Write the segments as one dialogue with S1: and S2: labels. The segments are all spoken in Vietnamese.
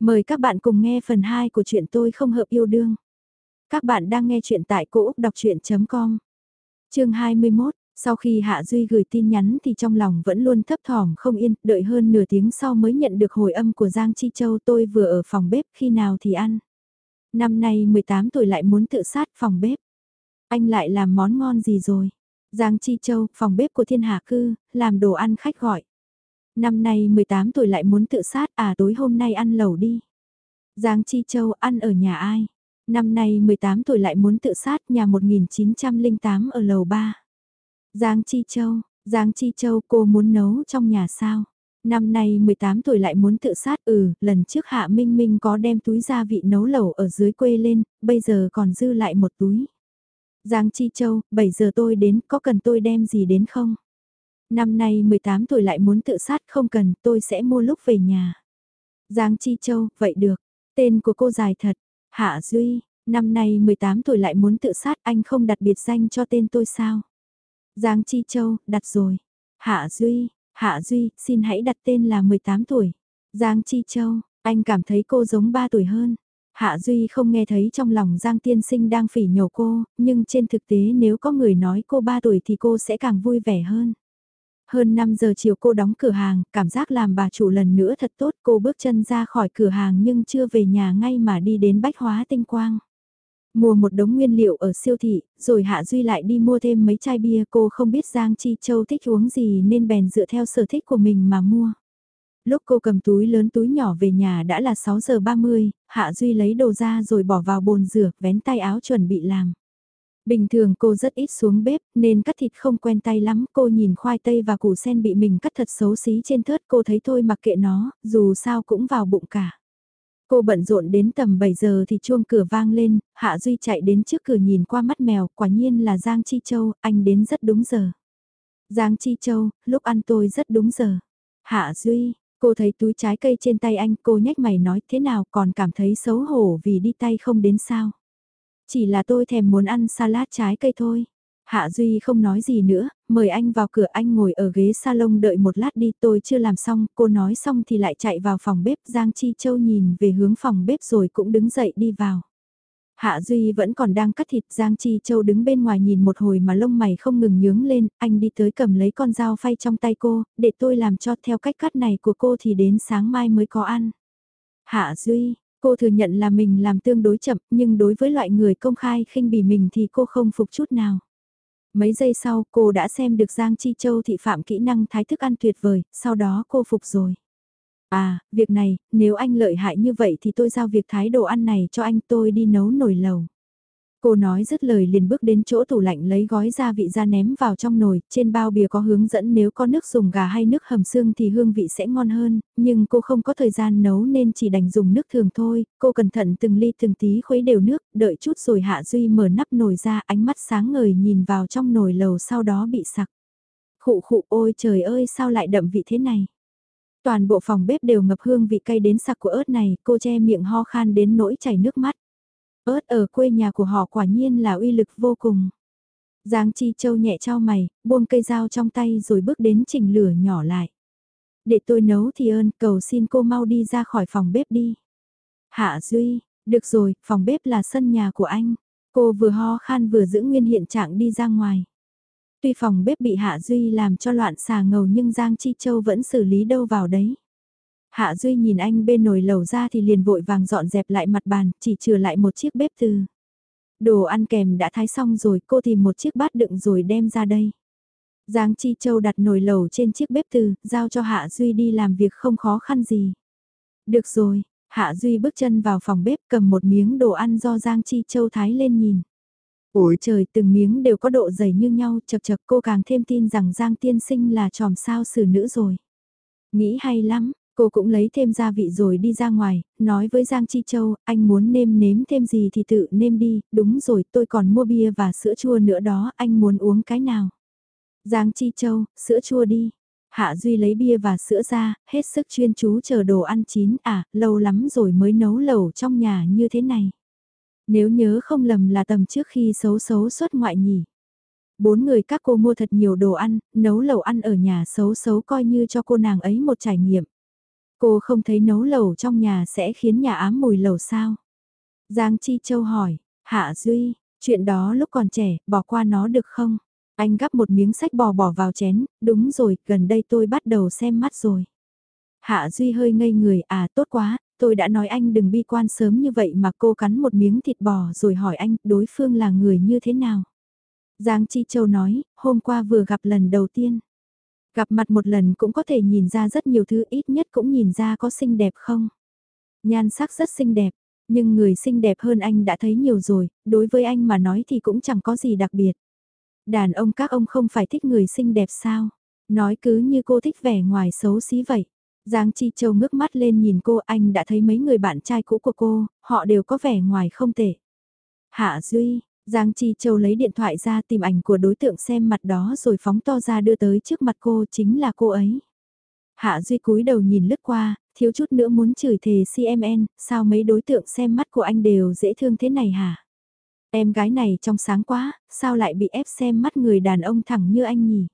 S1: Mời các bạn cùng nghe phần 2 của chuyện tôi không hợp yêu đương. Các bạn đang nghe chuyện tại cỗ đọc chuyện.com Chương 21 Sau khi Hạ Duy gửi tin nhắn thì trong lòng vẫn luôn thấp thỏm không yên, đợi hơn nửa tiếng sau mới nhận được hồi âm của Giang Chi Châu tôi vừa ở phòng bếp khi nào thì ăn. Năm nay 18 tuổi lại muốn tự sát phòng bếp. Anh lại làm món ngon gì rồi? Giang Chi Châu, phòng bếp của thiên hạ cư, làm đồ ăn khách gọi. Năm nay 18 tuổi lại muốn tự sát à tối hôm nay ăn lẩu đi. Giang Chi Châu ăn ở nhà ai? Năm nay 18 tuổi lại muốn tự sát nhà 1908 ở lầu 3. Giang Chi Châu, Giang Chi Châu cô muốn nấu trong nhà sao? Năm nay 18 tuổi lại muốn tự sát ừ, lần trước Hạ Minh Minh có đem túi gia vị nấu lẩu ở dưới quê lên, bây giờ còn dư lại một túi. Giang Chi Châu, 7 giờ tôi đến, có cần tôi đem gì đến không? Năm nay 18 tuổi lại muốn tự sát không cần, tôi sẽ mua lúc về nhà. Giang Chi Châu, vậy được. Tên của cô dài thật. Hạ Duy, năm nay 18 tuổi lại muốn tự sát anh không đặt biệt danh cho tên tôi sao? Giang Chi Châu, đặt rồi. Hạ Duy, Hạ Duy, xin hãy đặt tên là 18 tuổi. Giang Chi Châu, anh cảm thấy cô giống 3 tuổi hơn. Hạ Duy không nghe thấy trong lòng Giang Tiên Sinh đang phỉ nhổ cô, nhưng trên thực tế nếu có người nói cô 3 tuổi thì cô sẽ càng vui vẻ hơn. Hơn 5 giờ chiều cô đóng cửa hàng, cảm giác làm bà chủ lần nữa thật tốt. Cô bước chân ra khỏi cửa hàng nhưng chưa về nhà ngay mà đi đến bách hóa tinh quang. Mua một đống nguyên liệu ở siêu thị, rồi Hạ Duy lại đi mua thêm mấy chai bia. Cô không biết Giang Chi Châu thích uống gì nên bèn dựa theo sở thích của mình mà mua. Lúc cô cầm túi lớn túi nhỏ về nhà đã là 6 giờ 30, Hạ Duy lấy đồ ra rồi bỏ vào bồn rửa, vén tay áo chuẩn bị làm. Bình thường cô rất ít xuống bếp nên cắt thịt không quen tay lắm. Cô nhìn khoai tây và củ sen bị mình cắt thật xấu xí trên thớt cô thấy thôi mặc kệ nó, dù sao cũng vào bụng cả. Cô bận rộn đến tầm 7 giờ thì chuông cửa vang lên, Hạ Duy chạy đến trước cửa nhìn qua mắt mèo, quả nhiên là Giang Chi Châu, anh đến rất đúng giờ. Giang Chi Châu, lúc ăn tôi rất đúng giờ. Hạ Duy, cô thấy túi trái cây trên tay anh, cô nhếch mày nói thế nào còn cảm thấy xấu hổ vì đi tay không đến sao. Chỉ là tôi thèm muốn ăn salad trái cây thôi. Hạ Duy không nói gì nữa, mời anh vào cửa anh ngồi ở ghế salon đợi một lát đi tôi chưa làm xong, cô nói xong thì lại chạy vào phòng bếp Giang Chi Châu nhìn về hướng phòng bếp rồi cũng đứng dậy đi vào. Hạ Duy vẫn còn đang cắt thịt Giang Chi Châu đứng bên ngoài nhìn một hồi mà lông mày không ngừng nhướng lên, anh đi tới cầm lấy con dao phay trong tay cô, để tôi làm cho theo cách cắt này của cô thì đến sáng mai mới có ăn. Hạ Duy, Cô thừa nhận là mình làm tương đối chậm, nhưng đối với loại người công khai khinh bỉ mình thì cô không phục chút nào. Mấy giây sau cô đã xem được Giang Chi Châu thị phạm kỹ năng thái thức ăn tuyệt vời, sau đó cô phục rồi. À, việc này, nếu anh lợi hại như vậy thì tôi giao việc thái đồ ăn này cho anh tôi đi nấu nồi lầu. Cô nói dứt lời liền bước đến chỗ tủ lạnh lấy gói gia vị ra ném vào trong nồi, trên bao bìa có hướng dẫn nếu có nước dùng gà hay nước hầm xương thì hương vị sẽ ngon hơn, nhưng cô không có thời gian nấu nên chỉ đành dùng nước thường thôi, cô cẩn thận từng ly từng tí khuấy đều nước, đợi chút rồi Hạ Duy mở nắp nồi ra ánh mắt sáng ngời nhìn vào trong nồi lầu sau đó bị sặc. Khụ khụ ôi trời ơi sao lại đậm vị thế này. Toàn bộ phòng bếp đều ngập hương vị cay đến sặc của ớt này, cô che miệng ho khan đến nỗi chảy nước mắt. Ớt ở quê nhà của họ quả nhiên là uy lực vô cùng. Giang Chi Châu nhẹ cho mày, buông cây dao trong tay rồi bước đến chỉnh lửa nhỏ lại. Để tôi nấu thì ơn, cầu xin cô mau đi ra khỏi phòng bếp đi. Hạ Duy, được rồi, phòng bếp là sân nhà của anh. Cô vừa ho khan vừa giữ nguyên hiện trạng đi ra ngoài. Tuy phòng bếp bị Hạ Duy làm cho loạn xà ngầu nhưng Giang Chi Châu vẫn xử lý đâu vào đấy. Hạ Duy nhìn anh bên nồi lẩu ra thì liền vội vàng dọn dẹp lại mặt bàn, chỉ trừ lại một chiếc bếp từ. Đồ ăn kèm đã thái xong rồi, cô tìm một chiếc bát đựng rồi đem ra đây. Giang Chi Châu đặt nồi lẩu trên chiếc bếp từ, giao cho Hạ Duy đi làm việc không khó khăn gì. Được rồi, Hạ Duy bước chân vào phòng bếp cầm một miếng đồ ăn do Giang Chi Châu thái lên nhìn. Ôi trời từng miếng đều có độ dày như nhau chật chật cô càng thêm tin rằng Giang tiên sinh là tròm sao xử nữ rồi. Nghĩ hay lắm, Cô cũng lấy thêm gia vị rồi đi ra ngoài, nói với Giang Chi Châu, anh muốn nêm nếm thêm gì thì tự nêm đi, đúng rồi tôi còn mua bia và sữa chua nữa đó, anh muốn uống cái nào? Giang Chi Châu, sữa chua đi. Hạ Duy lấy bia và sữa ra, hết sức chuyên chú chờ đồ ăn chín à, lâu lắm rồi mới nấu lẩu trong nhà như thế này. Nếu nhớ không lầm là tầm trước khi xấu xấu xuất ngoại nhỉ. Bốn người các cô mua thật nhiều đồ ăn, nấu lẩu ăn ở nhà xấu xấu coi như cho cô nàng ấy một trải nghiệm. Cô không thấy nấu lẩu trong nhà sẽ khiến nhà ám mùi lẩu sao? Giang Chi Châu hỏi, Hạ Duy, chuyện đó lúc còn trẻ, bỏ qua nó được không? Anh gắp một miếng sách bò bỏ vào chén, đúng rồi, gần đây tôi bắt đầu xem mắt rồi. Hạ Duy hơi ngây người, à tốt quá, tôi đã nói anh đừng bi quan sớm như vậy mà cô cắn một miếng thịt bò rồi hỏi anh đối phương là người như thế nào. Giang Chi Châu nói, hôm qua vừa gặp lần đầu tiên. Gặp mặt một lần cũng có thể nhìn ra rất nhiều thứ ít nhất cũng nhìn ra có xinh đẹp không. Nhan sắc rất xinh đẹp, nhưng người xinh đẹp hơn anh đã thấy nhiều rồi, đối với anh mà nói thì cũng chẳng có gì đặc biệt. Đàn ông các ông không phải thích người xinh đẹp sao? Nói cứ như cô thích vẻ ngoài xấu xí vậy. Giang Chi Châu ngước mắt lên nhìn cô anh đã thấy mấy người bạn trai cũ của cô, họ đều có vẻ ngoài không tệ. Hạ Duy, Giang Chi Châu lấy điện thoại ra tìm ảnh của đối tượng xem mặt đó rồi phóng to ra đưa tới trước mặt cô chính là cô ấy. Hạ Duy cúi đầu nhìn lướt qua, thiếu chút nữa muốn chửi thề CMN, sao mấy đối tượng xem mắt của anh đều dễ thương thế này hả? Em gái này trong sáng quá, sao lại bị ép xem mắt người đàn ông thẳng như anh nhỉ?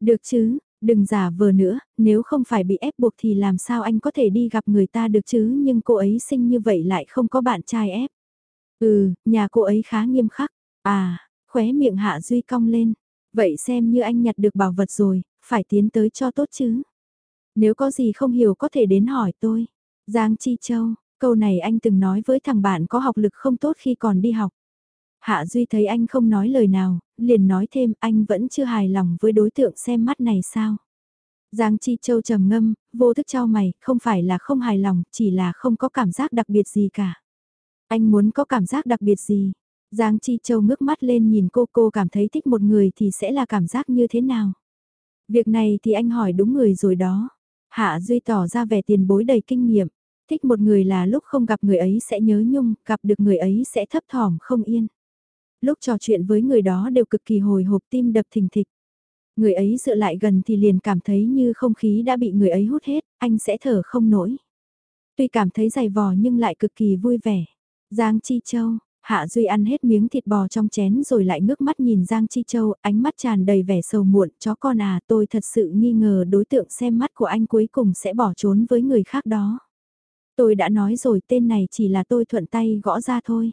S1: Được chứ, đừng giả vờ nữa, nếu không phải bị ép buộc thì làm sao anh có thể đi gặp người ta được chứ nhưng cô ấy sinh như vậy lại không có bạn trai ép. Ừ, nhà cô ấy khá nghiêm khắc. À, khóe miệng Hạ Duy cong lên. Vậy xem như anh nhặt được bảo vật rồi, phải tiến tới cho tốt chứ. Nếu có gì không hiểu có thể đến hỏi tôi. Giang Chi Châu, câu này anh từng nói với thằng bạn có học lực không tốt khi còn đi học. Hạ Duy thấy anh không nói lời nào, liền nói thêm anh vẫn chưa hài lòng với đối tượng xem mắt này sao. Giang Chi Châu trầm ngâm, vô thức trao mày, không phải là không hài lòng, chỉ là không có cảm giác đặc biệt gì cả. Anh muốn có cảm giác đặc biệt gì? Giang Chi Châu ngước mắt lên nhìn cô cô cảm thấy thích một người thì sẽ là cảm giác như thế nào? Việc này thì anh hỏi đúng người rồi đó. Hạ Duy tỏ ra vẻ tiền bối đầy kinh nghiệm. Thích một người là lúc không gặp người ấy sẽ nhớ nhung, gặp được người ấy sẽ thấp thỏm không yên. Lúc trò chuyện với người đó đều cực kỳ hồi hộp tim đập thình thịch. Người ấy dựa lại gần thì liền cảm thấy như không khí đã bị người ấy hút hết, anh sẽ thở không nổi. Tuy cảm thấy dày vò nhưng lại cực kỳ vui vẻ. Giang Chi Châu, Hạ Duy ăn hết miếng thịt bò trong chén rồi lại ngước mắt nhìn Giang Chi Châu, ánh mắt tràn đầy vẻ sầu muộn, chó con à tôi thật sự nghi ngờ đối tượng xem mắt của anh cuối cùng sẽ bỏ trốn với người khác đó. Tôi đã nói rồi tên này chỉ là tôi thuận tay gõ ra thôi.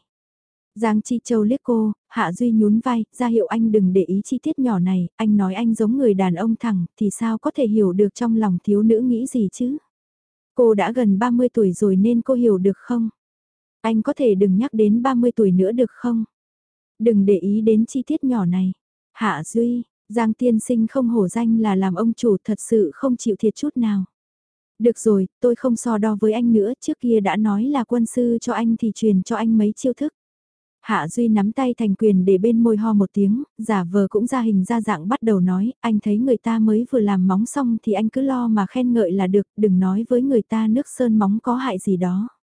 S1: Giang Chi Châu liếc cô, Hạ Duy nhún vai, ra hiệu anh đừng để ý chi tiết nhỏ này, anh nói anh giống người đàn ông thẳng, thì sao có thể hiểu được trong lòng thiếu nữ nghĩ gì chứ? Cô đã gần 30 tuổi rồi nên cô hiểu được không? Anh có thể đừng nhắc đến 30 tuổi nữa được không? Đừng để ý đến chi tiết nhỏ này. Hạ Duy, Giang Tiên Sinh không hổ danh là làm ông chủ thật sự không chịu thiệt chút nào. Được rồi, tôi không so đo với anh nữa, trước kia đã nói là quân sư cho anh thì truyền cho anh mấy chiêu thức. Hạ Duy nắm tay thành quyền để bên môi ho một tiếng, giả vờ cũng ra hình ra dạng bắt đầu nói, anh thấy người ta mới vừa làm móng xong thì anh cứ lo mà khen ngợi là được, đừng nói với người ta nước sơn móng có hại gì đó.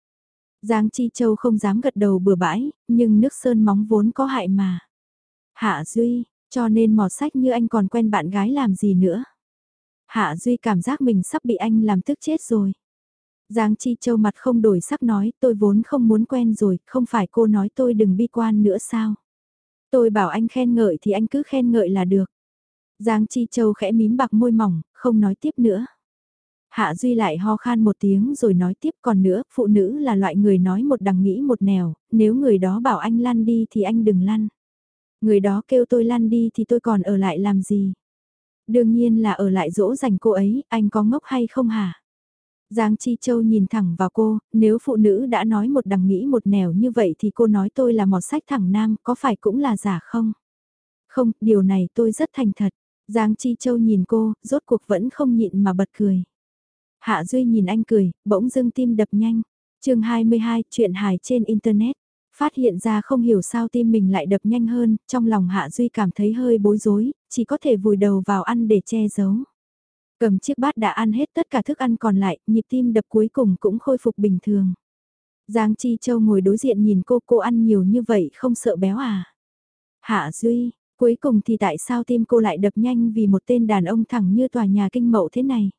S1: Giang Chi Châu không dám gật đầu bừa bãi, nhưng nước sơn móng vốn có hại mà. Hạ Duy, cho nên mọt sách như anh còn quen bạn gái làm gì nữa. Hạ Duy cảm giác mình sắp bị anh làm tức chết rồi. Giang Chi Châu mặt không đổi sắc nói tôi vốn không muốn quen rồi, không phải cô nói tôi đừng bi quan nữa sao. Tôi bảo anh khen ngợi thì anh cứ khen ngợi là được. Giang Chi Châu khẽ mím bạc môi mỏng, không nói tiếp nữa. Hạ Duy lại ho khan một tiếng rồi nói tiếp còn nữa, phụ nữ là loại người nói một đằng nghĩ một nẻo, nếu người đó bảo anh lăn đi thì anh đừng lăn. Người đó kêu tôi lăn đi thì tôi còn ở lại làm gì? Đương nhiên là ở lại dỗ dành cô ấy, anh có ngốc hay không hả? Giang Chi Châu nhìn thẳng vào cô, nếu phụ nữ đã nói một đằng nghĩ một nẻo như vậy thì cô nói tôi là một sách thẳng nam, có phải cũng là giả không? Không, điều này tôi rất thành thật. Giang Chi Châu nhìn cô, rốt cuộc vẫn không nhịn mà bật cười. Hạ Duy nhìn anh cười, bỗng dưng tim đập nhanh. chương 22, chuyện hài trên Internet. Phát hiện ra không hiểu sao tim mình lại đập nhanh hơn, trong lòng Hạ Duy cảm thấy hơi bối rối, chỉ có thể vùi đầu vào ăn để che giấu. Cầm chiếc bát đã ăn hết tất cả thức ăn còn lại, nhịp tim đập cuối cùng cũng khôi phục bình thường. Giang Chi Châu ngồi đối diện nhìn cô, cô ăn nhiều như vậy không sợ béo à? Hạ Duy, cuối cùng thì tại sao tim cô lại đập nhanh vì một tên đàn ông thẳng như tòa nhà kinh mậu thế này?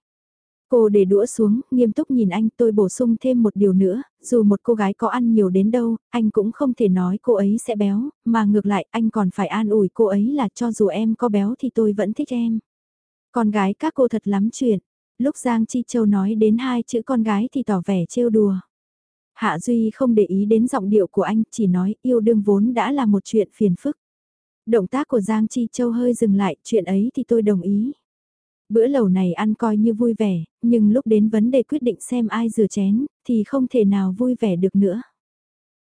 S1: Cô để đũa xuống, nghiêm túc nhìn anh tôi bổ sung thêm một điều nữa, dù một cô gái có ăn nhiều đến đâu, anh cũng không thể nói cô ấy sẽ béo, mà ngược lại anh còn phải an ủi cô ấy là cho dù em có béo thì tôi vẫn thích em. Con gái các cô thật lắm chuyện. Lúc Giang Chi Châu nói đến hai chữ con gái thì tỏ vẻ trêu đùa. Hạ Duy không để ý đến giọng điệu của anh, chỉ nói yêu đương vốn đã là một chuyện phiền phức. Động tác của Giang Chi Châu hơi dừng lại, chuyện ấy thì tôi đồng ý. Bữa lẩu này ăn coi như vui vẻ, nhưng lúc đến vấn đề quyết định xem ai rửa chén, thì không thể nào vui vẻ được nữa.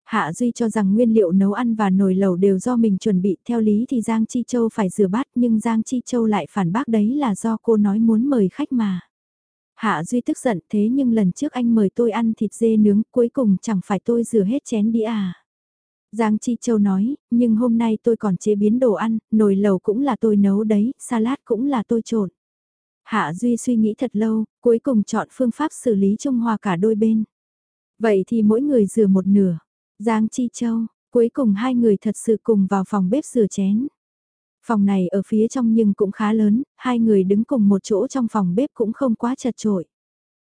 S1: Hạ Duy cho rằng nguyên liệu nấu ăn và nồi lẩu đều do mình chuẩn bị theo lý thì Giang Chi Châu phải rửa bát nhưng Giang Chi Châu lại phản bác đấy là do cô nói muốn mời khách mà. Hạ Duy tức giận thế nhưng lần trước anh mời tôi ăn thịt dê nướng cuối cùng chẳng phải tôi rửa hết chén đĩa à. Giang Chi Châu nói, nhưng hôm nay tôi còn chế biến đồ ăn, nồi lẩu cũng là tôi nấu đấy, salad cũng là tôi trộn. Hạ Duy suy nghĩ thật lâu, cuối cùng chọn phương pháp xử lý trung hòa cả đôi bên. Vậy thì mỗi người rửa một nửa. Giang Chi Châu, cuối cùng hai người thật sự cùng vào phòng bếp rửa chén. Phòng này ở phía trong nhưng cũng khá lớn, hai người đứng cùng một chỗ trong phòng bếp cũng không quá chật trội.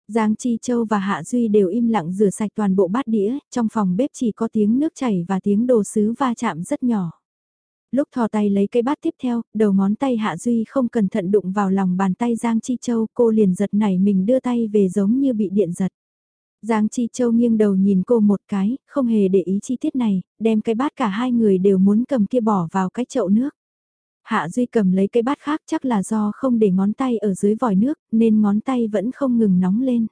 S1: Giang Chi Châu và Hạ Duy đều im lặng rửa sạch toàn bộ bát đĩa, trong phòng bếp chỉ có tiếng nước chảy và tiếng đồ sứ va chạm rất nhỏ. Lúc thò tay lấy cây bát tiếp theo, đầu ngón tay Hạ Duy không cẩn thận đụng vào lòng bàn tay Giang Chi Châu, cô liền giật nảy mình đưa tay về giống như bị điện giật. Giang Chi Châu nghiêng đầu nhìn cô một cái, không hề để ý chi tiết này, đem cái bát cả hai người đều muốn cầm kia bỏ vào cái chậu nước. Hạ Duy cầm lấy cái bát khác chắc là do không để ngón tay ở dưới vòi nước, nên ngón tay vẫn không ngừng nóng lên.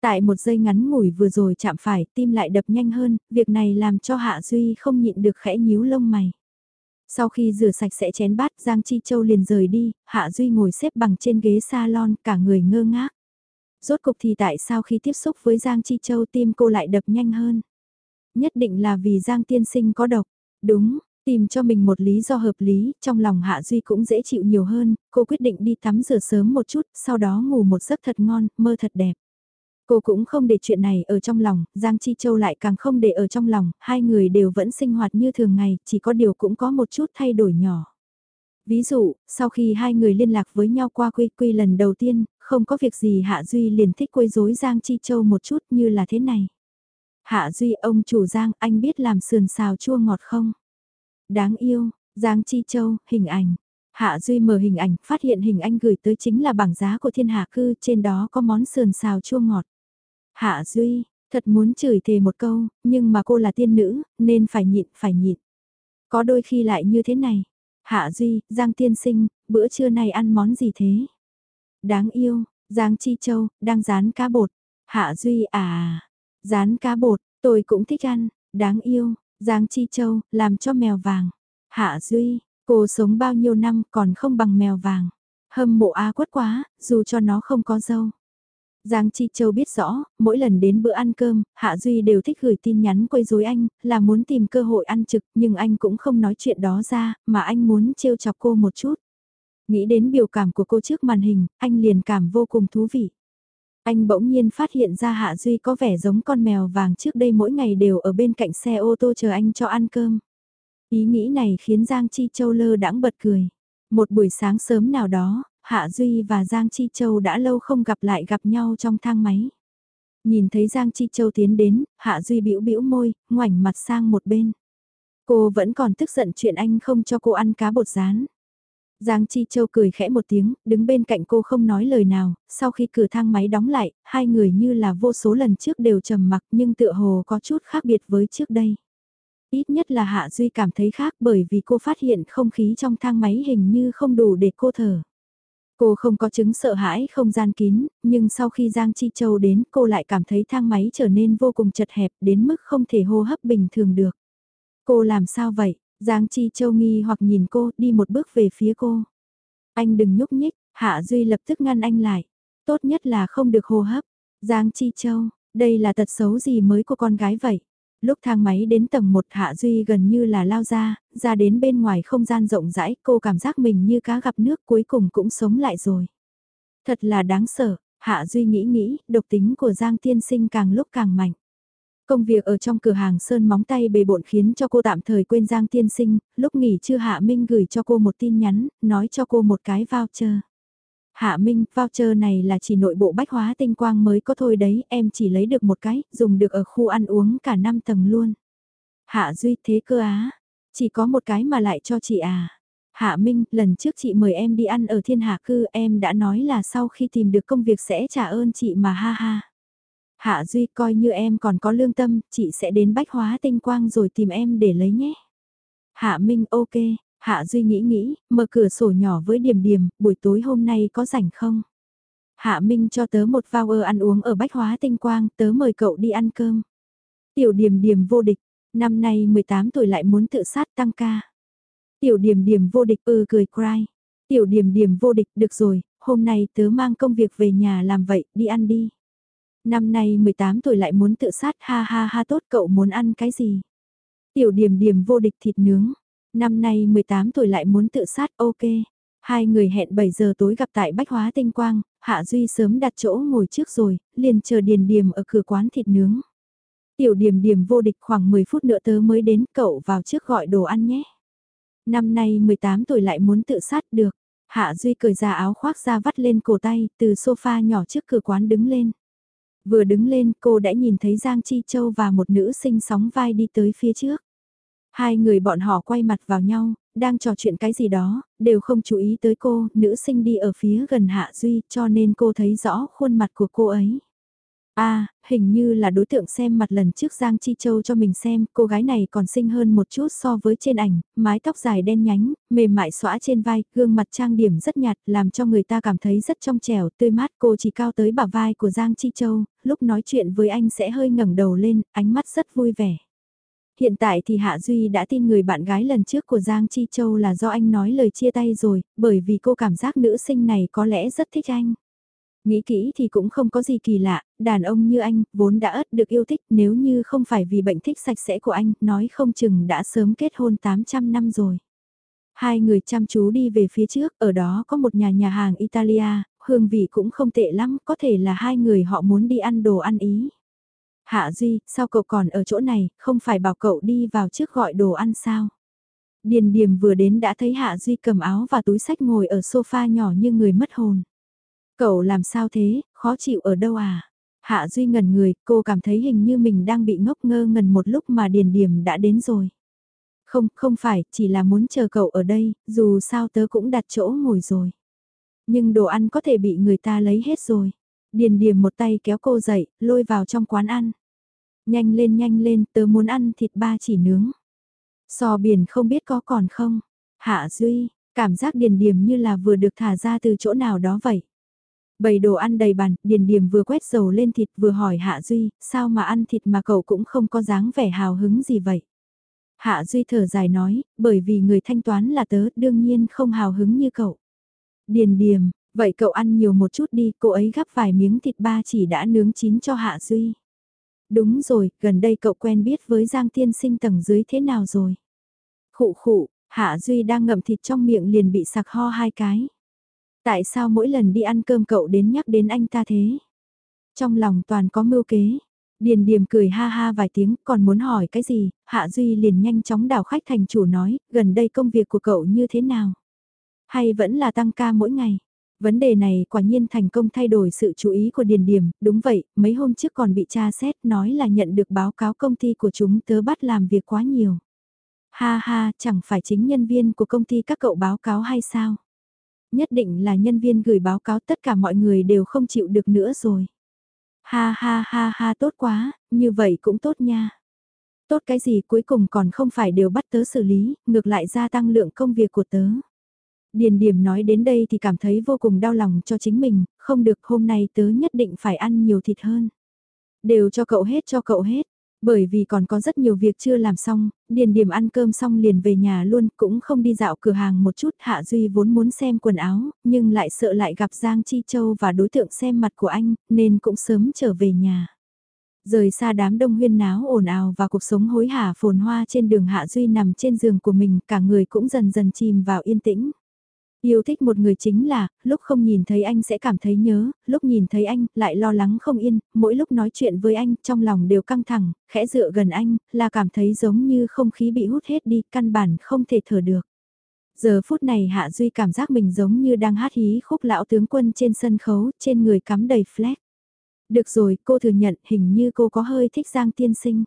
S1: Tại một giây ngắn ngủi vừa rồi chạm phải, tim lại đập nhanh hơn, việc này làm cho Hạ Duy không nhịn được khẽ nhíu lông mày. Sau khi rửa sạch sẽ chén bát Giang Chi Châu liền rời đi, Hạ Duy ngồi xếp bằng trên ghế salon cả người ngơ ngác. Rốt cục thì tại sao khi tiếp xúc với Giang Chi Châu tim cô lại đập nhanh hơn? Nhất định là vì Giang tiên sinh có độc. Đúng, tìm cho mình một lý do hợp lý, trong lòng Hạ Duy cũng dễ chịu nhiều hơn, cô quyết định đi tắm rửa sớm một chút, sau đó ngủ một giấc thật ngon, mơ thật đẹp. Cô cũng không để chuyện này ở trong lòng, Giang Chi Châu lại càng không để ở trong lòng, hai người đều vẫn sinh hoạt như thường ngày, chỉ có điều cũng có một chút thay đổi nhỏ. Ví dụ, sau khi hai người liên lạc với nhau qua quy quy lần đầu tiên, không có việc gì Hạ Duy liền thích quấy rối Giang Chi Châu một chút như là thế này. Hạ Duy ông chủ Giang, anh biết làm sườn xào chua ngọt không? Đáng yêu, Giang Chi Châu, hình ảnh. Hạ Duy mở hình ảnh, phát hiện hình anh gửi tới chính là bảng giá của thiên hạ cư, trên đó có món sườn xào chua ngọt. Hạ Duy, thật muốn chửi thề một câu, nhưng mà cô là tiên nữ, nên phải nhịn, phải nhịn. Có đôi khi lại như thế này. Hạ Duy, Giang Tiên Sinh, bữa trưa này ăn món gì thế? Đáng yêu, Giang Chi Châu, đang rán cá bột. Hạ Duy à, rán cá bột, tôi cũng thích ăn, đáng yêu, Giang Chi Châu, làm cho mèo vàng. Hạ Duy, cô sống bao nhiêu năm còn không bằng mèo vàng. Hâm mộ á quất quá, dù cho nó không có dâu. Giang Chi Châu biết rõ, mỗi lần đến bữa ăn cơm, Hạ Duy đều thích gửi tin nhắn quấy rối anh, là muốn tìm cơ hội ăn trực, nhưng anh cũng không nói chuyện đó ra, mà anh muốn trêu chọc cô một chút. Nghĩ đến biểu cảm của cô trước màn hình, anh liền cảm vô cùng thú vị. Anh bỗng nhiên phát hiện ra Hạ Duy có vẻ giống con mèo vàng trước đây mỗi ngày đều ở bên cạnh xe ô tô chờ anh cho ăn cơm. Ý nghĩ này khiến Giang Chi Châu lơ đãng bật cười. Một buổi sáng sớm nào đó, Hạ Duy và Giang Chi Châu đã lâu không gặp lại gặp nhau trong thang máy. Nhìn thấy Giang Chi Châu tiến đến, Hạ Duy bĩu bĩu môi, ngoảnh mặt sang một bên. Cô vẫn còn tức giận chuyện anh không cho cô ăn cá bột rán. Giang Chi Châu cười khẽ một tiếng, đứng bên cạnh cô không nói lời nào, sau khi cửa thang máy đóng lại, hai người như là vô số lần trước đều trầm mặc nhưng tựa hồ có chút khác biệt với trước đây. Ít nhất là Hạ Duy cảm thấy khác bởi vì cô phát hiện không khí trong thang máy hình như không đủ để cô thở. Cô không có chứng sợ hãi không gian kín, nhưng sau khi Giang Chi Châu đến cô lại cảm thấy thang máy trở nên vô cùng chật hẹp đến mức không thể hô hấp bình thường được. Cô làm sao vậy? Giang Chi Châu nghi hoặc nhìn cô đi một bước về phía cô. Anh đừng nhúc nhích, Hạ Duy lập tức ngăn anh lại. Tốt nhất là không được hô hấp. Giang Chi Châu, đây là tật xấu gì mới của con gái vậy? Lúc thang máy đến tầng 1 Hạ Duy gần như là lao ra, ra đến bên ngoài không gian rộng rãi cô cảm giác mình như cá gặp nước cuối cùng cũng sống lại rồi. Thật là đáng sợ, Hạ Duy nghĩ nghĩ, độc tính của Giang Tiên Sinh càng lúc càng mạnh. Công việc ở trong cửa hàng sơn móng tay bề bộn khiến cho cô tạm thời quên Giang Tiên Sinh, lúc nghỉ trưa Hạ Minh gửi cho cô một tin nhắn, nói cho cô một cái voucher. Hạ Minh, voucher này là chỉ nội bộ bách hóa tinh quang mới có thôi đấy, em chỉ lấy được một cái, dùng được ở khu ăn uống cả 5 tầng luôn. Hạ Duy thế cơ á, chỉ có một cái mà lại cho chị à. Hạ Minh, lần trước chị mời em đi ăn ở thiên hạ cư em đã nói là sau khi tìm được công việc sẽ trả ơn chị mà ha ha. Hạ Duy coi như em còn có lương tâm, chị sẽ đến bách hóa tinh quang rồi tìm em để lấy nhé. Hạ Minh ok, Hạ Duy nghĩ nghĩ, mở cửa sổ nhỏ với điểm điểm, buổi tối hôm nay có rảnh không? Hạ Minh cho tớ một voucher ăn uống ở bách hóa tinh quang, tớ mời cậu đi ăn cơm. Tiểu điểm điểm vô địch, năm nay 18 tuổi lại muốn tự sát tăng ca. Tiểu điểm điểm vô địch ư cười cry. Tiểu điểm điểm vô địch được rồi, hôm nay tớ mang công việc về nhà làm vậy, đi ăn đi. Năm nay 18 tuổi lại muốn tự sát ha ha ha tốt cậu muốn ăn cái gì? Tiểu điểm điểm vô địch thịt nướng. Năm nay 18 tuổi lại muốn tự sát ok. Hai người hẹn 7 giờ tối gặp tại Bách Hóa Tinh Quang, Hạ Duy sớm đặt chỗ ngồi trước rồi, liền chờ Điền Điềm ở cửa quán thịt nướng. Tiểu Điềm Điềm vô địch khoảng 10 phút nữa tớ mới đến, cậu vào trước gọi đồ ăn nhé. Năm nay 18 tuổi lại muốn tự sát được. Hạ Duy cởi ra áo khoác ra vắt lên cổ tay, từ sofa nhỏ trước cửa quán đứng lên. Vừa đứng lên cô đã nhìn thấy Giang Chi Châu và một nữ sinh sóng vai đi tới phía trước. Hai người bọn họ quay mặt vào nhau, đang trò chuyện cái gì đó, đều không chú ý tới cô, nữ sinh đi ở phía gần Hạ Duy cho nên cô thấy rõ khuôn mặt của cô ấy a hình như là đối tượng xem mặt lần trước Giang Chi Châu cho mình xem, cô gái này còn xinh hơn một chút so với trên ảnh, mái tóc dài đen nhánh, mềm mại xõa trên vai, gương mặt trang điểm rất nhạt, làm cho người ta cảm thấy rất trong trẻo, tươi mát. Cô chỉ cao tới bả vai của Giang Chi Châu, lúc nói chuyện với anh sẽ hơi ngẩng đầu lên, ánh mắt rất vui vẻ. Hiện tại thì Hạ Duy đã tin người bạn gái lần trước của Giang Chi Châu là do anh nói lời chia tay rồi, bởi vì cô cảm giác nữ sinh này có lẽ rất thích anh. Nghĩ kỹ thì cũng không có gì kỳ lạ, đàn ông như anh, vốn đã ớt được yêu thích nếu như không phải vì bệnh thích sạch sẽ của anh, nói không chừng đã sớm kết hôn 800 năm rồi. Hai người chăm chú đi về phía trước, ở đó có một nhà nhà hàng Italia, hương vị cũng không tệ lắm, có thể là hai người họ muốn đi ăn đồ ăn Ý. Hạ Duy, sao cậu còn ở chỗ này, không phải bảo cậu đi vào trước gọi đồ ăn sao? Điền Điềm vừa đến đã thấy Hạ Duy cầm áo và túi sách ngồi ở sofa nhỏ như người mất hồn. Cậu làm sao thế, khó chịu ở đâu à? Hạ Duy ngẩn người, cô cảm thấy hình như mình đang bị ngốc ngơ ngẩn một lúc mà Điền Điềm đã đến rồi. Không, không phải, chỉ là muốn chờ cậu ở đây, dù sao tớ cũng đặt chỗ ngồi rồi. Nhưng đồ ăn có thể bị người ta lấy hết rồi. Điền Điềm một tay kéo cô dậy, lôi vào trong quán ăn. Nhanh lên nhanh lên, tớ muốn ăn thịt ba chỉ nướng. Sò biển không biết có còn không? Hạ Duy, cảm giác Điền điểm như là vừa được thả ra từ chỗ nào đó vậy. Bầy đồ ăn đầy bàn, Điền điểm vừa quét dầu lên thịt vừa hỏi Hạ Duy, sao mà ăn thịt mà cậu cũng không có dáng vẻ hào hứng gì vậy? Hạ Duy thở dài nói, bởi vì người thanh toán là tớ, đương nhiên không hào hứng như cậu. Điền điểm, vậy cậu ăn nhiều một chút đi, cô ấy gắp vài miếng thịt ba chỉ đã nướng chín cho Hạ Duy. Đúng rồi, gần đây cậu quen biết với Giang Tiên Sinh tầng dưới thế nào rồi? Khụ khụ, Hạ Duy đang ngậm thịt trong miệng liền bị sặc ho hai cái. Tại sao mỗi lần đi ăn cơm cậu đến nhắc đến anh ta thế? Trong lòng toàn có mưu kế. Điền điềm cười ha ha vài tiếng, còn muốn hỏi cái gì, Hạ Duy liền nhanh chóng đảo khách thành chủ nói, gần đây công việc của cậu như thế nào? Hay vẫn là tăng ca mỗi ngày? Vấn đề này quả nhiên thành công thay đổi sự chú ý của Điền Điềm, đúng vậy, mấy hôm trước còn bị tra xét nói là nhận được báo cáo công ty của chúng tớ bắt làm việc quá nhiều. Ha ha, chẳng phải chính nhân viên của công ty các cậu báo cáo hay sao? nhất định là nhân viên gửi báo cáo tất cả mọi người đều không chịu được nữa rồi. Ha ha ha ha tốt quá, như vậy cũng tốt nha. Tốt cái gì cuối cùng còn không phải đều bắt tớ xử lý, ngược lại gia tăng lượng công việc của tớ. Điền điểm nói đến đây thì cảm thấy vô cùng đau lòng cho chính mình, không được hôm nay tớ nhất định phải ăn nhiều thịt hơn. Đều cho cậu hết cho cậu hết, bởi vì còn có rất nhiều việc chưa làm xong, Điền Điểm ăn cơm xong liền về nhà luôn, cũng không đi dạo cửa hàng một chút. Hạ Duy vốn muốn xem quần áo, nhưng lại sợ lại gặp Giang Chi Châu và đối tượng xem mặt của anh, nên cũng sớm trở về nhà. Rời xa đám đông huyên náo ồn ào và cuộc sống hối hả phồn hoa trên đường Hạ Duy nằm trên giường của mình, cả người cũng dần dần chìm vào yên tĩnh. Yêu thích một người chính là, lúc không nhìn thấy anh sẽ cảm thấy nhớ, lúc nhìn thấy anh, lại lo lắng không yên, mỗi lúc nói chuyện với anh, trong lòng đều căng thẳng, khẽ dựa gần anh, là cảm thấy giống như không khí bị hút hết đi, căn bản không thể thở được. Giờ phút này Hạ Duy cảm giác mình giống như đang hát hí khúc lão tướng quân trên sân khấu, trên người cắm đầy flag. Được rồi, cô thừa nhận hình như cô có hơi thích Giang Tiên Sinh.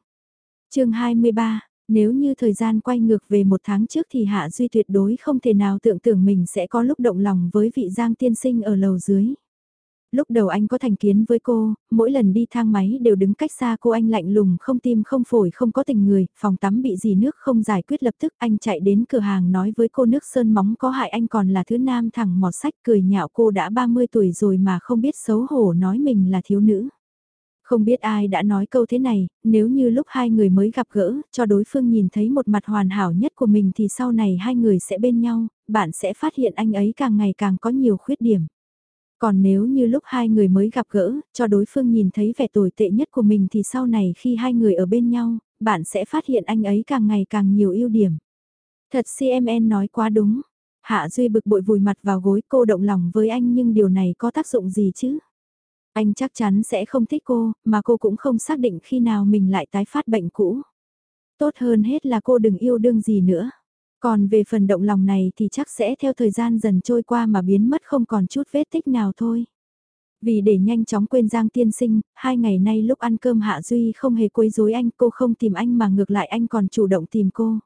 S1: chương 23, nếu như thời gian quay ngược về một tháng trước thì Hạ Duy tuyệt đối không thể nào tưởng tưởng mình sẽ có lúc động lòng với vị Giang tiên sinh ở lầu dưới. Lúc đầu anh có thành kiến với cô, mỗi lần đi thang máy đều đứng cách xa cô anh lạnh lùng không tim không phổi không có tình người, phòng tắm bị gì nước không giải quyết lập tức anh chạy đến cửa hàng nói với cô nước sơn móng có hại anh còn là thứ nam thẳng mọt sách cười nhạo cô đã 30 tuổi rồi mà không biết xấu hổ nói mình là thiếu nữ. Không biết ai đã nói câu thế này, nếu như lúc hai người mới gặp gỡ, cho đối phương nhìn thấy một mặt hoàn hảo nhất của mình thì sau này hai người sẽ bên nhau, bạn sẽ phát hiện anh ấy càng ngày càng có nhiều khuyết điểm. Còn nếu như lúc hai người mới gặp gỡ, cho đối phương nhìn thấy vẻ tồi tệ nhất của mình thì sau này khi hai người ở bên nhau, bạn sẽ phát hiện anh ấy càng ngày càng nhiều ưu điểm. Thật CMN nói quá đúng. Hạ Duy bực bội vùi mặt vào gối cô động lòng với anh nhưng điều này có tác dụng gì chứ? Anh chắc chắn sẽ không thích cô, mà cô cũng không xác định khi nào mình lại tái phát bệnh cũ. Tốt hơn hết là cô đừng yêu đương gì nữa. Còn về phần động lòng này thì chắc sẽ theo thời gian dần trôi qua mà biến mất không còn chút vết tích nào thôi. Vì để nhanh chóng quên Giang tiên sinh, hai ngày nay lúc ăn cơm Hạ Duy không hề quấy rối anh, cô không tìm anh mà ngược lại anh còn chủ động tìm cô.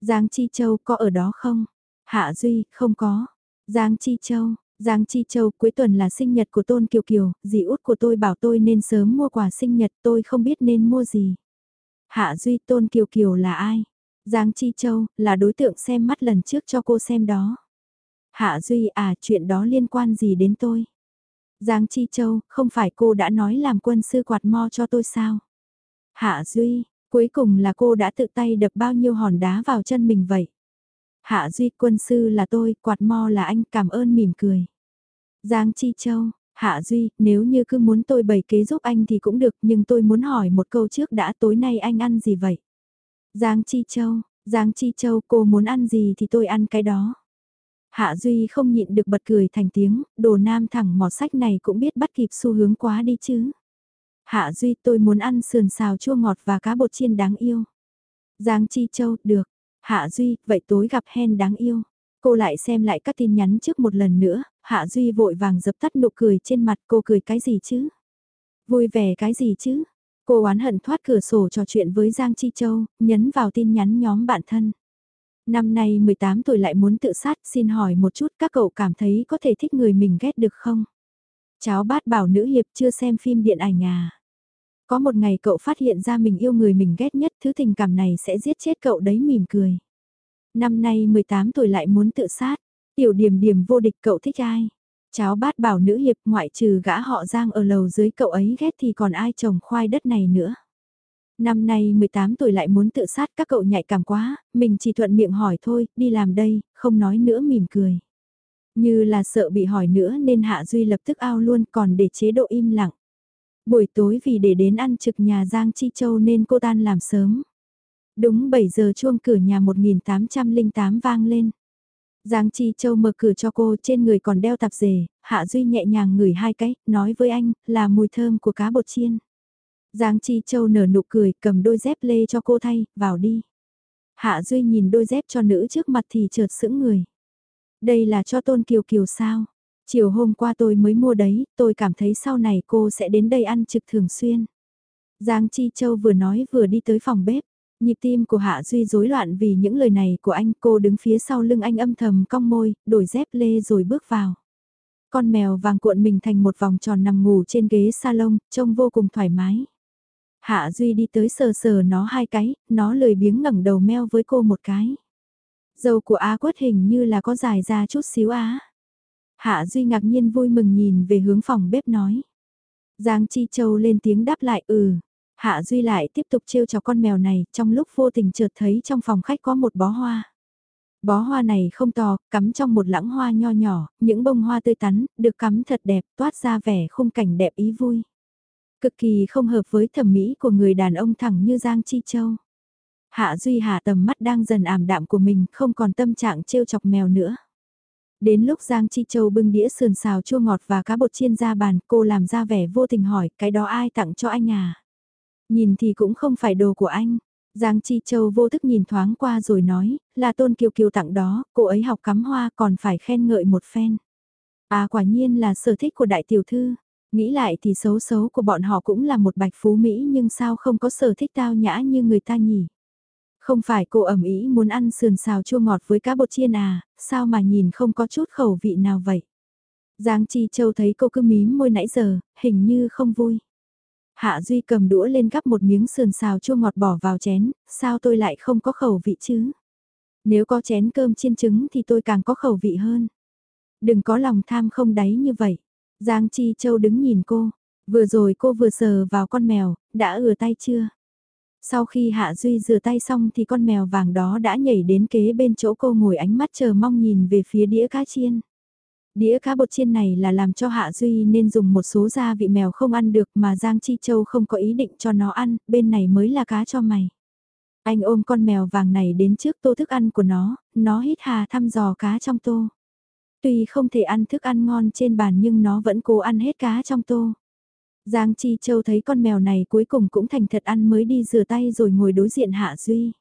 S1: Giang Chi Châu có ở đó không? Hạ Duy, không có. Giang Chi Châu, Giang Chi Châu cuối tuần là sinh nhật của Tôn Kiều Kiều, dì út của tôi bảo tôi nên sớm mua quà sinh nhật tôi không biết nên mua gì. Hạ Duy Tôn Kiều Kiều là ai? Giang Chi Châu, là đối tượng xem mắt lần trước cho cô xem đó. Hạ Duy à, chuyện đó liên quan gì đến tôi? Giang Chi Châu, không phải cô đã nói làm quân sư quạt mo cho tôi sao? Hạ Duy, cuối cùng là cô đã tự tay đập bao nhiêu hòn đá vào chân mình vậy? Hạ Duy quân sư là tôi, quạt mo là anh, cảm ơn mỉm cười. Giang Chi Châu, Hạ Duy, nếu như cứ muốn tôi bày kế giúp anh thì cũng được, nhưng tôi muốn hỏi một câu trước đã tối nay anh ăn gì vậy? Giang Chi Châu, Giang Chi Châu cô muốn ăn gì thì tôi ăn cái đó. Hạ Duy không nhịn được bật cười thành tiếng, đồ nam thẳng mọt sách này cũng biết bắt kịp xu hướng quá đi chứ. Hạ Duy tôi muốn ăn sườn xào chua ngọt và cá bột chiên đáng yêu. Giang Chi Châu, được. Hạ Duy, vậy tối gặp hen đáng yêu. Cô lại xem lại các tin nhắn trước một lần nữa, Hạ Duy vội vàng dập tắt nụ cười trên mặt cô cười cái gì chứ? Vui vẻ cái gì chứ? Cô oán hận thoát cửa sổ trò chuyện với Giang Chi Châu, nhấn vào tin nhắn nhóm bạn thân. Năm nay 18 tuổi lại muốn tự sát, xin hỏi một chút các cậu cảm thấy có thể thích người mình ghét được không? Cháu bát bảo nữ hiệp chưa xem phim điện ảnh à? Có một ngày cậu phát hiện ra mình yêu người mình ghét nhất, thứ tình cảm này sẽ giết chết cậu đấy mỉm cười. Năm nay 18 tuổi lại muốn tự sát, tiểu điểm điểm vô địch cậu thích ai? Cháu bát bảo nữ hiệp ngoại trừ gã họ Giang ở lầu dưới cậu ấy ghét thì còn ai trồng khoai đất này nữa. Năm nay 18 tuổi lại muốn tự sát các cậu nhạy cảm quá, mình chỉ thuận miệng hỏi thôi, đi làm đây, không nói nữa mỉm cười. Như là sợ bị hỏi nữa nên Hạ Duy lập tức ao luôn còn để chế độ im lặng. Buổi tối vì để đến ăn trực nhà Giang Chi Châu nên cô tan làm sớm. Đúng 7 giờ chuông cửa nhà 1808 vang lên. Giang Chi Châu mở cửa cho cô trên người còn đeo tạp dề, Hạ Duy nhẹ nhàng ngửi hai cái, nói với anh, là mùi thơm của cá bột chiên. Giang Chi Châu nở nụ cười, cầm đôi dép lê cho cô thay, vào đi. Hạ Duy nhìn đôi dép cho nữ trước mặt thì chợt sững người. Đây là cho Tôn Kiều Kiều sao? Chiều hôm qua tôi mới mua đấy, tôi cảm thấy sau này cô sẽ đến đây ăn trực thường xuyên. Giang Chi Châu vừa nói vừa đi tới phòng bếp. Nhịp tim của Hạ Duy rối loạn vì những lời này của anh, cô đứng phía sau lưng anh âm thầm cong môi, đổi dép lê rồi bước vào. Con mèo vàng cuộn mình thành một vòng tròn nằm ngủ trên ghế salon, trông vô cùng thoải mái. Hạ Duy đi tới sờ sờ nó hai cái, nó lười biếng ngẩng đầu meo với cô một cái. Dầu của Á quất hình như là có dài ra chút xíu á. Hạ Duy ngạc nhiên vui mừng nhìn về hướng phòng bếp nói. Giang Chi Châu lên tiếng đáp lại ừ, Hạ Duy lại tiếp tục trêu cho con mèo này, trong lúc vô tình chợt thấy trong phòng khách có một bó hoa. Bó hoa này không to, cắm trong một lãng hoa nho nhỏ, những bông hoa tươi tắn, được cắm thật đẹp, toát ra vẻ khung cảnh đẹp ý vui. Cực kỳ không hợp với thẩm mỹ của người đàn ông thẳng như Giang Chi Châu. Hạ Duy hạ tầm mắt đang dần ảm đạm của mình, không còn tâm trạng trêu chọc mèo nữa. Đến lúc Giang Chi Châu bưng đĩa sườn xào chua ngọt và cá bột chiên ra bàn, cô làm ra vẻ vô tình hỏi, cái đó ai tặng cho anh à? Nhìn thì cũng không phải đồ của anh. Giang Chi Châu vô thức nhìn thoáng qua rồi nói, là Tôn Kiều Kiều tặng đó, cô ấy học cắm hoa còn phải khen ngợi một phen. À quả nhiên là sở thích của đại tiểu thư. Nghĩ lại thì xấu xấu của bọn họ cũng là một bạch phú Mỹ nhưng sao không có sở thích tao nhã như người ta nhỉ. Không phải cô ẩm ý muốn ăn sườn xào chua ngọt với cá bột chiên à, sao mà nhìn không có chút khẩu vị nào vậy? Giang Chi Châu thấy cô cứ mím môi nãy giờ, hình như không vui. Hạ Duy cầm đũa lên gắp một miếng sườn xào chua ngọt bỏ vào chén, sao tôi lại không có khẩu vị chứ? Nếu có chén cơm chiên trứng thì tôi càng có khẩu vị hơn. Đừng có lòng tham không đáy như vậy. Giang Chi Châu đứng nhìn cô. Vừa rồi cô vừa sờ vào con mèo, đã ừa tay chưa? Sau khi Hạ Duy rửa tay xong thì con mèo vàng đó đã nhảy đến kế bên chỗ cô ngồi ánh mắt chờ mong nhìn về phía đĩa cá chiên. Đĩa cá bột chiên này là làm cho Hạ Duy nên dùng một số gia vị mèo không ăn được mà Giang Chi Châu không có ý định cho nó ăn, bên này mới là cá cho mày. Anh ôm con mèo vàng này đến trước tô thức ăn của nó, nó hít hà thăm dò cá trong tô. Tuy không thể ăn thức ăn ngon trên bàn nhưng nó vẫn cố ăn hết cá trong tô. Giang Chi Châu thấy con mèo này cuối cùng cũng thành thật ăn mới đi rửa tay rồi ngồi đối diện Hạ Duy.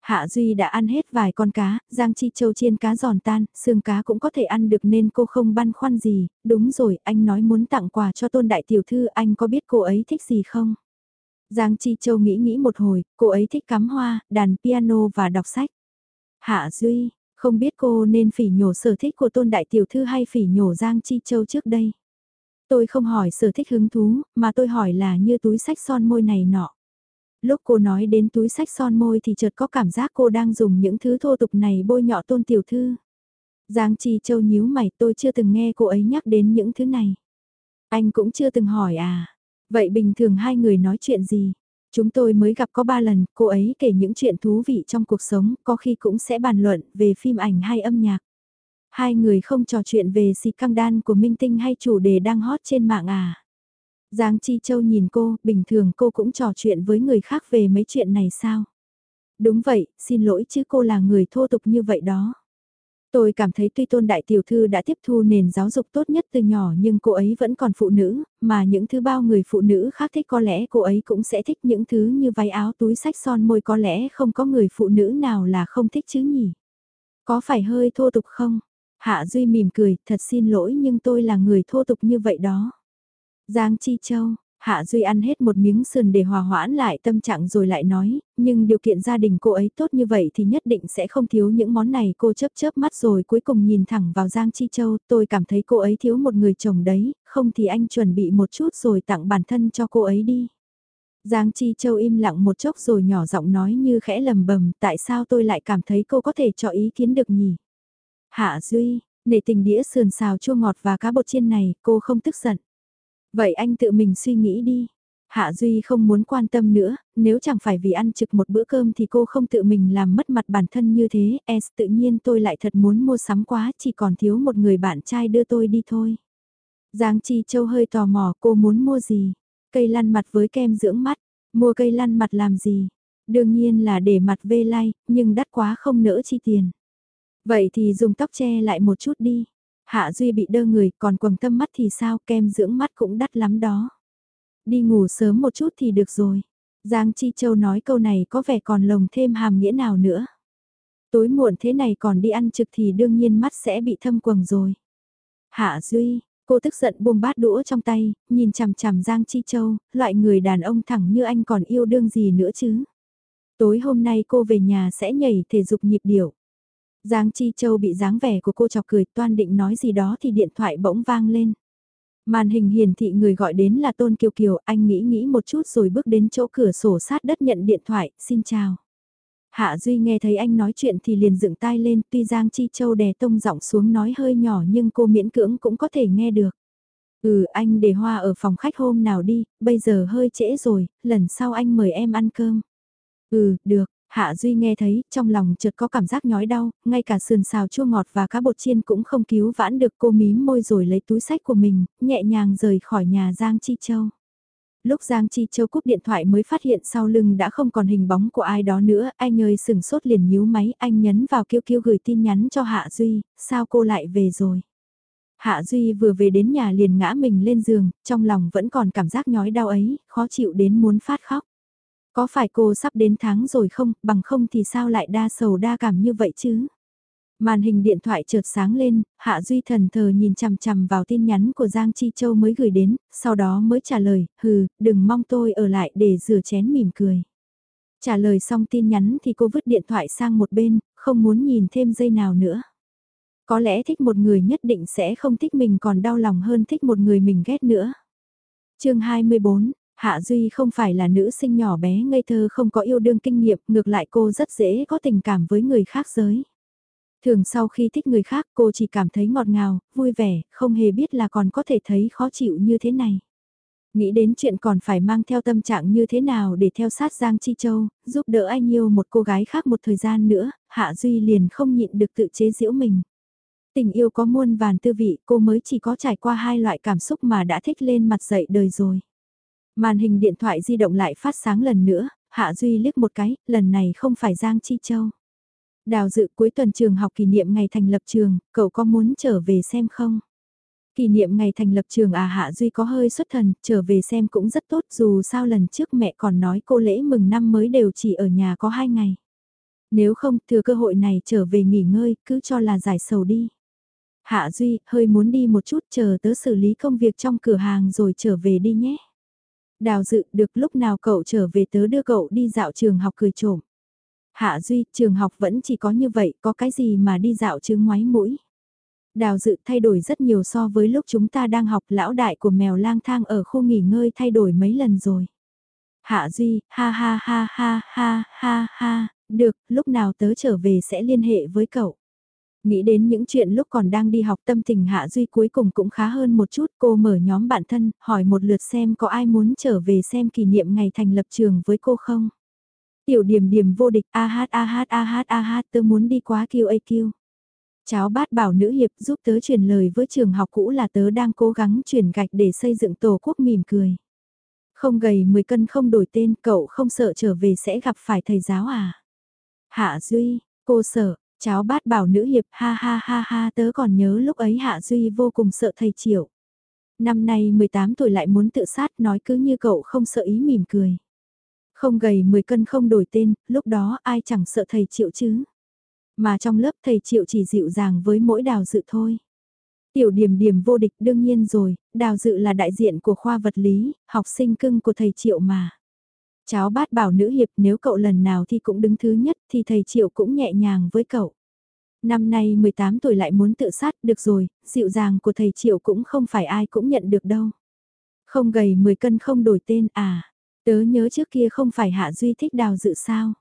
S1: Hạ Duy đã ăn hết vài con cá, Giang Chi Châu chiên cá giòn tan, xương cá cũng có thể ăn được nên cô không băn khoăn gì, đúng rồi, anh nói muốn tặng quà cho tôn đại tiểu thư, anh có biết cô ấy thích gì không? Giang Chi Châu nghĩ nghĩ một hồi, cô ấy thích cắm hoa, đàn piano và đọc sách. Hạ Duy, không biết cô nên phỉ nhổ sở thích của tôn đại tiểu thư hay phỉ nhổ Giang Chi Châu trước đây? Tôi không hỏi sở thích hứng thú, mà tôi hỏi là như túi sách son môi này nọ. Lúc cô nói đến túi sách son môi thì chợt có cảm giác cô đang dùng những thứ thô tục này bôi nhọ tôn tiểu thư. Giang Chi Châu nhíu mày tôi chưa từng nghe cô ấy nhắc đến những thứ này. Anh cũng chưa từng hỏi à. Vậy bình thường hai người nói chuyện gì? Chúng tôi mới gặp có ba lần, cô ấy kể những chuyện thú vị trong cuộc sống, có khi cũng sẽ bàn luận về phim ảnh hay âm nhạc. Hai người không trò chuyện về xịt căng đan của minh tinh hay chủ đề đang hot trên mạng à? Giang Chi Châu nhìn cô, bình thường cô cũng trò chuyện với người khác về mấy chuyện này sao? Đúng vậy, xin lỗi chứ cô là người thô tục như vậy đó. Tôi cảm thấy tuy tôn đại tiểu thư đã tiếp thu nền giáo dục tốt nhất từ nhỏ nhưng cô ấy vẫn còn phụ nữ, mà những thứ bao người phụ nữ khác thích có lẽ cô ấy cũng sẽ thích những thứ như váy áo túi sách son môi có lẽ không có người phụ nữ nào là không thích chứ nhỉ. Có phải hơi thô tục không? Hạ Duy mỉm cười, thật xin lỗi nhưng tôi là người thô tục như vậy đó. Giang Chi Châu, Hạ Duy ăn hết một miếng sườn để hòa hoãn lại tâm trạng rồi lại nói, nhưng điều kiện gia đình cô ấy tốt như vậy thì nhất định sẽ không thiếu những món này cô chớp chớp mắt rồi cuối cùng nhìn thẳng vào Giang Chi Châu, tôi cảm thấy cô ấy thiếu một người chồng đấy, không thì anh chuẩn bị một chút rồi tặng bản thân cho cô ấy đi. Giang Chi Châu im lặng một chốc rồi nhỏ giọng nói như khẽ lầm bầm, tại sao tôi lại cảm thấy cô có thể cho ý kiến được nhỉ? Hạ Duy, nể tình đĩa sườn xào chua ngọt và cá bột chiên này, cô không tức giận. Vậy anh tự mình suy nghĩ đi. Hạ Duy không muốn quan tâm nữa, nếu chẳng phải vì ăn trực một bữa cơm thì cô không tự mình làm mất mặt bản thân như thế, es tự nhiên tôi lại thật muốn mua sắm quá, chỉ còn thiếu một người bạn trai đưa tôi đi thôi. Giang Chi Châu hơi tò mò cô muốn mua gì? Cây lăn mặt với kem dưỡng mắt, mua cây lăn mặt làm gì? Đương nhiên là để mặt vê lai, nhưng đắt quá không nỡ chi tiền. Vậy thì dùng tóc che lại một chút đi. Hạ Duy bị đơ người, còn quầng tâm mắt thì sao, kem dưỡng mắt cũng đắt lắm đó. Đi ngủ sớm một chút thì được rồi. Giang Chi Châu nói câu này có vẻ còn lồng thêm hàm nghĩa nào nữa. Tối muộn thế này còn đi ăn trực thì đương nhiên mắt sẽ bị thâm quầng rồi. Hạ Duy, cô tức giận buông bát đũa trong tay, nhìn chằm chằm Giang Chi Châu, loại người đàn ông thẳng như anh còn yêu đương gì nữa chứ. Tối hôm nay cô về nhà sẽ nhảy thể dục nhịp điệu. Giang Chi Châu bị dáng vẻ của cô chọc cười toan định nói gì đó thì điện thoại bỗng vang lên. Màn hình hiển thị người gọi đến là Tôn Kiều Kiều, anh nghĩ nghĩ một chút rồi bước đến chỗ cửa sổ sát đất nhận điện thoại, xin chào. Hạ Duy nghe thấy anh nói chuyện thì liền dựng tai lên, tuy Giang Chi Châu đè tông giọng xuống nói hơi nhỏ nhưng cô miễn cưỡng cũng có thể nghe được. Ừ anh để hoa ở phòng khách hôm nào đi, bây giờ hơi trễ rồi, lần sau anh mời em ăn cơm. Ừ, được, Hạ Duy nghe thấy, trong lòng chợt có cảm giác nhói đau, ngay cả sườn xào chua ngọt và cá bột chiên cũng không cứu vãn được cô mím môi rồi lấy túi sách của mình, nhẹ nhàng rời khỏi nhà Giang Chi Châu. Lúc Giang Chi Châu cúp điện thoại mới phát hiện sau lưng đã không còn hình bóng của ai đó nữa, anh ơi sừng sốt liền nhíu máy, anh nhấn vào kêu kêu gửi tin nhắn cho Hạ Duy, sao cô lại về rồi? Hạ Duy vừa về đến nhà liền ngã mình lên giường, trong lòng vẫn còn cảm giác nhói đau ấy, khó chịu đến muốn phát khóc. Có phải cô sắp đến tháng rồi không, bằng không thì sao lại đa sầu đa cảm như vậy chứ? Màn hình điện thoại chợt sáng lên, Hạ Duy thần thờ nhìn chằm chằm vào tin nhắn của Giang Chi Châu mới gửi đến, sau đó mới trả lời, hừ, đừng mong tôi ở lại để rửa chén mỉm cười. Trả lời xong tin nhắn thì cô vứt điện thoại sang một bên, không muốn nhìn thêm giây nào nữa. Có lẽ thích một người nhất định sẽ không thích mình còn đau lòng hơn thích một người mình ghét nữa. chương 24, Hạ Duy không phải là nữ sinh nhỏ bé ngây thơ không có yêu đương kinh nghiệm, ngược lại cô rất dễ có tình cảm với người khác giới. Thường sau khi thích người khác cô chỉ cảm thấy ngọt ngào, vui vẻ, không hề biết là còn có thể thấy khó chịu như thế này. Nghĩ đến chuyện còn phải mang theo tâm trạng như thế nào để theo sát Giang Chi Châu, giúp đỡ anh yêu một cô gái khác một thời gian nữa, Hạ Duy liền không nhịn được tự chế giễu mình. Tình yêu có muôn vàn tư vị, cô mới chỉ có trải qua hai loại cảm xúc mà đã thích lên mặt dậy đời rồi. Màn hình điện thoại di động lại phát sáng lần nữa, Hạ Duy liếc một cái, lần này không phải Giang Chi Châu. Đào dự cuối tuần trường học kỷ niệm ngày thành lập trường, cậu có muốn trở về xem không? Kỷ niệm ngày thành lập trường à Hạ Duy có hơi xuất thần, trở về xem cũng rất tốt dù sao lần trước mẹ còn nói cô lễ mừng năm mới đều chỉ ở nhà có hai ngày. Nếu không, thừa cơ hội này trở về nghỉ ngơi, cứ cho là giải sầu đi. Hạ Duy, hơi muốn đi một chút chờ tớ xử lý công việc trong cửa hàng rồi trở về đi nhé. Đào dự, được lúc nào cậu trở về tớ đưa cậu đi dạo trường học cười trộm. Hạ Duy, trường học vẫn chỉ có như vậy, có cái gì mà đi dạo chứ ngoái mũi. Đào dự thay đổi rất nhiều so với lúc chúng ta đang học lão đại của mèo lang thang ở khu nghỉ ngơi thay đổi mấy lần rồi. Hạ Duy, ha ha ha ha ha ha ha, được, lúc nào tớ trở về sẽ liên hệ với cậu. Nghĩ đến những chuyện lúc còn đang đi học tâm tình Hạ Duy cuối cùng cũng khá hơn một chút. Cô mở nhóm bạn thân, hỏi một lượt xem có ai muốn trở về xem kỷ niệm ngày thành lập trường với cô không. Tiểu điểm điểm vô địch a hát a hát a hát a hát tớ muốn đi quá kêu AQ. Cháu bát bảo nữ hiệp giúp tớ truyền lời với trường học cũ là tớ đang cố gắng chuyển gạch để xây dựng tổ quốc mỉm cười. Không gầy 10 cân không đổi tên cậu không sợ trở về sẽ gặp phải thầy giáo à? Hạ Duy, cô sợ, cháu bát bảo nữ hiệp ha ha ha ha tớ còn nhớ lúc ấy Hạ Duy vô cùng sợ thầy Triệu. Năm nay 18 tuổi lại muốn tự sát nói cứ như cậu không sợ ý mỉm cười. Không gầy 10 cân không đổi tên, lúc đó ai chẳng sợ thầy Triệu chứ. Mà trong lớp thầy Triệu chỉ dịu dàng với mỗi đào dự thôi. Tiểu điểm điểm vô địch đương nhiên rồi, đào dự là đại diện của khoa vật lý, học sinh cưng của thầy Triệu mà. Cháu bát bảo nữ hiệp nếu cậu lần nào thì cũng đứng thứ nhất thì thầy Triệu cũng nhẹ nhàng với cậu. Năm nay 18 tuổi lại muốn tự sát được rồi, dịu dàng của thầy Triệu cũng không phải ai cũng nhận được đâu. Không gầy 10 cân không đổi tên à, tớ nhớ trước kia không phải Hạ Duy thích đào dự sao.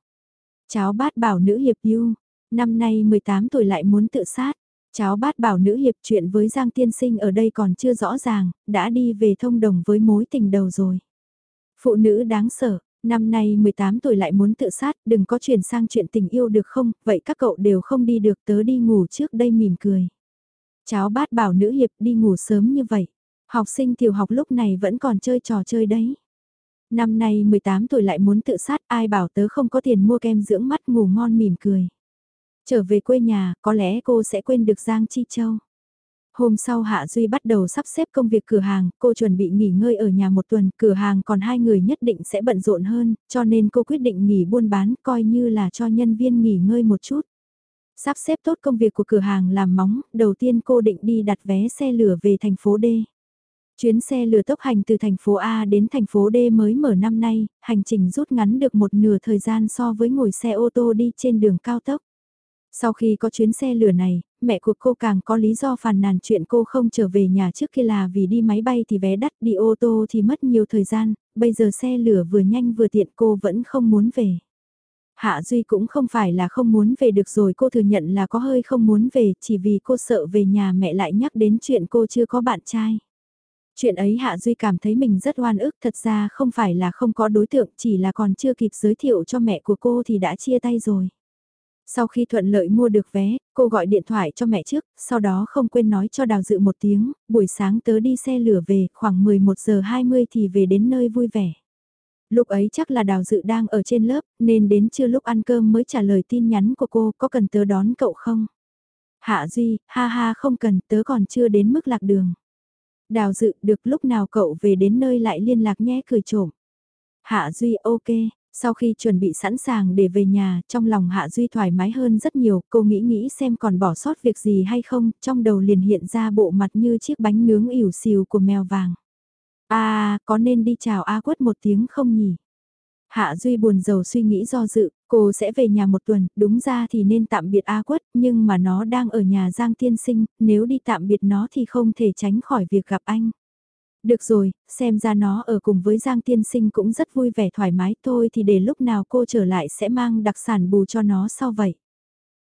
S1: Cháu bát bảo nữ hiệp yêu, năm nay 18 tuổi lại muốn tự sát. Cháu bát bảo nữ hiệp chuyện với Giang Tiên Sinh ở đây còn chưa rõ ràng, đã đi về thông đồng với mối tình đầu rồi. Phụ nữ đáng sợ, năm nay 18 tuổi lại muốn tự sát, đừng có chuyển sang chuyện tình yêu được không, vậy các cậu đều không đi được tớ đi ngủ trước đây mỉm cười. Cháu bát bảo nữ hiệp đi ngủ sớm như vậy, học sinh tiểu học lúc này vẫn còn chơi trò chơi đấy. Năm nay 18 tuổi lại muốn tự sát, ai bảo tớ không có tiền mua kem dưỡng mắt ngủ ngon mỉm cười. Trở về quê nhà, có lẽ cô sẽ quên được Giang Chi Châu. Hôm sau Hạ Duy bắt đầu sắp xếp công việc cửa hàng, cô chuẩn bị nghỉ ngơi ở nhà một tuần, cửa hàng còn hai người nhất định sẽ bận rộn hơn, cho nên cô quyết định nghỉ buôn bán coi như là cho nhân viên nghỉ ngơi một chút. Sắp xếp tốt công việc của cửa hàng làm móng, đầu tiên cô định đi đặt vé xe lửa về thành phố D. Chuyến xe lửa tốc hành từ thành phố A đến thành phố D mới mở năm nay, hành trình rút ngắn được một nửa thời gian so với ngồi xe ô tô đi trên đường cao tốc. Sau khi có chuyến xe lửa này, mẹ của cô càng có lý do phàn nàn chuyện cô không trở về nhà trước kia là vì đi máy bay thì vé đắt đi ô tô thì mất nhiều thời gian, bây giờ xe lửa vừa nhanh vừa tiện cô vẫn không muốn về. Hạ Duy cũng không phải là không muốn về được rồi cô thừa nhận là có hơi không muốn về chỉ vì cô sợ về nhà mẹ lại nhắc đến chuyện cô chưa có bạn trai. Chuyện ấy Hạ Duy cảm thấy mình rất oan ức thật ra không phải là không có đối tượng chỉ là còn chưa kịp giới thiệu cho mẹ của cô thì đã chia tay rồi. Sau khi thuận lợi mua được vé, cô gọi điện thoại cho mẹ trước, sau đó không quên nói cho Đào Dự một tiếng, buổi sáng tớ đi xe lửa về, khoảng 11 giờ 20 thì về đến nơi vui vẻ. Lúc ấy chắc là Đào Dự đang ở trên lớp, nên đến trưa lúc ăn cơm mới trả lời tin nhắn của cô, có cần tớ đón cậu không? Hạ Duy, ha ha không cần, tớ còn chưa đến mức lạc đường. Đào Dự, được lúc nào cậu về đến nơi lại liên lạc nhé cười trộm. Hạ Duy, ok, sau khi chuẩn bị sẵn sàng để về nhà, trong lòng Hạ Duy thoải mái hơn rất nhiều, cô nghĩ nghĩ xem còn bỏ sót việc gì hay không, trong đầu liền hiện ra bộ mặt như chiếc bánh nướng ỉu xìu của mèo vàng. À, có nên đi chào A quất một tiếng không nhỉ? Hạ Duy buồn rầu suy nghĩ do dự, cô sẽ về nhà một tuần, đúng ra thì nên tạm biệt A Quất, nhưng mà nó đang ở nhà Giang Tiên Sinh, nếu đi tạm biệt nó thì không thể tránh khỏi việc gặp anh. Được rồi, xem ra nó ở cùng với Giang Tiên Sinh cũng rất vui vẻ thoải mái thôi thì để lúc nào cô trở lại sẽ mang đặc sản bù cho nó sau vậy.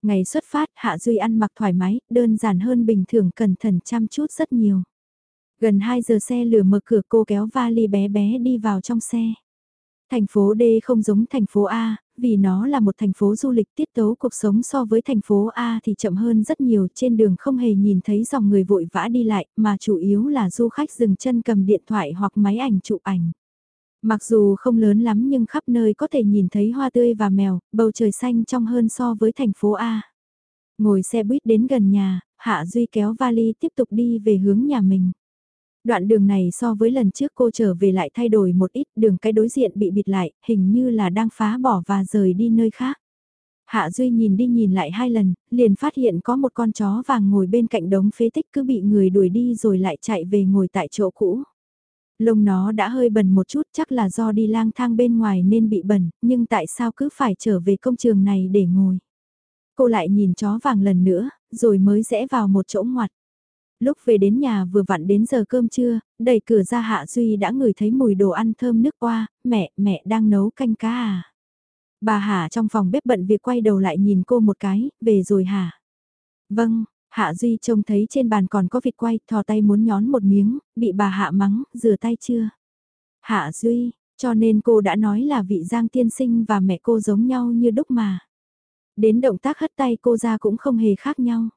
S1: Ngày xuất phát, Hạ Duy ăn mặc thoải mái, đơn giản hơn bình thường cẩn thận chăm chút rất nhiều. Gần 2 giờ xe lửa mở cửa cô kéo vali bé bé đi vào trong xe. Thành phố D không giống thành phố A, vì nó là một thành phố du lịch tiết tấu cuộc sống so với thành phố A thì chậm hơn rất nhiều trên đường không hề nhìn thấy dòng người vội vã đi lại mà chủ yếu là du khách dừng chân cầm điện thoại hoặc máy ảnh chụp ảnh. Mặc dù không lớn lắm nhưng khắp nơi có thể nhìn thấy hoa tươi và mèo, bầu trời xanh trong hơn so với thành phố A. Ngồi xe buýt đến gần nhà, Hạ Duy kéo vali tiếp tục đi về hướng nhà mình. Đoạn đường này so với lần trước cô trở về lại thay đổi một ít, đường cái đối diện bị bịt lại, hình như là đang phá bỏ và rời đi nơi khác. Hạ Duy nhìn đi nhìn lại hai lần, liền phát hiện có một con chó vàng ngồi bên cạnh đống phế tích cứ bị người đuổi đi rồi lại chạy về ngồi tại chỗ cũ. Lông nó đã hơi bẩn một chút chắc là do đi lang thang bên ngoài nên bị bẩn, nhưng tại sao cứ phải trở về công trường này để ngồi. Cô lại nhìn chó vàng lần nữa, rồi mới rẽ vào một chỗ ngoặt lúc về đến nhà vừa vặn đến giờ cơm trưa, đẩy cửa ra Hạ Duy đã ngửi thấy mùi đồ ăn thơm nước qua, mẹ, mẹ đang nấu canh cá à. Bà Hạ trong phòng bếp bận việc quay đầu lại nhìn cô một cái, về rồi hả? Vâng, Hạ Duy trông thấy trên bàn còn có vịt quay, thò tay muốn nhón một miếng, bị bà Hạ mắng, rửa tay chưa? Hạ Duy, cho nên cô đã nói là vị Giang tiên sinh và mẹ cô giống nhau như đúc mà. Đến động tác hất tay cô ra cũng không hề khác nhau.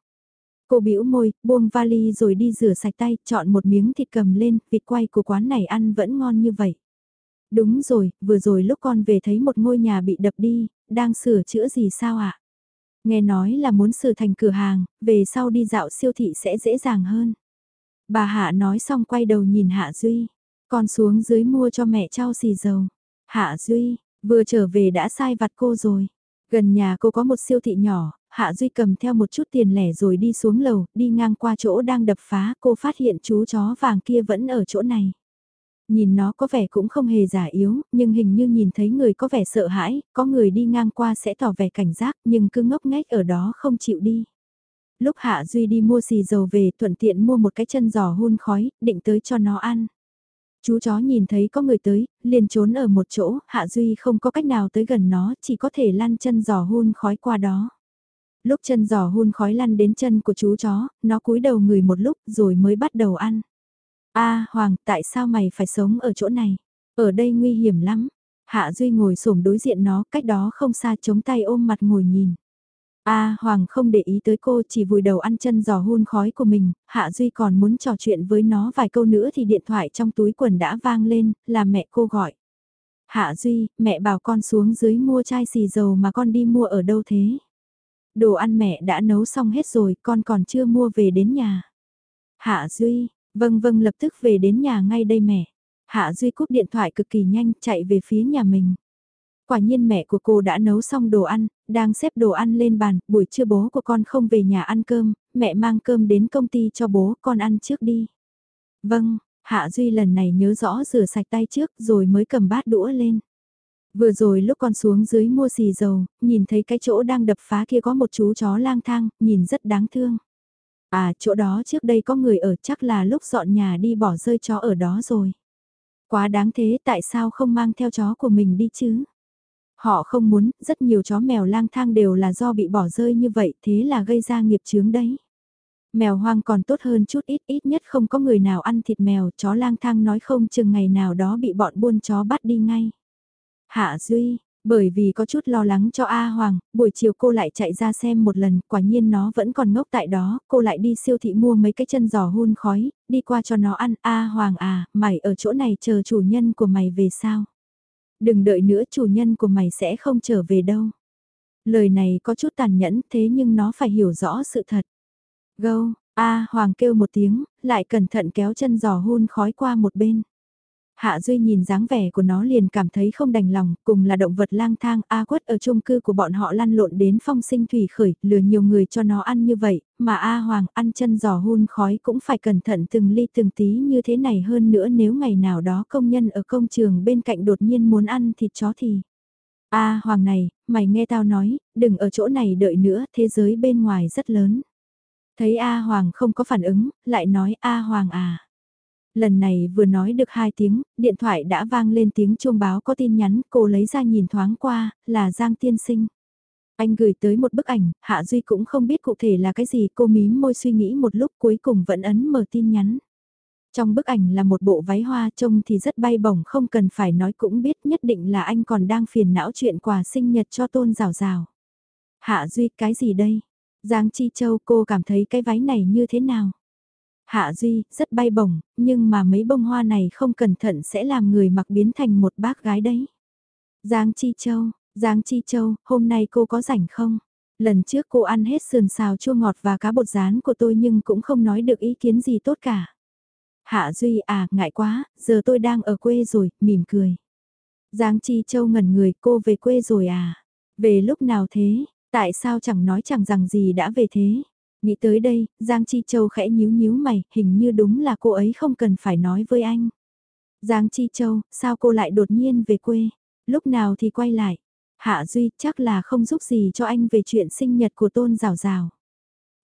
S1: Cô bĩu môi, buông vali rồi đi rửa sạch tay, chọn một miếng thịt cầm lên, vịt quay của quán này ăn vẫn ngon như vậy. Đúng rồi, vừa rồi lúc con về thấy một ngôi nhà bị đập đi, đang sửa chữa gì sao ạ? À? Nghe nói là muốn sửa thành cửa hàng, về sau đi dạo siêu thị sẽ dễ dàng hơn. Bà Hạ nói xong quay đầu nhìn Hạ Duy, con xuống dưới mua cho mẹ trao xì dầu. Hạ Duy, vừa trở về đã sai vặt cô rồi. Gần nhà cô có một siêu thị nhỏ, Hạ Duy cầm theo một chút tiền lẻ rồi đi xuống lầu, đi ngang qua chỗ đang đập phá, cô phát hiện chú chó vàng kia vẫn ở chỗ này. Nhìn nó có vẻ cũng không hề giả yếu, nhưng hình như nhìn thấy người có vẻ sợ hãi, có người đi ngang qua sẽ tỏ vẻ cảnh giác nhưng cứ ngốc nghếch ở đó không chịu đi. Lúc Hạ Duy đi mua xì dầu về thuận tiện mua một cái chân giò hun khói, định tới cho nó ăn. Chú chó nhìn thấy có người tới, liền trốn ở một chỗ, Hạ Duy không có cách nào tới gần nó, chỉ có thể lăn chân giò hun khói qua đó lúc chân giò hun khói lăn đến chân của chú chó, nó cúi đầu người một lúc rồi mới bắt đầu ăn. a Hoàng, tại sao mày phải sống ở chỗ này? Ở đây nguy hiểm lắm. Hạ Duy ngồi xổm đối diện nó, cách đó không xa chống tay ôm mặt ngồi nhìn. A Hoàng không để ý tới cô chỉ vùi đầu ăn chân giò hun khói của mình, Hạ Duy còn muốn trò chuyện với nó vài câu nữa thì điện thoại trong túi quần đã vang lên, là mẹ cô gọi. Hạ Duy, mẹ bảo con xuống dưới mua chai xì dầu mà con đi mua ở đâu thế? Đồ ăn mẹ đã nấu xong hết rồi, con còn chưa mua về đến nhà. Hạ Duy, vâng vâng lập tức về đến nhà ngay đây mẹ. Hạ Duy cúp điện thoại cực kỳ nhanh chạy về phía nhà mình. Quả nhiên mẹ của cô đã nấu xong đồ ăn, đang xếp đồ ăn lên bàn, buổi trưa bố của con không về nhà ăn cơm, mẹ mang cơm đến công ty cho bố, con ăn trước đi. Vâng, Hạ Duy lần này nhớ rõ rửa sạch tay trước rồi mới cầm bát đũa lên. Vừa rồi lúc con xuống dưới mua xì dầu, nhìn thấy cái chỗ đang đập phá kia có một chú chó lang thang, nhìn rất đáng thương. À, chỗ đó trước đây có người ở chắc là lúc dọn nhà đi bỏ rơi chó ở đó rồi. Quá đáng thế tại sao không mang theo chó của mình đi chứ? Họ không muốn, rất nhiều chó mèo lang thang đều là do bị bỏ rơi như vậy, thế là gây ra nghiệp chướng đấy. Mèo hoang còn tốt hơn chút ít, ít nhất không có người nào ăn thịt mèo, chó lang thang nói không chừng ngày nào đó bị bọn buôn chó bắt đi ngay. Hạ Duy, bởi vì có chút lo lắng cho A Hoàng, buổi chiều cô lại chạy ra xem một lần, quả nhiên nó vẫn còn ngốc tại đó, cô lại đi siêu thị mua mấy cái chân giò hun khói, đi qua cho nó ăn, A Hoàng à, mày ở chỗ này chờ chủ nhân của mày về sao? Đừng đợi nữa chủ nhân của mày sẽ không trở về đâu. Lời này có chút tàn nhẫn thế nhưng nó phải hiểu rõ sự thật. Gâu, A Hoàng kêu một tiếng, lại cẩn thận kéo chân giò hun khói qua một bên. Hạ Duy nhìn dáng vẻ của nó liền cảm thấy không đành lòng, cùng là động vật lang thang, A quất ở chung cư của bọn họ lăn lộn đến phong sinh thủy khởi, lừa nhiều người cho nó ăn như vậy, mà A Hoàng ăn chân giò hun khói cũng phải cẩn thận từng ly từng tí như thế này hơn nữa nếu ngày nào đó công nhân ở công trường bên cạnh đột nhiên muốn ăn thịt chó thì... A Hoàng này, mày nghe tao nói, đừng ở chỗ này đợi nữa, thế giới bên ngoài rất lớn. Thấy A Hoàng không có phản ứng, lại nói A Hoàng à. Lần này vừa nói được hai tiếng, điện thoại đã vang lên tiếng chuông báo có tin nhắn, cô lấy ra nhìn thoáng qua, là Giang Tiên Sinh. Anh gửi tới một bức ảnh, Hạ Duy cũng không biết cụ thể là cái gì, cô mím môi suy nghĩ một lúc cuối cùng vẫn ấn mở tin nhắn. Trong bức ảnh là một bộ váy hoa trông thì rất bay bổng không cần phải nói cũng biết nhất định là anh còn đang phiền não chuyện quà sinh nhật cho tôn rào rào. Hạ Duy cái gì đây? Giang Chi Châu cô cảm thấy cái váy này như thế nào? Hạ Duy, rất bay bổng, nhưng mà mấy bông hoa này không cẩn thận sẽ làm người mặc biến thành một bác gái đấy. Giang Chi Châu, Giang Chi Châu, hôm nay cô có rảnh không? Lần trước cô ăn hết sườn xào chua ngọt và cá bột rán của tôi nhưng cũng không nói được ý kiến gì tốt cả. Hạ Duy à, ngại quá, giờ tôi đang ở quê rồi, mỉm cười. Giang Chi Châu ngẩn người, cô về quê rồi à? Về lúc nào thế? Tại sao chẳng nói chẳng rằng gì đã về thế? Nghĩ tới đây, Giang Chi Châu khẽ nhíu nhíu mày, hình như đúng là cô ấy không cần phải nói với anh. Giang Chi Châu, sao cô lại đột nhiên về quê? Lúc nào thì quay lại? Hạ Duy chắc là không giúp gì cho anh về chuyện sinh nhật của Tôn Rào Rào.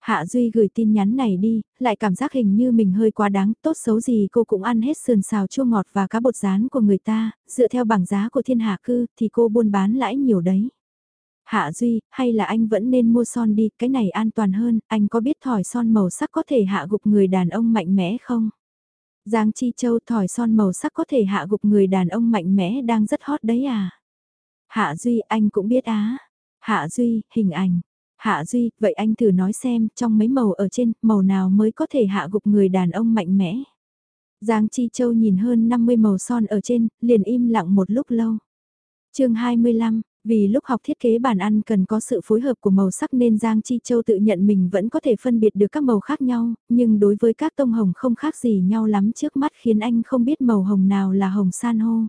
S1: Hạ Duy gửi tin nhắn này đi, lại cảm giác hình như mình hơi quá đáng, tốt xấu gì cô cũng ăn hết sườn xào chua ngọt và cá bột rán của người ta, dựa theo bảng giá của thiên hạ cư thì cô buôn bán lãi nhiều đấy. Hạ Duy, hay là anh vẫn nên mua son đi, cái này an toàn hơn, anh có biết thỏi son màu sắc có thể hạ gục người đàn ông mạnh mẽ không? Giang Chi Châu thỏi son màu sắc có thể hạ gục người đàn ông mạnh mẽ đang rất hot đấy à? Hạ Duy, anh cũng biết á. Hạ Duy, hình ảnh. Hạ Duy, vậy anh thử nói xem, trong mấy màu ở trên, màu nào mới có thể hạ gục người đàn ông mạnh mẽ? Giang Chi Châu nhìn hơn 50 màu son ở trên, liền im lặng một lúc lâu. chương 25, vì lúc học thiết kế bàn ăn cần có sự phối hợp của màu sắc nên Giang Chi Châu tự nhận mình vẫn có thể phân biệt được các màu khác nhau, nhưng đối với các tông hồng không khác gì nhau lắm trước mắt khiến anh không biết màu hồng nào là hồng san hô.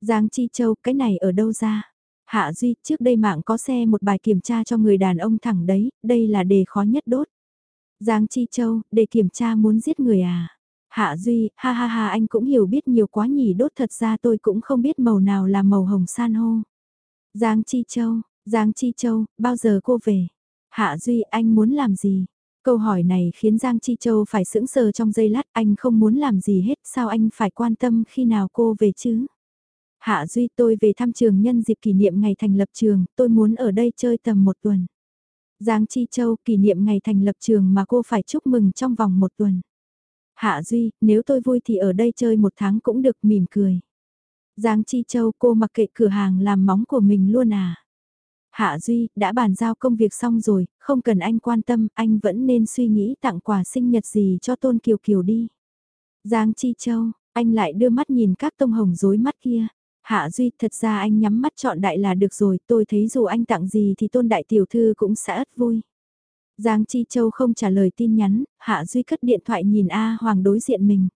S1: Giang Chi Châu, cái này ở đâu ra? Hạ Duy, trước đây mạng có xe một bài kiểm tra cho người đàn ông thẳng đấy, đây là đề khó nhất đốt. Giang Chi Châu, để kiểm tra muốn giết người à? Hạ Duy, ha ha ha anh cũng hiểu biết nhiều quá nhỉ đốt thật ra tôi cũng không biết màu nào là màu hồng san hô. Giang Chi Châu, Giang Chi Châu, bao giờ cô về? Hạ Duy, anh muốn làm gì? Câu hỏi này khiến Giang Chi Châu phải sững sờ trong giây lát, anh không muốn làm gì hết, sao anh phải quan tâm khi nào cô về chứ? Hạ Duy tôi về thăm trường nhân dịp kỷ niệm ngày thành lập trường, tôi muốn ở đây chơi tầm một tuần. Giang Chi Châu kỷ niệm ngày thành lập trường mà cô phải chúc mừng trong vòng một tuần. Hạ Duy, nếu tôi vui thì ở đây chơi một tháng cũng được mỉm cười. Giang Chi Châu cô mặc kệ cửa hàng làm móng của mình luôn à. Hạ Duy, đã bàn giao công việc xong rồi, không cần anh quan tâm, anh vẫn nên suy nghĩ tặng quà sinh nhật gì cho Tôn Kiều Kiều đi. Giang Chi Châu, anh lại đưa mắt nhìn các tông hồng rối mắt kia. Hạ Duy, thật ra anh nhắm mắt chọn đại là được rồi, tôi thấy dù anh tặng gì thì tôn đại tiểu thư cũng sẽ ất vui. Giang Chi Châu không trả lời tin nhắn, Hạ Duy cất điện thoại nhìn A Hoàng đối diện mình.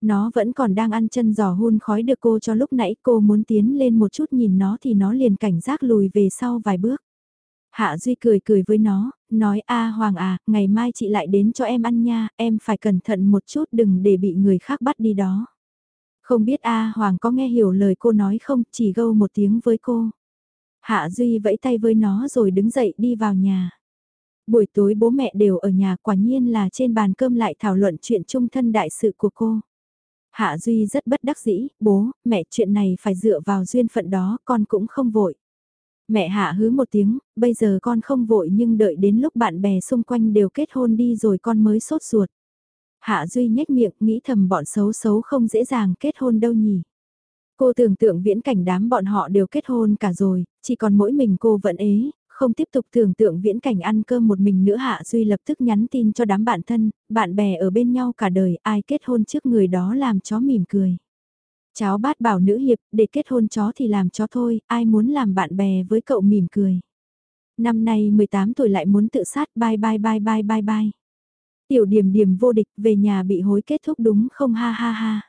S1: Nó vẫn còn đang ăn chân giò hun khói được cô cho lúc nãy cô muốn tiến lên một chút nhìn nó thì nó liền cảnh giác lùi về sau vài bước. Hạ Duy cười cười với nó, nói A Hoàng à, ngày mai chị lại đến cho em ăn nha, em phải cẩn thận một chút đừng để bị người khác bắt đi đó. Không biết A Hoàng có nghe hiểu lời cô nói không, chỉ gâu một tiếng với cô. Hạ Duy vẫy tay với nó rồi đứng dậy đi vào nhà. Buổi tối bố mẹ đều ở nhà quả nhiên là trên bàn cơm lại thảo luận chuyện chung thân đại sự của cô. Hạ Duy rất bất đắc dĩ, bố, mẹ chuyện này phải dựa vào duyên phận đó, con cũng không vội. Mẹ Hạ hứ một tiếng, bây giờ con không vội nhưng đợi đến lúc bạn bè xung quanh đều kết hôn đi rồi con mới sốt ruột. Hạ Duy nhếch miệng nghĩ thầm bọn xấu xấu không dễ dàng kết hôn đâu nhỉ. Cô tưởng tượng viễn cảnh đám bọn họ đều kết hôn cả rồi, chỉ còn mỗi mình cô vẫn ế, không tiếp tục tưởng tượng viễn cảnh ăn cơm một mình nữa Hạ Duy lập tức nhắn tin cho đám bạn thân, bạn bè ở bên nhau cả đời, ai kết hôn trước người đó làm chó mỉm cười. Cháu bát bảo nữ hiệp, để kết hôn chó thì làm chó thôi, ai muốn làm bạn bè với cậu mỉm cười. Năm nay 18 tuổi lại muốn tự sát, bye bye bye bye bye bye. Tiểu điểm điểm vô địch về nhà bị hối kết thúc đúng không ha ha ha.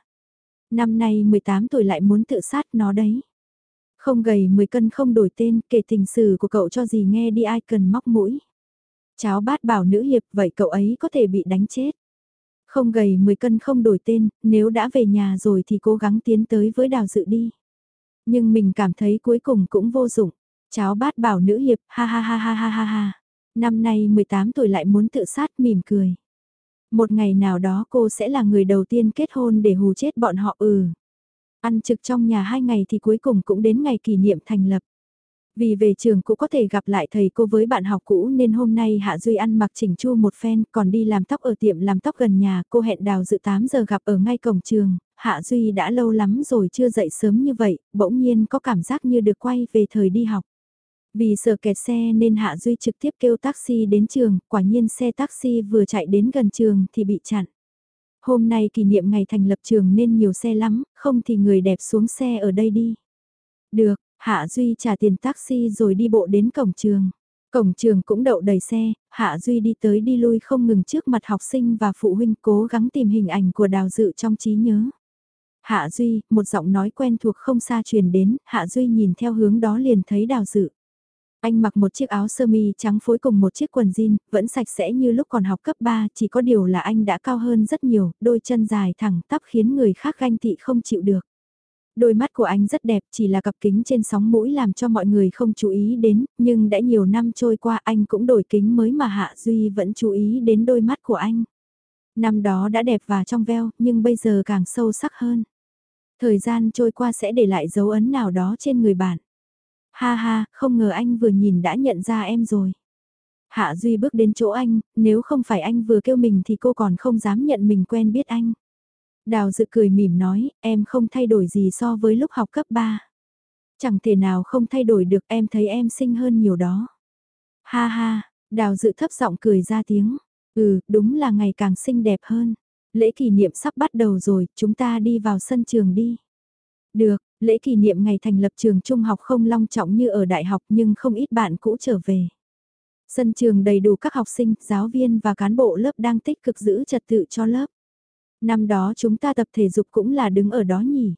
S1: Năm nay 18 tuổi lại muốn tự sát nó đấy. Không gầy 10 cân không đổi tên, kể tình sử của cậu cho gì nghe đi ai cần móc mũi. Cháu bát bảo nữ hiệp vậy cậu ấy có thể bị đánh chết. Không gầy 10 cân không đổi tên, nếu đã về nhà rồi thì cố gắng tiến tới với đào dự đi. Nhưng mình cảm thấy cuối cùng cũng vô dụng. Cháu bát bảo nữ hiệp, ha ha ha ha ha ha ha. Năm nay 18 tuổi lại muốn tự sát mỉm cười. Một ngày nào đó cô sẽ là người đầu tiên kết hôn để hù chết bọn họ ừ. Ăn trực trong nhà hai ngày thì cuối cùng cũng đến ngày kỷ niệm thành lập. Vì về trường cũng có thể gặp lại thầy cô với bạn học cũ nên hôm nay Hạ Duy ăn mặc chỉnh chu một phen còn đi làm tóc ở tiệm làm tóc gần nhà cô hẹn đào dự 8 giờ gặp ở ngay cổng trường. Hạ Duy đã lâu lắm rồi chưa dậy sớm như vậy, bỗng nhiên có cảm giác như được quay về thời đi học. Vì sợ kẹt xe nên Hạ Duy trực tiếp kêu taxi đến trường, quả nhiên xe taxi vừa chạy đến gần trường thì bị chặn. Hôm nay kỷ niệm ngày thành lập trường nên nhiều xe lắm, không thì người đẹp xuống xe ở đây đi. Được, Hạ Duy trả tiền taxi rồi đi bộ đến cổng trường. Cổng trường cũng đậu đầy xe, Hạ Duy đi tới đi lui không ngừng trước mặt học sinh và phụ huynh cố gắng tìm hình ảnh của đào dự trong trí nhớ. Hạ Duy, một giọng nói quen thuộc không xa truyền đến, Hạ Duy nhìn theo hướng đó liền thấy đào dự. Anh mặc một chiếc áo sơ mi trắng phối cùng một chiếc quần jean, vẫn sạch sẽ như lúc còn học cấp 3, chỉ có điều là anh đã cao hơn rất nhiều, đôi chân dài thẳng tắp khiến người khác ganh tị không chịu được. Đôi mắt của anh rất đẹp, chỉ là cặp kính trên sóng mũi làm cho mọi người không chú ý đến, nhưng đã nhiều năm trôi qua anh cũng đổi kính mới mà Hạ Duy vẫn chú ý đến đôi mắt của anh. Năm đó đã đẹp và trong veo, nhưng bây giờ càng sâu sắc hơn. Thời gian trôi qua sẽ để lại dấu ấn nào đó trên người bạn. Ha ha, không ngờ anh vừa nhìn đã nhận ra em rồi. Hạ Duy bước đến chỗ anh, nếu không phải anh vừa kêu mình thì cô còn không dám nhận mình quen biết anh. Đào dự cười mỉm nói, em không thay đổi gì so với lúc học cấp 3. Chẳng thể nào không thay đổi được em thấy em xinh hơn nhiều đó. Ha ha, đào dự thấp giọng cười ra tiếng. Ừ, đúng là ngày càng xinh đẹp hơn. Lễ kỷ niệm sắp bắt đầu rồi, chúng ta đi vào sân trường đi. Được, lễ kỷ niệm ngày thành lập trường trung học không long trọng như ở đại học nhưng không ít bạn cũ trở về. Sân trường đầy đủ các học sinh, giáo viên và cán bộ lớp đang tích cực giữ trật tự cho lớp. Năm đó chúng ta tập thể dục cũng là đứng ở đó nhỉ.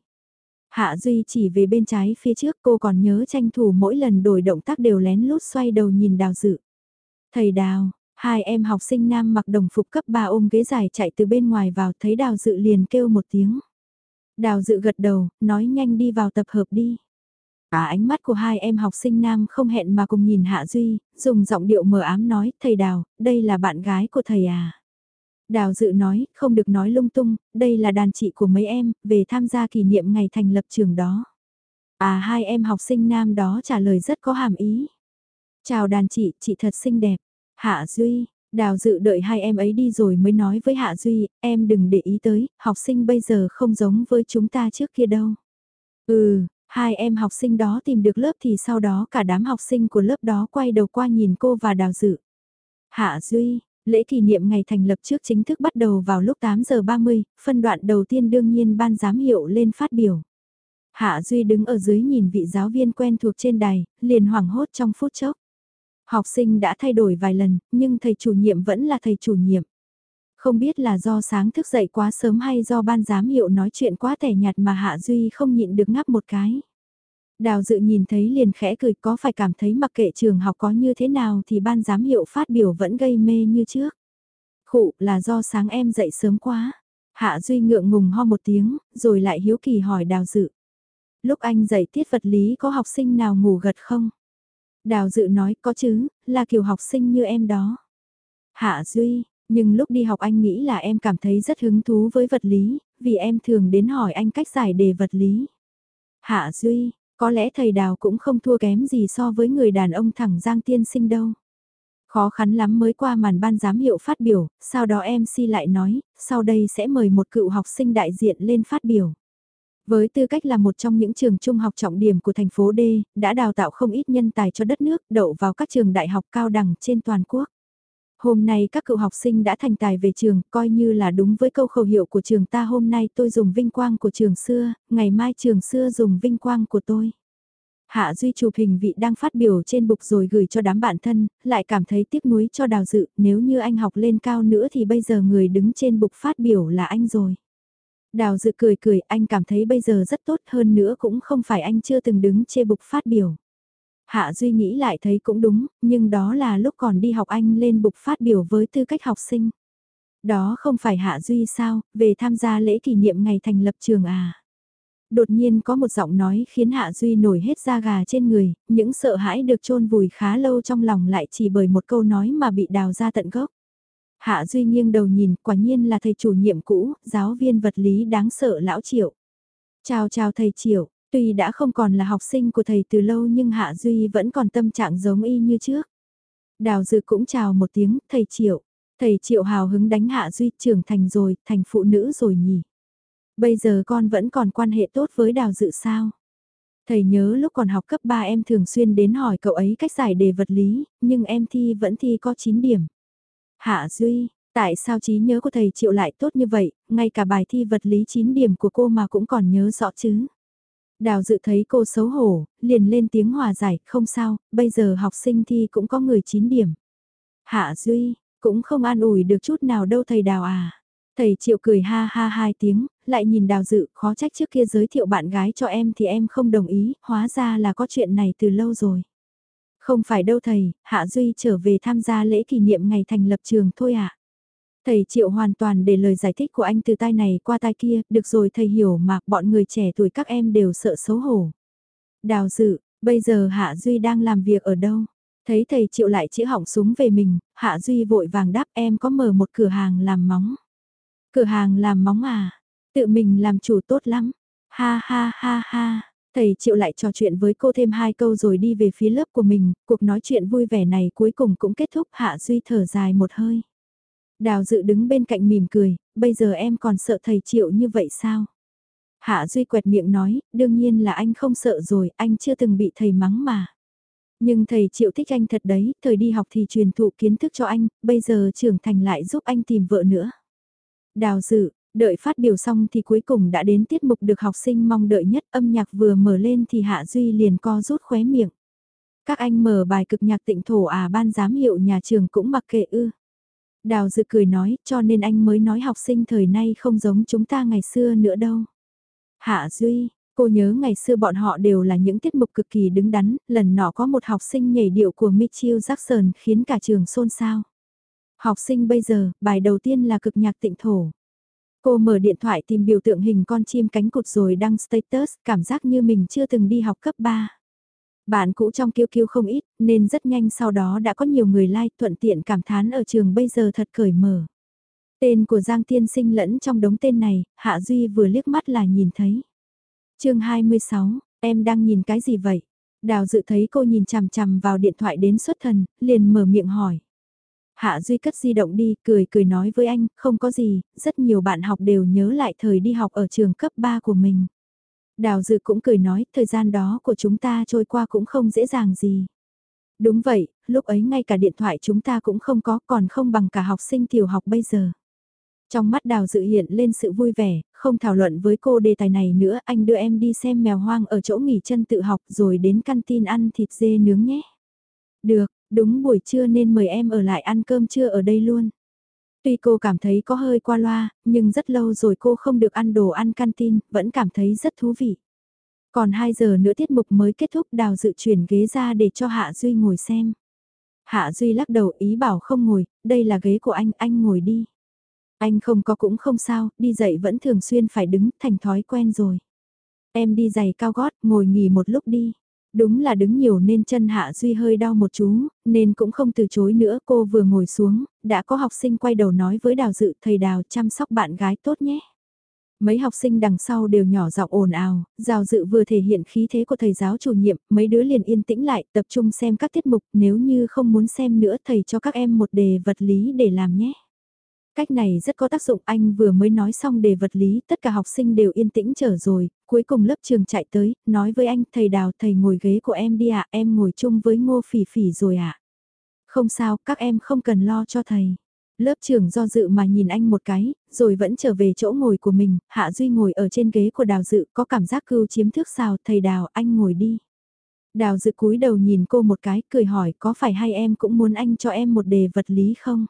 S1: Hạ Duy chỉ về bên trái phía trước cô còn nhớ tranh thủ mỗi lần đổi động tác đều lén lút xoay đầu nhìn đào dự. Thầy đào, hai em học sinh nam mặc đồng phục cấp 3 ôm ghế dài chạy từ bên ngoài vào thấy đào dự liền kêu một tiếng. Đào dự gật đầu, nói nhanh đi vào tập hợp đi. À ánh mắt của hai em học sinh nam không hẹn mà cùng nhìn Hạ Duy, dùng giọng điệu mờ ám nói, thầy Đào, đây là bạn gái của thầy à. Đào dự nói, không được nói lung tung, đây là đàn chị của mấy em, về tham gia kỷ niệm ngày thành lập trường đó. À hai em học sinh nam đó trả lời rất có hàm ý. Chào đàn chị, chị thật xinh đẹp. Hạ Duy, Đào dự đợi hai em ấy đi rồi mới nói với Hạ Duy, em đừng để ý tới, học sinh bây giờ không giống với chúng ta trước kia đâu. Ừ, hai em học sinh đó tìm được lớp thì sau đó cả đám học sinh của lớp đó quay đầu qua nhìn cô và đào dự. Hạ Duy, lễ kỷ niệm ngày thành lập trước chính thức bắt đầu vào lúc 8 giờ 30, phân đoạn đầu tiên đương nhiên ban giám hiệu lên phát biểu. Hạ Duy đứng ở dưới nhìn vị giáo viên quen thuộc trên đài, liền hoảng hốt trong phút chốc. Học sinh đã thay đổi vài lần, nhưng thầy chủ nhiệm vẫn là thầy chủ nhiệm. Không biết là do sáng thức dậy quá sớm hay do ban giám hiệu nói chuyện quá tẻ nhạt mà Hạ Duy không nhịn được ngáp một cái. Đào dự nhìn thấy liền khẽ cười có phải cảm thấy mặc kệ trường học có như thế nào thì ban giám hiệu phát biểu vẫn gây mê như trước. Khụ là do sáng em dậy sớm quá. Hạ Duy ngượng ngùng ho một tiếng, rồi lại hiếu kỳ hỏi đào dự. Lúc anh dạy tiết vật lý có học sinh nào ngủ gật không? Đào dự nói có chứ, là kiểu học sinh như em đó. Hạ Duy, nhưng lúc đi học anh nghĩ là em cảm thấy rất hứng thú với vật lý, vì em thường đến hỏi anh cách giải đề vật lý. Hạ Duy, có lẽ thầy Đào cũng không thua kém gì so với người đàn ông thẳng Giang Tiên Sinh đâu. Khó khăn lắm mới qua màn ban giám hiệu phát biểu, sau đó MC lại nói, sau đây sẽ mời một cựu học sinh đại diện lên phát biểu. Với tư cách là một trong những trường trung học trọng điểm của thành phố D, đã đào tạo không ít nhân tài cho đất nước, đậu vào các trường đại học cao đẳng trên toàn quốc. Hôm nay các cựu học sinh đã thành tài về trường, coi như là đúng với câu khẩu hiệu của trường ta hôm nay tôi dùng vinh quang của trường xưa, ngày mai trường xưa dùng vinh quang của tôi. Hạ Duy chụp hình vị đang phát biểu trên bục rồi gửi cho đám bạn thân, lại cảm thấy tiếc nuối cho đào dự, nếu như anh học lên cao nữa thì bây giờ người đứng trên bục phát biểu là anh rồi. Đào dự cười cười, anh cảm thấy bây giờ rất tốt hơn nữa cũng không phải anh chưa từng đứng chê bục phát biểu. Hạ Duy nghĩ lại thấy cũng đúng, nhưng đó là lúc còn đi học anh lên bục phát biểu với tư cách học sinh. Đó không phải Hạ Duy sao, về tham gia lễ kỷ niệm ngày thành lập trường à. Đột nhiên có một giọng nói khiến Hạ Duy nổi hết da gà trên người, những sợ hãi được chôn vùi khá lâu trong lòng lại chỉ bởi một câu nói mà bị đào ra tận gốc. Hạ Duy nghiêng đầu nhìn, quả nhiên là thầy chủ nhiệm cũ, giáo viên vật lý đáng sợ lão Triệu. Chào chào thầy Triệu, tuy đã không còn là học sinh của thầy từ lâu nhưng Hạ Duy vẫn còn tâm trạng giống y như trước. Đào Dư cũng chào một tiếng, thầy Triệu. Thầy Triệu hào hứng đánh Hạ Duy trưởng thành rồi, thành phụ nữ rồi nhỉ. Bây giờ con vẫn còn quan hệ tốt với Đào Dự sao? Thầy nhớ lúc còn học cấp 3 em thường xuyên đến hỏi cậu ấy cách giải đề vật lý, nhưng em thi vẫn thi có 9 điểm. Hạ Duy, tại sao trí nhớ của thầy Triệu lại tốt như vậy, ngay cả bài thi vật lý 9 điểm của cô mà cũng còn nhớ rõ chứ? Đào dự thấy cô xấu hổ, liền lên tiếng hòa giải, không sao, bây giờ học sinh thi cũng có người 9 điểm. Hạ Duy, cũng không an ủi được chút nào đâu thầy Đào à. Thầy Triệu cười ha ha hai tiếng, lại nhìn Đào dự, khó trách trước kia giới thiệu bạn gái cho em thì em không đồng ý, hóa ra là có chuyện này từ lâu rồi. Không phải đâu thầy, Hạ Duy trở về tham gia lễ kỷ niệm ngày thành lập trường thôi ạ. À. Thầy Triệu hoàn toàn để lời giải thích của anh từ tai này qua tai kia, được rồi thầy hiểu mà bọn người trẻ tuổi các em đều sợ xấu hổ. Đào dự, bây giờ Hạ Duy đang làm việc ở đâu? Thấy thầy Triệu lại chĩa hỏng súng về mình, Hạ Duy vội vàng đáp em có mở một cửa hàng làm móng. Cửa hàng làm móng à? Tự mình làm chủ tốt lắm. Ha ha ha ha. Thầy Triệu lại trò chuyện với cô thêm hai câu rồi đi về phía lớp của mình, cuộc nói chuyện vui vẻ này cuối cùng cũng kết thúc Hạ Duy thở dài một hơi. Đào dự đứng bên cạnh mỉm cười, bây giờ em còn sợ thầy Triệu như vậy sao? Hạ Duy quẹt miệng nói, đương nhiên là anh không sợ rồi, anh chưa từng bị thầy mắng mà. Nhưng thầy Triệu thích anh thật đấy, thời đi học thì truyền thụ kiến thức cho anh, bây giờ trưởng thành lại giúp anh tìm vợ nữa. Đào dự, Đợi phát biểu xong thì cuối cùng đã đến tiết mục được học sinh mong đợi nhất âm nhạc vừa mở lên thì Hạ Duy liền co rút khóe miệng. Các anh mở bài cực nhạc tịnh thổ à ban giám hiệu nhà trường cũng mặc kệ ư. Đào dự cười nói cho nên anh mới nói học sinh thời nay không giống chúng ta ngày xưa nữa đâu. Hạ Duy, cô nhớ ngày xưa bọn họ đều là những tiết mục cực kỳ đứng đắn, lần nọ có một học sinh nhảy điệu của Mitchell Jackson khiến cả trường xôn xao. Học sinh bây giờ, bài đầu tiên là cực nhạc tịnh thổ. Cô mở điện thoại tìm biểu tượng hình con chim cánh cụt rồi đăng status, cảm giác như mình chưa từng đi học cấp 3. Bạn cũ trong kiêu kiêu không ít, nên rất nhanh sau đó đã có nhiều người like thuận tiện cảm thán ở trường bây giờ thật cởi mở. Tên của Giang Tiên Sinh lẫn trong đống tên này, Hạ Duy vừa liếc mắt là nhìn thấy. chương 26, em đang nhìn cái gì vậy? Đào dự thấy cô nhìn chằm chằm vào điện thoại đến xuất thần, liền mở miệng hỏi. Hạ Duy cất di động đi, cười cười nói với anh, không có gì, rất nhiều bạn học đều nhớ lại thời đi học ở trường cấp 3 của mình. Đào Dự cũng cười nói, thời gian đó của chúng ta trôi qua cũng không dễ dàng gì. Đúng vậy, lúc ấy ngay cả điện thoại chúng ta cũng không có, còn không bằng cả học sinh tiểu học bây giờ. Trong mắt Đào Dự hiện lên sự vui vẻ, không thảo luận với cô đề tài này nữa, anh đưa em đi xem mèo hoang ở chỗ nghỉ chân tự học rồi đến căn tin ăn thịt dê nướng nhé. Được, Đúng buổi trưa nên mời em ở lại ăn cơm trưa ở đây luôn. Tuy cô cảm thấy có hơi qua loa, nhưng rất lâu rồi cô không được ăn đồ ăn canteen, vẫn cảm thấy rất thú vị. Còn 2 giờ nữa tiết mục mới kết thúc đào dự chuyển ghế ra để cho Hạ Duy ngồi xem. Hạ Duy lắc đầu ý bảo không ngồi, đây là ghế của anh, anh ngồi đi. Anh không có cũng không sao, đi dậy vẫn thường xuyên phải đứng, thành thói quen rồi. Em đi giày cao gót, ngồi nghỉ một lúc đi. Đúng là đứng nhiều nên chân Hạ Duy hơi đau một chú, nên cũng không từ chối nữa cô vừa ngồi xuống, đã có học sinh quay đầu nói với Đào Dự thầy Đào chăm sóc bạn gái tốt nhé. Mấy học sinh đằng sau đều nhỏ giọng ồn ào, Đào Dự vừa thể hiện khí thế của thầy giáo chủ nhiệm, mấy đứa liền yên tĩnh lại tập trung xem các tiết mục nếu như không muốn xem nữa thầy cho các em một đề vật lý để làm nhé. Cách này rất có tác dụng anh vừa mới nói xong đề vật lý, tất cả học sinh đều yên tĩnh trở rồi, cuối cùng lớp trường chạy tới, nói với anh, thầy đào thầy ngồi ghế của em đi ạ, em ngồi chung với ngô phỉ phỉ rồi ạ. Không sao, các em không cần lo cho thầy. Lớp trưởng do dự mà nhìn anh một cái, rồi vẫn trở về chỗ ngồi của mình, Hạ Duy ngồi ở trên ghế của đào dự, có cảm giác cưu chiếm thước sao, thầy đào, anh ngồi đi. Đào dự cúi đầu nhìn cô một cái, cười hỏi có phải hay em cũng muốn anh cho em một đề vật lý không?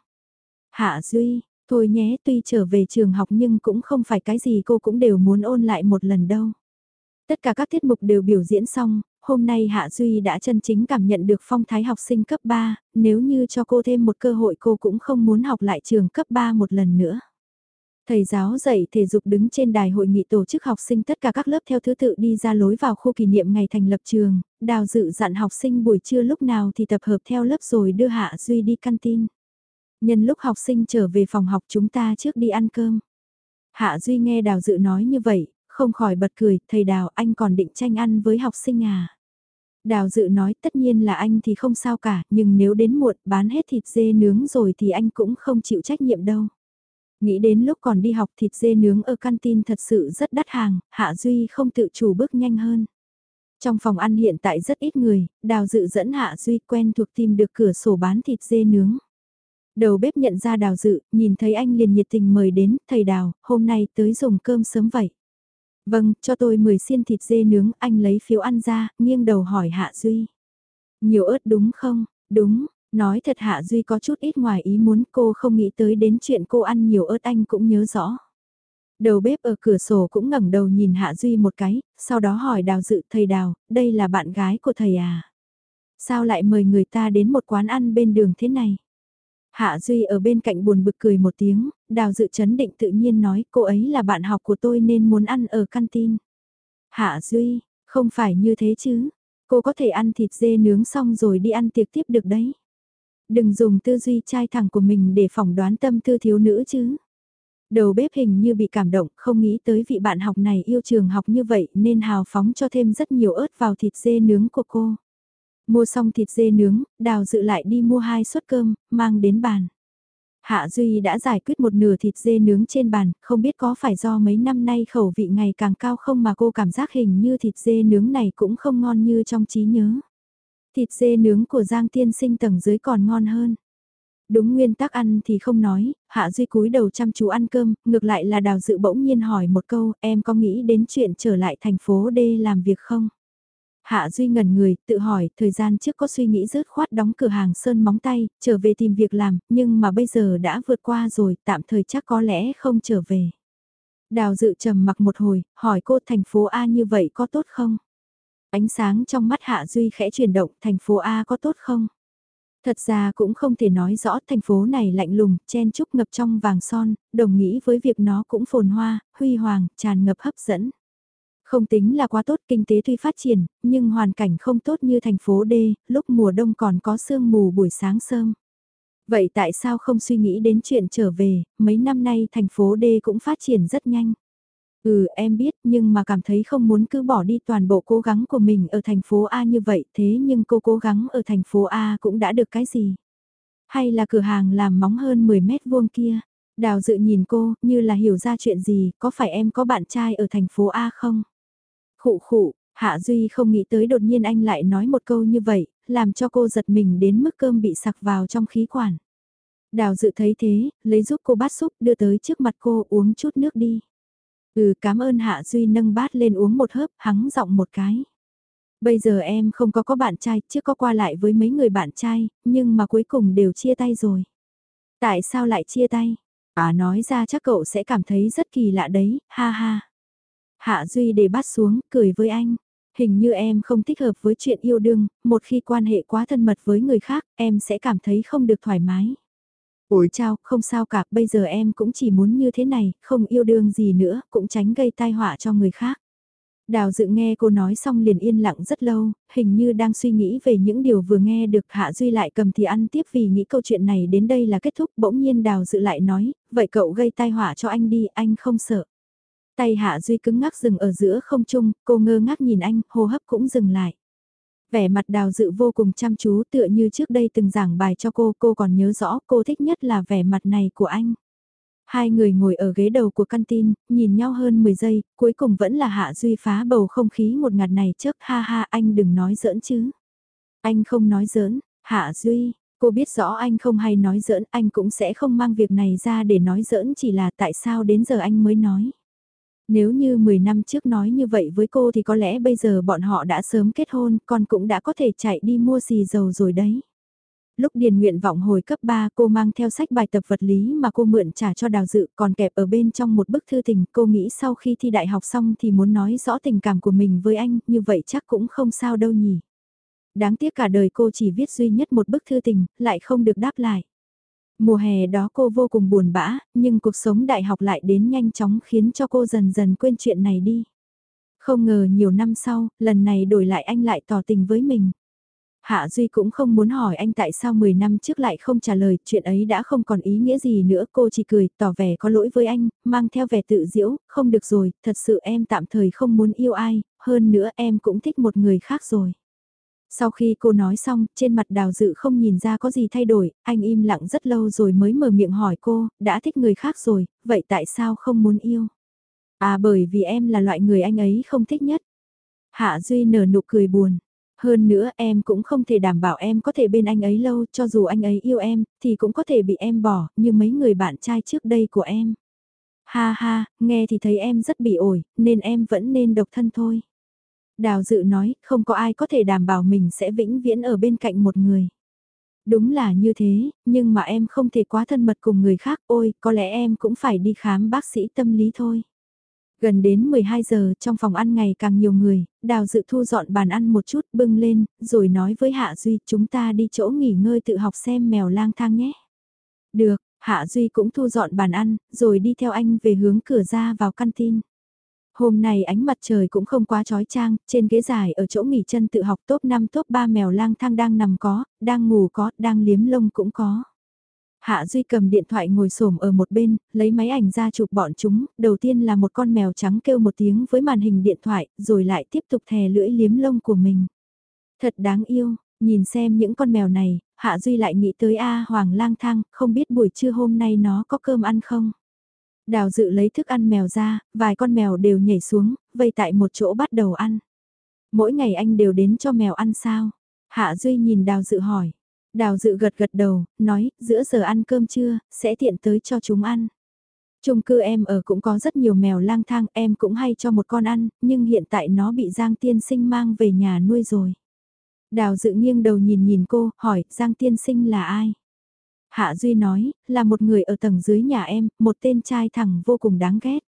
S1: Hạ Duy, Thôi nhé, tuy trở về trường học nhưng cũng không phải cái gì cô cũng đều muốn ôn lại một lần đâu. Tất cả các tiết mục đều biểu diễn xong, hôm nay Hạ Duy đã chân chính cảm nhận được phong thái học sinh cấp 3, nếu như cho cô thêm một cơ hội cô cũng không muốn học lại trường cấp 3 một lần nữa. Thầy giáo dạy thể dục đứng trên đài hội nghị tổ chức học sinh tất cả các lớp theo thứ tự đi ra lối vào khu kỷ niệm ngày thành lập trường, đào dự dặn học sinh buổi trưa lúc nào thì tập hợp theo lớp rồi đưa Hạ Duy đi canteen. Nhân lúc học sinh trở về phòng học chúng ta trước đi ăn cơm. Hạ Duy nghe đào dự nói như vậy, không khỏi bật cười, thầy đào anh còn định tranh ăn với học sinh à. Đào dự nói tất nhiên là anh thì không sao cả, nhưng nếu đến muộn bán hết thịt dê nướng rồi thì anh cũng không chịu trách nhiệm đâu. Nghĩ đến lúc còn đi học thịt dê nướng ở canteen thật sự rất đắt hàng, Hạ Duy không tự chủ bước nhanh hơn. Trong phòng ăn hiện tại rất ít người, Đào dự dẫn Hạ Duy quen thuộc tìm được cửa sổ bán thịt dê nướng. Đầu bếp nhận ra Đào dự, nhìn thấy anh liền nhiệt tình mời đến, thầy Đào, hôm nay tới dùng cơm sớm vậy. Vâng, cho tôi 10 xiên thịt dê nướng, anh lấy phiếu ăn ra, nghiêng đầu hỏi Hạ Duy. Nhiều ớt đúng không? Đúng, nói thật Hạ Duy có chút ít ngoài ý muốn cô không nghĩ tới đến chuyện cô ăn nhiều ớt anh cũng nhớ rõ. Đầu bếp ở cửa sổ cũng ngẩng đầu nhìn Hạ Duy một cái, sau đó hỏi Đào Dự thầy Đào, đây là bạn gái của thầy à? Sao lại mời người ta đến một quán ăn bên đường thế này? Hạ Duy ở bên cạnh buồn bực cười một tiếng, đào dự chấn định tự nhiên nói cô ấy là bạn học của tôi nên muốn ăn ở canteen. Hạ Duy, không phải như thế chứ, cô có thể ăn thịt dê nướng xong rồi đi ăn tiệc tiếp được đấy. Đừng dùng tư duy trai thẳng của mình để phỏng đoán tâm tư thiếu nữ chứ. Đầu bếp hình như bị cảm động, không nghĩ tới vị bạn học này yêu trường học như vậy nên hào phóng cho thêm rất nhiều ớt vào thịt dê nướng của cô. Mua xong thịt dê nướng, đào dự lại đi mua hai suất cơm, mang đến bàn. Hạ Duy đã giải quyết một nửa thịt dê nướng trên bàn, không biết có phải do mấy năm nay khẩu vị ngày càng cao không mà cô cảm giác hình như thịt dê nướng này cũng không ngon như trong trí nhớ. Thịt dê nướng của Giang Tiên Sinh tầng dưới còn ngon hơn. Đúng nguyên tắc ăn thì không nói, Hạ Duy cúi đầu chăm chú ăn cơm, ngược lại là đào dự bỗng nhiên hỏi một câu, em có nghĩ đến chuyện trở lại thành phố D làm việc không? Hạ Duy ngần người, tự hỏi, thời gian trước có suy nghĩ rớt khoát đóng cửa hàng sơn móng tay, trở về tìm việc làm, nhưng mà bây giờ đã vượt qua rồi, tạm thời chắc có lẽ không trở về. Đào dự trầm mặc một hồi, hỏi cô thành phố A như vậy có tốt không? Ánh sáng trong mắt Hạ Duy khẽ chuyển động, thành phố A có tốt không? Thật ra cũng không thể nói rõ thành phố này lạnh lùng, chen chúc ngập trong vàng son, đồng nghĩ với việc nó cũng phồn hoa, huy hoàng, tràn ngập hấp dẫn. Không tính là quá tốt kinh tế tuy phát triển, nhưng hoàn cảnh không tốt như thành phố D, lúc mùa đông còn có sương mù buổi sáng sớm. Vậy tại sao không suy nghĩ đến chuyện trở về, mấy năm nay thành phố D cũng phát triển rất nhanh. Ừ em biết nhưng mà cảm thấy không muốn cứ bỏ đi toàn bộ cố gắng của mình ở thành phố A như vậy thế nhưng cô cố gắng ở thành phố A cũng đã được cái gì? Hay là cửa hàng làm móng hơn 10 mét vuông kia? Đào dự nhìn cô như là hiểu ra chuyện gì có phải em có bạn trai ở thành phố A không? Khụ khụ, Hạ Duy không nghĩ tới đột nhiên anh lại nói một câu như vậy, làm cho cô giật mình đến mức cơm bị sặc vào trong khí quản. Đào dự thấy thế, lấy giúp cô bát súp đưa tới trước mặt cô uống chút nước đi. Ừ cảm ơn Hạ Duy nâng bát lên uống một hớp, hắng giọng một cái. Bây giờ em không có có bạn trai, chưa có qua lại với mấy người bạn trai, nhưng mà cuối cùng đều chia tay rồi. Tại sao lại chia tay? À nói ra chắc cậu sẽ cảm thấy rất kỳ lạ đấy, ha ha. Hạ Duy để bắt xuống, cười với anh. Hình như em không thích hợp với chuyện yêu đương, một khi quan hệ quá thân mật với người khác, em sẽ cảm thấy không được thoải mái. Ủi chào, không sao cả, bây giờ em cũng chỉ muốn như thế này, không yêu đương gì nữa, cũng tránh gây tai họa cho người khác. Đào dự nghe cô nói xong liền yên lặng rất lâu, hình như đang suy nghĩ về những điều vừa nghe được Hạ Duy lại cầm thì ăn tiếp vì nghĩ câu chuyện này đến đây là kết thúc bỗng nhiên đào dự lại nói, vậy cậu gây tai họa cho anh đi, anh không sợ. Tay Hạ Duy cứng ngắc dừng ở giữa không trung, cô ngơ ngác nhìn anh, hô hấp cũng dừng lại. Vẻ mặt đào dự vô cùng chăm chú tựa như trước đây từng giảng bài cho cô, cô còn nhớ rõ cô thích nhất là vẻ mặt này của anh. Hai người ngồi ở ghế đầu của căn tin, nhìn nhau hơn 10 giây, cuối cùng vẫn là Hạ Duy phá bầu không khí một ngạt này trước ha ha anh đừng nói giỡn chứ. Anh không nói giỡn, Hạ Duy, cô biết rõ anh không hay nói giỡn, anh cũng sẽ không mang việc này ra để nói giỡn chỉ là tại sao đến giờ anh mới nói. Nếu như 10 năm trước nói như vậy với cô thì có lẽ bây giờ bọn họ đã sớm kết hôn, con cũng đã có thể chạy đi mua xì dầu rồi đấy. Lúc điền nguyện vọng hồi cấp 3 cô mang theo sách bài tập vật lý mà cô mượn trả cho đào dự còn kẹp ở bên trong một bức thư tình cô nghĩ sau khi thi đại học xong thì muốn nói rõ tình cảm của mình với anh như vậy chắc cũng không sao đâu nhỉ. Đáng tiếc cả đời cô chỉ viết duy nhất một bức thư tình lại không được đáp lại. Mùa hè đó cô vô cùng buồn bã nhưng cuộc sống đại học lại đến nhanh chóng khiến cho cô dần dần quên chuyện này đi. Không ngờ nhiều năm sau, lần này đổi lại anh lại tỏ tình với mình. Hạ Duy cũng không muốn hỏi anh tại sao 10 năm trước lại không trả lời, chuyện ấy đã không còn ý nghĩa gì nữa, cô chỉ cười, tỏ vẻ có lỗi với anh, mang theo vẻ tự diễu, không được rồi, thật sự em tạm thời không muốn yêu ai, hơn nữa em cũng thích một người khác rồi. Sau khi cô nói xong, trên mặt đào dự không nhìn ra có gì thay đổi, anh im lặng rất lâu rồi mới mở miệng hỏi cô, đã thích người khác rồi, vậy tại sao không muốn yêu? À bởi vì em là loại người anh ấy không thích nhất. Hạ Duy nở nụ cười buồn. Hơn nữa em cũng không thể đảm bảo em có thể bên anh ấy lâu cho dù anh ấy yêu em thì cũng có thể bị em bỏ như mấy người bạn trai trước đây của em. Ha ha, nghe thì thấy em rất bị ổi nên em vẫn nên độc thân thôi. Đào dự nói không có ai có thể đảm bảo mình sẽ vĩnh viễn ở bên cạnh một người. Đúng là như thế, nhưng mà em không thể quá thân mật cùng người khác, ôi, có lẽ em cũng phải đi khám bác sĩ tâm lý thôi. Gần đến 12 giờ trong phòng ăn ngày càng nhiều người, đào dự thu dọn bàn ăn một chút bưng lên, rồi nói với Hạ Duy chúng ta đi chỗ nghỉ ngơi tự học xem mèo lang thang nhé. Được, Hạ Duy cũng thu dọn bàn ăn, rồi đi theo anh về hướng cửa ra vào căn tin. Hôm nay ánh mặt trời cũng không quá trói trang, trên ghế dài ở chỗ nghỉ chân tự học top 5 top 3 mèo lang thang đang nằm có, đang ngủ có, đang liếm lông cũng có. Hạ Duy cầm điện thoại ngồi xổm ở một bên, lấy máy ảnh ra chụp bọn chúng, đầu tiên là một con mèo trắng kêu một tiếng với màn hình điện thoại, rồi lại tiếp tục thè lưỡi liếm lông của mình. Thật đáng yêu, nhìn xem những con mèo này, Hạ Duy lại nghĩ tới A Hoàng lang thang, không biết buổi trưa hôm nay nó có cơm ăn không? Đào dự lấy thức ăn mèo ra, vài con mèo đều nhảy xuống, vây tại một chỗ bắt đầu ăn. Mỗi ngày anh đều đến cho mèo ăn sao? Hạ Duy nhìn đào dự hỏi. Đào dự gật gật đầu, nói, giữa giờ ăn cơm trưa, sẽ tiện tới cho chúng ăn. Trung cư em ở cũng có rất nhiều mèo lang thang, em cũng hay cho một con ăn, nhưng hiện tại nó bị Giang Tiên Sinh mang về nhà nuôi rồi. Đào dự nghiêng đầu nhìn nhìn cô, hỏi, Giang Tiên Sinh là ai? Hạ Duy nói, là một người ở tầng dưới nhà em, một tên trai thẳng vô cùng đáng ghét.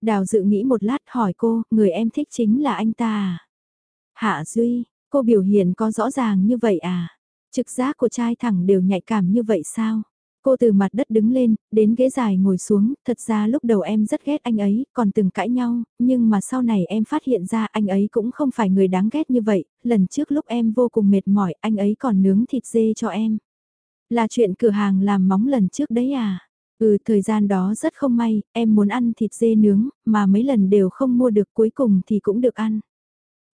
S1: Đào dự nghĩ một lát hỏi cô, người em thích chính là anh ta à? Hạ Duy, cô biểu hiện có rõ ràng như vậy à? Trực giác của trai thẳng đều nhạy cảm như vậy sao? Cô từ mặt đất đứng lên, đến ghế dài ngồi xuống, thật ra lúc đầu em rất ghét anh ấy, còn từng cãi nhau, nhưng mà sau này em phát hiện ra anh ấy cũng không phải người đáng ghét như vậy, lần trước lúc em vô cùng mệt mỏi, anh ấy còn nướng thịt dê cho em. Là chuyện cửa hàng làm móng lần trước đấy à? Ừ, thời gian đó rất không may, em muốn ăn thịt dê nướng, mà mấy lần đều không mua được cuối cùng thì cũng được ăn.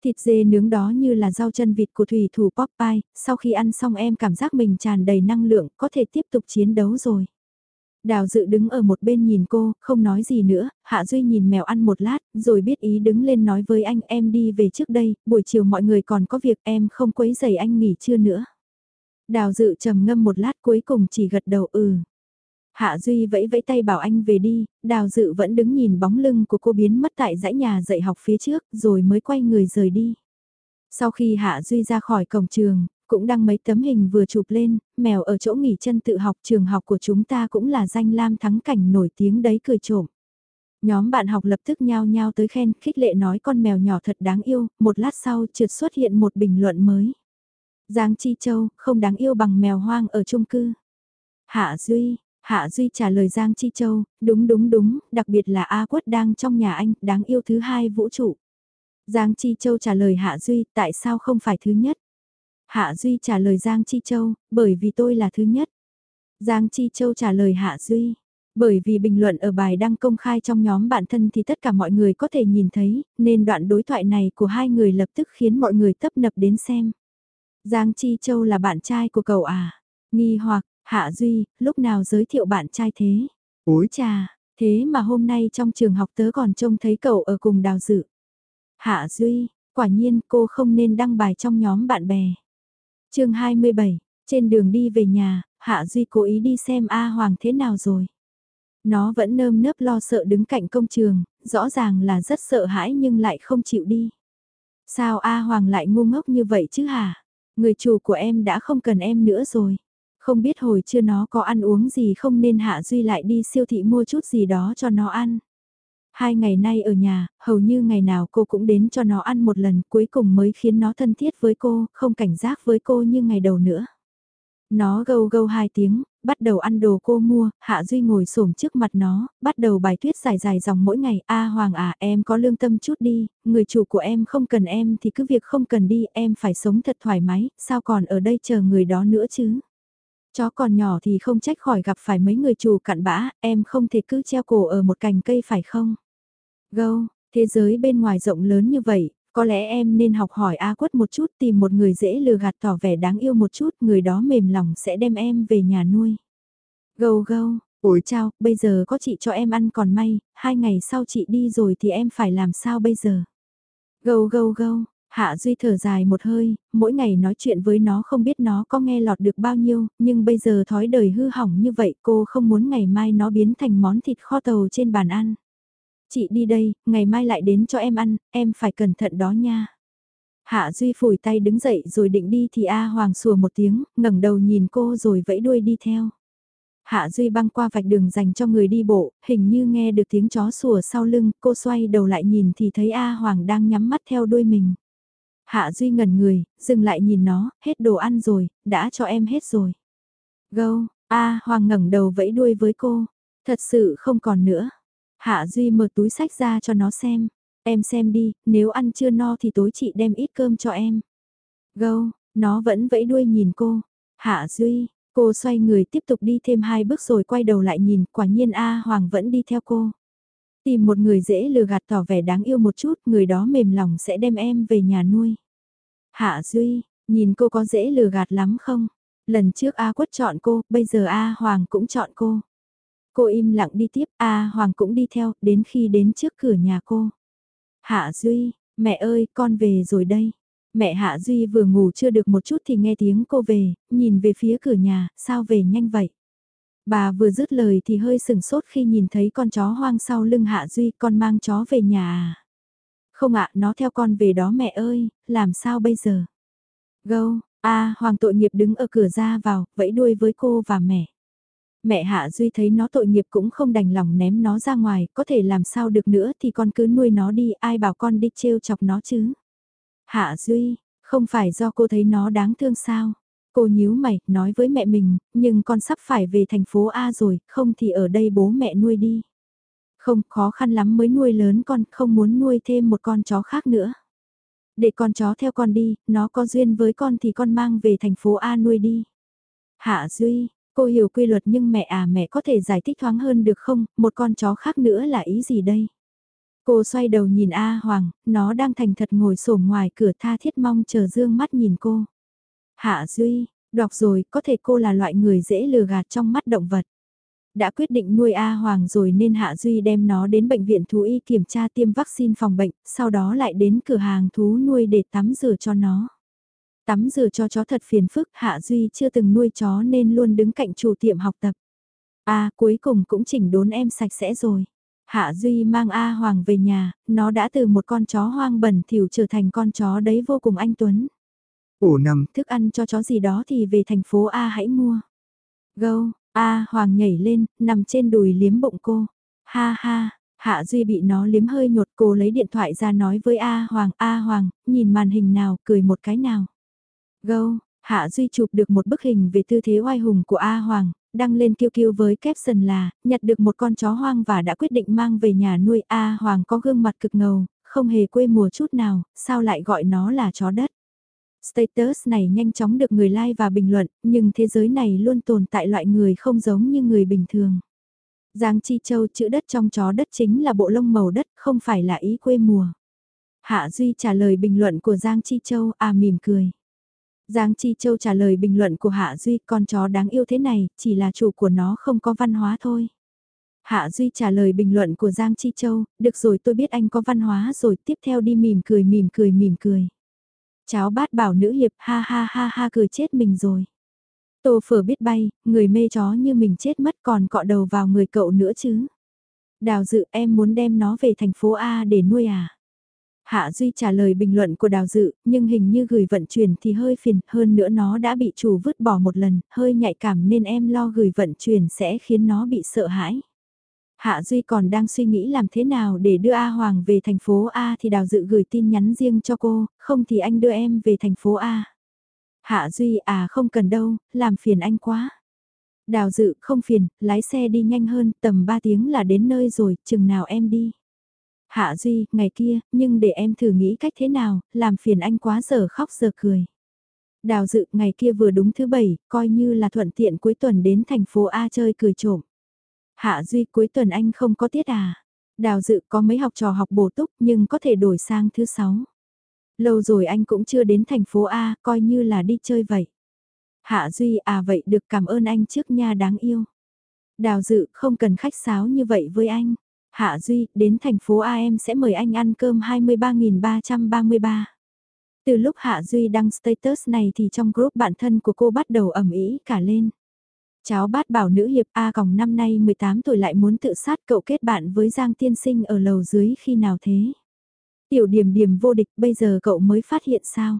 S1: Thịt dê nướng đó như là rau chân vịt của thủy thủ Popeye, sau khi ăn xong em cảm giác mình tràn đầy năng lượng, có thể tiếp tục chiến đấu rồi. Đào dự đứng ở một bên nhìn cô, không nói gì nữa, Hạ Duy nhìn mèo ăn một lát, rồi biết ý đứng lên nói với anh em đi về trước đây, buổi chiều mọi người còn có việc em không quấy giày anh nghỉ trưa nữa. Đào dự trầm ngâm một lát cuối cùng chỉ gật đầu ừ. Hạ Duy vẫy vẫy tay bảo anh về đi, đào dự vẫn đứng nhìn bóng lưng của cô biến mất tại dãy nhà dạy học phía trước rồi mới quay người rời đi. Sau khi Hạ Duy ra khỏi cổng trường, cũng đăng mấy tấm hình vừa chụp lên, mèo ở chỗ nghỉ chân tự học trường học của chúng ta cũng là danh lam thắng cảnh nổi tiếng đấy cười trộm. Nhóm bạn học lập tức nhao nhao tới khen, khích lệ nói con mèo nhỏ thật đáng yêu, một lát sau trượt xuất hiện một bình luận mới. Giang Chi Châu, không đáng yêu bằng mèo hoang ở chung cư. Hạ Duy, Hạ Duy trả lời Giang Chi Châu, đúng đúng đúng, đặc biệt là A Quất đang trong nhà anh, đáng yêu thứ hai vũ trụ. Giang Chi Châu trả lời Hạ Duy, tại sao không phải thứ nhất? Hạ Duy trả lời Giang Chi Châu, bởi vì tôi là thứ nhất. Giang Chi Châu trả lời Hạ Duy, bởi vì bình luận ở bài đăng công khai trong nhóm bạn thân thì tất cả mọi người có thể nhìn thấy, nên đoạn đối thoại này của hai người lập tức khiến mọi người tấp nập đến xem. Giang Chi Châu là bạn trai của cậu à? Nghi hoặc, Hạ Duy, lúc nào giới thiệu bạn trai thế? Úi trà, thế mà hôm nay trong trường học tớ còn trông thấy cậu ở cùng đào dự. Hạ Duy, quả nhiên cô không nên đăng bài trong nhóm bạn bè. chương 27, trên đường đi về nhà, Hạ Duy cố ý đi xem A Hoàng thế nào rồi. Nó vẫn nơm nớp lo sợ đứng cạnh công trường, rõ ràng là rất sợ hãi nhưng lại không chịu đi. Sao A Hoàng lại ngu ngốc như vậy chứ hả? Người chủ của em đã không cần em nữa rồi. Không biết hồi chưa nó có ăn uống gì không nên Hạ Duy lại đi siêu thị mua chút gì đó cho nó ăn. Hai ngày nay ở nhà, hầu như ngày nào cô cũng đến cho nó ăn một lần cuối cùng mới khiến nó thân thiết với cô, không cảnh giác với cô như ngày đầu nữa. Nó gâu gâu hai tiếng, bắt đầu ăn đồ cô mua, Hạ Duy ngồi xổm trước mặt nó, bắt đầu bài thuyết dài dài dòng mỗi ngày, a Hoàng à em có lương tâm chút đi, người chủ của em không cần em thì cứ việc không cần đi, em phải sống thật thoải mái, sao còn ở đây chờ người đó nữa chứ. Chó còn nhỏ thì không trách khỏi gặp phải mấy người chủ cặn bã, em không thể cứ treo cổ ở một cành cây phải không? Gâu, thế giới bên ngoài rộng lớn như vậy, có lẽ em nên học hỏi A quất một chút tìm một người dễ lừa gạt tỏ vẻ đáng yêu một chút, người đó mềm lòng sẽ đem em về nhà nuôi. Gâu gâu, ủi chào, bây giờ có chị cho em ăn còn may, hai ngày sau chị đi rồi thì em phải làm sao bây giờ? Gâu gâu gâu, Hạ Duy thở dài một hơi, mỗi ngày nói chuyện với nó không biết nó có nghe lọt được bao nhiêu, nhưng bây giờ thói đời hư hỏng như vậy cô không muốn ngày mai nó biến thành món thịt kho tàu trên bàn ăn. Chị đi đây, ngày mai lại đến cho em ăn, em phải cẩn thận đó nha. Hạ Duy phủi tay đứng dậy rồi định đi thì A Hoàng sủa một tiếng, ngẩng đầu nhìn cô rồi vẫy đuôi đi theo. Hạ Duy băng qua vạch đường dành cho người đi bộ, hình như nghe được tiếng chó sủa sau lưng, cô xoay đầu lại nhìn thì thấy A Hoàng đang nhắm mắt theo đuôi mình. Hạ Duy ngẩn người, dừng lại nhìn nó, hết đồ ăn rồi, đã cho em hết rồi. Gâu, A Hoàng ngẩng đầu vẫy đuôi với cô, thật sự không còn nữa. Hạ Duy mở túi sách ra cho nó xem. Em xem đi, nếu ăn chưa no thì tối chị đem ít cơm cho em. Gâu, nó vẫn vẫy đuôi nhìn cô. Hạ Duy, cô xoay người tiếp tục đi thêm hai bước rồi quay đầu lại nhìn, quả nhiên A Hoàng vẫn đi theo cô. Tìm một người dễ lừa gạt tỏ vẻ đáng yêu một chút, người đó mềm lòng sẽ đem em về nhà nuôi. Hạ Duy, nhìn cô có dễ lừa gạt lắm không? Lần trước A Quất chọn cô, bây giờ A Hoàng cũng chọn cô. Cô im lặng đi tiếp, A Hoàng cũng đi theo, đến khi đến trước cửa nhà cô. Hạ Duy, mẹ ơi, con về rồi đây. Mẹ Hạ Duy vừa ngủ chưa được một chút thì nghe tiếng cô về, nhìn về phía cửa nhà, sao về nhanh vậy? Bà vừa dứt lời thì hơi sừng sốt khi nhìn thấy con chó hoang sau lưng Hạ Duy, con mang chó về nhà à? Không ạ, nó theo con về đó mẹ ơi, làm sao bây giờ? Gâu, a Hoàng tội nghiệp đứng ở cửa ra vào, vẫy đuôi với cô và mẹ. Mẹ Hạ Duy thấy nó tội nghiệp cũng không đành lòng ném nó ra ngoài, có thể làm sao được nữa thì con cứ nuôi nó đi, ai bảo con đi trêu chọc nó chứ. Hạ Duy, không phải do cô thấy nó đáng thương sao? Cô nhíu mày, nói với mẹ mình, nhưng con sắp phải về thành phố A rồi, không thì ở đây bố mẹ nuôi đi. Không, khó khăn lắm mới nuôi lớn con, không muốn nuôi thêm một con chó khác nữa. Để con chó theo con đi, nó có duyên với con thì con mang về thành phố A nuôi đi. Hạ Duy, Cô hiểu quy luật nhưng mẹ à mẹ có thể giải thích thoáng hơn được không, một con chó khác nữa là ý gì đây? Cô xoay đầu nhìn A Hoàng, nó đang thành thật ngồi sổm ngoài cửa tha thiết mong chờ dương mắt nhìn cô. Hạ Duy, đọc rồi, có thể cô là loại người dễ lừa gạt trong mắt động vật. Đã quyết định nuôi A Hoàng rồi nên Hạ Duy đem nó đến bệnh viện thú y kiểm tra tiêm vaccine phòng bệnh, sau đó lại đến cửa hàng thú nuôi để tắm rửa cho nó. Tắm rửa cho chó thật phiền phức, Hạ Duy chưa từng nuôi chó nên luôn đứng cạnh chủ tiệm học tập. A cuối cùng cũng chỉnh đốn em sạch sẽ rồi. Hạ Duy mang A Hoàng về nhà, nó đã từ một con chó hoang bẩn thỉu trở thành con chó đấy vô cùng anh Tuấn.
S2: Ổ nằm,
S1: thức ăn cho chó gì đó thì về thành phố A hãy mua. Gâu, A Hoàng nhảy lên, nằm trên đùi liếm bụng cô. Ha ha, Hạ Duy bị nó liếm hơi nhột cô lấy điện thoại ra nói với A Hoàng, A Hoàng, nhìn màn hình nào, cười một cái nào. Gâu, Hạ Duy chụp được một bức hình về tư thế oai hùng của A Hoàng, đăng lên kiêu kiêu với caption là, nhặt được một con chó hoang và đã quyết định mang về nhà nuôi A Hoàng có gương mặt cực ngầu, không hề quê mùa chút nào, sao lại gọi nó là chó đất. Status này nhanh chóng được người like và bình luận, nhưng thế giới này luôn tồn tại loại người không giống như người bình thường. Giang Chi Châu chữ đất trong chó đất chính là bộ lông màu đất, không phải là ý quê mùa. Hạ Duy trả lời bình luận của Giang Chi Châu, à mỉm cười. Giang Chi Châu trả lời bình luận của Hạ Duy, con chó đáng yêu thế này, chỉ là chủ của nó không có văn hóa thôi. Hạ Duy trả lời bình luận của Giang Chi Châu, được rồi tôi biết anh có văn hóa rồi, tiếp theo đi mỉm cười mỉm cười mỉm cười. Cháu bát bảo nữ hiệp ha ha ha ha cười chết mình rồi. Tô phở biết bay, người mê chó như mình chết mất còn cọ đầu vào người cậu nữa chứ. Đào dự em muốn đem nó về thành phố A để nuôi à? Hạ Duy trả lời bình luận của Đào Dự, nhưng hình như gửi vận chuyển thì hơi phiền, hơn nữa nó đã bị chủ vứt bỏ một lần, hơi nhạy cảm nên em lo gửi vận chuyển sẽ khiến nó bị sợ hãi. Hạ Duy còn đang suy nghĩ làm thế nào để đưa A Hoàng về thành phố A thì Đào Dự gửi tin nhắn riêng cho cô, không thì anh đưa em về thành phố A. Hạ Duy à không cần đâu, làm phiền anh quá. Đào Dự không phiền, lái xe đi nhanh hơn, tầm 3 tiếng là đến nơi rồi, chừng nào em đi. Hạ Duy, ngày kia, nhưng để em thử nghĩ cách thế nào, làm phiền anh quá giờ khóc giờ cười. Đào dự ngày kia vừa đúng thứ bảy, coi như là thuận tiện cuối tuần đến thành phố A chơi cười trộm. Hạ Duy cuối tuần anh không có tiết à? Đào dự có mấy học trò học bổ túc nhưng có thể đổi sang thứ sáu. Lâu rồi anh cũng chưa đến thành phố A, coi như là đi chơi vậy. Hạ Duy à vậy được cảm ơn anh trước nha đáng yêu. Đào dự không cần khách sáo như vậy với anh. Hạ Duy, đến thành phố A em sẽ mời anh ăn cơm 23.333. Từ lúc Hạ Duy đăng status này thì trong group bạn thân của cô bắt đầu ẩm ý cả lên. Cháu bát bảo nữ hiệp A còng năm nay 18 tuổi lại muốn tự sát cậu kết bạn với Giang Tiên Sinh ở lầu dưới khi nào thế? Tiểu điểm điểm vô địch bây giờ cậu mới phát hiện sao?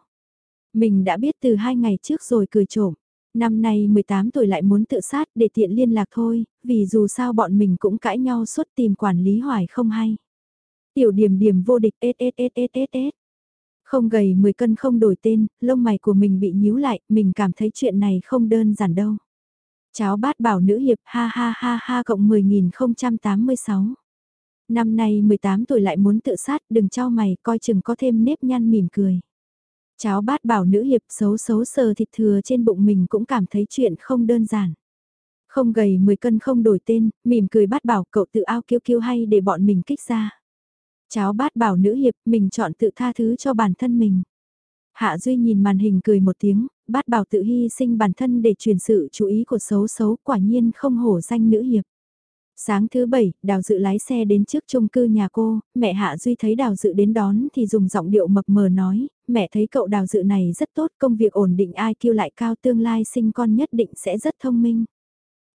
S1: Mình đã biết từ hai ngày trước rồi cười trộm. Năm nay 18 tuổi lại muốn tự sát để tiện liên lạc thôi, vì dù sao bọn mình cũng cãi nhau suốt tìm quản lý hoài không hay. Tiểu điểm điểm vô địch SSSSSS. Không gầy 10 cân không đổi tên, lông mày của mình bị nhíu lại, mình cảm thấy chuyện này không đơn giản đâu. Cháu bát bảo nữ hiệp ha ha ha ha cộng 10.086. Năm nay 18 tuổi lại muốn tự sát, đừng cho mày, coi chừng có thêm nếp nhăn mỉm cười. Cháu bát bảo nữ hiệp xấu xấu sờ thịt thừa trên bụng mình cũng cảm thấy chuyện không đơn giản. Không gầy 10 cân không đổi tên, mỉm cười bát bảo cậu tự ao kiêu kiêu hay để bọn mình kích ra. Cháu bát bảo nữ hiệp mình chọn tự tha thứ cho bản thân mình. Hạ Duy nhìn màn hình cười một tiếng, bát bảo tự hy sinh bản thân để truyền sự chú ý của xấu xấu quả nhiên không hổ danh nữ hiệp. Sáng thứ bảy, Đào Dự lái xe đến trước chung cư nhà cô, mẹ Hạ Duy thấy Đào Dự đến đón thì dùng giọng điệu mập mờ nói, mẹ thấy cậu Đào Dự này rất tốt, công việc ổn định ai kêu lại cao tương lai sinh con nhất định sẽ rất thông minh.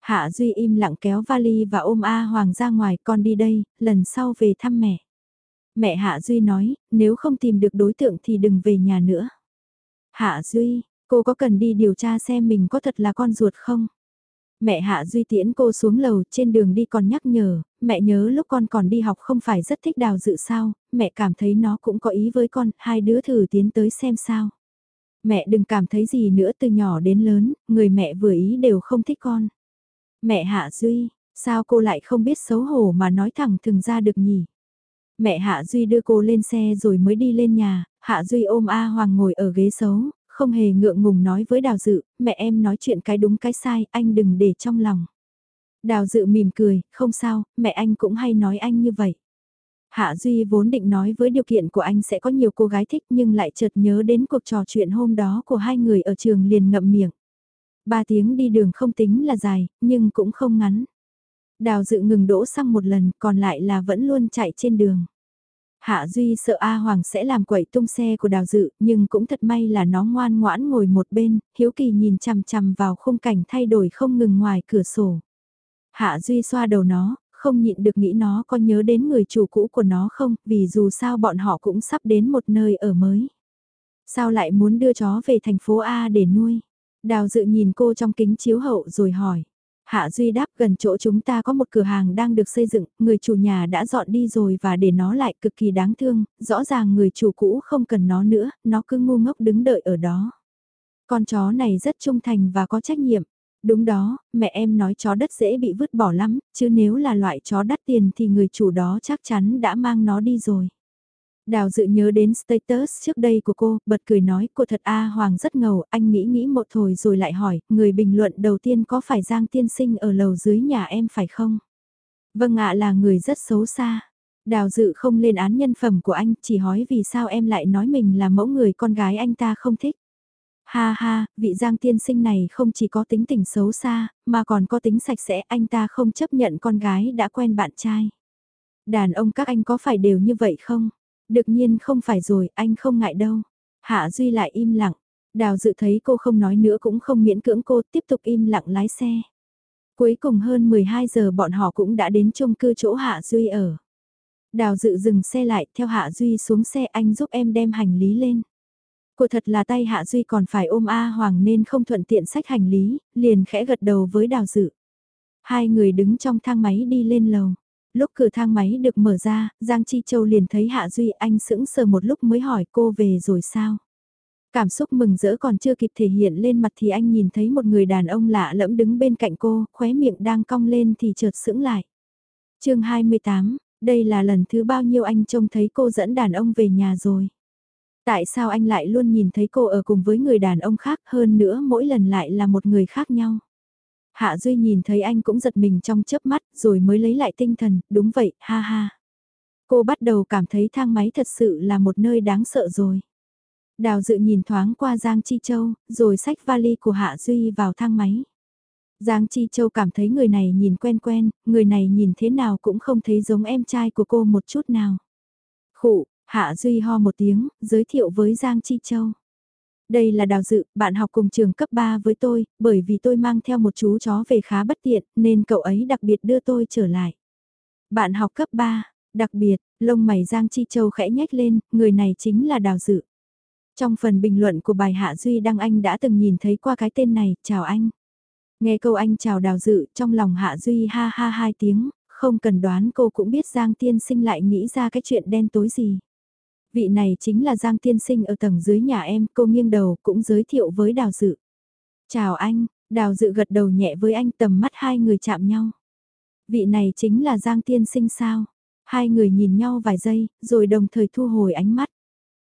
S1: Hạ Duy im lặng kéo vali và ôm A Hoàng ra ngoài con đi đây, lần sau về thăm mẹ. Mẹ Hạ Duy nói, nếu không tìm được đối tượng thì đừng về nhà nữa. Hạ Duy, cô có cần đi điều tra xem mình có thật là con ruột không? Mẹ Hạ Duy tiễn cô xuống lầu trên đường đi còn nhắc nhở, mẹ nhớ lúc con còn đi học không phải rất thích đào dự sao, mẹ cảm thấy nó cũng có ý với con, hai đứa thử tiến tới xem sao. Mẹ đừng cảm thấy gì nữa từ nhỏ đến lớn, người mẹ vừa ý đều không thích con. Mẹ Hạ Duy, sao cô lại không biết xấu hổ mà nói thẳng thường ra được nhỉ? Mẹ Hạ Duy đưa cô lên xe rồi mới đi lên nhà, Hạ Duy ôm A Hoàng ngồi ở ghế xấu, không hề ngượng ngùng nói với Đào Dự, mẹ em nói chuyện cái đúng cái sai, anh đừng để trong lòng. Đào Dự mỉm cười, không sao, mẹ anh cũng hay nói anh như vậy. Hạ Duy vốn định nói với điều kiện của anh sẽ có nhiều cô gái thích nhưng lại chợt nhớ đến cuộc trò chuyện hôm đó của hai người ở trường liền ngậm miệng. Ba tiếng đi đường không tính là dài, nhưng cũng không ngắn. Đào dự ngừng đỗ xăng một lần, còn lại là vẫn luôn chạy trên đường. Hạ Duy sợ A Hoàng sẽ làm quậy tung xe của đào dự, nhưng cũng thật may là nó ngoan ngoãn ngồi một bên, hiếu kỳ nhìn chằm chằm vào khung cảnh thay đổi không ngừng ngoài cửa sổ. Hạ Duy xoa đầu nó, không nhịn được nghĩ nó có nhớ đến người chủ cũ của nó không, vì dù sao bọn họ cũng sắp đến một nơi ở mới. Sao lại muốn đưa chó về thành phố A để nuôi? Đào dự nhìn cô trong kính chiếu hậu rồi hỏi. Hạ Duy đáp gần chỗ chúng ta có một cửa hàng đang được xây dựng, người chủ nhà đã dọn đi rồi và để nó lại cực kỳ đáng thương, rõ ràng người chủ cũ không cần nó nữa, nó cứ ngu ngốc đứng đợi ở đó. Con chó này rất trung thành và có trách nhiệm. Đúng đó, mẹ em nói chó đất dễ bị vứt bỏ lắm, chứ nếu là loại chó đắt tiền thì người chủ đó chắc chắn đã mang nó đi rồi. Đào dự nhớ đến status trước đây của cô, bật cười nói cô thật A Hoàng rất ngầu, anh nghĩ nghĩ một hồi rồi lại hỏi, người bình luận đầu tiên có phải Giang Tiên Sinh ở lầu dưới nhà em phải không? Vâng ạ là người rất xấu xa. Đào dự không lên án nhân phẩm của anh, chỉ hỏi vì sao em lại nói mình là mẫu người con gái anh ta không thích. Ha ha, vị Giang Tiên Sinh này không chỉ có tính tình xấu xa, mà còn có tính sạch sẽ, anh ta không chấp nhận con gái đã quen bạn trai. Đàn ông các anh có phải đều như vậy không? Được nhiên không phải rồi, anh không ngại đâu. Hạ Duy lại im lặng. Đào dự thấy cô không nói nữa cũng không miễn cưỡng cô tiếp tục im lặng lái xe. Cuối cùng hơn 12 giờ bọn họ cũng đã đến chung cư chỗ Hạ Duy ở. Đào dự dừng xe lại theo Hạ Duy xuống xe anh giúp em đem hành lý lên. Cô thật là tay Hạ Duy còn phải ôm A Hoàng nên không thuận tiện sách hành lý, liền khẽ gật đầu với đào dự. Hai người đứng trong thang máy đi lên lầu. Lúc cửa thang máy được mở ra, Giang Chi Châu liền thấy Hạ Duy anh sững sờ một lúc mới hỏi cô về rồi sao. Cảm xúc mừng rỡ còn chưa kịp thể hiện lên mặt thì anh nhìn thấy một người đàn ông lạ lẫm đứng bên cạnh cô, khóe miệng đang cong lên thì chợt sững lại. chương 28, đây là lần thứ bao nhiêu anh trông thấy cô dẫn đàn ông về nhà rồi. Tại sao anh lại luôn nhìn thấy cô ở cùng với người đàn ông khác hơn nữa mỗi lần lại là một người khác nhau? Hạ Duy nhìn thấy anh cũng giật mình trong chớp mắt rồi mới lấy lại tinh thần, đúng vậy, ha ha. Cô bắt đầu cảm thấy thang máy thật sự là một nơi đáng sợ rồi. Đào dự nhìn thoáng qua Giang Chi Châu, rồi xách vali của Hạ Duy vào thang máy. Giang Chi Châu cảm thấy người này nhìn quen quen, người này nhìn thế nào cũng không thấy giống em trai của cô một chút nào. Khụ, Hạ Duy ho một tiếng, giới thiệu với Giang Chi Châu. Đây là Đào Dự, bạn học cùng trường cấp 3 với tôi, bởi vì tôi mang theo một chú chó về khá bất tiện, nên cậu ấy đặc biệt đưa tôi trở lại. Bạn học cấp 3, đặc biệt, lông mày Giang Chi Châu khẽ nhếch lên, người này chính là Đào Dự. Trong phần bình luận của bài Hạ Duy Đăng Anh đã từng nhìn thấy qua cái tên này, chào anh. Nghe câu anh chào Đào Dự, trong lòng Hạ Duy ha ha hai tiếng, không cần đoán cô cũng biết Giang Tiên Sinh lại nghĩ ra cái chuyện đen tối gì. Vị này chính là Giang Tiên Sinh ở tầng dưới nhà em, cô nghiêng đầu cũng giới thiệu với Đào Dự. Chào anh, Đào Dự gật đầu nhẹ với anh tầm mắt hai người chạm nhau. Vị này chính là Giang Tiên Sinh sao? Hai người nhìn nhau vài giây, rồi đồng thời thu hồi ánh mắt.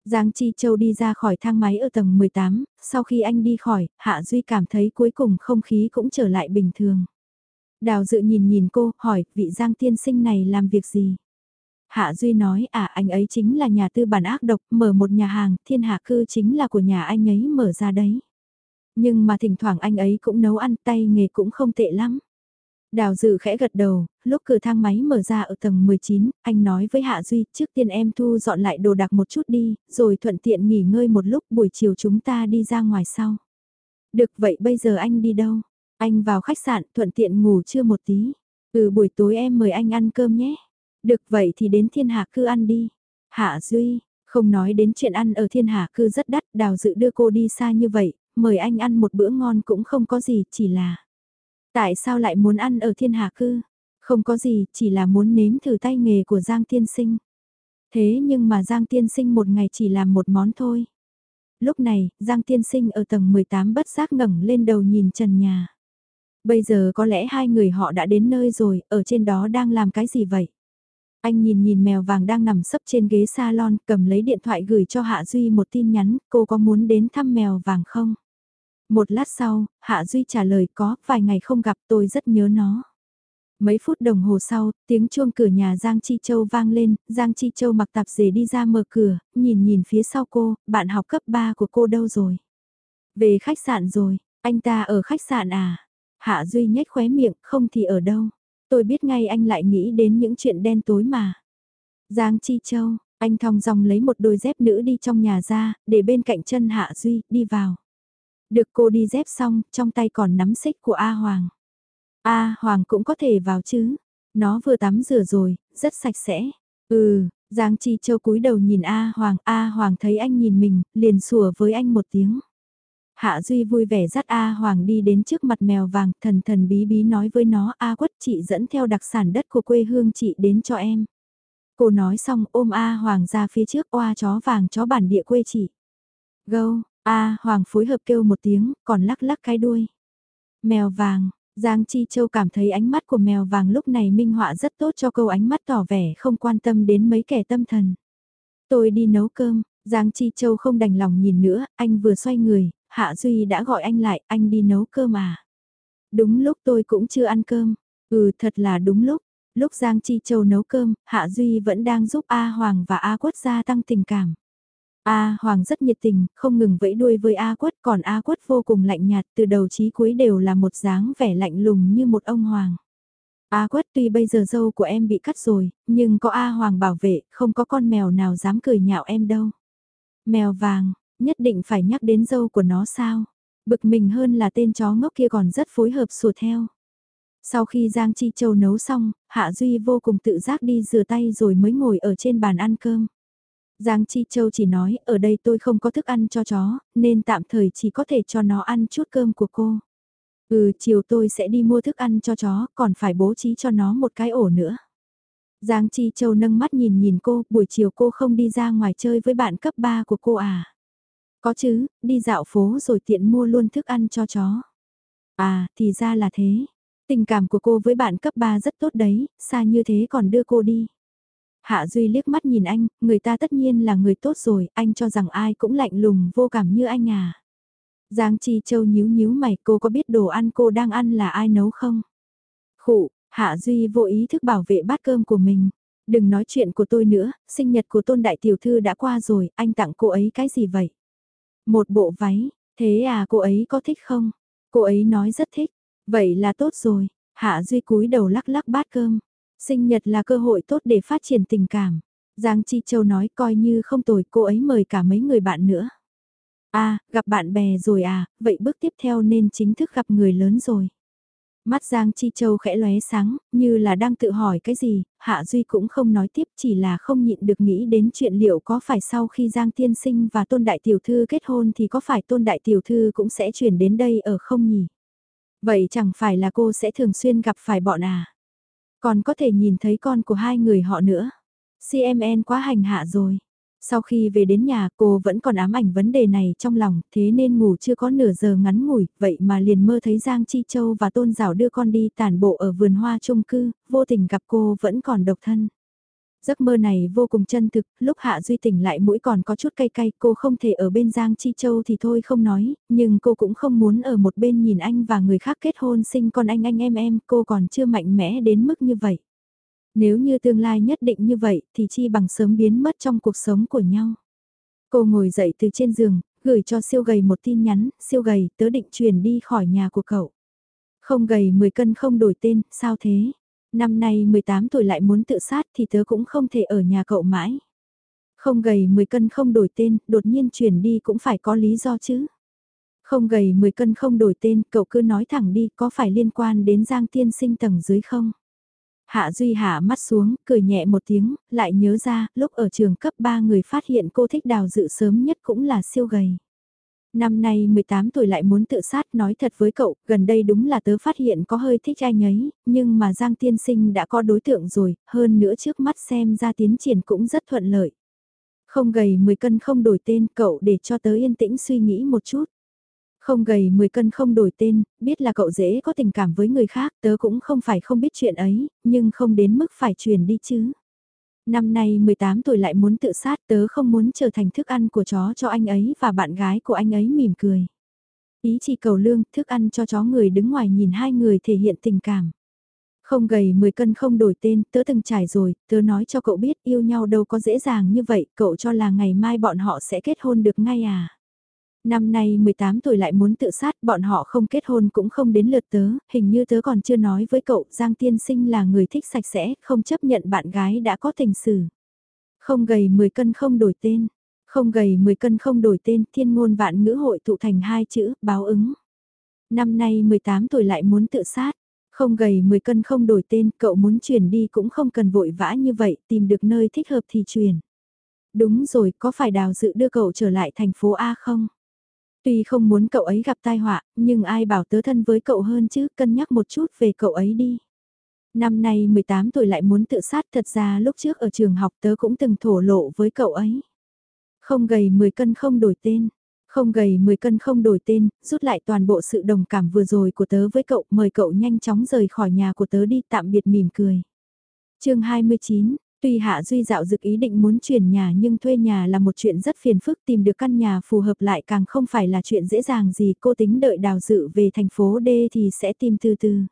S1: Giang Chi Châu đi ra khỏi thang máy ở tầng 18, sau khi anh đi khỏi, Hạ Duy cảm thấy cuối cùng không khí cũng trở lại bình thường. Đào dự nhìn nhìn cô, hỏi, vị Giang tiên sinh này làm việc gì? Hạ Duy nói, à anh ấy chính là nhà tư bản ác độc, mở một nhà hàng, thiên hạ cư chính là của nhà anh ấy mở ra đấy. Nhưng mà thỉnh thoảng anh ấy cũng nấu ăn tay nghề cũng không tệ lắm. Đào dự khẽ gật đầu, lúc cửa thang máy mở ra ở tầng 19, anh nói với Hạ Duy, trước tiên em thu dọn lại đồ đạc một chút đi, rồi thuận tiện nghỉ ngơi một lúc buổi chiều chúng ta đi ra ngoài sau. Được vậy bây giờ anh đi đâu? Anh vào khách sạn thuận tiện ngủ trưa một tí. Ừ buổi tối em mời anh ăn cơm nhé. Được vậy thì đến thiên hạ cư ăn đi. Hạ Duy, không nói đến chuyện ăn ở thiên hạ cư rất đắt, đào dự đưa cô đi xa như vậy, mời anh ăn một bữa ngon cũng không có gì, chỉ là... Tại sao lại muốn ăn ở thiên hạ cư? Không có gì, chỉ là muốn nếm thử tay nghề của Giang Tiên Sinh. Thế nhưng mà Giang Tiên Sinh một ngày chỉ làm một món thôi. Lúc này, Giang Tiên Sinh ở tầng 18 bất giác ngẩng lên đầu nhìn trần nhà. Bây giờ có lẽ hai người họ đã đến nơi rồi, ở trên đó đang làm cái gì vậy? Anh nhìn nhìn mèo vàng đang nằm sấp trên ghế salon, cầm lấy điện thoại gửi cho Hạ Duy một tin nhắn, cô có muốn đến thăm mèo vàng không? Một lát sau, Hạ Duy trả lời có, vài ngày không gặp tôi rất nhớ nó. Mấy phút đồng hồ sau, tiếng chuông cửa nhà Giang Chi Châu vang lên, Giang Chi Châu mặc tạp dề đi ra mở cửa, nhìn nhìn phía sau cô, bạn học cấp 3 của cô đâu rồi? Về khách sạn rồi, anh ta ở khách sạn à? Hạ Duy nhếch khóe miệng, không thì ở đâu? Tôi biết ngay anh lại nghĩ đến những chuyện đen tối mà. Giang Chi Châu, anh thong dòng lấy một đôi dép nữ đi trong nhà ra, để bên cạnh chân Hạ Duy, đi vào. Được cô đi dép xong, trong tay còn nắm xích của A Hoàng. A Hoàng cũng có thể vào chứ. Nó vừa tắm rửa rồi, rất sạch sẽ. Ừ, Giang Chi Châu cúi đầu nhìn A Hoàng. A Hoàng thấy anh nhìn mình, liền sủa với anh một tiếng. Hạ Duy vui vẻ dắt A Hoàng đi đến trước mặt mèo vàng, thần thần bí bí nói với nó A quất chị dẫn theo đặc sản đất của quê hương chị đến cho em. Cô nói xong ôm A Hoàng ra phía trước oa chó vàng chó bản địa quê chị. Gâu, A Hoàng phối hợp kêu một tiếng, còn lắc lắc cái đuôi. Mèo vàng, Giang Chi Châu cảm thấy ánh mắt của mèo vàng lúc này minh họa rất tốt cho câu ánh mắt tỏ vẻ không quan tâm đến mấy kẻ tâm thần. Tôi đi nấu cơm, Giang Chi Châu không đành lòng nhìn nữa, anh vừa xoay người, Hạ Duy đã gọi anh lại, anh đi nấu cơm à. Đúng lúc tôi cũng chưa ăn cơm, ừ thật là đúng lúc, lúc Giang Chi Châu nấu cơm, Hạ Duy vẫn đang giúp A Hoàng và A Quất gia tăng tình cảm. A Hoàng rất nhiệt tình, không ngừng vẫy đuôi với A Quất, còn A Quất vô cùng lạnh nhạt, từ đầu chí cuối đều là một dáng vẻ lạnh lùng như một ông Hoàng. A Quất tuy bây giờ dâu của em bị cắt rồi, nhưng có A Hoàng bảo vệ, không có con mèo nào dám cười nhạo em đâu. Mèo vàng, nhất định phải nhắc đến dâu của nó sao? Bực mình hơn là tên chó ngốc kia còn rất phối hợp sủa theo. Sau khi Giang Chi Châu nấu xong, Hạ Duy vô cùng tự giác đi rửa tay rồi mới ngồi ở trên bàn ăn cơm. Giang Chi Châu chỉ nói, ở đây tôi không có thức ăn cho chó, nên tạm thời chỉ có thể cho nó ăn chút cơm của cô. Ừ, chiều tôi sẽ đi mua thức ăn cho chó, còn phải bố trí cho nó một cái ổ nữa. Giang Chi Châu nâng mắt nhìn nhìn cô, buổi chiều cô không đi ra ngoài chơi với bạn cấp 3 của cô à? Có chứ, đi dạo phố rồi tiện mua luôn thức ăn cho chó. À, thì ra là thế. Tình cảm của cô với bạn cấp 3 rất tốt đấy, xa như thế còn đưa cô đi. Hạ Duy liếc mắt nhìn anh, người ta tất nhiên là người tốt rồi, anh cho rằng ai cũng lạnh lùng vô cảm như anh à. Giang Chi Châu nhíu nhíu mày, cô có biết đồ ăn cô đang ăn là ai nấu không? Khụ, Hạ Duy vô ý thức bảo vệ bát cơm của mình. Đừng nói chuyện của tôi nữa, sinh nhật của tôn đại tiểu thư đã qua rồi, anh tặng cô ấy cái gì vậy? Một bộ váy, thế à cô ấy có thích không? Cô ấy nói rất thích, vậy là tốt rồi. Hạ Duy cúi đầu lắc lắc bát cơm. Sinh nhật là cơ hội tốt để phát triển tình cảm. Giang Chi Châu nói coi như không tồi cô ấy mời cả mấy người bạn nữa. À, gặp bạn bè rồi à, vậy bước tiếp theo nên chính thức gặp người lớn rồi. Mắt Giang Chi Châu khẽ lóe sáng, như là đang tự hỏi cái gì, Hạ Duy cũng không nói tiếp chỉ là không nhịn được nghĩ đến chuyện liệu có phải sau khi Giang Tiên Sinh và Tôn Đại Tiểu Thư kết hôn thì có phải Tôn Đại Tiểu Thư cũng sẽ chuyển đến đây ở không nhỉ? Vậy chẳng phải là cô sẽ thường xuyên gặp phải bọn à? Còn có thể nhìn thấy con của hai người họ nữa. CMN quá hành hạ rồi. Sau khi về đến nhà cô vẫn còn ám ảnh vấn đề này trong lòng, thế nên ngủ chưa có nửa giờ ngắn ngủi, vậy mà liền mơ thấy Giang Chi Châu và Tôn Giảo đưa con đi tản bộ ở vườn hoa chung cư, vô tình gặp cô vẫn còn độc thân. Giấc mơ này vô cùng chân thực, lúc Hạ Duy tỉnh lại mũi còn có chút cay cay, cô không thể ở bên Giang Chi Châu thì thôi không nói, nhưng cô cũng không muốn ở một bên nhìn anh và người khác kết hôn sinh con anh anh em em, cô còn chưa mạnh mẽ đến mức như vậy. Nếu như tương lai nhất định như vậy thì chi bằng sớm biến mất trong cuộc sống của nhau. Cô ngồi dậy từ trên giường, gửi cho siêu gầy một tin nhắn, siêu gầy tớ định chuyển đi khỏi nhà của cậu. Không gầy 10 cân không đổi tên, sao thế? Năm nay 18 tuổi lại muốn tự sát thì tớ cũng không thể ở nhà cậu mãi. Không gầy 10 cân không đổi tên, đột nhiên chuyển đi cũng phải có lý do chứ. Không gầy 10 cân không đổi tên, cậu cứ nói thẳng đi có phải liên quan đến Giang Tiên sinh tầng dưới không? Hạ Duy hạ mắt xuống, cười nhẹ một tiếng, lại nhớ ra, lúc ở trường cấp 3 người phát hiện cô thích đào dự sớm nhất cũng là siêu gầy. Năm nay 18 tuổi lại muốn tự sát nói thật với cậu, gần đây đúng là tớ phát hiện có hơi thích anh ấy, nhưng mà Giang Tiên Sinh đã có đối tượng rồi, hơn nữa trước mắt xem ra tiến triển cũng rất thuận lợi. Không gầy 10 cân không đổi tên cậu để cho tớ yên tĩnh suy nghĩ một chút. Không gầy 10 cân không đổi tên, biết là cậu dễ có tình cảm với người khác, tớ cũng không phải không biết chuyện ấy, nhưng không đến mức phải truyền đi chứ. Năm nay 18 tuổi lại muốn tự sát tớ không muốn trở thành thức ăn của chó cho anh ấy và bạn gái của anh ấy mỉm cười. Ý chỉ cầu lương, thức ăn cho chó người đứng ngoài nhìn hai người thể hiện tình cảm. Không gầy 10 cân không đổi tên, tớ từng trải rồi, tớ nói cho cậu biết yêu nhau đâu có dễ dàng như vậy, cậu cho là ngày mai bọn họ sẽ kết hôn được ngay à. Năm nay 18 tuổi lại muốn tự sát, bọn họ không kết hôn cũng không đến lượt tớ, hình như tớ còn chưa nói với cậu, Giang Tiên Sinh là người thích sạch sẽ, không chấp nhận bạn gái đã có tình sử. Không gầy 10 cân không đổi tên, không gầy 10 cân không đổi tên, thiên ngôn vạn ngữ hội tụ thành hai chữ, báo ứng. Năm nay 18 tuổi lại muốn tự sát, không gầy 10 cân không đổi tên, cậu muốn chuyển đi cũng không cần vội vã như vậy, tìm được nơi thích hợp thì chuyển. Đúng rồi, có phải đào dự đưa cậu trở lại thành phố A không? Tuy không muốn cậu ấy gặp tai họa, nhưng ai bảo tớ thân với cậu hơn chứ, cân nhắc một chút về cậu ấy đi. Năm nay 18 tuổi lại muốn tự sát thật ra lúc trước ở trường học tớ cũng từng thổ lộ với cậu ấy. Không gầy 10 cân không đổi tên. Không gầy 10 cân không đổi tên, rút lại toàn bộ sự đồng cảm vừa rồi của tớ với cậu, mời cậu nhanh chóng rời khỏi nhà của tớ đi tạm biệt mỉm cười. chương 29, Tuy Hạ Duy dạo dực ý định muốn chuyển nhà nhưng thuê nhà là một chuyện rất phiền phức tìm được căn nhà phù hợp lại càng không phải là chuyện dễ dàng gì cô tính đợi đào dự về thành phố D thì sẽ tìm từ từ.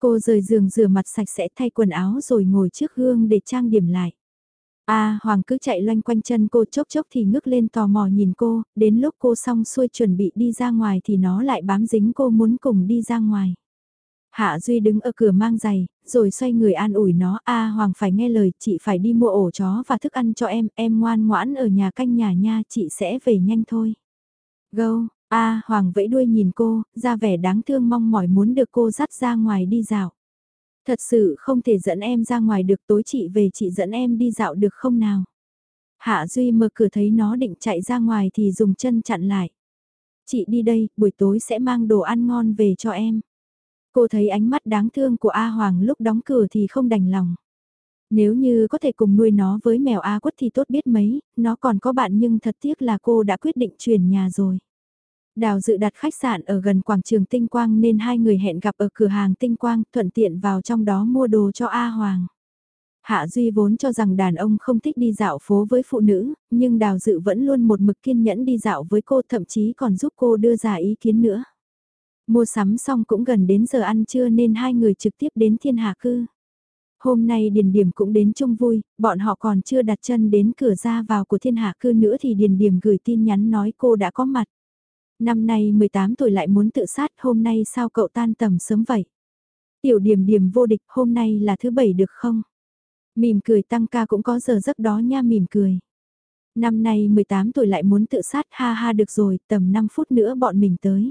S1: Cô rời giường rửa mặt sạch sẽ thay quần áo rồi ngồi trước gương để trang điểm lại. A Hoàng cứ chạy loanh quanh chân cô chốc chốc thì ngước lên tò mò nhìn cô, đến lúc cô xong xuôi chuẩn bị đi ra ngoài thì nó lại bám dính cô muốn cùng đi ra ngoài. Hạ Duy đứng ở cửa mang giày, rồi xoay người an ủi nó, a Hoàng phải nghe lời, chị phải đi mua ổ chó và thức ăn cho em, em ngoan ngoãn ở nhà canh nhà nha, chị sẽ về nhanh thôi. Gâu, a Hoàng vẫy đuôi nhìn cô, ra vẻ đáng thương mong mỏi muốn được cô dắt ra ngoài đi dạo. Thật sự không thể dẫn em ra ngoài được tối chị về chị dẫn em đi dạo được không nào? Hạ Duy mở cửa thấy nó định chạy ra ngoài thì dùng chân chặn lại. Chị đi đây, buổi tối sẽ mang đồ ăn ngon về cho em. Cô thấy ánh mắt đáng thương của A Hoàng lúc đóng cửa thì không đành lòng. Nếu như có thể cùng nuôi nó với mèo A quất thì tốt biết mấy, nó còn có bạn nhưng thật tiếc là cô đã quyết định chuyển nhà rồi. Đào dự đặt khách sạn ở gần quảng trường Tinh Quang nên hai người hẹn gặp ở cửa hàng Tinh Quang thuận tiện vào trong đó mua đồ cho A Hoàng. Hạ Duy vốn cho rằng đàn ông không thích đi dạo phố với phụ nữ, nhưng Đào Dự vẫn luôn một mực kiên nhẫn đi dạo với cô thậm chí còn giúp cô đưa ra ý kiến nữa. Mua sắm xong cũng gần đến giờ ăn trưa nên hai người trực tiếp đến thiên hạ cư. Hôm nay Điền Điểm cũng đến chung vui, bọn họ còn chưa đặt chân đến cửa ra vào của thiên hạ cư nữa thì Điền Điểm gửi tin nhắn nói cô đã có mặt. Năm nay 18 tuổi lại muốn tự sát, hôm nay sao cậu tan tầm sớm vậy? Tiểu Điểm Điểm vô địch, hôm nay là thứ bảy được không? Mỉm cười tăng ca cũng có giờ giấc đó nha mỉm cười. Năm nay 18 tuổi lại muốn tự sát ha ha được rồi, tầm 5 phút nữa bọn mình tới.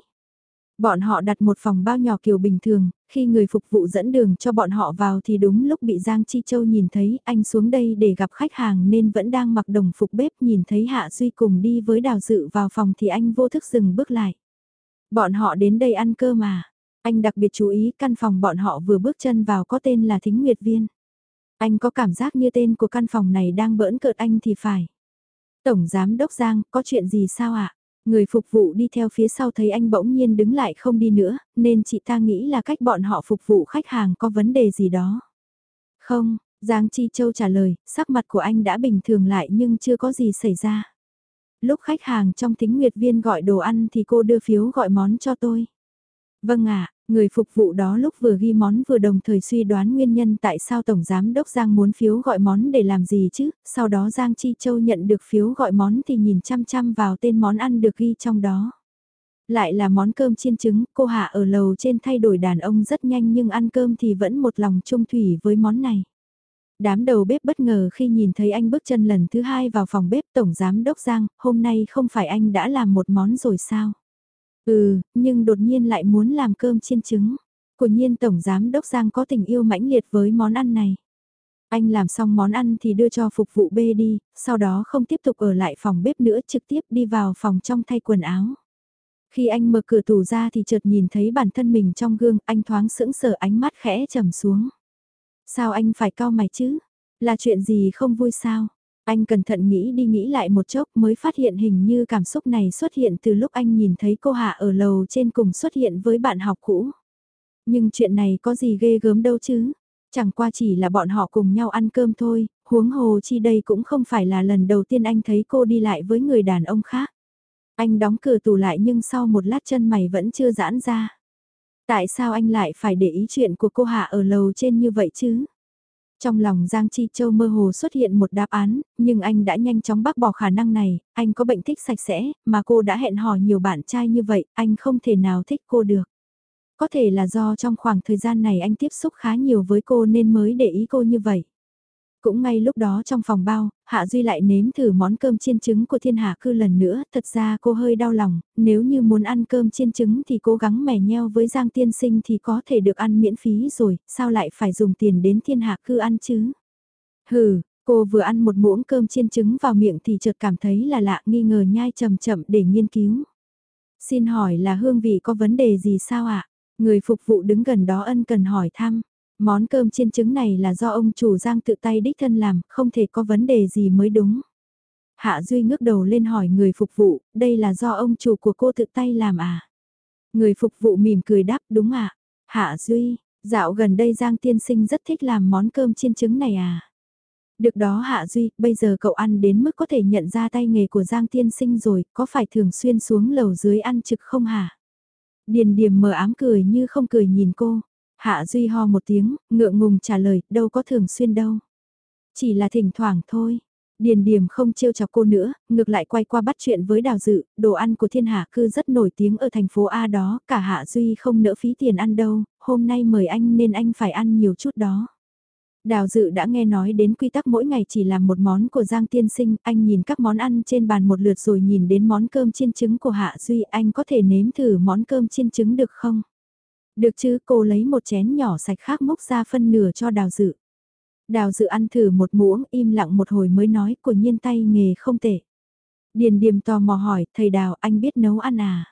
S1: Bọn họ đặt một phòng bao nhỏ kiểu bình thường, khi người phục vụ dẫn đường cho bọn họ vào thì đúng lúc bị Giang Chi Châu nhìn thấy anh xuống đây để gặp khách hàng nên vẫn đang mặc đồng phục bếp nhìn thấy Hạ Duy cùng đi với Đào Dự vào phòng thì anh vô thức dừng bước lại. Bọn họ đến đây ăn cơ mà. Anh đặc biệt chú ý căn phòng bọn họ vừa bước chân vào có tên là Thính Nguyệt Viên. Anh có cảm giác như tên của căn phòng này đang bỡn cợt anh thì phải. Tổng Giám Đốc Giang, có chuyện gì sao ạ? Người phục vụ đi theo phía sau thấy anh bỗng nhiên đứng lại không đi nữa, nên chị ta nghĩ là cách bọn họ phục vụ khách hàng có vấn đề gì đó. Không, Giang Chi Châu trả lời, sắc mặt của anh đã bình thường lại nhưng chưa có gì xảy ra. Lúc khách hàng trong tính nguyệt viên gọi đồ ăn thì cô đưa phiếu gọi món cho tôi. Vâng ạ, người phục vụ đó lúc vừa ghi món vừa đồng thời suy đoán nguyên nhân tại sao Tổng Giám Đốc Giang muốn phiếu gọi món để làm gì chứ, sau đó Giang Chi Châu nhận được phiếu gọi món thì nhìn chăm chăm vào tên món ăn được ghi trong đó. Lại là món cơm chiên trứng, cô Hạ ở lầu trên thay đổi đàn ông rất nhanh nhưng ăn cơm thì vẫn một lòng trung thủy với món này. Đám đầu bếp bất ngờ khi nhìn thấy anh bước chân lần thứ hai vào phòng bếp Tổng Giám Đốc Giang, hôm nay không phải anh đã làm một món rồi sao? Ừ, nhưng đột nhiên lại muốn làm cơm chiên trứng. Của nhiên Tổng Giám Đốc Giang có tình yêu mãnh liệt với món ăn này. Anh làm xong món ăn thì đưa cho phục vụ bê đi, sau đó không tiếp tục ở lại phòng bếp nữa trực tiếp đi vào phòng trong thay quần áo. Khi anh mở cửa tủ ra thì chợt nhìn thấy bản thân mình trong gương, anh thoáng sững sờ ánh mắt khẽ trầm xuống. Sao anh phải cao mày chứ? Là chuyện gì không vui sao? Anh cẩn thận nghĩ đi nghĩ lại một chốc mới phát hiện hình như cảm xúc này xuất hiện từ lúc anh nhìn thấy cô Hạ ở lầu trên cùng xuất hiện với bạn học cũ. Nhưng chuyện này có gì ghê gớm đâu chứ? Chẳng qua chỉ là bọn họ cùng nhau ăn cơm thôi, huống hồ chi đây cũng không phải là lần đầu tiên anh thấy cô đi lại với người đàn ông khác. Anh đóng cửa tủ lại nhưng sau một lát chân mày vẫn chưa giãn ra. Tại sao anh lại phải để ý chuyện của cô Hạ ở lầu trên như vậy chứ? Trong lòng Giang Chi Châu mơ hồ xuất hiện một đáp án, nhưng anh đã nhanh chóng bác bỏ khả năng này, anh có bệnh thích sạch sẽ, mà cô đã hẹn hò nhiều bạn trai như vậy, anh không thể nào thích cô được. Có thể là do trong khoảng thời gian này anh tiếp xúc khá nhiều với cô nên mới để ý cô như vậy. Cũng ngay lúc đó trong phòng bao, Hạ Duy lại nếm thử món cơm chiên trứng của thiên hạ cư lần nữa, thật ra cô hơi đau lòng, nếu như muốn ăn cơm chiên trứng thì cố gắng mẻ nheo với Giang Tiên Sinh thì có thể được ăn miễn phí rồi, sao lại phải dùng tiền đến thiên hạ cư ăn chứ? Hừ, cô vừa ăn một muỗng cơm chiên trứng vào miệng thì chợt cảm thấy là lạ nghi ngờ nhai chậm chậm để nghiên cứu. Xin hỏi là hương vị có vấn đề gì sao ạ? Người phục vụ đứng gần đó ân cần hỏi thăm. Món cơm chiên trứng này là do ông chủ Giang tự tay đích thân làm, không thể có vấn đề gì mới đúng. Hạ Duy ngước đầu lên hỏi người phục vụ, đây là do ông chủ của cô tự tay làm à? Người phục vụ mỉm cười đáp đúng ạ. À? Hạ Duy, dạo gần đây Giang tiên sinh rất thích làm món cơm chiên trứng này à? Được đó Hạ Duy, bây giờ cậu ăn đến mức có thể nhận ra tay nghề của Giang tiên sinh rồi, có phải thường xuyên xuống lầu dưới ăn trực không hả? Điền điềm mờ ám cười như không cười nhìn cô, Hạ Duy ho một tiếng, ngượng ngùng trả lời, đâu có thường xuyên đâu. Chỉ là thỉnh thoảng thôi. Điền Điềm không trêu chọc cô nữa, ngược lại quay qua bắt chuyện với Đào Dự, đồ ăn của thiên hạ cư rất nổi tiếng ở thành phố A đó, cả Hạ Duy không nỡ phí tiền ăn đâu, hôm nay mời anh nên anh phải ăn nhiều chút đó. Đào Dự đã nghe nói đến quy tắc mỗi ngày chỉ làm một món của Giang Tiên Sinh, anh nhìn các món ăn trên bàn một lượt rồi nhìn đến món cơm chiên trứng của Hạ Duy, anh có thể nếm thử món cơm chiên trứng được không? Được chứ cô lấy một chén nhỏ sạch khác múc ra phân nửa cho đào dự. Đào dự ăn thử một muỗng im lặng một hồi mới nói của nhiên tay nghề không tệ. Điền điềm tò mò hỏi, thầy đào anh biết nấu ăn à?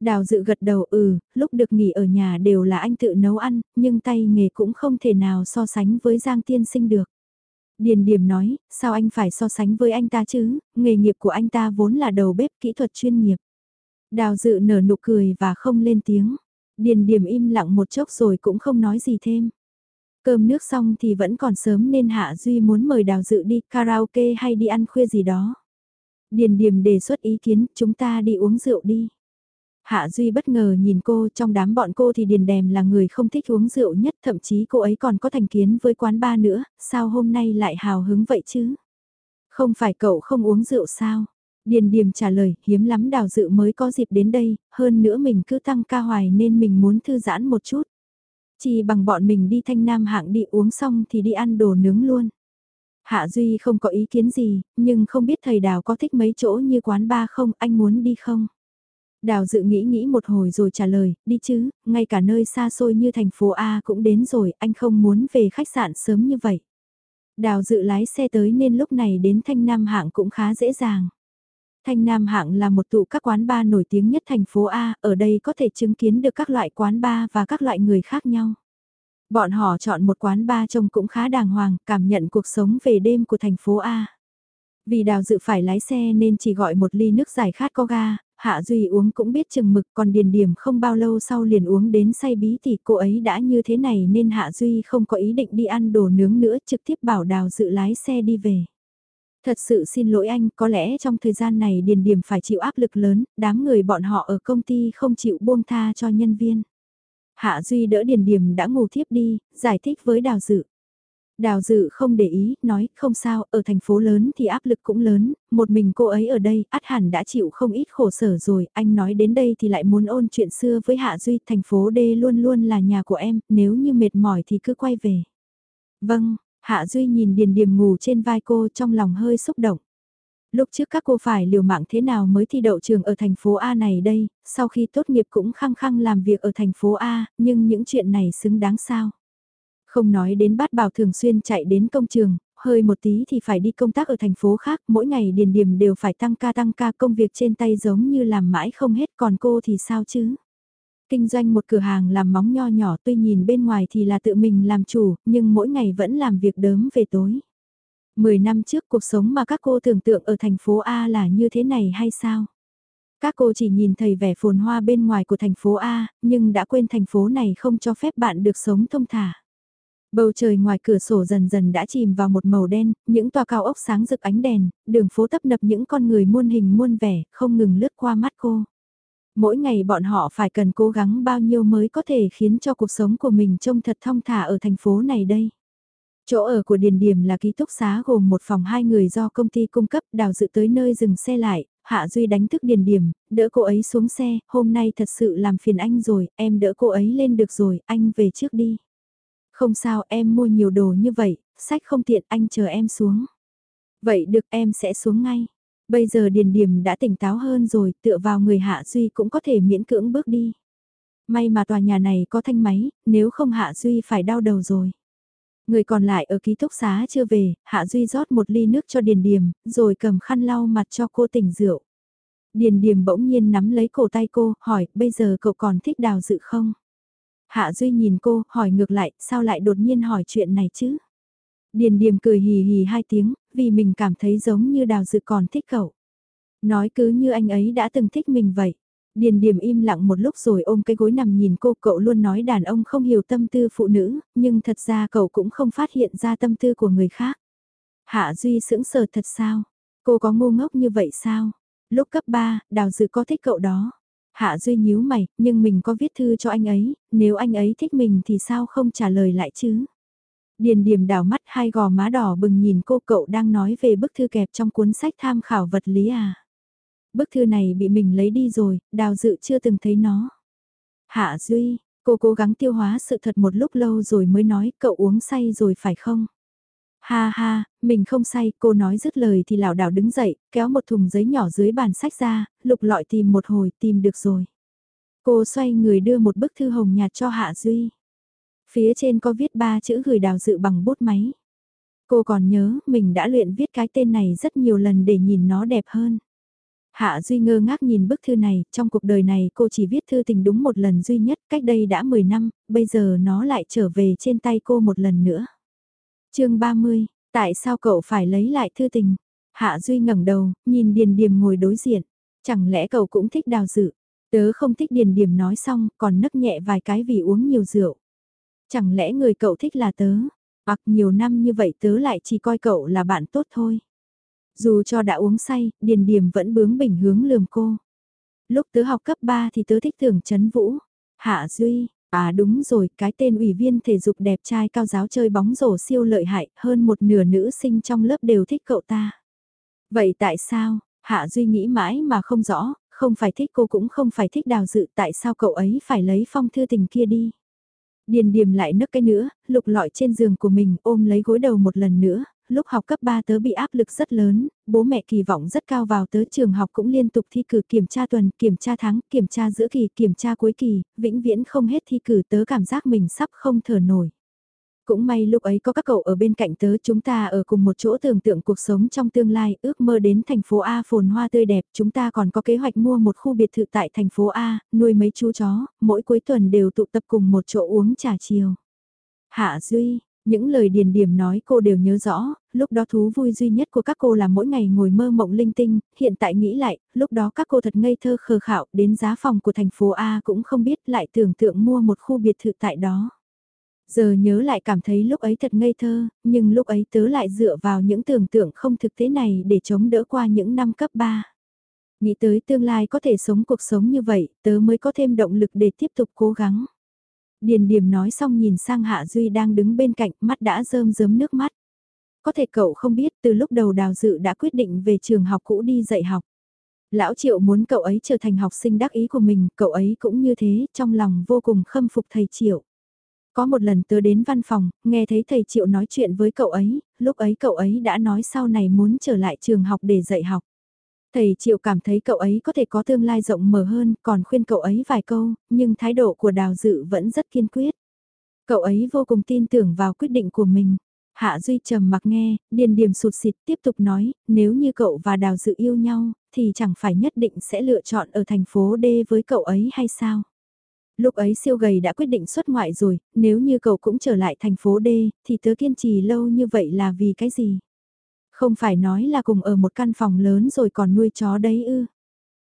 S1: Đào dự gật đầu ừ, lúc được nghỉ ở nhà đều là anh tự nấu ăn, nhưng tay nghề cũng không thể nào so sánh với Giang Tiên Sinh được. Điền Điềm nói, sao anh phải so sánh với anh ta chứ, nghề nghiệp của anh ta vốn là đầu bếp kỹ thuật chuyên nghiệp. Đào dự nở nụ cười và không lên tiếng. Điền Điềm im lặng một chốc rồi cũng không nói gì thêm. Cơm nước xong thì vẫn còn sớm nên Hạ Duy muốn mời Đào dự đi karaoke hay đi ăn khuya gì đó. Điền Điềm đề xuất ý kiến chúng ta đi uống rượu đi. Hạ Duy bất ngờ nhìn cô trong đám bọn cô thì Điền Đèm là người không thích uống rượu nhất thậm chí cô ấy còn có thành kiến với quán ba nữa, sao hôm nay lại hào hứng vậy chứ? Không phải cậu không uống rượu sao? Điền Điềm trả lời, hiếm lắm đào dự mới có dịp đến đây, hơn nữa mình cứ tăng ca hoài nên mình muốn thư giãn một chút. Chỉ bằng bọn mình đi thanh nam hạng đi uống xong thì đi ăn đồ nướng luôn. Hạ Duy không có ý kiến gì, nhưng không biết thầy đào có thích mấy chỗ như quán ba không, anh muốn đi không? Đào dự nghĩ nghĩ một hồi rồi trả lời, đi chứ, ngay cả nơi xa xôi như thành phố A cũng đến rồi, anh không muốn về khách sạn sớm như vậy. Đào dự lái xe tới nên lúc này đến Thanh Nam Hạng cũng khá dễ dàng. Thanh Nam Hạng là một tụ các quán bar nổi tiếng nhất thành phố A, ở đây có thể chứng kiến được các loại quán bar và các loại người khác nhau. Bọn họ chọn một quán bar trông cũng khá đàng hoàng, cảm nhận cuộc sống về đêm của thành phố A. Vì đào dự phải lái xe nên chỉ gọi một ly nước giải khát có ga, Hạ Duy uống cũng biết chừng mực còn Điền Điểm không bao lâu sau liền uống đến say bí thì cô ấy đã như thế này nên Hạ Duy không có ý định đi ăn đồ nướng nữa trực tiếp bảo đào dự lái xe đi về. Thật sự xin lỗi anh, có lẽ trong thời gian này Điền Điềm phải chịu áp lực lớn, đám người bọn họ ở công ty không chịu buông tha cho nhân viên. Hạ Duy đỡ Điền Điềm đã ngủ thiếp đi, giải thích với đào dự. Đào dự không để ý, nói không sao, ở thành phố lớn thì áp lực cũng lớn, một mình cô ấy ở đây, át hẳn đã chịu không ít khổ sở rồi, anh nói đến đây thì lại muốn ôn chuyện xưa với Hạ Duy, thành phố D luôn luôn là nhà của em, nếu như mệt mỏi thì cứ quay về. Vâng, Hạ Duy nhìn Điền Điềm ngủ trên vai cô trong lòng hơi xúc động. Lúc trước các cô phải liều mạng thế nào mới thi đậu trường ở thành phố A này đây, sau khi tốt nghiệp cũng khăng khăng làm việc ở thành phố A, nhưng những chuyện này xứng đáng sao? Không nói đến bát bảo thường xuyên chạy đến công trường, hơi một tí thì phải đi công tác ở thành phố khác, mỗi ngày điền điểm đều phải tăng ca tăng ca công việc trên tay giống như làm mãi không hết còn cô thì sao chứ? Kinh doanh một cửa hàng làm móng nho nhỏ tuy nhìn bên ngoài thì là tự mình làm chủ, nhưng mỗi ngày vẫn làm việc đớm về tối. Mười năm trước cuộc sống mà các cô tưởng tượng ở thành phố A là như thế này hay sao? Các cô chỉ nhìn thấy vẻ phồn hoa bên ngoài của thành phố A, nhưng đã quên thành phố này không cho phép bạn được sống thông thả. Bầu trời ngoài cửa sổ dần dần đã chìm vào một màu đen, những tòa cao ốc sáng rực ánh đèn, đường phố tấp nập những con người muôn hình muôn vẻ, không ngừng lướt qua mắt cô. Mỗi ngày bọn họ phải cần cố gắng bao nhiêu mới có thể khiến cho cuộc sống của mình trông thật thong thả ở thành phố này đây. Chỗ ở của Điền Điềm là ký túc xá gồm một phòng hai người do công ty cung cấp đào dự tới nơi dừng xe lại, Hạ Duy đánh thức Điền Điềm, đỡ cô ấy xuống xe, hôm nay thật sự làm phiền anh rồi, em đỡ cô ấy lên được rồi, anh về trước đi. Không sao em mua nhiều đồ như vậy, sách không tiện anh chờ em xuống. Vậy được em sẽ xuống ngay. Bây giờ Điền Điềm đã tỉnh táo hơn rồi, tựa vào người Hạ Duy cũng có thể miễn cưỡng bước đi. May mà tòa nhà này có thanh máy, nếu không Hạ Duy phải đau đầu rồi. Người còn lại ở ký túc xá chưa về, Hạ Duy rót một ly nước cho Điền Điềm, rồi cầm khăn lau mặt cho cô tỉnh rượu. Điền Điềm bỗng nhiên nắm lấy cổ tay cô, hỏi, bây giờ cậu còn thích đào dự không? Hạ Duy nhìn cô, hỏi ngược lại, sao lại đột nhiên hỏi chuyện này chứ? Điền Điềm cười hì hì hai tiếng, vì mình cảm thấy giống như đào dự còn thích cậu. Nói cứ như anh ấy đã từng thích mình vậy. Điền Điềm im lặng một lúc rồi ôm cái gối nằm nhìn cô, cậu luôn nói đàn ông không hiểu tâm tư phụ nữ, nhưng thật ra cậu cũng không phát hiện ra tâm tư của người khác. Hạ Duy sững sờ thật sao? Cô có ngu ngốc như vậy sao? Lúc cấp 3, đào dự có thích cậu đó. Hạ Duy nhíu mày, nhưng mình có viết thư cho anh ấy, nếu anh ấy thích mình thì sao không trả lời lại chứ? Điền điểm đảo mắt hai gò má đỏ bừng nhìn cô cậu đang nói về bức thư kẹp trong cuốn sách tham khảo vật lý à. Bức thư này bị mình lấy đi rồi, đào dự chưa từng thấy nó. Hạ Duy, cô cố gắng tiêu hóa sự thật một lúc lâu rồi mới nói cậu uống say rồi phải không? Ha ha, mình không say, cô nói dứt lời thì lảo đảo đứng dậy, kéo một thùng giấy nhỏ dưới bàn sách ra, lục lọi tìm một hồi, tìm được rồi. Cô xoay người đưa một bức thư hồng nhạt cho Hạ Duy. Phía trên có viết ba chữ gửi đào dự bằng bút máy. Cô còn nhớ mình đã luyện viết cái tên này rất nhiều lần để nhìn nó đẹp hơn. Hạ Duy ngơ ngác nhìn bức thư này, trong cuộc đời này cô chỉ viết thư tình đúng một lần duy nhất, cách đây đã 10 năm, bây giờ nó lại trở về trên tay cô một lần nữa. chương 30, tại sao cậu phải lấy lại thư tình? Hạ Duy ngẩng đầu, nhìn Điền Điềm ngồi đối diện. Chẳng lẽ cậu cũng thích đào dự? Tớ không thích Điền Điềm nói xong, còn nấc nhẹ vài cái vì uống nhiều rượu. Chẳng lẽ người cậu thích là tớ? Hoặc nhiều năm như vậy tớ lại chỉ coi cậu là bạn tốt thôi. Dù cho đã uống say, Điền Điềm vẫn bướng bỉnh hướng lườm cô. Lúc tớ học cấp 3 thì tớ thích tưởng chấn vũ. Hạ Duy, à đúng rồi, cái tên ủy viên thể dục đẹp trai cao giáo chơi bóng rổ siêu lợi hại, hơn một nửa nữ sinh trong lớp đều thích cậu ta. Vậy tại sao, Hạ Duy nghĩ mãi mà không rõ, không phải thích cô cũng không phải thích đào dự tại sao cậu ấy phải lấy phong thư tình kia đi. Điền điềm lại nấc cái nữa, lục lọi trên giường của mình ôm lấy gối đầu một lần nữa, lúc học cấp 3 tớ bị áp lực rất lớn, bố mẹ kỳ vọng rất cao vào tớ trường học cũng liên tục thi cử kiểm tra tuần, kiểm tra tháng, kiểm tra giữa kỳ, kiểm tra cuối kỳ, vĩnh viễn không hết thi cử tớ cảm giác mình sắp không thở nổi. Cũng may lúc ấy có các cậu ở bên cạnh tớ chúng ta ở cùng một chỗ tưởng tượng cuộc sống trong tương lai, ước mơ đến thành phố A phồn hoa tươi đẹp, chúng ta còn có kế hoạch mua một khu biệt thự tại thành phố A, nuôi mấy chú chó, mỗi cuối tuần đều tụ tập cùng một chỗ uống trà chiều. Hạ Duy, những lời điền điểm nói cô đều nhớ rõ, lúc đó thú vui duy nhất của các cô là mỗi ngày ngồi mơ mộng linh tinh, hiện tại nghĩ lại, lúc đó các cô thật ngây thơ khờ khạo, đến giá phòng của thành phố A cũng không biết lại tưởng tượng mua một khu biệt thự tại đó. Giờ nhớ lại cảm thấy lúc ấy thật ngây thơ, nhưng lúc ấy tớ lại dựa vào những tưởng tượng không thực tế này để chống đỡ qua những năm cấp 3. Nghĩ tới tương lai có thể sống cuộc sống như vậy, tớ mới có thêm động lực để tiếp tục cố gắng. Điền điểm nói xong nhìn sang Hạ Duy đang đứng bên cạnh, mắt đã rơm rớm nước mắt. Có thể cậu không biết từ lúc đầu đào dự đã quyết định về trường học cũ đi dạy học. Lão Triệu muốn cậu ấy trở thành học sinh đắc ý của mình, cậu ấy cũng như thế, trong lòng vô cùng khâm phục thầy Triệu. Có một lần tớ đến văn phòng, nghe thấy thầy Triệu nói chuyện với cậu ấy, lúc ấy cậu ấy đã nói sau này muốn trở lại trường học để dạy học. Thầy Triệu cảm thấy cậu ấy có thể có tương lai rộng mở hơn, còn khuyên cậu ấy vài câu, nhưng thái độ của Đào Dự vẫn rất kiên quyết. Cậu ấy vô cùng tin tưởng vào quyết định của mình. Hạ Duy trầm mặc nghe, điền điểm sụt xịt tiếp tục nói, nếu như cậu và Đào Dự yêu nhau, thì chẳng phải nhất định sẽ lựa chọn ở thành phố D với cậu ấy hay sao? Lúc ấy siêu gầy đã quyết định xuất ngoại rồi, nếu như cậu cũng trở lại thành phố D, thì tớ kiên trì lâu như vậy là vì cái gì? Không phải nói là cùng ở một căn phòng lớn rồi còn nuôi chó đấy ư?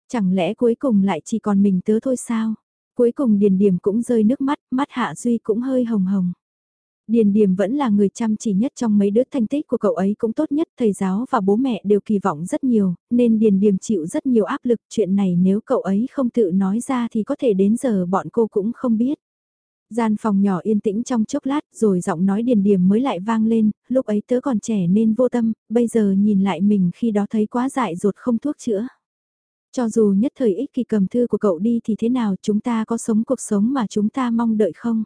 S1: Chẳng lẽ cuối cùng lại chỉ còn mình tớ thôi sao? Cuối cùng Điền Điềm cũng rơi nước mắt, mắt Hạ Duy cũng hơi hồng hồng. Điền Điềm vẫn là người chăm chỉ nhất trong mấy đứa thành tích của cậu ấy cũng tốt nhất, thầy giáo và bố mẹ đều kỳ vọng rất nhiều, nên Điền Điềm chịu rất nhiều áp lực, chuyện này nếu cậu ấy không tự nói ra thì có thể đến giờ bọn cô cũng không biết. Gian phòng nhỏ yên tĩnh trong chốc lát rồi giọng nói Điền Điềm mới lại vang lên, lúc ấy tớ còn trẻ nên vô tâm, bây giờ nhìn lại mình khi đó thấy quá dại ruột không thuốc chữa. Cho dù nhất thời ích kỳ cầm thư của cậu đi thì thế nào chúng ta có sống cuộc sống mà chúng ta mong đợi không?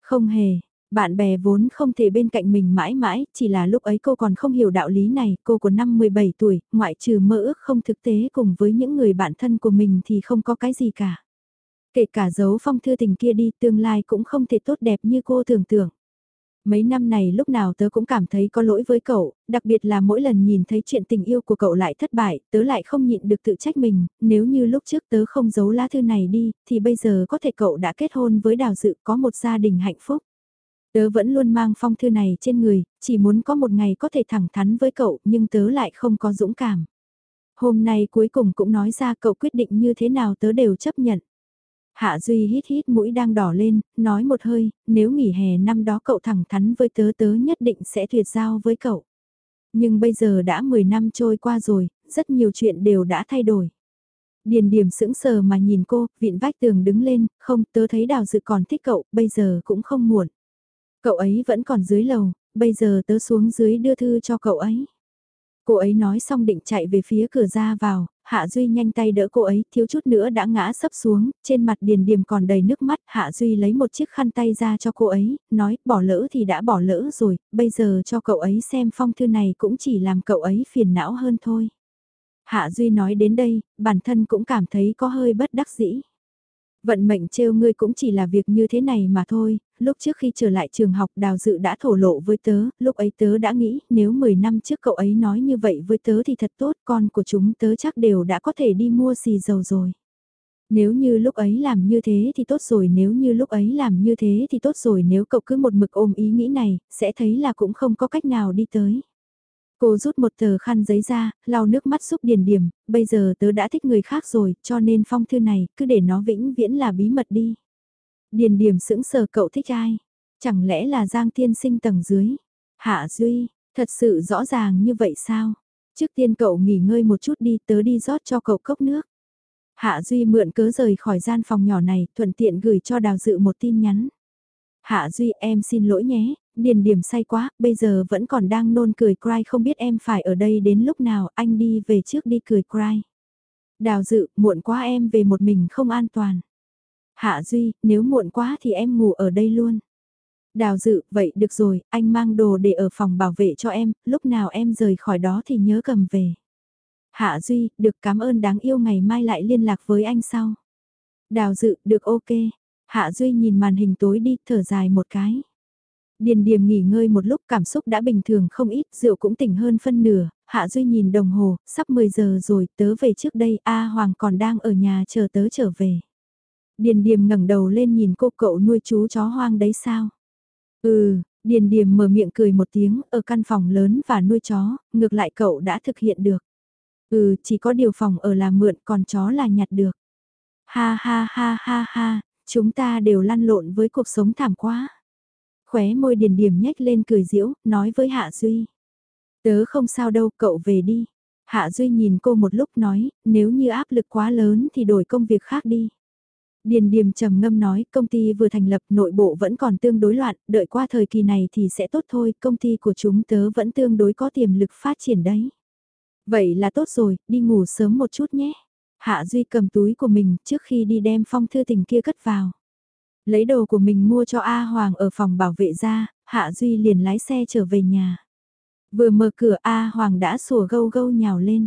S1: Không hề, bạn bè vốn không thể bên cạnh mình mãi mãi, chỉ là lúc ấy cô còn không hiểu đạo lý này, cô của năm 17 tuổi, ngoại trừ mơ ước không thực tế cùng với những người bạn thân của mình thì không có cái gì cả. Kể cả dấu phong thư tình kia đi, tương lai cũng không thể tốt đẹp như cô tưởng tượng. Mấy năm này lúc nào tớ cũng cảm thấy có lỗi với cậu, đặc biệt là mỗi lần nhìn thấy chuyện tình yêu của cậu lại thất bại, tớ lại không nhịn được tự trách mình, nếu như lúc trước tớ không giấu lá thư này đi, thì bây giờ có thể cậu đã kết hôn với đào dự có một gia đình hạnh phúc. Tớ vẫn luôn mang phong thư này trên người, chỉ muốn có một ngày có thể thẳng thắn với cậu nhưng tớ lại không có dũng cảm. Hôm nay cuối cùng cũng nói ra cậu quyết định như thế nào tớ đều chấp nhận. Hạ Duy hít hít mũi đang đỏ lên, nói một hơi, nếu nghỉ hè năm đó cậu thẳng thắn với tớ tớ nhất định sẽ tuyệt giao với cậu. Nhưng bây giờ đã 10 năm trôi qua rồi, rất nhiều chuyện đều đã thay đổi. Điền điểm sững sờ mà nhìn cô, vịn vách tường đứng lên, không tớ thấy đào dự còn thích cậu, bây giờ cũng không muộn. Cậu ấy vẫn còn dưới lầu, bây giờ tớ xuống dưới đưa thư cho cậu ấy. Cô ấy nói xong định chạy về phía cửa ra vào, Hạ Duy nhanh tay đỡ cô ấy, thiếu chút nữa đã ngã sấp xuống, trên mặt Điền Điềm còn đầy nước mắt, Hạ Duy lấy một chiếc khăn tay ra cho cô ấy, nói, bỏ lỡ thì đã bỏ lỡ rồi, bây giờ cho cậu ấy xem phong thư này cũng chỉ làm cậu ấy phiền não hơn thôi. Hạ Duy nói đến đây, bản thân cũng cảm thấy có hơi bất đắc dĩ. Vận mệnh trêu ngươi cũng chỉ là việc như thế này mà thôi, lúc trước khi trở lại trường học đào dự đã thổ lộ với tớ, lúc ấy tớ đã nghĩ nếu 10 năm trước cậu ấy nói như vậy với tớ thì thật tốt, con của chúng tớ chắc đều đã có thể đi mua xì dầu rồi. Nếu như lúc ấy làm như thế thì tốt rồi, nếu như lúc ấy làm như thế thì tốt rồi, nếu cậu cứ một mực ôm ý nghĩ này, sẽ thấy là cũng không có cách nào đi tới. Cô rút một tờ khăn giấy ra, lau nước mắt giúp điền điểm, bây giờ tớ đã thích người khác rồi, cho nên phong thư này, cứ để nó vĩnh viễn là bí mật đi. Điền điểm sững sờ cậu thích ai? Chẳng lẽ là Giang Thiên Sinh tầng dưới? Hạ Duy, thật sự rõ ràng như vậy sao? Trước tiên cậu nghỉ ngơi một chút đi, tớ đi rót cho cậu cốc nước. Hạ Duy mượn cớ rời khỏi gian phòng nhỏ này, thuận tiện gửi cho Đào Dự một tin nhắn. Hạ Duy em xin lỗi nhé, điền điểm say quá, bây giờ vẫn còn đang nôn cười cry không biết em phải ở đây đến lúc nào, anh đi về trước đi cười cry. Đào Dự, muộn quá em về một mình không an toàn. Hạ Duy, nếu muộn quá thì em ngủ ở đây luôn. Đào Dự, vậy được rồi, anh mang đồ để ở phòng bảo vệ cho em, lúc nào em rời khỏi đó thì nhớ cầm về. Hạ Duy, được cảm ơn đáng yêu ngày mai lại liên lạc với anh sau. Đào dự, được ok. Hạ Duy nhìn màn hình tối đi, thở dài một cái. Điền điềm nghỉ ngơi một lúc cảm xúc đã bình thường không ít, rượu cũng tỉnh hơn phân nửa, Hạ Duy nhìn đồng hồ, sắp 10 giờ rồi, tớ về trước đây, A Hoàng còn đang ở nhà chờ tớ trở về. Điền điềm ngẩng đầu lên nhìn cô cậu nuôi chú chó hoang đấy sao? Ừ, Điền điềm mở miệng cười một tiếng, ở căn phòng lớn và nuôi chó, ngược lại cậu đã thực hiện được. Ừ, chỉ có điều phòng ở là mượn còn chó là nhặt được. Ha ha ha ha ha, chúng ta đều lăn lộn với cuộc sống thảm quá. Khóe môi điền điểm nhếch lên cười diễu, nói với Hạ Duy. Tớ không sao đâu, cậu về đi. Hạ Duy nhìn cô một lúc nói, nếu như áp lực quá lớn thì đổi công việc khác đi. Điền Điềm trầm ngâm nói, công ty vừa thành lập nội bộ vẫn còn tương đối loạn, đợi qua thời kỳ này thì sẽ tốt thôi, công ty của chúng tớ vẫn tương đối có tiềm lực phát triển đấy. Vậy là tốt rồi, đi ngủ sớm một chút nhé. Hạ Duy cầm túi của mình trước khi đi đem phong thư tình kia cất vào. Lấy đồ của mình mua cho A Hoàng ở phòng bảo vệ ra, Hạ Duy liền lái xe trở về nhà. Vừa mở cửa A Hoàng đã sủa gâu gâu nhào lên.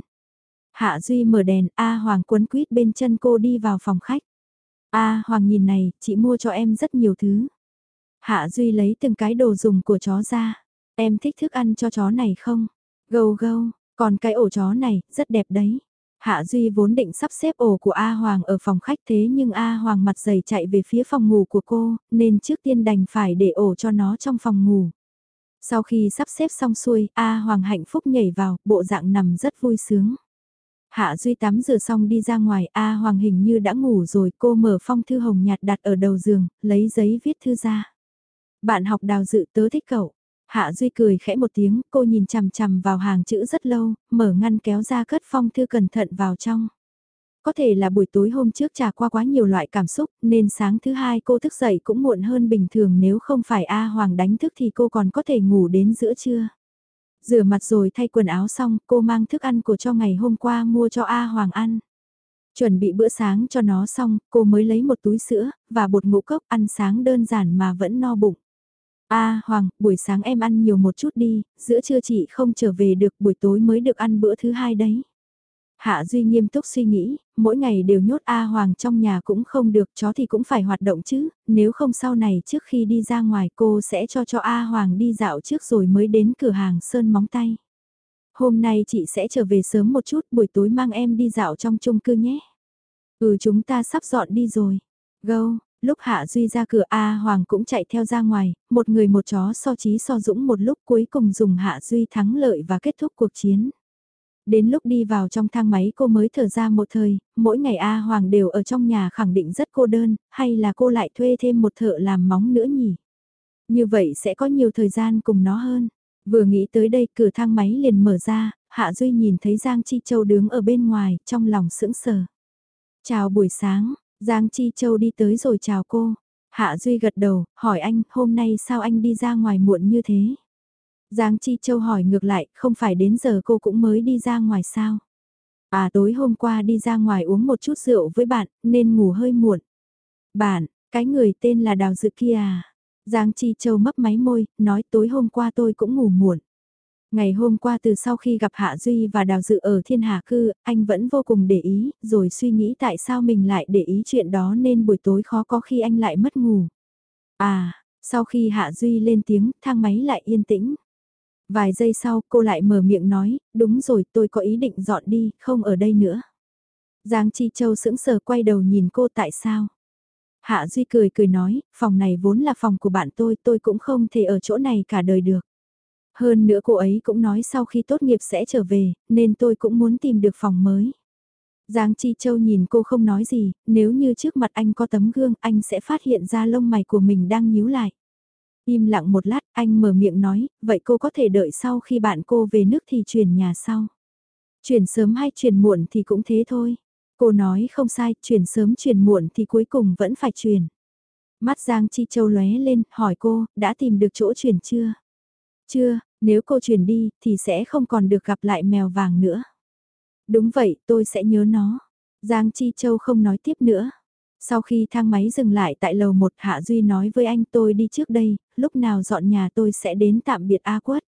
S1: Hạ Duy mở đèn A Hoàng quấn quýt bên chân cô đi vào phòng khách. A Hoàng nhìn này, chị mua cho em rất nhiều thứ. Hạ Duy lấy từng cái đồ dùng của chó ra. Em thích thức ăn cho chó này không? Gâu gâu, còn cái ổ chó này, rất đẹp đấy. Hạ Duy vốn định sắp xếp ổ của A Hoàng ở phòng khách thế nhưng A Hoàng mặt dày chạy về phía phòng ngủ của cô, nên trước tiên đành phải để ổ cho nó trong phòng ngủ. Sau khi sắp xếp xong xuôi, A Hoàng hạnh phúc nhảy vào, bộ dạng nằm rất vui sướng. Hạ Duy tắm rửa xong đi ra ngoài, A Hoàng hình như đã ngủ rồi, cô mở phong thư hồng nhạt đặt ở đầu giường, lấy giấy viết thư ra. Bạn học đào dự tớ thích cậu. Hạ Duy cười khẽ một tiếng, cô nhìn chằm chằm vào hàng chữ rất lâu, mở ngăn kéo ra cất phong thư cẩn thận vào trong. Có thể là buổi tối hôm trước trà qua quá nhiều loại cảm xúc, nên sáng thứ hai cô thức dậy cũng muộn hơn bình thường nếu không phải A Hoàng đánh thức thì cô còn có thể ngủ đến giữa trưa. Rửa mặt rồi thay quần áo xong, cô mang thức ăn của cho ngày hôm qua mua cho A Hoàng ăn. Chuẩn bị bữa sáng cho nó xong, cô mới lấy một túi sữa, và bột ngũ cốc ăn sáng đơn giản mà vẫn no bụng. A Hoàng, buổi sáng em ăn nhiều một chút đi, giữa trưa chị không trở về được buổi tối mới được ăn bữa thứ hai đấy. Hạ Duy nghiêm túc suy nghĩ, mỗi ngày đều nhốt A Hoàng trong nhà cũng không được, chó thì cũng phải hoạt động chứ, nếu không sau này trước khi đi ra ngoài cô sẽ cho cho A Hoàng đi dạo trước rồi mới đến cửa hàng sơn móng tay. Hôm nay chị sẽ trở về sớm một chút, buổi tối mang em đi dạo trong chung cư nhé. Ừ chúng ta sắp dọn đi rồi. Gâu lúc Hạ Duy ra cửa A Hoàng cũng chạy theo ra ngoài, một người một chó so trí so dũng một lúc cuối cùng dùng Hạ Duy thắng lợi và kết thúc cuộc chiến. Đến lúc đi vào trong thang máy cô mới thở ra một thời, mỗi ngày A Hoàng đều ở trong nhà khẳng định rất cô đơn, hay là cô lại thuê thêm một thợ làm móng nữa nhỉ? Như vậy sẽ có nhiều thời gian cùng nó hơn. Vừa nghĩ tới đây cửa thang máy liền mở ra, Hạ Duy nhìn thấy Giang Chi Châu đứng ở bên ngoài, trong lòng sững sờ. Chào buổi sáng, Giang Chi Châu đi tới rồi chào cô. Hạ Duy gật đầu, hỏi anh, hôm nay sao anh đi ra ngoài muộn như thế? Giang Chi Châu hỏi ngược lại, không phải đến giờ cô cũng mới đi ra ngoài sao? À tối hôm qua đi ra ngoài uống một chút rượu với bạn, nên ngủ hơi muộn. Bạn, cái người tên là Đào Dự kia à? Giang Chi Châu mấp máy môi, nói tối hôm qua tôi cũng ngủ muộn. Ngày hôm qua từ sau khi gặp Hạ Duy và Đào Dự ở Thiên Hà Cư, anh vẫn vô cùng để ý, rồi suy nghĩ tại sao mình lại để ý chuyện đó nên buổi tối khó có khi anh lại mất ngủ. À, sau khi Hạ Duy lên tiếng, thang máy lại yên tĩnh. Vài giây sau cô lại mở miệng nói, đúng rồi tôi có ý định dọn đi, không ở đây nữa. Giang Chi Châu sững sờ quay đầu nhìn cô tại sao. Hạ Duy cười cười nói, phòng này vốn là phòng của bạn tôi, tôi cũng không thể ở chỗ này cả đời được. Hơn nữa cô ấy cũng nói sau khi tốt nghiệp sẽ trở về, nên tôi cũng muốn tìm được phòng mới. Giang Chi Châu nhìn cô không nói gì, nếu như trước mặt anh có tấm gương anh sẽ phát hiện ra lông mày của mình đang nhíu lại. Im lặng một lát, anh mở miệng nói, vậy cô có thể đợi sau khi bạn cô về nước thì chuyển nhà sau. Chuyển sớm hay chuyển muộn thì cũng thế thôi. Cô nói không sai, chuyển sớm chuyển muộn thì cuối cùng vẫn phải chuyển. Mắt Giang Chi Châu lóe lên, hỏi cô, đã tìm được chỗ chuyển chưa? Chưa, nếu cô chuyển đi thì sẽ không còn được gặp lại mèo vàng nữa. Đúng vậy, tôi sẽ nhớ nó. Giang Chi Châu không nói tiếp nữa. Sau khi thang máy dừng lại tại lầu 1 Hạ Duy nói với anh tôi đi trước đây, lúc nào dọn nhà tôi sẽ đến tạm biệt A Quất.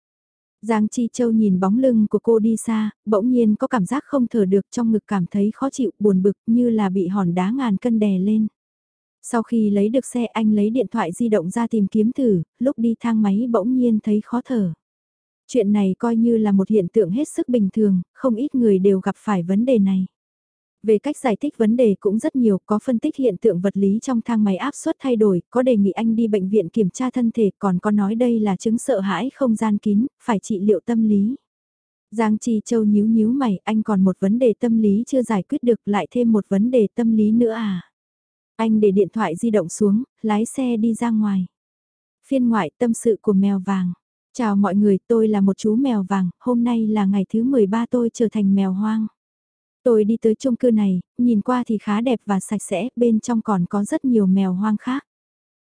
S1: Giang Chi Châu nhìn bóng lưng của cô đi xa, bỗng nhiên có cảm giác không thở được trong ngực cảm thấy khó chịu buồn bực như là bị hòn đá ngàn cân đè lên. Sau khi lấy được xe anh lấy điện thoại di động ra tìm kiếm thử, lúc đi thang máy bỗng nhiên thấy khó thở. Chuyện này coi như là một hiện tượng hết sức bình thường, không ít người đều gặp phải vấn đề này. Về cách giải thích vấn đề cũng rất nhiều, có phân tích hiện tượng vật lý trong thang máy áp suất thay đổi, có đề nghị anh đi bệnh viện kiểm tra thân thể, còn có nói đây là chứng sợ hãi không gian kín, phải trị liệu tâm lý. Giang Chi Châu nhíu nhíu mày, anh còn một vấn đề tâm lý chưa giải quyết được lại thêm một vấn đề tâm lý nữa à. Anh để điện thoại di động xuống, lái xe đi ra ngoài. Phiên ngoại tâm sự của mèo vàng. Chào mọi người, tôi là một chú mèo vàng, hôm nay là ngày thứ 13 tôi trở thành mèo hoang. Tôi đi tới chung cư này, nhìn qua thì khá đẹp và sạch sẽ, bên trong còn có rất nhiều mèo hoang khác.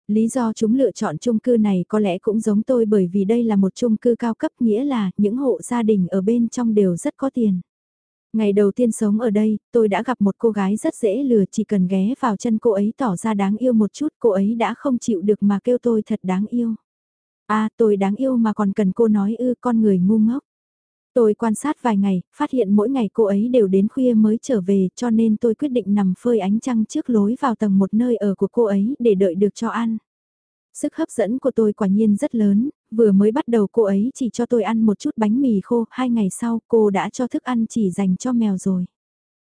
S1: Lý do chúng lựa chọn chung cư này có lẽ cũng giống tôi bởi vì đây là một chung cư cao cấp nghĩa là những hộ gia đình ở bên trong đều rất có tiền. Ngày đầu tiên sống ở đây, tôi đã gặp một cô gái rất dễ lừa chỉ cần ghé vào chân cô ấy tỏ ra đáng yêu một chút cô ấy đã không chịu được mà kêu tôi thật đáng yêu. À tôi đáng yêu mà còn cần cô nói ư con người ngu ngốc. Tôi quan sát vài ngày, phát hiện mỗi ngày cô ấy đều đến khuya mới trở về cho nên tôi quyết định nằm phơi ánh trăng trước lối vào tầng một nơi ở của cô ấy để đợi được cho ăn. Sức hấp dẫn của tôi quả nhiên rất lớn, vừa mới bắt đầu cô ấy chỉ cho tôi ăn một chút bánh mì khô, hai ngày sau cô đã cho thức ăn chỉ dành cho mèo rồi.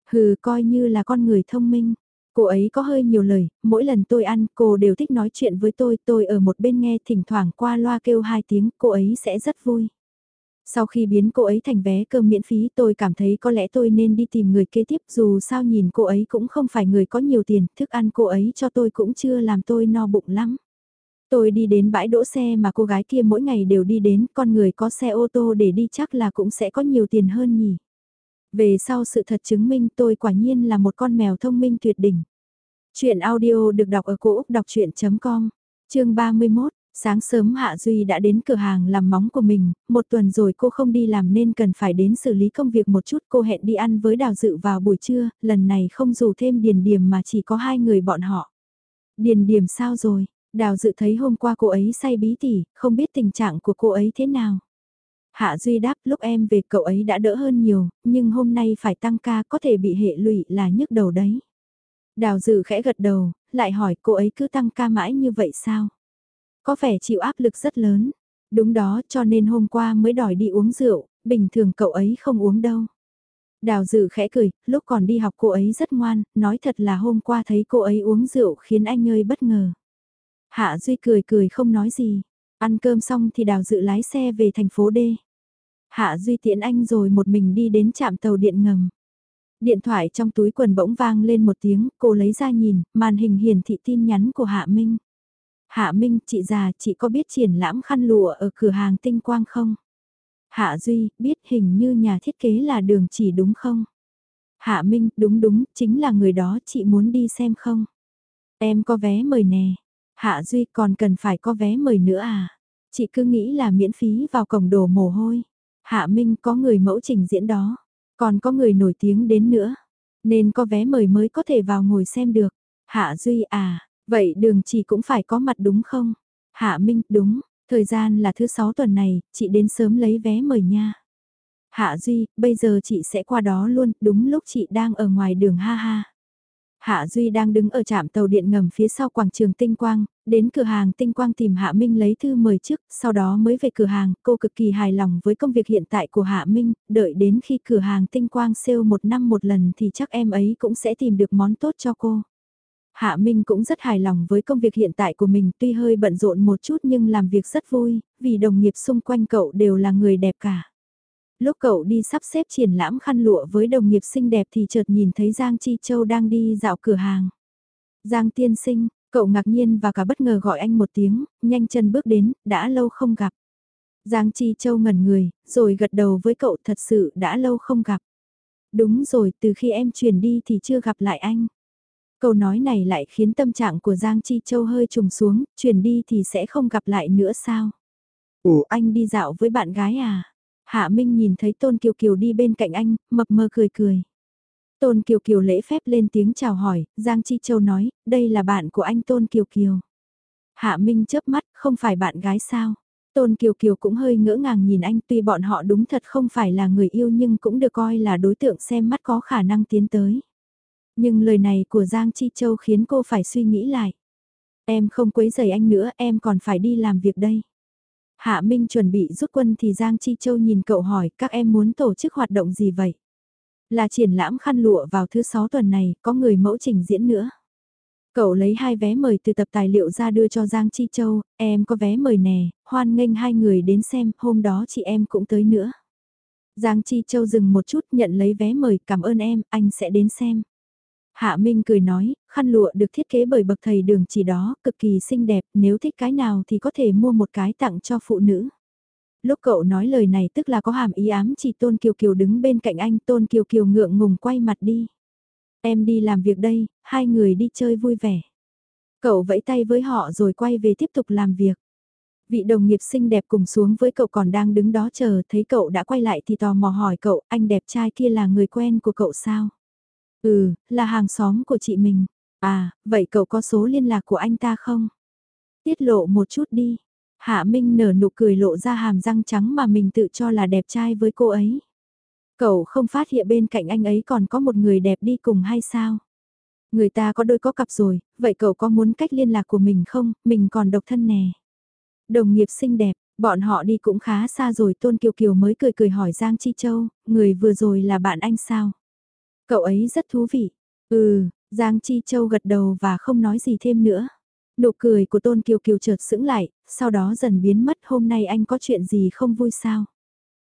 S1: Hừ coi như là con người thông minh. Cô ấy có hơi nhiều lời, mỗi lần tôi ăn cô đều thích nói chuyện với tôi, tôi ở một bên nghe thỉnh thoảng qua loa kêu hai tiếng, cô ấy sẽ rất vui. Sau khi biến cô ấy thành vé cơm miễn phí tôi cảm thấy có lẽ tôi nên đi tìm người kế tiếp dù sao nhìn cô ấy cũng không phải người có nhiều tiền, thức ăn cô ấy cho tôi cũng chưa làm tôi no bụng lắm. Tôi đi đến bãi đỗ xe mà cô gái kia mỗi ngày đều đi đến, con người có xe ô tô để đi chắc là cũng sẽ có nhiều tiền hơn nhỉ. Về sau sự thật chứng minh tôi quả nhiên là một con mèo thông minh tuyệt đỉnh. Chuyện audio được đọc ở cổ Úc đọc chuyện.com, chương 31. Sáng sớm Hạ Duy đã đến cửa hàng làm móng của mình, một tuần rồi cô không đi làm nên cần phải đến xử lý công việc một chút cô hẹn đi ăn với Đào Dự vào buổi trưa, lần này không dù thêm Điền Điềm mà chỉ có hai người bọn họ. Điền Điềm sao rồi? Đào Dự thấy hôm qua cô ấy say bí tỉ, không biết tình trạng của cô ấy thế nào. Hạ Duy đáp lúc em về cậu ấy đã đỡ hơn nhiều, nhưng hôm nay phải tăng ca có thể bị hệ lụy là nhức đầu đấy. Đào Dự khẽ gật đầu, lại hỏi cô ấy cứ tăng ca mãi như vậy sao? Có vẻ chịu áp lực rất lớn. Đúng đó cho nên hôm qua mới đòi đi uống rượu, bình thường cậu ấy không uống đâu. Đào dự khẽ cười, lúc còn đi học cô ấy rất ngoan, nói thật là hôm qua thấy cô ấy uống rượu khiến anh ơi bất ngờ. Hạ Duy cười cười không nói gì, ăn cơm xong thì đào dự lái xe về thành phố D. Hạ Duy tiễn anh rồi một mình đi đến trạm tàu điện ngầm. Điện thoại trong túi quần bỗng vang lên một tiếng, cô lấy ra nhìn, màn hình hiển thị tin nhắn của Hạ Minh. Hạ Minh, chị già, chị có biết triển lãm khăn lụa ở cửa hàng tinh quang không? Hạ Duy, biết hình như nhà thiết kế là đường chỉ đúng không? Hạ Minh, đúng đúng, chính là người đó chị muốn đi xem không? Em có vé mời nè. Hạ Duy còn cần phải có vé mời nữa à? Chị cứ nghĩ là miễn phí vào cổng đồ mồ hôi. Hạ Minh có người mẫu trình diễn đó. Còn có người nổi tiếng đến nữa. Nên có vé mời mới có thể vào ngồi xem được. Hạ Duy à, Vậy đường chỉ cũng phải có mặt đúng không? Hạ Minh, đúng. Thời gian là thứ sáu tuần này, chị đến sớm lấy vé mời nha. Hạ Duy, bây giờ chị sẽ qua đó luôn, đúng lúc chị đang ở ngoài đường ha ha. Hạ Duy đang đứng ở trạm tàu điện ngầm phía sau quảng trường Tinh Quang, đến cửa hàng Tinh Quang tìm Hạ Minh lấy thư mời trước, sau đó mới về cửa hàng, cô cực kỳ hài lòng với công việc hiện tại của Hạ Minh, đợi đến khi cửa hàng Tinh Quang sale một năm một lần thì chắc em ấy cũng sẽ tìm được món tốt cho cô. Hạ Minh cũng rất hài lòng với công việc hiện tại của mình tuy hơi bận rộn một chút nhưng làm việc rất vui, vì đồng nghiệp xung quanh cậu đều là người đẹp cả. Lúc cậu đi sắp xếp triển lãm khăn lụa với đồng nghiệp xinh đẹp thì chợt nhìn thấy Giang Chi Châu đang đi dạo cửa hàng. Giang tiên sinh, cậu ngạc nhiên và cả bất ngờ gọi anh một tiếng, nhanh chân bước đến, đã lâu không gặp. Giang Chi Châu ngẩn người, rồi gật đầu với cậu thật sự đã lâu không gặp. Đúng rồi, từ khi em chuyển đi thì chưa gặp lại anh. Câu nói này lại khiến tâm trạng của Giang Chi Châu hơi trùng xuống, chuyển đi thì sẽ không gặp lại nữa sao? Ủa anh đi dạo với bạn gái à? Hạ Minh nhìn thấy Tôn Kiều Kiều đi bên cạnh anh, mập mờ cười cười. Tôn Kiều Kiều lễ phép lên tiếng chào hỏi, Giang Chi Châu nói, đây là bạn của anh Tôn Kiều Kiều. Hạ Minh chớp mắt, không phải bạn gái sao? Tôn Kiều Kiều cũng hơi ngỡ ngàng nhìn anh tuy bọn họ đúng thật không phải là người yêu nhưng cũng được coi là đối tượng xem mắt có khả năng tiến tới. Nhưng lời này của Giang Chi Châu khiến cô phải suy nghĩ lại. Em không quấy rầy anh nữa, em còn phải đi làm việc đây. Hạ Minh chuẩn bị rút quân thì Giang Chi Châu nhìn cậu hỏi các em muốn tổ chức hoạt động gì vậy? Là triển lãm khăn lụa vào thứ sáu tuần này, có người mẫu trình diễn nữa. Cậu lấy hai vé mời từ tập tài liệu ra đưa cho Giang Chi Châu, em có vé mời nè, hoan nghênh hai người đến xem, hôm đó chị em cũng tới nữa. Giang Chi Châu dừng một chút nhận lấy vé mời, cảm ơn em, anh sẽ đến xem. Hạ Minh cười nói, khăn lụa được thiết kế bởi bậc thầy đường chỉ đó, cực kỳ xinh đẹp, nếu thích cái nào thì có thể mua một cái tặng cho phụ nữ. Lúc cậu nói lời này tức là có hàm ý ám chỉ Tôn Kiều Kiều đứng bên cạnh anh, Tôn Kiều Kiều ngượng ngùng quay mặt đi. Em đi làm việc đây, hai người đi chơi vui vẻ. Cậu vẫy tay với họ rồi quay về tiếp tục làm việc. Vị đồng nghiệp xinh đẹp cùng xuống với cậu còn đang đứng đó chờ, thấy cậu đã quay lại thì tò mò hỏi cậu, anh đẹp trai kia là người quen của cậu sao? Ừ, là hàng xóm của chị mình. À, vậy cậu có số liên lạc của anh ta không? Tiết lộ một chút đi. Hạ Minh nở nụ cười lộ ra hàm răng trắng mà mình tự cho là đẹp trai với cô ấy. Cậu không phát hiện bên cạnh anh ấy còn có một người đẹp đi cùng hay sao? Người ta có đôi có cặp rồi, vậy cậu có muốn cách liên lạc của mình không? Mình còn độc thân nè. Đồng nghiệp xinh đẹp, bọn họ đi cũng khá xa rồi Tôn Kiều Kiều mới cười cười hỏi Giang Chi Châu, người vừa rồi là bạn anh sao? Cậu ấy rất thú vị. Ừ, Giang Chi Châu gật đầu và không nói gì thêm nữa. Nụ cười của Tôn Kiều Kiều chợt sững lại, sau đó dần biến mất hôm nay anh có chuyện gì không vui sao?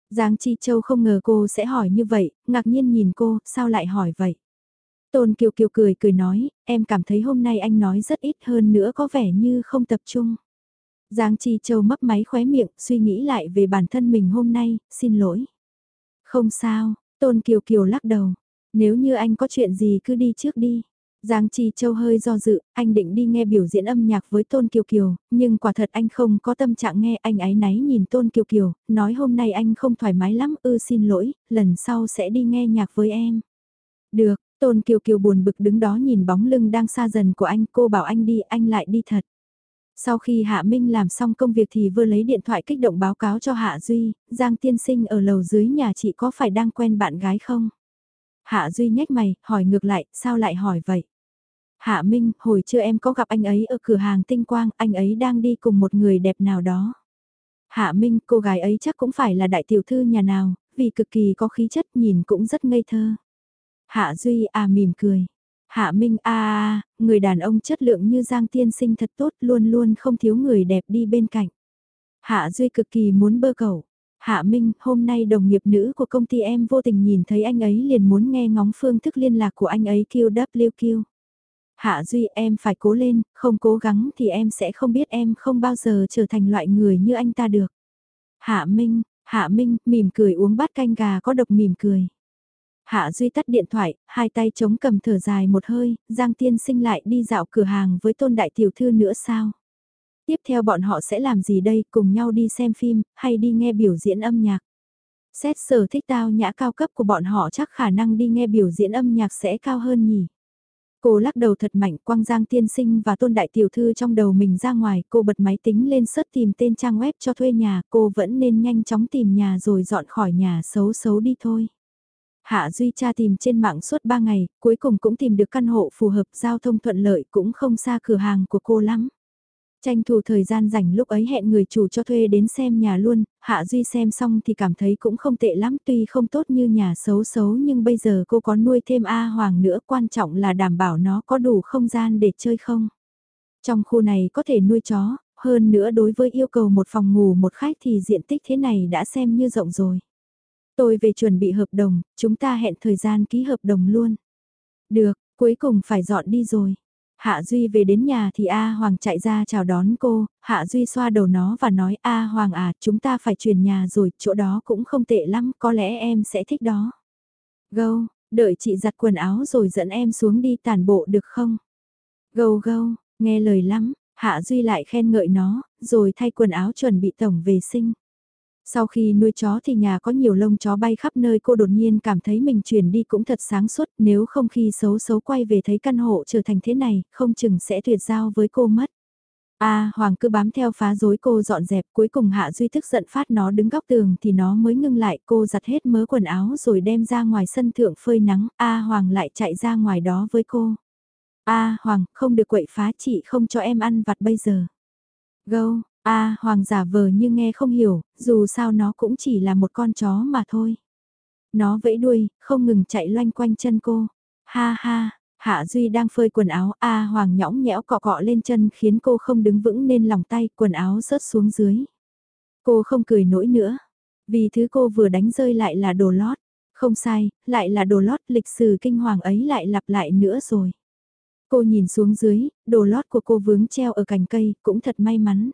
S1: Giang Chi Châu không ngờ cô sẽ hỏi như vậy, ngạc nhiên nhìn cô, sao lại hỏi vậy? Tôn Kiều Kiều cười cười nói, em cảm thấy hôm nay anh nói rất ít hơn nữa có vẻ như không tập trung. Giang Chi Châu mấp máy khóe miệng, suy nghĩ lại về bản thân mình hôm nay, xin lỗi. Không sao, Tôn Kiều Kiều lắc đầu, nếu như anh có chuyện gì cứ đi trước đi. Giang Chi Châu hơi do dự, anh định đi nghe biểu diễn âm nhạc với Tôn Kiều Kiều, nhưng quả thật anh không có tâm trạng nghe anh ấy náy nhìn Tôn Kiều Kiều, nói hôm nay anh không thoải mái lắm, ư xin lỗi, lần sau sẽ đi nghe nhạc với em. Được, Tôn Kiều Kiều buồn bực đứng đó nhìn bóng lưng đang xa dần của anh, cô bảo anh đi, anh lại đi thật. Sau khi Hạ Minh làm xong công việc thì vừa lấy điện thoại kích động báo cáo cho Hạ Duy, Giang tiên sinh ở lầu dưới nhà chị có phải đang quen bạn gái không? Hạ Duy nhếch mày, hỏi ngược lại, sao lại hỏi vậy? Hạ Minh, hồi trưa em có gặp anh ấy ở cửa hàng tinh quang, anh ấy đang đi cùng một người đẹp nào đó. Hạ Minh, cô gái ấy chắc cũng phải là đại tiểu thư nhà nào, vì cực kỳ có khí chất nhìn cũng rất ngây thơ. Hạ Duy à mỉm cười. Hạ Minh a à, người đàn ông chất lượng như Giang Tiên Sinh thật tốt luôn luôn không thiếu người đẹp đi bên cạnh. Hạ Duy cực kỳ muốn bơ cầu. Hạ Minh, hôm nay đồng nghiệp nữ của công ty em vô tình nhìn thấy anh ấy liền muốn nghe ngóng phương thức liên lạc của anh ấy QWQ. Hạ Duy em phải cố lên, không cố gắng thì em sẽ không biết em không bao giờ trở thành loại người như anh ta được. Hạ Minh, Hạ Minh, mỉm cười uống bát canh gà có độc mỉm cười. Hạ Duy tắt điện thoại, hai tay chống cầm thở dài một hơi, Giang Tiên sinh lại đi dạo cửa hàng với tôn đại tiểu thư nữa sao? Tiếp theo bọn họ sẽ làm gì đây, cùng nhau đi xem phim, hay đi nghe biểu diễn âm nhạc? Xét sở thích tao nhã cao cấp của bọn họ chắc khả năng đi nghe biểu diễn âm nhạc sẽ cao hơn nhỉ? Cô lắc đầu thật mạnh quang giang tiên sinh và tôn đại tiểu thư trong đầu mình ra ngoài, cô bật máy tính lên search tìm tên trang web cho thuê nhà, cô vẫn nên nhanh chóng tìm nhà rồi dọn khỏi nhà xấu xấu đi thôi. Hạ Duy cha tìm trên mạng suốt 3 ngày, cuối cùng cũng tìm được căn hộ phù hợp, giao thông thuận lợi cũng không xa cửa hàng của cô lắm. Tranh thủ thời gian rảnh lúc ấy hẹn người chủ cho thuê đến xem nhà luôn, Hạ Duy xem xong thì cảm thấy cũng không tệ lắm tuy không tốt như nhà xấu xấu nhưng bây giờ cô có nuôi thêm A Hoàng nữa quan trọng là đảm bảo nó có đủ không gian để chơi không. Trong khu này có thể nuôi chó, hơn nữa đối với yêu cầu một phòng ngủ một khách thì diện tích thế này đã xem như rộng rồi. Tôi về chuẩn bị hợp đồng, chúng ta hẹn thời gian ký hợp đồng luôn. Được, cuối cùng phải dọn đi rồi. Hạ Duy về đến nhà thì A Hoàng chạy ra chào đón cô, Hạ Duy xoa đầu nó và nói A Hoàng à, chúng ta phải chuyển nhà rồi, chỗ đó cũng không tệ lắm, có lẽ em sẽ thích đó. Gâu, đợi chị giặt quần áo rồi dẫn em xuống đi tàn bộ được không? Gâu gâu, nghe lời lắm, Hạ Duy lại khen ngợi nó, rồi thay quần áo chuẩn bị tổng về sinh. Sau khi nuôi chó thì nhà có nhiều lông chó bay khắp nơi cô đột nhiên cảm thấy mình chuyển đi cũng thật sáng suốt nếu không khi xấu xấu quay về thấy căn hộ trở thành thế này, không chừng sẽ tuyệt giao với cô mất. A Hoàng cứ bám theo phá rối cô dọn dẹp cuối cùng Hạ Duy thức giận phát nó đứng góc tường thì nó mới ngưng lại cô giặt hết mớ quần áo rồi đem ra ngoài sân thượng phơi nắng A Hoàng lại chạy ra ngoài đó với cô. A Hoàng không được quậy phá chị không cho em ăn vặt bây giờ. Gâu, a Hoàng giả vờ như nghe không hiểu, dù sao nó cũng chỉ là một con chó mà thôi. Nó vẫy đuôi, không ngừng chạy loanh quanh chân cô. Ha ha, Hạ Duy đang phơi quần áo, A Hoàng nhõng nhẽo cọ cọ lên chân khiến cô không đứng vững nên lòng tay, quần áo rớt xuống dưới. Cô không cười nổi nữa, vì thứ cô vừa đánh rơi lại là đồ lót. Không sai, lại là đồ lót lịch sử kinh hoàng ấy lại lặp lại nữa rồi. Cô nhìn xuống dưới, đồ lót của cô vướng treo ở cành cây, cũng thật may mắn.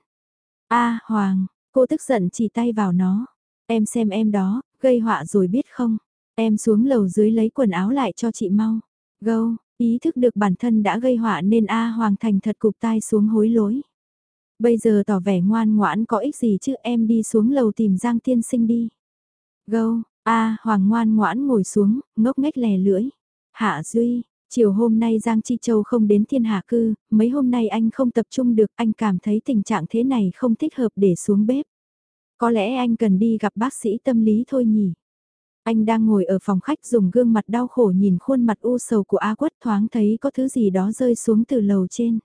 S1: A Hoàng, cô tức giận chỉ tay vào nó. Em xem em đó, gây họa rồi biết không? Em xuống lầu dưới lấy quần áo lại cho chị mau. Gâu, ý thức được bản thân đã gây họa nên A Hoàng thành thật cục tai xuống hối lỗi. Bây giờ tỏ vẻ ngoan ngoãn có ích gì chứ em đi xuống lầu tìm Giang Tiên Sinh đi. Gâu, A Hoàng ngoan ngoãn ngồi xuống, ngốc nghếch lè lưỡi. Hạ Duy, Chiều hôm nay Giang Chi Châu không đến thiên hạ cư, mấy hôm nay anh không tập trung được, anh cảm thấy tình trạng thế này không thích hợp để xuống bếp. Có lẽ anh cần đi gặp bác sĩ tâm lý thôi nhỉ. Anh đang ngồi ở phòng khách dùng gương mặt đau khổ nhìn khuôn mặt u sầu của A Quất thoáng thấy có thứ gì đó rơi xuống từ lầu trên.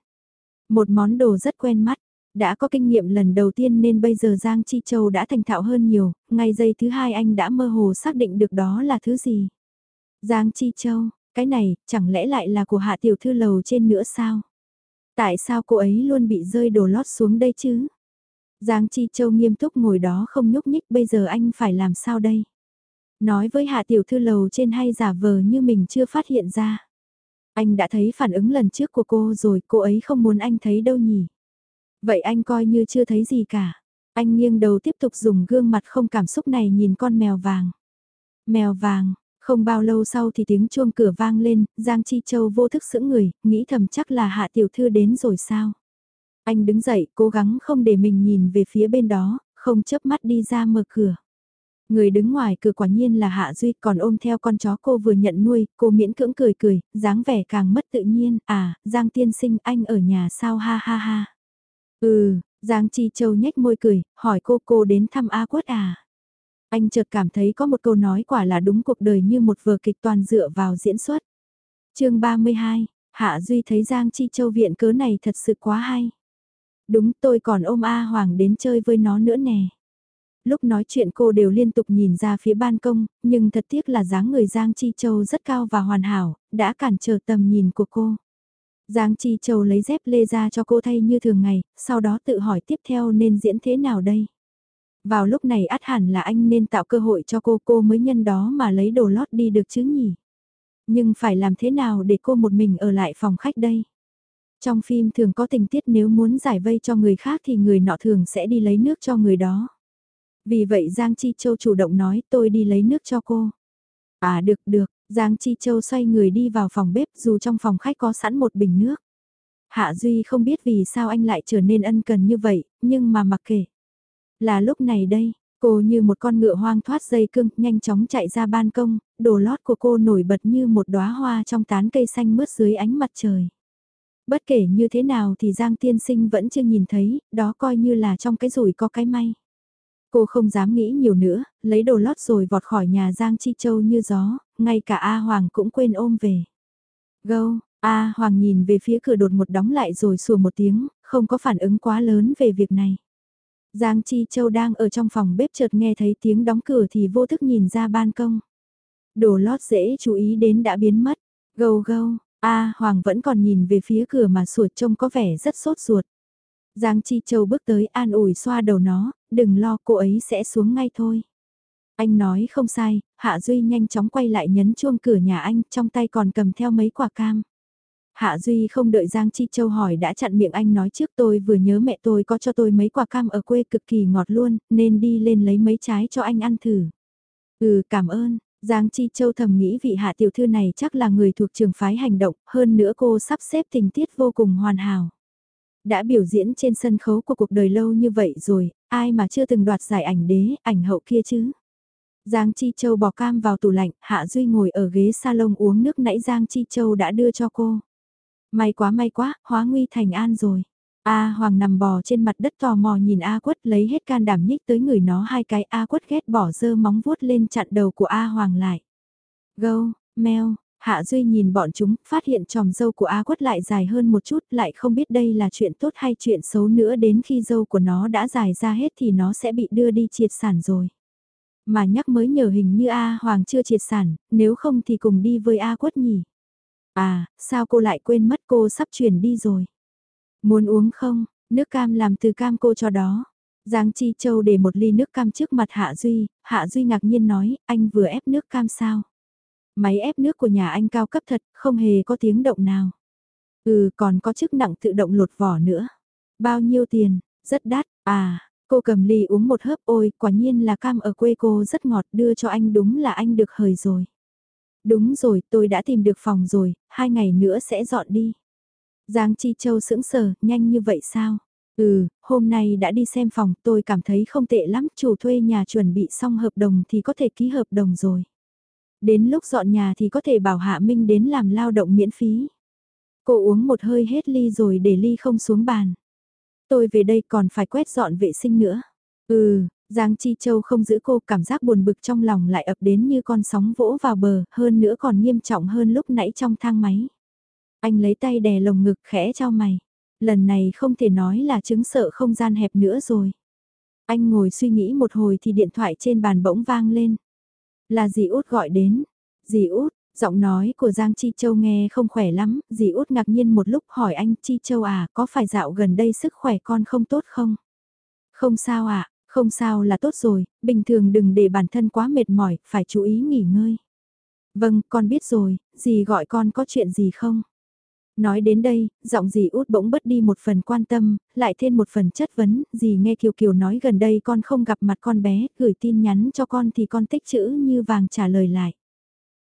S1: Một món đồ rất quen mắt, đã có kinh nghiệm lần đầu tiên nên bây giờ Giang Chi Châu đã thành thạo hơn nhiều, ngay giây thứ hai anh đã mơ hồ xác định được đó là thứ gì. Giang Chi Châu, cái này, chẳng lẽ lại là của hạ tiểu thư lầu trên nữa sao? Tại sao cô ấy luôn bị rơi đồ lót xuống đây chứ? Giang Chi Châu nghiêm túc ngồi đó không nhúc nhích bây giờ anh phải làm sao đây? Nói với hạ tiểu thư lầu trên hay giả vờ như mình chưa phát hiện ra. Anh đã thấy phản ứng lần trước của cô rồi, cô ấy không muốn anh thấy đâu nhỉ? Vậy anh coi như chưa thấy gì cả. Anh nghiêng đầu tiếp tục dùng gương mặt không cảm xúc này nhìn con mèo vàng. Mèo vàng, không bao lâu sau thì tiếng chuông cửa vang lên, Giang Chi Châu vô thức sững người, nghĩ thầm chắc là hạ tiểu thư đến rồi sao. Anh đứng dậy, cố gắng không để mình nhìn về phía bên đó, không chớp mắt đi ra mở cửa. Người đứng ngoài cửa quả nhiên là Hạ Duy còn ôm theo con chó cô vừa nhận nuôi, cô miễn cưỡng cười cười, dáng vẻ càng mất tự nhiên, à, Giang tiên sinh anh ở nhà sao ha ha ha. Ừ, Giang Chi Châu nhếch môi cười, hỏi cô cô đến thăm A Quất à. Anh chợt cảm thấy có một câu nói quả là đúng cuộc đời như một vở kịch toàn dựa vào diễn xuất. chương 32, Hạ Duy thấy Giang Chi Châu viện cớ này thật sự quá hay. Đúng tôi còn ôm A Hoàng đến chơi với nó nữa nè. Lúc nói chuyện cô đều liên tục nhìn ra phía ban công, nhưng thật tiếc là dáng người Giang Chi Châu rất cao và hoàn hảo, đã cản trở tầm nhìn của cô. Giang Chi Châu lấy dép lê ra cho cô thay như thường ngày, sau đó tự hỏi tiếp theo nên diễn thế nào đây. Vào lúc này át hẳn là anh nên tạo cơ hội cho cô cô mới nhân đó mà lấy đồ lót đi được chứ nhỉ. Nhưng phải làm thế nào để cô một mình ở lại phòng khách đây? Trong phim thường có tình tiết nếu muốn giải vây cho người khác thì người nọ thường sẽ đi lấy nước cho người đó. Vì vậy Giang Chi Châu chủ động nói tôi đi lấy nước cho cô. À được được, Giang Chi Châu xoay người đi vào phòng bếp dù trong phòng khách có sẵn một bình nước. Hạ Duy không biết vì sao anh lại trở nên ân cần như vậy, nhưng mà mặc kệ. Là lúc này đây, Cô như một con ngựa hoang thoát dây cưng, nhanh chóng chạy ra ban công, đồ lót của cô nổi bật như một đóa hoa trong tán cây xanh mướt dưới ánh mặt trời. Bất kể như thế nào thì Giang Tiên Sinh vẫn chưa nhìn thấy, đó coi như là trong cái rủi có cái may. Cô không dám nghĩ nhiều nữa, lấy đồ lót rồi vọt khỏi nhà Giang Chi Châu như gió, ngay cả A Hoàng cũng quên ôm về. Gâu, A Hoàng nhìn về phía cửa đột một đóng lại rồi sủa một tiếng, không có phản ứng quá lớn về việc này. Giang Chi Châu đang ở trong phòng bếp chợt nghe thấy tiếng đóng cửa thì vô thức nhìn ra ban công. Đồ lót dễ chú ý đến đã biến mất. Gâu gâu, A Hoàng vẫn còn nhìn về phía cửa mà sủa trông có vẻ rất sốt ruột. Giang Chi Châu bước tới an ủi xoa đầu nó, đừng lo cô ấy sẽ xuống ngay thôi. Anh nói không sai, Hạ Duy nhanh chóng quay lại nhấn chuông cửa nhà anh, trong tay còn cầm theo mấy quả cam. Hạ Duy không đợi Giang Chi Châu hỏi đã chặn miệng anh nói trước tôi vừa nhớ mẹ tôi có cho tôi mấy quả cam ở quê cực kỳ ngọt luôn, nên đi lên lấy mấy trái cho anh ăn thử. Ừ cảm ơn, Giang Chi Châu thầm nghĩ vị hạ tiểu thư này chắc là người thuộc trường phái hành động, hơn nữa cô sắp xếp tình tiết vô cùng hoàn hảo. Đã biểu diễn trên sân khấu của cuộc đời lâu như vậy rồi, ai mà chưa từng đoạt giải ảnh đế, ảnh hậu kia chứ? Giang Chi Châu bỏ cam vào tủ lạnh, Hạ Duy ngồi ở ghế salon uống nước nãy Giang Chi Châu đã đưa cho cô. May quá may quá, hóa nguy thành an rồi. A Hoàng nằm bò trên mặt đất tò mò nhìn A Quất lấy hết can đảm nhích tới người nó hai cái A Quất ghét bỏ dơ móng vuốt lên chặn đầu của A Hoàng lại. Gâu, meo, Hạ Duy nhìn bọn chúng, phát hiện tròm dâu của A Quất lại dài hơn một chút, lại không biết đây là chuyện tốt hay chuyện xấu nữa đến khi dâu của nó đã dài ra hết thì nó sẽ bị đưa đi triệt sản rồi. Mà nhắc mới nhờ hình như A Hoàng chưa triệt sản, nếu không thì cùng đi với A Quất nhỉ. À, sao cô lại quên mất cô sắp chuyển đi rồi. Muốn uống không, nước cam làm từ cam cô cho đó. Giang Chi Châu để một ly nước cam trước mặt Hạ Duy, Hạ Duy ngạc nhiên nói, anh vừa ép nước cam sao? Máy ép nước của nhà anh cao cấp thật, không hề có tiếng động nào. Ừ, còn có chức nặng tự động lột vỏ nữa. Bao nhiêu tiền? Rất đắt. À, cô cầm ly uống một hớp ôi, quả nhiên là cam ở quê cô rất ngọt đưa cho anh đúng là anh được hời rồi. Đúng rồi, tôi đã tìm được phòng rồi, hai ngày nữa sẽ dọn đi. Giang Chi Châu sững sờ, nhanh như vậy sao? Ừ, hôm nay đã đi xem phòng, tôi cảm thấy không tệ lắm, chủ thuê nhà chuẩn bị xong hợp đồng thì có thể ký hợp đồng rồi. Đến lúc dọn nhà thì có thể bảo Hạ Minh đến làm lao động miễn phí. Cô uống một hơi hết ly rồi để ly không xuống bàn. Tôi về đây còn phải quét dọn vệ sinh nữa. Ừ, Giang Chi Châu không giữ cô cảm giác buồn bực trong lòng lại ập đến như con sóng vỗ vào bờ, hơn nữa còn nghiêm trọng hơn lúc nãy trong thang máy. Anh lấy tay đè lồng ngực khẽ cho mày. Lần này không thể nói là chứng sợ không gian hẹp nữa rồi. Anh ngồi suy nghĩ một hồi thì điện thoại trên bàn bỗng vang lên. Là dì út gọi đến. Dì út, giọng nói của Giang Chi Châu nghe không khỏe lắm. Dì út ngạc nhiên một lúc hỏi anh Chi Châu à có phải dạo gần đây sức khỏe con không tốt không? Không sao ạ, à, không sao là tốt rồi, bình thường đừng để bản thân quá mệt mỏi, phải chú ý nghỉ ngơi. Vâng, con biết rồi, dì gọi con có chuyện gì không? Nói đến đây, giọng dì út bỗng bất đi một phần quan tâm, lại thêm một phần chất vấn, dì nghe Kiều Kiều nói gần đây con không gặp mặt con bé, gửi tin nhắn cho con thì con tích chữ như vàng trả lời lại.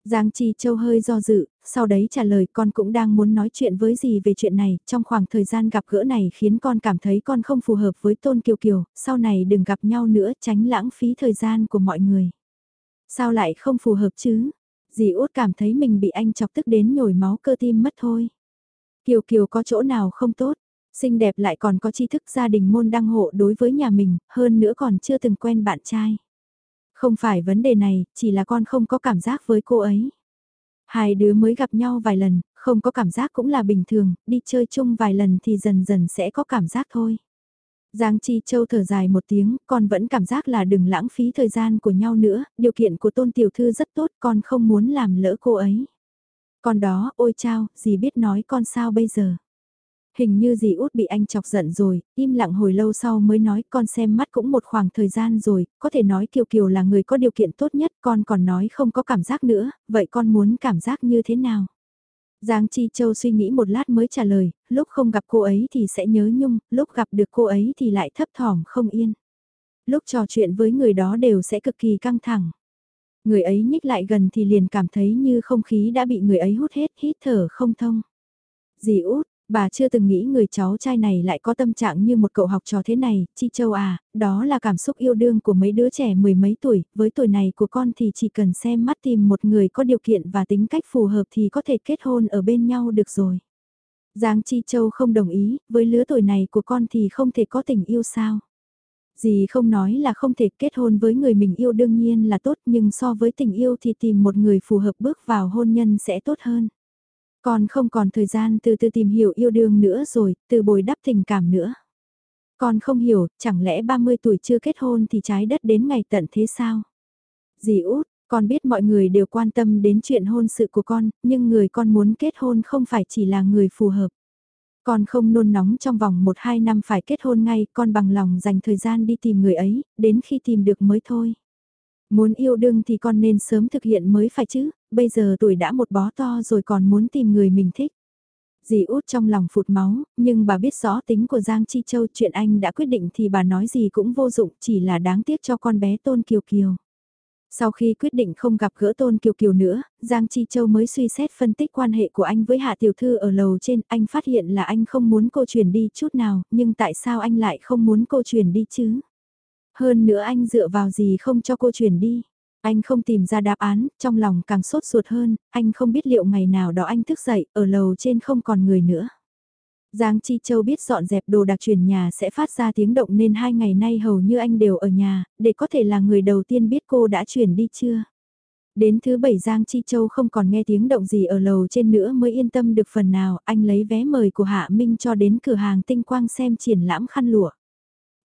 S1: Giang Chi Châu hơi do dự, sau đấy trả lời con cũng đang muốn nói chuyện với gì về chuyện này, trong khoảng thời gian gặp gỡ này khiến con cảm thấy con không phù hợp với Tôn Kiều Kiều, sau này đừng gặp nhau nữa tránh lãng phí thời gian của mọi người. Sao lại không phù hợp chứ? Dì út cảm thấy mình bị anh chọc tức đến nhồi máu cơ tim mất thôi. Kiều Kiều có chỗ nào không tốt, xinh đẹp lại còn có tri thức gia đình môn đăng hộ đối với nhà mình, hơn nữa còn chưa từng quen bạn trai. Không phải vấn đề này, chỉ là con không có cảm giác với cô ấy. Hai đứa mới gặp nhau vài lần, không có cảm giác cũng là bình thường, đi chơi chung vài lần thì dần dần sẽ có cảm giác thôi. Giang Chi Châu thở dài một tiếng, con vẫn cảm giác là đừng lãng phí thời gian của nhau nữa, điều kiện của tôn tiểu thư rất tốt, con không muốn làm lỡ cô ấy. Con đó, ôi chao, gì biết nói con sao bây giờ. Hình như dì út bị anh chọc giận rồi, im lặng hồi lâu sau mới nói con xem mắt cũng một khoảng thời gian rồi, có thể nói Kiều Kiều là người có điều kiện tốt nhất, con còn nói không có cảm giác nữa, vậy con muốn cảm giác như thế nào? Giang Chi Châu suy nghĩ một lát mới trả lời, lúc không gặp cô ấy thì sẽ nhớ nhung, lúc gặp được cô ấy thì lại thấp thỏm không yên. Lúc trò chuyện với người đó đều sẽ cực kỳ căng thẳng. Người ấy nhích lại gần thì liền cảm thấy như không khí đã bị người ấy hút hết, hít thở không thông. Dì út, Bà chưa từng nghĩ người cháu trai này lại có tâm trạng như một cậu học trò thế này, Chi Châu à, đó là cảm xúc yêu đương của mấy đứa trẻ mười mấy tuổi, với tuổi này của con thì chỉ cần xem mắt tìm một người có điều kiện và tính cách phù hợp thì có thể kết hôn ở bên nhau được rồi. Giang Chi Châu không đồng ý, với lứa tuổi này của con thì không thể có tình yêu sao. Dì không nói là không thể kết hôn với người mình yêu đương nhiên là tốt nhưng so với tình yêu thì tìm một người phù hợp bước vào hôn nhân sẽ tốt hơn. Con không còn thời gian từ từ tìm hiểu yêu đương nữa rồi, từ bồi đắp tình cảm nữa. Con không hiểu, chẳng lẽ 30 tuổi chưa kết hôn thì trái đất đến ngày tận thế sao? Dì út, con biết mọi người đều quan tâm đến chuyện hôn sự của con, nhưng người con muốn kết hôn không phải chỉ là người phù hợp. Con không nôn nóng trong vòng 1-2 năm phải kết hôn ngay, con bằng lòng dành thời gian đi tìm người ấy, đến khi tìm được mới thôi. Muốn yêu đương thì con nên sớm thực hiện mới phải chứ, bây giờ tuổi đã một bó to rồi còn muốn tìm người mình thích. Dì út trong lòng phụt máu, nhưng bà biết rõ tính của Giang Chi Châu chuyện anh đã quyết định thì bà nói gì cũng vô dụng chỉ là đáng tiếc cho con bé Tôn Kiều Kiều. Sau khi quyết định không gặp gỡ Tôn Kiều Kiều nữa, Giang Chi Châu mới suy xét phân tích quan hệ của anh với Hạ Tiểu Thư ở lầu trên, anh phát hiện là anh không muốn cô chuyển đi chút nào, nhưng tại sao anh lại không muốn cô chuyển đi chứ? Hơn nữa anh dựa vào gì không cho cô chuyển đi? Anh không tìm ra đáp án, trong lòng càng sốt ruột hơn, anh không biết liệu ngày nào đó anh thức dậy, ở lầu trên không còn người nữa. Giang Chi Châu biết dọn dẹp đồ đặc chuyển nhà sẽ phát ra tiếng động nên hai ngày nay hầu như anh đều ở nhà, để có thể là người đầu tiên biết cô đã chuyển đi chưa. Đến thứ bảy Giang Chi Châu không còn nghe tiếng động gì ở lầu trên nữa mới yên tâm được phần nào, anh lấy vé mời của Hạ Minh cho đến cửa hàng tinh quang xem triển lãm khăn lụa.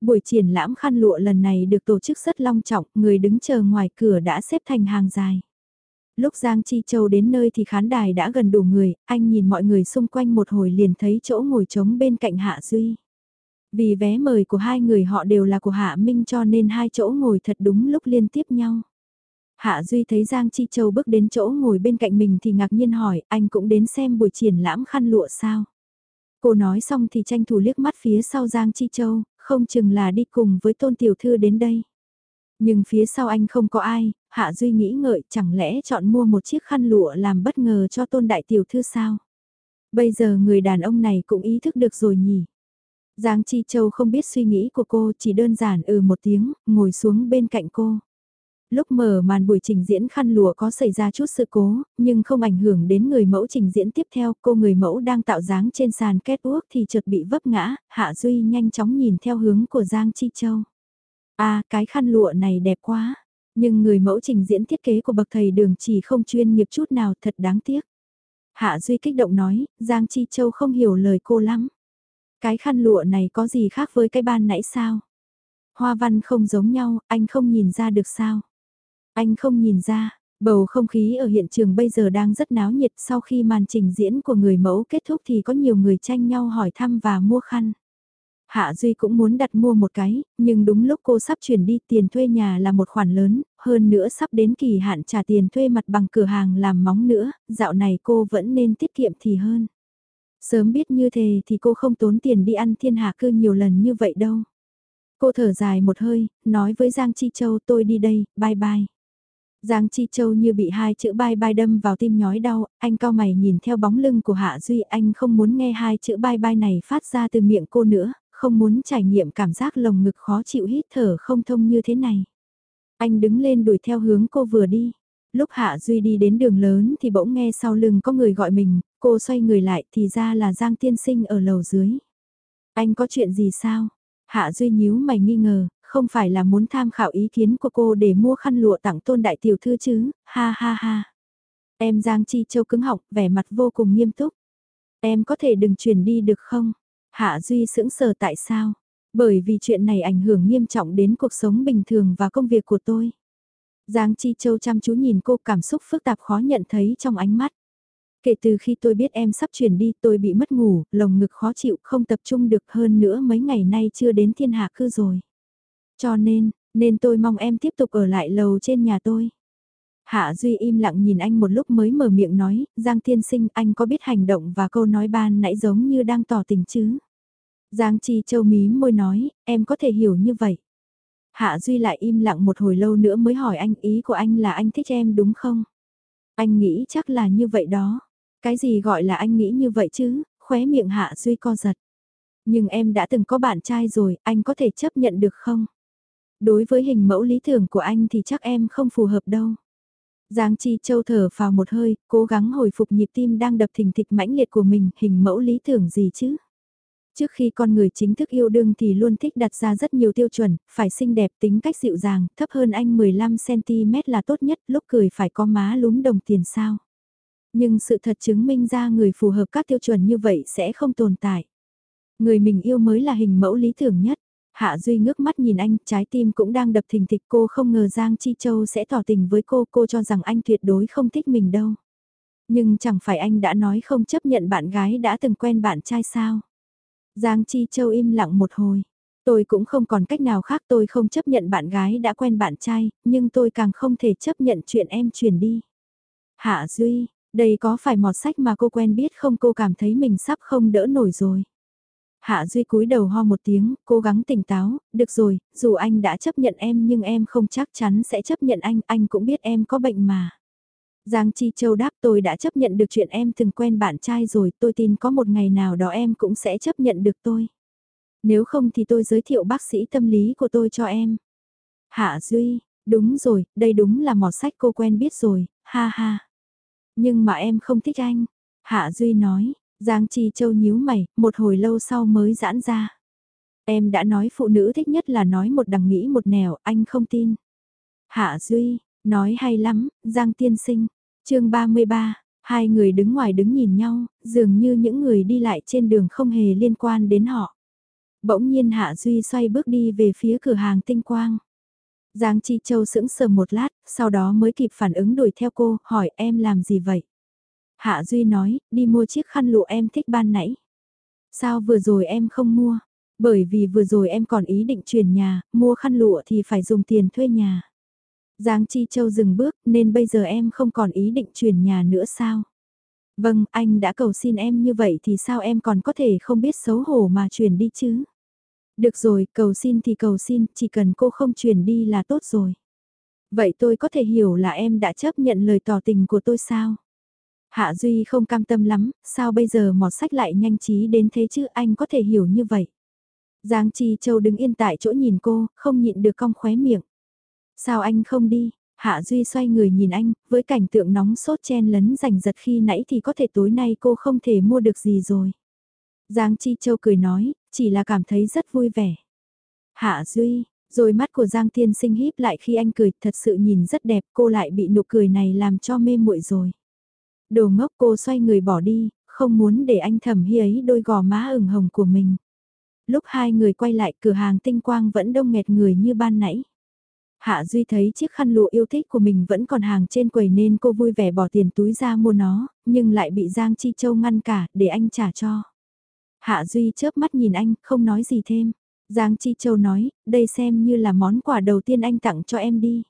S1: Buổi triển lãm khăn lụa lần này được tổ chức rất long trọng, người đứng chờ ngoài cửa đã xếp thành hàng dài. Lúc Giang Chi Châu đến nơi thì khán đài đã gần đủ người, anh nhìn mọi người xung quanh một hồi liền thấy chỗ ngồi trống bên cạnh Hạ Duy. Vì vé mời của hai người họ đều là của Hạ Minh cho nên hai chỗ ngồi thật đúng lúc liên tiếp nhau. Hạ Duy thấy Giang Chi Châu bước đến chỗ ngồi bên cạnh mình thì ngạc nhiên hỏi, anh cũng đến xem buổi triển lãm khăn lụa sao? Cô nói xong thì tranh thủ liếc mắt phía sau Giang Chi Châu, không chừng là đi cùng với tôn tiểu thư đến đây. Nhưng phía sau anh không có ai, Hạ Duy nghĩ ngợi chẳng lẽ chọn mua một chiếc khăn lụa làm bất ngờ cho tôn đại tiểu thư sao? Bây giờ người đàn ông này cũng ý thức được rồi nhỉ? Giang Chi Châu không biết suy nghĩ của cô chỉ đơn giản ừ một tiếng, ngồi xuống bên cạnh cô. Lúc mở màn buổi trình diễn khăn lụa có xảy ra chút sự cố, nhưng không ảnh hưởng đến người mẫu trình diễn tiếp theo. Cô người mẫu đang tạo dáng trên sàn kết uốc thì chợt bị vấp ngã, Hạ Duy nhanh chóng nhìn theo hướng của Giang Chi Châu. À, cái khăn lụa này đẹp quá. Nhưng người mẫu trình diễn thiết kế của bậc thầy đường chỉ không chuyên nghiệp chút nào thật đáng tiếc. Hạ Duy kích động nói, Giang Chi Châu không hiểu lời cô lắm. Cái khăn lụa này có gì khác với cái ban nãy sao? Hoa văn không giống nhau, anh không nhìn ra được sao? Anh không nhìn ra, bầu không khí ở hiện trường bây giờ đang rất náo nhiệt sau khi màn trình diễn của người mẫu kết thúc thì có nhiều người tranh nhau hỏi thăm và mua khăn. Hạ Duy cũng muốn đặt mua một cái, nhưng đúng lúc cô sắp chuyển đi tiền thuê nhà là một khoản lớn, hơn nữa sắp đến kỳ hạn trả tiền thuê mặt bằng cửa hàng làm móng nữa, dạo này cô vẫn nên tiết kiệm thì hơn. Sớm biết như thế thì cô không tốn tiền đi ăn thiên hạ cư nhiều lần như vậy đâu. Cô thở dài một hơi, nói với Giang Chi Châu tôi đi đây, bye bye. Giang Chi Châu như bị hai chữ bye bye đâm vào tim nhói đau, anh cao mày nhìn theo bóng lưng của Hạ Duy anh không muốn nghe hai chữ bye bye này phát ra từ miệng cô nữa, không muốn trải nghiệm cảm giác lồng ngực khó chịu hít thở không thông như thế này. Anh đứng lên đuổi theo hướng cô vừa đi. Lúc Hạ Duy đi đến đường lớn thì bỗng nghe sau lưng có người gọi mình, cô xoay người lại thì ra là Giang Tiên Sinh ở lầu dưới. Anh có chuyện gì sao? Hạ Duy nhíu mày nghi ngờ, không phải là muốn tham khảo ý kiến của cô để mua khăn lụa tặng tôn đại tiểu thư chứ, ha ha ha. Em Giang Chi Châu cứng họng, vẻ mặt vô cùng nghiêm túc. Em có thể đừng chuyển đi được không? Hạ Duy sững sờ tại sao? Bởi vì chuyện này ảnh hưởng nghiêm trọng đến cuộc sống bình thường và công việc của tôi. Giang Chi Châu chăm chú nhìn cô cảm xúc phức tạp khó nhận thấy trong ánh mắt. Kể từ khi tôi biết em sắp chuyển đi tôi bị mất ngủ, lồng ngực khó chịu không tập trung được hơn nữa mấy ngày nay chưa đến thiên hạ cư rồi. Cho nên, nên tôi mong em tiếp tục ở lại lầu trên nhà tôi. Hạ Duy im lặng nhìn anh một lúc mới mở miệng nói, Giang Thiên Sinh anh có biết hành động và câu nói ban nãy giống như đang tỏ tình chứ? Giang Chi Châu mí môi nói, em có thể hiểu như vậy. Hạ Duy lại im lặng một hồi lâu nữa mới hỏi anh ý của anh là anh thích em đúng không? Anh nghĩ chắc là như vậy đó. Cái gì gọi là anh nghĩ như vậy chứ, khóe miệng Hạ Duy co giật. Nhưng em đã từng có bạn trai rồi, anh có thể chấp nhận được không? Đối với hình mẫu lý tưởng của anh thì chắc em không phù hợp đâu. Giang Chi Châu thở vào một hơi, cố gắng hồi phục nhịp tim đang đập thình thịch mãnh liệt của mình, hình mẫu lý tưởng gì chứ? Trước khi con người chính thức yêu đương thì luôn thích đặt ra rất nhiều tiêu chuẩn, phải xinh đẹp tính cách dịu dàng, thấp hơn anh 15cm là tốt nhất, lúc cười phải có má lúm đồng tiền sao. Nhưng sự thật chứng minh ra người phù hợp các tiêu chuẩn như vậy sẽ không tồn tại. Người mình yêu mới là hình mẫu lý tưởng nhất. Hạ Duy ngước mắt nhìn anh, trái tim cũng đang đập thình thịch cô không ngờ Giang Chi Châu sẽ tỏ tình với cô, cô cho rằng anh tuyệt đối không thích mình đâu. Nhưng chẳng phải anh đã nói không chấp nhận bạn gái đã từng quen bạn trai sao? Giang Chi Châu im lặng một hồi. Tôi cũng không còn cách nào khác tôi không chấp nhận bạn gái đã quen bạn trai, nhưng tôi càng không thể chấp nhận chuyện em chuyển đi. Hạ Duy, đây có phải mọt sách mà cô quen biết không cô cảm thấy mình sắp không đỡ nổi rồi. Hạ Duy cúi đầu ho một tiếng, cố gắng tỉnh táo, được rồi, dù anh đã chấp nhận em nhưng em không chắc chắn sẽ chấp nhận anh, anh cũng biết em có bệnh mà. Giang Chi Châu đáp tôi đã chấp nhận được chuyện em từng quen bạn trai rồi, tôi tin có một ngày nào đó em cũng sẽ chấp nhận được tôi. Nếu không thì tôi giới thiệu bác sĩ tâm lý của tôi cho em. Hạ Duy, đúng rồi, đây đúng là mọt sách cô quen biết rồi, ha ha. Nhưng mà em không thích anh. Hạ Duy nói, Giang Chi Châu nhíu mày, một hồi lâu sau mới giãn ra. Em đã nói phụ nữ thích nhất là nói một đằng nghĩ một nẻo, anh không tin. Hạ Duy, nói hay lắm, Giang Tiên Sinh. chương 33, hai người đứng ngoài đứng nhìn nhau, dường như những người đi lại trên đường không hề liên quan đến họ. Bỗng nhiên Hạ Duy xoay bước đi về phía cửa hàng tinh quang. Giang Chi Châu sững sờ một lát, sau đó mới kịp phản ứng đuổi theo cô, hỏi em làm gì vậy? Hạ Duy nói, đi mua chiếc khăn lụa em thích ban nãy. Sao vừa rồi em không mua? Bởi vì vừa rồi em còn ý định chuyển nhà, mua khăn lụa thì phải dùng tiền thuê nhà. Giang Chi Châu dừng bước nên bây giờ em không còn ý định chuyển nhà nữa sao? Vâng, anh đã cầu xin em như vậy thì sao em còn có thể không biết xấu hổ mà chuyển đi chứ? Được rồi, cầu xin thì cầu xin, chỉ cần cô không chuyển đi là tốt rồi. Vậy tôi có thể hiểu là em đã chấp nhận lời tỏ tình của tôi sao? Hạ Duy không cam tâm lắm, sao bây giờ mọt sách lại nhanh trí đến thế chứ anh có thể hiểu như vậy. Giang Chi Châu đứng yên tại chỗ nhìn cô, không nhịn được cong khóe miệng. Sao anh không đi? Hạ Duy xoay người nhìn anh, với cảnh tượng nóng sốt chen lấn giành giật khi nãy thì có thể tối nay cô không thể mua được gì rồi. Giang Chi Châu cười nói, chỉ là cảm thấy rất vui vẻ. Hạ Duy, rồi mắt của Giang Thiên Sinh híp lại khi anh cười, thật sự nhìn rất đẹp, cô lại bị nụ cười này làm cho mê muội rồi. Đồ ngốc cô xoay người bỏ đi, không muốn để anh thẩm hi ấy đôi gò má ửng hồng của mình. Lúc hai người quay lại cửa hàng tinh quang vẫn đông nghẹt người như ban nãy. Hạ Duy thấy chiếc khăn lụa yêu thích của mình vẫn còn hàng trên quầy nên cô vui vẻ bỏ tiền túi ra mua nó, nhưng lại bị Giang Chi Châu ngăn cả để anh trả cho. Hạ Duy chớp mắt nhìn anh, không nói gì thêm. Giang Chi Châu nói, đây xem như là món quà đầu tiên anh tặng cho em đi.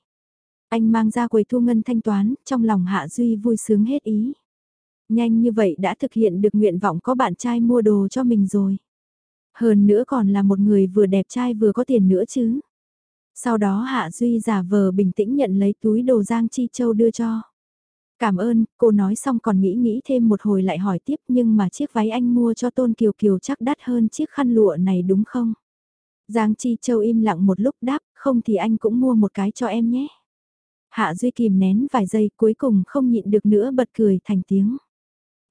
S1: Anh mang ra quầy thu ngân thanh toán, trong lòng Hạ Duy vui sướng hết ý. Nhanh như vậy đã thực hiện được nguyện vọng có bạn trai mua đồ cho mình rồi. Hơn nữa còn là một người vừa đẹp trai vừa có tiền nữa chứ. Sau đó Hạ Duy giả vờ bình tĩnh nhận lấy túi đồ Giang Chi Châu đưa cho. Cảm ơn, cô nói xong còn nghĩ nghĩ thêm một hồi lại hỏi tiếp nhưng mà chiếc váy anh mua cho Tôn Kiều Kiều chắc đắt hơn chiếc khăn lụa này đúng không? Giang Chi Châu im lặng một lúc đáp, không thì anh cũng mua một cái cho em nhé. Hạ Duy kìm nén vài giây cuối cùng không nhịn được nữa bật cười thành tiếng.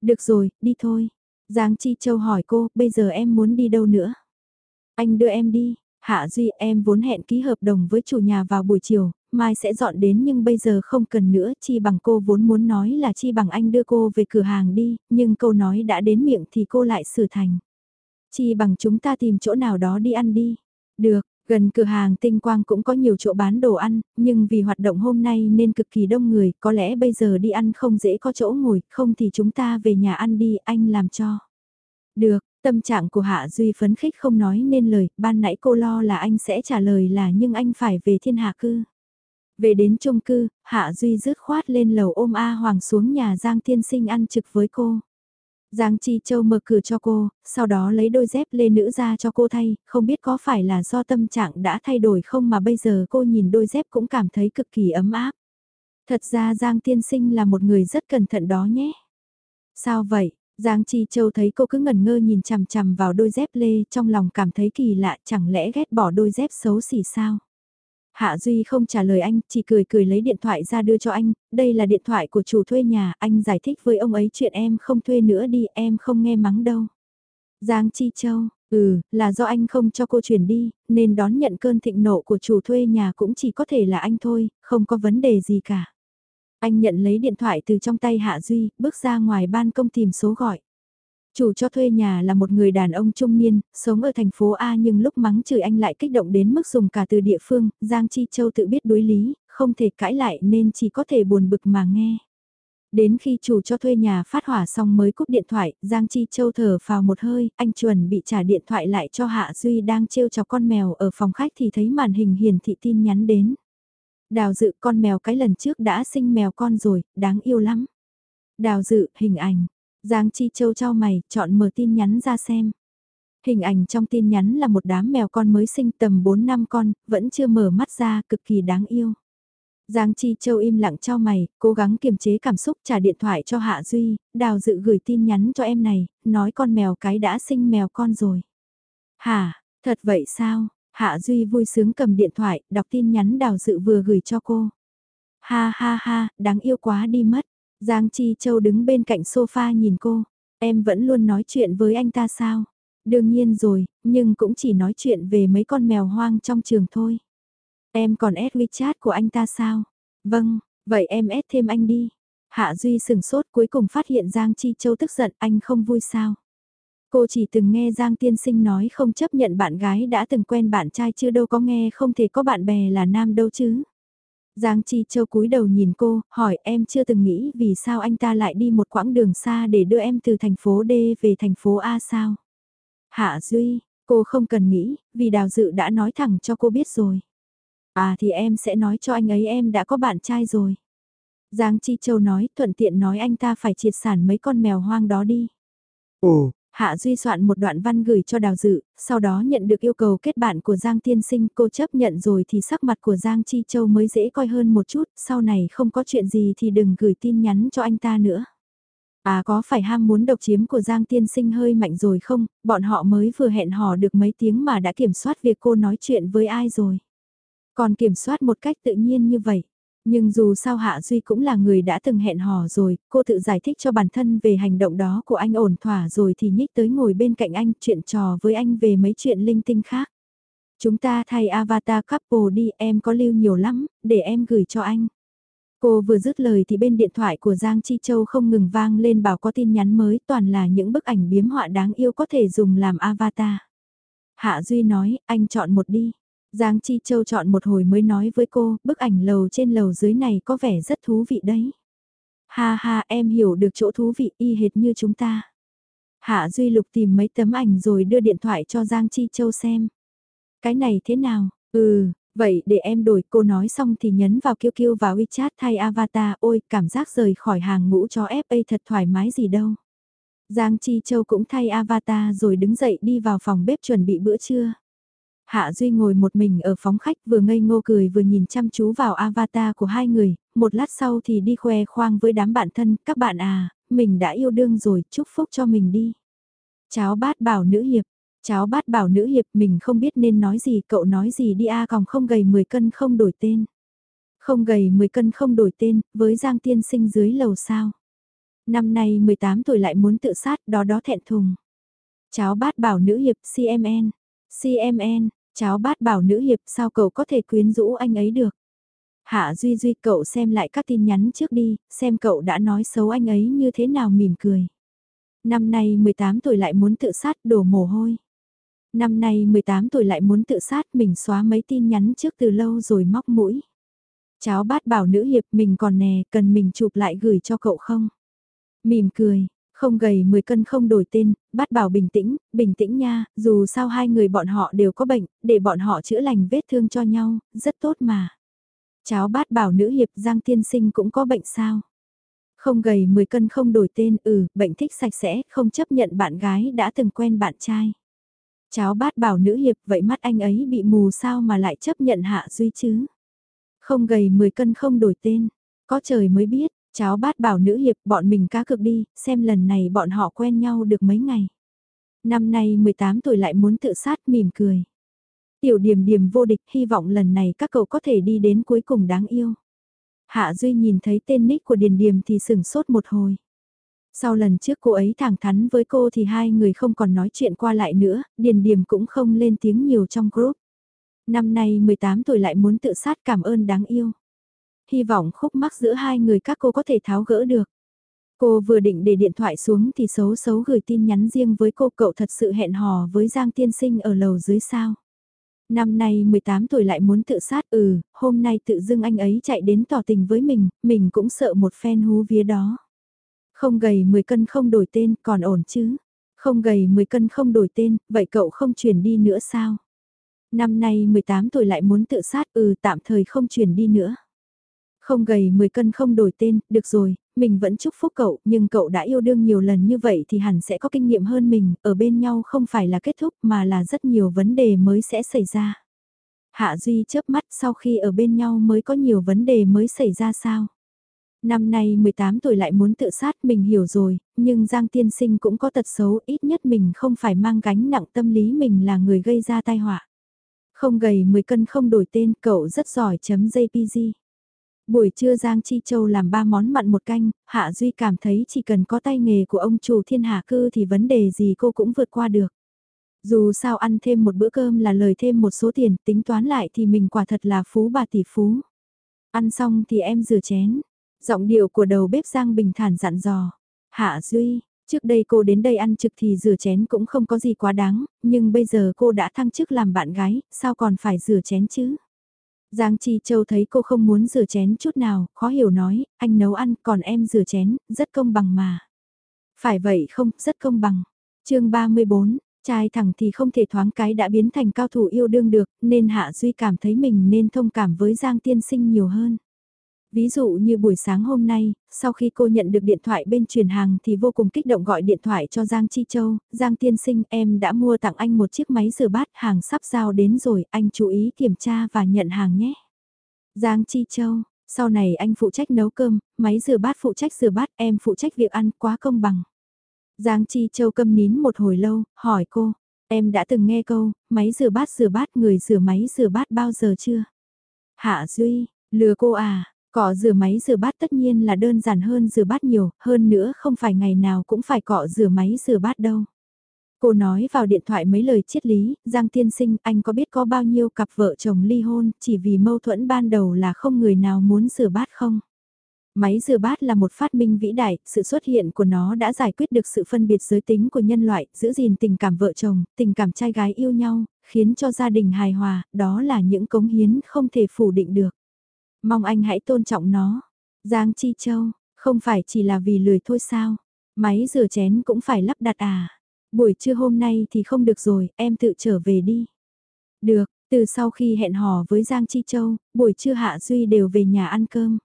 S1: Được rồi, đi thôi. Giang Chi Châu hỏi cô, bây giờ em muốn đi đâu nữa? Anh đưa em đi, Hạ Duy em vốn hẹn ký hợp đồng với chủ nhà vào buổi chiều, mai sẽ dọn đến nhưng bây giờ không cần nữa, chi bằng cô vốn muốn nói là chi bằng anh đưa cô về cửa hàng đi, nhưng câu nói đã đến miệng thì cô lại sửa thành. Chi bằng chúng ta tìm chỗ nào đó đi ăn đi. Được, gần cửa hàng tinh quang cũng có nhiều chỗ bán đồ ăn, nhưng vì hoạt động hôm nay nên cực kỳ đông người, có lẽ bây giờ đi ăn không dễ có chỗ ngồi, không thì chúng ta về nhà ăn đi, anh làm cho. Được, Tâm trạng của Hạ Duy phấn khích không nói nên lời, ban nãy cô lo là anh sẽ trả lời là nhưng anh phải về thiên hạ cư. Về đến chung cư, Hạ Duy rứt khoát lên lầu ôm A Hoàng xuống nhà Giang Thiên Sinh ăn trực với cô. Giang Chi Châu mở cửa cho cô, sau đó lấy đôi dép lê nữ ra cho cô thay, không biết có phải là do tâm trạng đã thay đổi không mà bây giờ cô nhìn đôi dép cũng cảm thấy cực kỳ ấm áp. Thật ra Giang Tiên Sinh là một người rất cẩn thận đó nhé. Sao vậy? Giang Chi Châu thấy cô cứ ngẩn ngơ nhìn chằm chằm vào đôi dép lê trong lòng cảm thấy kỳ lạ chẳng lẽ ghét bỏ đôi dép xấu xỉ sao. Hạ Duy không trả lời anh, chỉ cười cười lấy điện thoại ra đưa cho anh, đây là điện thoại của chủ thuê nhà, anh giải thích với ông ấy chuyện em không thuê nữa đi, em không nghe mắng đâu. Giang Chi Châu, ừ, là do anh không cho cô chuyển đi, nên đón nhận cơn thịnh nộ của chủ thuê nhà cũng chỉ có thể là anh thôi, không có vấn đề gì cả. Anh nhận lấy điện thoại từ trong tay Hạ Duy, bước ra ngoài ban công tìm số gọi. Chủ cho thuê nhà là một người đàn ông trung niên, sống ở thành phố A nhưng lúc mắng chửi anh lại kích động đến mức dùng cả từ địa phương, Giang Chi Châu tự biết đối lý, không thể cãi lại nên chỉ có thể buồn bực mà nghe. Đến khi chủ cho thuê nhà phát hỏa xong mới cúp điện thoại, Giang Chi Châu thở vào một hơi, anh chuẩn bị trả điện thoại lại cho Hạ Duy đang trêu cho con mèo ở phòng khách thì thấy màn hình hiển thị tin nhắn đến. Đào dự con mèo cái lần trước đã sinh mèo con rồi, đáng yêu lắm. Đào dự, hình ảnh. Giang Chi Châu cho mày, chọn mở tin nhắn ra xem. Hình ảnh trong tin nhắn là một đám mèo con mới sinh tầm 4 năm con, vẫn chưa mở mắt ra, cực kỳ đáng yêu. Giang Chi Châu im lặng cho mày, cố gắng kiềm chế cảm xúc trả điện thoại cho Hạ Duy, đào dự gửi tin nhắn cho em này, nói con mèo cái đã sinh mèo con rồi. Hả, thật vậy sao? Hạ Duy vui sướng cầm điện thoại, đọc tin nhắn đào dự vừa gửi cho cô. Ha ha ha, đáng yêu quá đi mất. Giang Chi Châu đứng bên cạnh sofa nhìn cô. Em vẫn luôn nói chuyện với anh ta sao? Đương nhiên rồi, nhưng cũng chỉ nói chuyện về mấy con mèo hoang trong trường thôi. Em còn add WeChat của anh ta sao? Vâng, vậy em add thêm anh đi. Hạ Duy sừng sốt cuối cùng phát hiện Giang Chi Châu tức giận anh không vui sao? Cô chỉ từng nghe Giang Tiên Sinh nói không chấp nhận bạn gái đã từng quen bạn trai chưa đâu có nghe không thể có bạn bè là nam đâu chứ. Giang Chi Châu cúi đầu nhìn cô, hỏi em chưa từng nghĩ vì sao anh ta lại đi một quãng đường xa để đưa em từ thành phố D về thành phố A sao? Hạ Duy, cô không cần nghĩ, vì Đào Dự đã nói thẳng cho cô biết rồi. À thì em sẽ nói cho anh ấy em đã có bạn trai rồi. Giang Chi Châu nói thuận tiện nói anh ta phải triệt sản mấy con mèo hoang đó đi.
S2: Ồ,
S1: Hạ Duy soạn một đoạn văn gửi cho Đào Dự, sau đó nhận được yêu cầu kết bạn của Giang Tiên Sinh cô chấp nhận rồi thì sắc mặt của Giang Chi Châu mới dễ coi hơn một chút, sau này không có chuyện gì thì đừng gửi tin nhắn cho anh ta nữa. À có phải ham muốn độc chiếm của Giang Tiên Sinh hơi mạnh rồi không, bọn họ mới vừa hẹn hò được mấy tiếng mà đã kiểm soát việc cô nói chuyện với ai rồi. Còn kiểm soát một cách tự nhiên như vậy. Nhưng dù sao Hạ Duy cũng là người đã từng hẹn hò rồi, cô tự giải thích cho bản thân về hành động đó của anh ổn thỏa rồi thì nhích tới ngồi bên cạnh anh chuyện trò với anh về mấy chuyện linh tinh khác. Chúng ta thay avatar couple đi em có lưu nhiều lắm, để em gửi cho anh. Cô vừa dứt lời thì bên điện thoại của Giang Chi Châu không ngừng vang lên bảo có tin nhắn mới toàn là những bức ảnh biếm họa đáng yêu có thể dùng làm avatar. Hạ Duy nói, anh chọn một đi. Giang Chi Châu chọn một hồi mới nói với cô, bức ảnh lầu trên lầu dưới này có vẻ rất thú vị đấy. Ha ha em hiểu được chỗ thú vị y hệt như chúng ta. Hạ Duy Lục tìm mấy tấm ảnh rồi đưa điện thoại cho Giang Chi Châu xem. Cái này thế nào? Ừ, vậy để em đổi cô nói xong thì nhấn vào kêu kêu và WeChat thay avatar. Ôi, cảm giác rời khỏi hàng ngũ cho FA thật thoải mái gì đâu. Giang Chi Châu cũng thay avatar rồi đứng dậy đi vào phòng bếp chuẩn bị bữa trưa. Hạ Duy ngồi một mình ở phóng khách vừa ngây ngô cười vừa nhìn chăm chú vào avatar của hai người, một lát sau thì đi khoe khoang với đám bạn thân, các bạn à, mình đã yêu đương rồi, chúc phúc cho mình đi. Cháu bát bảo nữ hiệp, cháu bát bảo nữ hiệp mình không biết nên nói gì, cậu nói gì đi a còn không gầy 10 cân không đổi tên. Không gầy 10 cân không đổi tên, với Giang Tiên sinh dưới lầu sao. Năm nay 18 tuổi lại muốn tự sát, đó đó thẹn thùng. Cháu bát bảo nữ hiệp CMN, CMN, Cháu bát bảo nữ hiệp sao cậu có thể quyến rũ anh ấy được. Hạ Duy Duy cậu xem lại các tin nhắn trước đi, xem cậu đã nói xấu anh ấy như thế nào mỉm cười. Năm nay 18 tuổi lại muốn tự sát đổ mồ hôi. Năm nay 18 tuổi lại muốn tự sát mình xóa mấy tin nhắn trước từ lâu rồi móc mũi. Cháu bát bảo nữ hiệp mình còn nè, cần mình chụp lại gửi cho cậu không? Mỉm cười, không gầy 10 cân không đổi tên, Bát bảo bình tĩnh, bình tĩnh nha, dù sao hai người bọn họ đều có bệnh, để bọn họ chữa lành vết thương cho nhau, rất tốt mà. Cháu bát bảo nữ hiệp Giang tiên sinh cũng có bệnh sao? Không gầy 10 cân không đổi tên, ừ, bệnh thích sạch sẽ, không chấp nhận bạn gái đã từng quen bạn trai. Cháu bát bảo nữ hiệp vậy mắt anh ấy bị mù sao mà lại chấp nhận hạ duy chứ? Không gầy 10 cân không đổi tên, có trời mới biết, Cháu bát bảo nữ hiệp bọn mình cá cực đi, xem lần này bọn họ quen nhau được mấy ngày. Năm nay 18 tuổi lại muốn tự sát mỉm cười. Tiểu điểm điểm vô địch hy vọng lần này các cậu có thể đi đến cuối cùng đáng yêu. Hạ Duy nhìn thấy tên nick của Điền Điềm thì sửng sốt một hồi. Sau lần trước cô ấy thẳng thắn với cô thì hai người không còn nói chuyện qua lại nữa, Điền Điềm cũng không lên tiếng nhiều trong group. Năm nay 18 tuổi lại muốn tự sát cảm ơn đáng yêu. Hy vọng khúc mắc giữa hai người các cô có thể tháo gỡ được. Cô vừa định để điện thoại xuống thì xấu xấu gửi tin nhắn riêng với cô cậu thật sự hẹn hò với Giang Tiên Sinh ở lầu dưới sao. Năm nay 18 tuổi lại muốn tự sát ừ, hôm nay tự dưng anh ấy chạy đến tỏ tình với mình, mình cũng sợ một phen hú vía đó. Không gầy 10 cân không đổi tên còn ổn chứ. Không gầy 10 cân không đổi tên, vậy cậu không chuyển đi nữa sao? Năm nay 18 tuổi lại muốn tự sát ừ tạm thời không chuyển đi nữa. Không gầy 10 cân không đổi tên, được rồi, mình vẫn chúc phúc cậu, nhưng cậu đã yêu đương nhiều lần như vậy thì hẳn sẽ có kinh nghiệm hơn mình, ở bên nhau không phải là kết thúc mà là rất nhiều vấn đề mới sẽ xảy ra. Hạ Duy chớp mắt sau khi ở bên nhau mới có nhiều vấn đề mới xảy ra sao? Năm nay 18 tuổi lại muốn tự sát mình hiểu rồi, nhưng Giang Tiên Sinh cũng có tật xấu ít nhất mình không phải mang gánh nặng tâm lý mình là người gây ra tai họa. Không gầy 10 cân không đổi tên cậu rất giỏi chấm JPG. Buổi trưa Giang Chi Châu làm ba món mặn một canh, Hạ Duy cảm thấy chỉ cần có tay nghề của ông chủ thiên hạ cư thì vấn đề gì cô cũng vượt qua được. Dù sao ăn thêm một bữa cơm là lời thêm một số tiền, tính toán lại thì mình quả thật là phú bà tỷ phú. Ăn xong thì em rửa chén. Giọng điệu của đầu bếp Giang bình thản dặn dò. Hạ Duy, trước đây cô đến đây ăn trực thì rửa chén cũng không có gì quá đáng, nhưng bây giờ cô đã thăng chức làm bạn gái, sao còn phải rửa chén chứ? Giang Chi Châu thấy cô không muốn rửa chén chút nào, khó hiểu nói, anh nấu ăn còn em rửa chén, rất công bằng mà. Phải vậy không, rất công bằng. chương 34, trai thẳng thì không thể thoáng cái đã biến thành cao thủ yêu đương được, nên Hạ Duy cảm thấy mình nên thông cảm với Giang Tiên Sinh nhiều hơn. Ví dụ như buổi sáng hôm nay, sau khi cô nhận được điện thoại bên truyền hàng thì vô cùng kích động gọi điện thoại cho Giang Chi Châu, Giang Tiên Sinh em đã mua tặng anh một chiếc máy rửa bát hàng sắp giao đến rồi, anh chú ý kiểm tra và nhận hàng nhé. Giang Chi Châu, sau này anh phụ trách nấu cơm, máy rửa bát phụ trách rửa bát, em phụ trách việc ăn, quá công bằng. Giang Chi Châu câm nín một hồi lâu, hỏi cô, em đã từng nghe câu, máy rửa bát rửa bát người rửa máy rửa bát bao giờ chưa? Hạ Duy, lừa cô à, Cọ rửa máy rửa bát tất nhiên là đơn giản hơn rửa bát nhiều, hơn nữa không phải ngày nào cũng phải cọ rửa máy rửa bát đâu. Cô nói vào điện thoại mấy lời triết lý, Giang Tiên Sinh anh có biết có bao nhiêu cặp vợ chồng ly hôn chỉ vì mâu thuẫn ban đầu là không người nào muốn rửa bát không? Máy rửa bát là một phát minh vĩ đại, sự xuất hiện của nó đã giải quyết được sự phân biệt giới tính của nhân loại, giữ gìn tình cảm vợ chồng, tình cảm trai gái yêu nhau, khiến cho gia đình hài hòa, đó là những cống hiến không thể phủ định được. Mong anh hãy tôn trọng nó. Giang Chi Châu, không phải chỉ là vì lười thôi sao? Máy rửa chén cũng phải lắp đặt à? Buổi trưa hôm nay thì không được rồi, em tự trở về đi. Được, từ sau khi hẹn hò với Giang Chi Châu, buổi trưa Hạ Duy đều về nhà ăn cơm.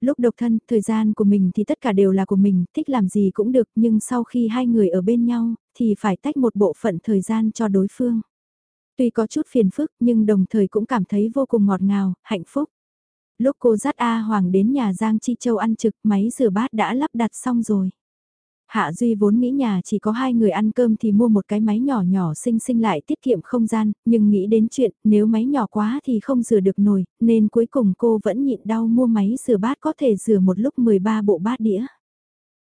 S1: Lúc độc thân, thời gian của mình thì tất cả đều là của mình, thích làm gì cũng được, nhưng sau khi hai người ở bên nhau, thì phải tách một bộ phận thời gian cho đối phương. Tuy có chút phiền phức nhưng đồng thời cũng cảm thấy vô cùng ngọt ngào, hạnh phúc. Lúc cô dắt A Hoàng đến nhà Giang Chi Châu ăn trực máy rửa bát đã lắp đặt xong rồi. Hạ Duy vốn nghĩ nhà chỉ có hai người ăn cơm thì mua một cái máy nhỏ nhỏ xinh xinh lại tiết kiệm không gian, nhưng nghĩ đến chuyện nếu máy nhỏ quá thì không rửa được nồi, nên cuối cùng cô vẫn nhịn đau mua máy rửa bát có thể rửa một lúc 13 bộ bát đĩa.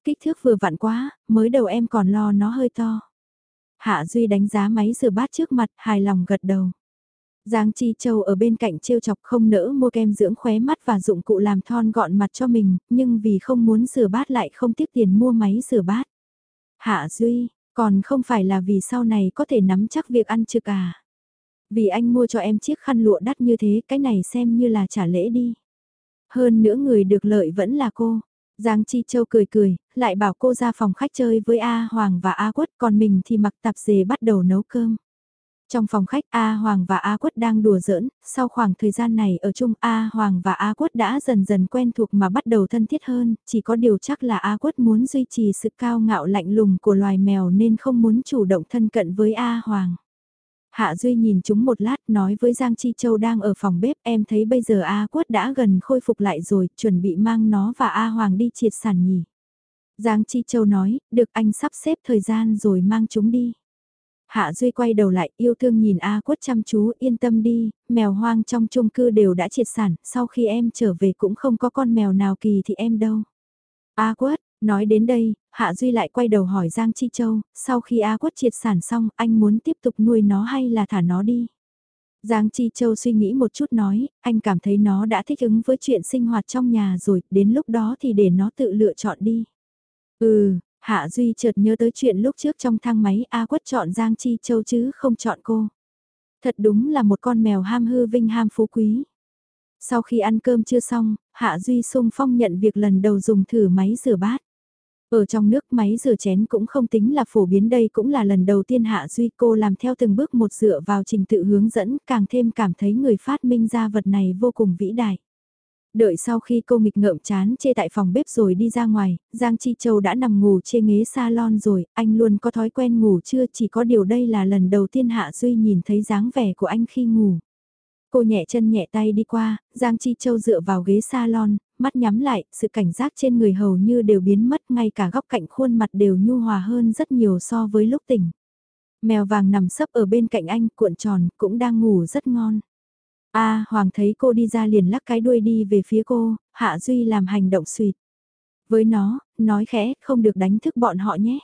S1: Kích thước vừa vặn quá, mới đầu em còn lo nó hơi to. Hạ Duy đánh giá máy rửa bát trước mặt, hài lòng gật đầu. Giang Chi Châu ở bên cạnh trêu chọc không nỡ mua kem dưỡng khóe mắt và dụng cụ làm thon gọn mặt cho mình, nhưng vì không muốn rửa bát lại không tiếc tiền mua máy rửa bát. Hạ Duy, còn không phải là vì sau này có thể nắm chắc việc ăn trực à. Vì anh mua cho em chiếc khăn lụa đắt như thế, cái này xem như là trả lễ đi. Hơn nữa người được lợi vẫn là cô. Giang Chi Châu cười cười, lại bảo cô ra phòng khách chơi với A Hoàng và A Quất còn mình thì mặc tạp dề bắt đầu nấu cơm. Trong phòng khách A Hoàng và A Quất đang đùa giỡn, sau khoảng thời gian này ở chung A Hoàng và A Quất đã dần dần quen thuộc mà bắt đầu thân thiết hơn, chỉ có điều chắc là A Quất muốn duy trì sự cao ngạo lạnh lùng của loài mèo nên không muốn chủ động thân cận với A Hoàng. Hạ Duy nhìn chúng một lát nói với Giang Chi Châu đang ở phòng bếp em thấy bây giờ A Quất đã gần khôi phục lại rồi, chuẩn bị mang nó và A Hoàng đi triệt sản nhỉ. Giang Chi Châu nói, được anh sắp xếp thời gian rồi mang chúng đi. Hạ Duy quay đầu lại yêu thương nhìn A Quất chăm chú yên tâm đi, mèo hoang trong chung cư đều đã triệt sản, sau khi em trở về cũng không có con mèo nào kỳ thì em đâu. A Quất, nói đến đây, Hạ Duy lại quay đầu hỏi Giang Chi Châu, sau khi A Quất triệt sản xong anh muốn tiếp tục nuôi nó hay là thả nó đi? Giang Chi Châu suy nghĩ một chút nói, anh cảm thấy nó đã thích ứng với chuyện sinh hoạt trong nhà rồi, đến lúc đó thì để nó tự lựa chọn đi. Ừ, Hạ Duy chợt nhớ tới chuyện lúc trước trong thang máy A Quất chọn Giang Chi Châu chứ không chọn cô. Thật đúng là một con mèo ham hư vinh ham phú quý. Sau khi ăn cơm chưa xong, Hạ Duy sung phong nhận việc lần đầu dùng thử máy rửa bát. Ở trong nước máy rửa chén cũng không tính là phổ biến đây cũng là lần đầu tiên Hạ Duy cô làm theo từng bước một dựa vào trình tự hướng dẫn càng thêm cảm thấy người phát minh ra vật này vô cùng vĩ đại. Đợi sau khi cô nghịch ngợm chán chê tại phòng bếp rồi đi ra ngoài, Giang Chi Châu đã nằm ngủ trên ghế salon rồi, anh luôn có thói quen ngủ chưa chỉ có điều đây là lần đầu tiên Hạ Duy nhìn thấy dáng vẻ của anh khi ngủ. Cô nhẹ chân nhẹ tay đi qua, Giang Chi Châu dựa vào ghế salon, mắt nhắm lại, sự cảnh giác trên người hầu như đều biến mất ngay cả góc cạnh khuôn mặt đều nhu hòa hơn rất nhiều so với lúc tỉnh. Mèo vàng nằm sấp ở bên cạnh anh cuộn tròn cũng đang ngủ rất ngon. A Hoàng thấy cô đi ra liền lắc cái đuôi đi về phía cô, Hạ Duy làm hành động suyệt. Với nó, nói khẽ, không được đánh thức bọn họ nhé.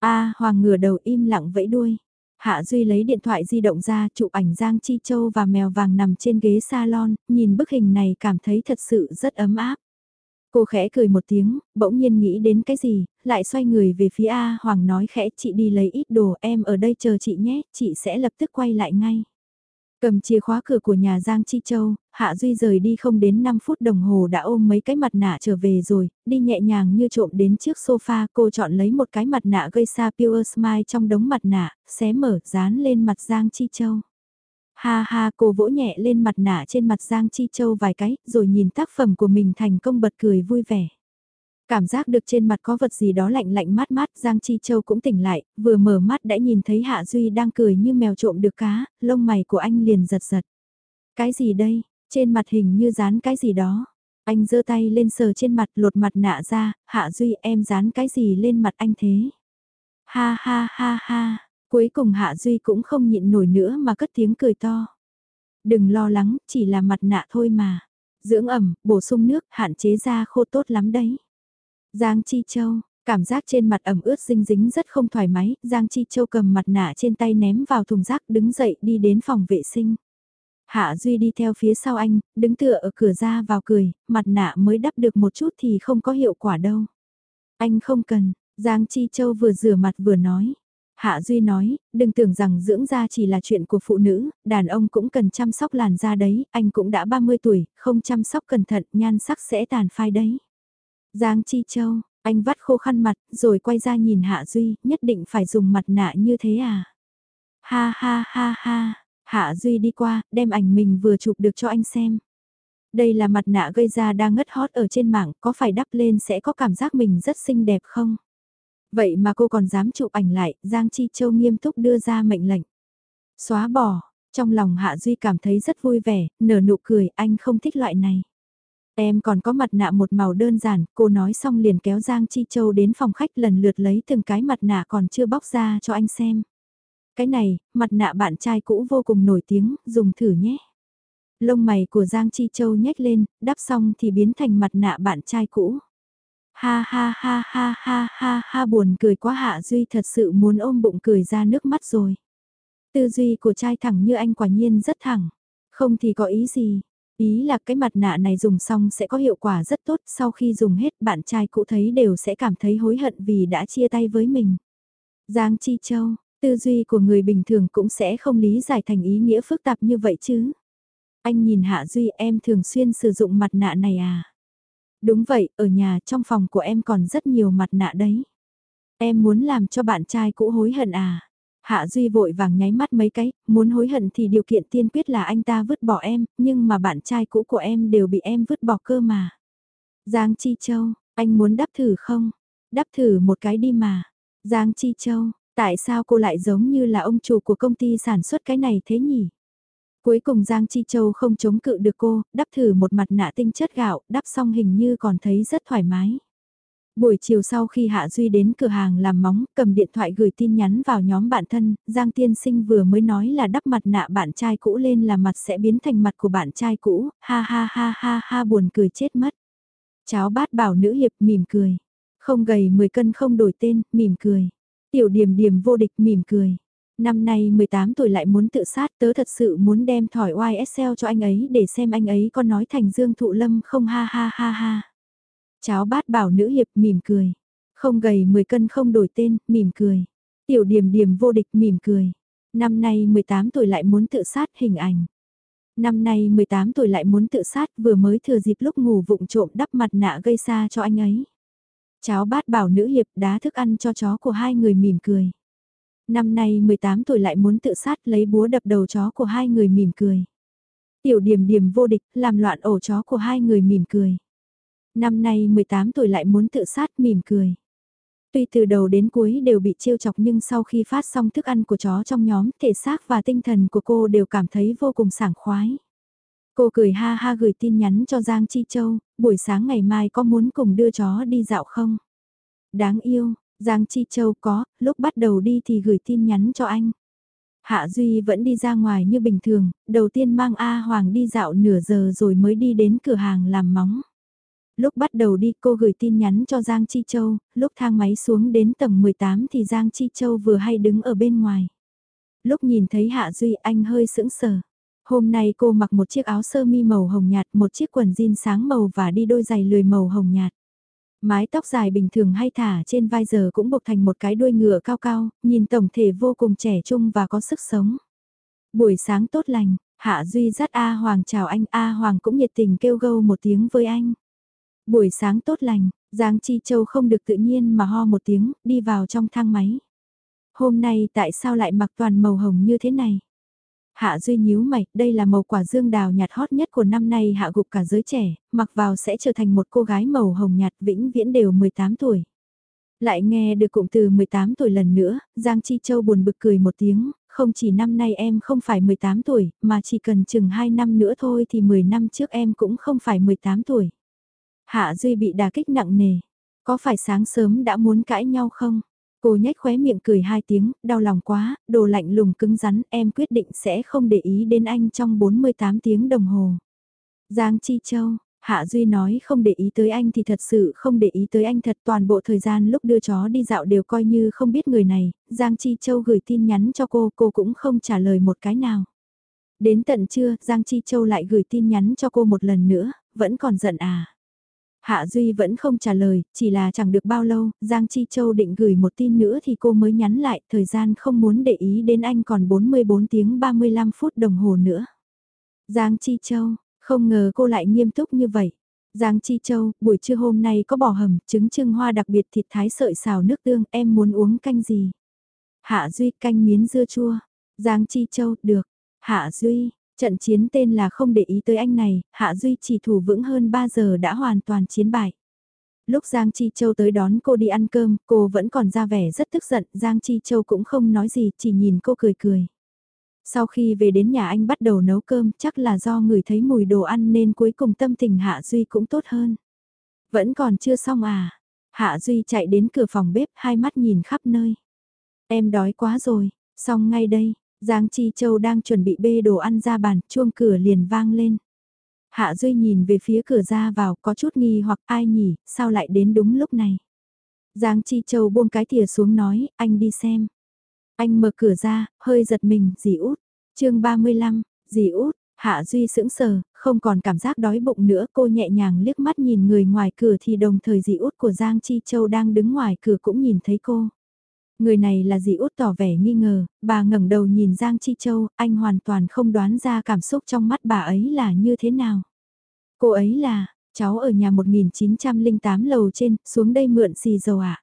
S1: A Hoàng ngửa đầu im lặng vẫy đuôi. Hạ Duy lấy điện thoại di động ra chụp ảnh Giang Chi Châu và mèo vàng nằm trên ghế salon, nhìn bức hình này cảm thấy thật sự rất ấm áp. Cô khẽ cười một tiếng, bỗng nhiên nghĩ đến cái gì, lại xoay người về phía A Hoàng nói khẽ chị đi lấy ít đồ em ở đây chờ chị nhé, chị sẽ lập tức quay lại ngay. Cầm chìa khóa cửa của nhà Giang Chi Châu, Hạ Duy rời đi không đến 5 phút đồng hồ đã ôm mấy cái mặt nạ trở về rồi, đi nhẹ nhàng như trộm đến trước sofa cô chọn lấy một cái mặt nạ gây xa Pure Smile trong đống mặt nạ, xé mở, dán lên mặt Giang Chi Châu. Ha ha cô vỗ nhẹ lên mặt nạ trên mặt Giang Chi Châu vài cái, rồi nhìn tác phẩm của mình thành công bật cười vui vẻ. Cảm giác được trên mặt có vật gì đó lạnh lạnh mát mát, Giang Chi Châu cũng tỉnh lại, vừa mở mắt đã nhìn thấy Hạ Duy đang cười như mèo trộm được cá, lông mày của anh liền giật giật. Cái gì đây, trên mặt hình như dán cái gì đó. Anh giơ tay lên sờ trên mặt lột mặt nạ ra, Hạ Duy em dán cái gì lên mặt anh thế? Ha ha ha ha, cuối cùng Hạ Duy cũng không nhịn nổi nữa mà cất tiếng cười to. Đừng lo lắng, chỉ là mặt nạ thôi mà. Dưỡng ẩm, bổ sung nước, hạn chế da khô tốt lắm đấy. Giang Chi Châu, cảm giác trên mặt ẩm ướt dinh dính rất không thoải mái, Giang Chi Châu cầm mặt nạ trên tay ném vào thùng rác đứng dậy đi đến phòng vệ sinh. Hạ Duy đi theo phía sau anh, đứng tựa ở cửa ra vào cười, mặt nạ mới đắp được một chút thì không có hiệu quả đâu. Anh không cần, Giang Chi Châu vừa rửa mặt vừa nói. Hạ Duy nói, đừng tưởng rằng dưỡng da chỉ là chuyện của phụ nữ, đàn ông cũng cần chăm sóc làn da đấy, anh cũng đã 30 tuổi, không chăm sóc cẩn thận, nhan sắc sẽ tàn phai đấy. Giang Chi Châu, anh vắt khô khăn mặt, rồi quay ra nhìn Hạ Duy, nhất định phải dùng mặt nạ như thế à? Ha ha ha ha, Hạ Duy đi qua, đem ảnh mình vừa chụp được cho anh xem. Đây là mặt nạ gây ra đang ngất hot ở trên mạng, có phải đắp lên sẽ có cảm giác mình rất xinh đẹp không? Vậy mà cô còn dám chụp ảnh lại, Giang Chi Châu nghiêm túc đưa ra mệnh lệnh. Xóa bỏ, trong lòng Hạ Duy cảm thấy rất vui vẻ, nở nụ cười, anh không thích loại này. Em còn có mặt nạ một màu đơn giản, cô nói xong liền kéo Giang Chi Châu đến phòng khách lần lượt lấy từng cái mặt nạ còn chưa bóc ra cho anh xem. Cái này, mặt nạ bạn trai cũ vô cùng nổi tiếng, dùng thử nhé. Lông mày của Giang Chi Châu nhếch lên, đắp xong thì biến thành mặt nạ bạn trai cũ. Ha ha ha ha ha ha ha buồn cười quá Hạ Duy thật sự muốn ôm bụng cười ra nước mắt rồi. Tư duy của trai thẳng như anh quả nhiên rất thẳng. Không thì có ý gì, Ý là cái mặt nạ này dùng xong sẽ có hiệu quả rất tốt, sau khi dùng hết bạn trai cũ thấy đều sẽ cảm thấy hối hận vì đã chia tay với mình. Giang Chi Châu, tư duy của người bình thường cũng sẽ không lý giải thành ý nghĩa phức tạp như vậy chứ. Anh nhìn Hạ Duy em thường xuyên sử dụng mặt nạ này à? Đúng vậy, ở nhà trong phòng của em còn rất nhiều mặt nạ đấy. Em muốn làm cho bạn trai cũ hối hận à? Hạ Duy vội vàng nháy mắt mấy cái, muốn hối hận thì điều kiện tiên quyết là anh ta vứt bỏ em, nhưng mà bạn trai cũ của em đều bị em vứt bỏ cơ mà. Giang Chi Châu, anh muốn đắp thử không? Đắp thử một cái đi mà. Giang Chi Châu, Tại sao cô lại giống như là ông chủ của công ty sản xuất cái này thế nhỉ? Cuối cùng Giang Chi Châu không chống cự được cô, đắp thử một mặt nạ tinh chất gạo, đắp xong hình như còn thấy rất thoải mái. Buổi chiều sau khi Hạ Duy đến cửa hàng làm móng, cầm điện thoại gửi tin nhắn vào nhóm bạn thân, Giang Tiên Sinh vừa mới nói là đắp mặt nạ bạn trai cũ lên là mặt sẽ biến thành mặt của bạn trai cũ, ha ha ha ha ha buồn cười chết mất. Cháu bát bảo nữ hiệp mỉm cười, không gầy 10 cân không đổi tên, mỉm cười. Tiểu điểm điểm vô địch mỉm cười. Năm nay 18 tuổi lại muốn tự sát tớ thật sự muốn đem thỏi YSL cho anh ấy để xem anh ấy có nói thành Dương Thụ Lâm không ha ha ha ha cháo bát bảo nữ hiệp mỉm cười. Không gầy 10 cân không đổi tên, mỉm cười. Tiểu điểm điểm vô địch mỉm cười. Năm nay 18 tuổi lại muốn tự sát hình ảnh. Năm nay 18 tuổi lại muốn tự sát vừa mới thừa dịp lúc ngủ vụng trộm đắp mặt nạ gây xa cho anh ấy. cháo bát bảo nữ hiệp đá thức ăn cho chó của hai người mỉm cười. Năm nay 18 tuổi lại muốn tự sát lấy búa đập đầu chó của hai người mỉm cười. Tiểu điểm điểm vô địch làm loạn ổ chó của hai người mỉm cười. Năm nay 18 tuổi lại muốn tự sát mỉm cười. Tuy từ đầu đến cuối đều bị trêu chọc nhưng sau khi phát xong thức ăn của chó trong nhóm, thể xác và tinh thần của cô đều cảm thấy vô cùng sảng khoái. Cô cười ha ha gửi tin nhắn cho Giang Chi Châu, buổi sáng ngày mai có muốn cùng đưa chó đi dạo không? Đáng yêu, Giang Chi Châu có, lúc bắt đầu đi thì gửi tin nhắn cho anh. Hạ Duy vẫn đi ra ngoài như bình thường, đầu tiên mang A Hoàng đi dạo nửa giờ rồi mới đi đến cửa hàng làm móng. Lúc bắt đầu đi cô gửi tin nhắn cho Giang Chi Châu, lúc thang máy xuống đến tầng 18 thì Giang Chi Châu vừa hay đứng ở bên ngoài. Lúc nhìn thấy Hạ Duy anh hơi sững sờ. Hôm nay cô mặc một chiếc áo sơ mi màu hồng nhạt, một chiếc quần jean sáng màu và đi đôi giày lười màu hồng nhạt. Mái tóc dài bình thường hay thả trên vai giờ cũng buộc thành một cái đuôi ngựa cao cao, nhìn tổng thể vô cùng trẻ trung và có sức sống. Buổi sáng tốt lành, Hạ Duy dắt A Hoàng chào anh, A Hoàng cũng nhiệt tình kêu gâu một tiếng với anh. Buổi sáng tốt lành, Giang Chi Châu không được tự nhiên mà ho một tiếng, đi vào trong thang máy. Hôm nay tại sao lại mặc toàn màu hồng như thế này? Hạ Duy nhíu mày, đây là màu quả dương đào nhạt hot nhất của năm nay hạ gục cả giới trẻ, mặc vào sẽ trở thành một cô gái màu hồng nhạt vĩnh viễn đều 18 tuổi. Lại nghe được cụm từ 18 tuổi lần nữa, Giang Chi Châu buồn bực cười một tiếng, không chỉ năm nay em không phải 18 tuổi, mà chỉ cần chừng 2 năm nữa thôi thì 10 năm trước em cũng không phải 18 tuổi. Hạ Duy bị đà kích nặng nề. Có phải sáng sớm đã muốn cãi nhau không? Cô nhếch khóe miệng cười hai tiếng, đau lòng quá, đồ lạnh lùng cứng rắn, em quyết định sẽ không để ý đến anh trong 48 tiếng đồng hồ. Giang Chi Châu, Hạ Duy nói không để ý tới anh thì thật sự không để ý tới anh thật toàn bộ thời gian lúc đưa chó đi dạo đều coi như không biết người này, Giang Chi Châu gửi tin nhắn cho cô, cô cũng không trả lời một cái nào. Đến tận trưa, Giang Chi Châu lại gửi tin nhắn cho cô một lần nữa, vẫn còn giận à. Hạ Duy vẫn không trả lời, chỉ là chẳng được bao lâu, Giang Chi Châu định gửi một tin nữa thì cô mới nhắn lại, thời gian không muốn để ý đến anh còn 44 tiếng 35 phút đồng hồ nữa. Giang Chi Châu, không ngờ cô lại nghiêm túc như vậy. Giang Chi Châu, buổi trưa hôm nay có bò hầm, trứng trưng hoa đặc biệt thịt thái sợi xào nước tương, em muốn uống canh gì? Hạ Duy canh miến dưa chua. Giang Chi Châu, được. Hạ Duy, Trận chiến tên là không để ý tới anh này, Hạ Duy chỉ thủ vững hơn 3 giờ đã hoàn toàn chiến bại. Lúc Giang Chi Châu tới đón cô đi ăn cơm, cô vẫn còn ra vẻ rất tức giận, Giang Chi Châu cũng không nói gì, chỉ nhìn cô cười cười. Sau khi về đến nhà anh bắt đầu nấu cơm, chắc là do người thấy mùi đồ ăn nên cuối cùng tâm tình Hạ Duy cũng tốt hơn. Vẫn còn chưa xong à? Hạ Duy chạy đến cửa phòng bếp, hai mắt nhìn khắp nơi. Em đói quá rồi, xong ngay đây, Giang Chi Châu đang chuẩn bị bê đồ ăn ra bàn, chuông cửa liền vang lên. Hạ Duy nhìn về phía cửa ra vào có chút nghi hoặc ai nhỉ, sao lại đến đúng lúc này. Giang Chi Châu buông cái thìa xuống nói, anh đi xem. Anh mở cửa ra, hơi giật mình, dì út. chương 35, dì út, Hạ Duy sững sờ, không còn cảm giác đói bụng nữa. Cô nhẹ nhàng liếc mắt nhìn người ngoài cửa thì đồng thời dì út của Giang Chi Châu đang đứng ngoài cửa cũng nhìn thấy cô. Người này là dì út tỏ vẻ nghi ngờ, bà ngẩng đầu nhìn Giang Chi Châu, anh hoàn toàn không đoán ra cảm xúc trong mắt bà ấy là như thế nào. Cô ấy là, cháu ở nhà 1908 lầu trên, xuống đây mượn xì dầu ạ. À?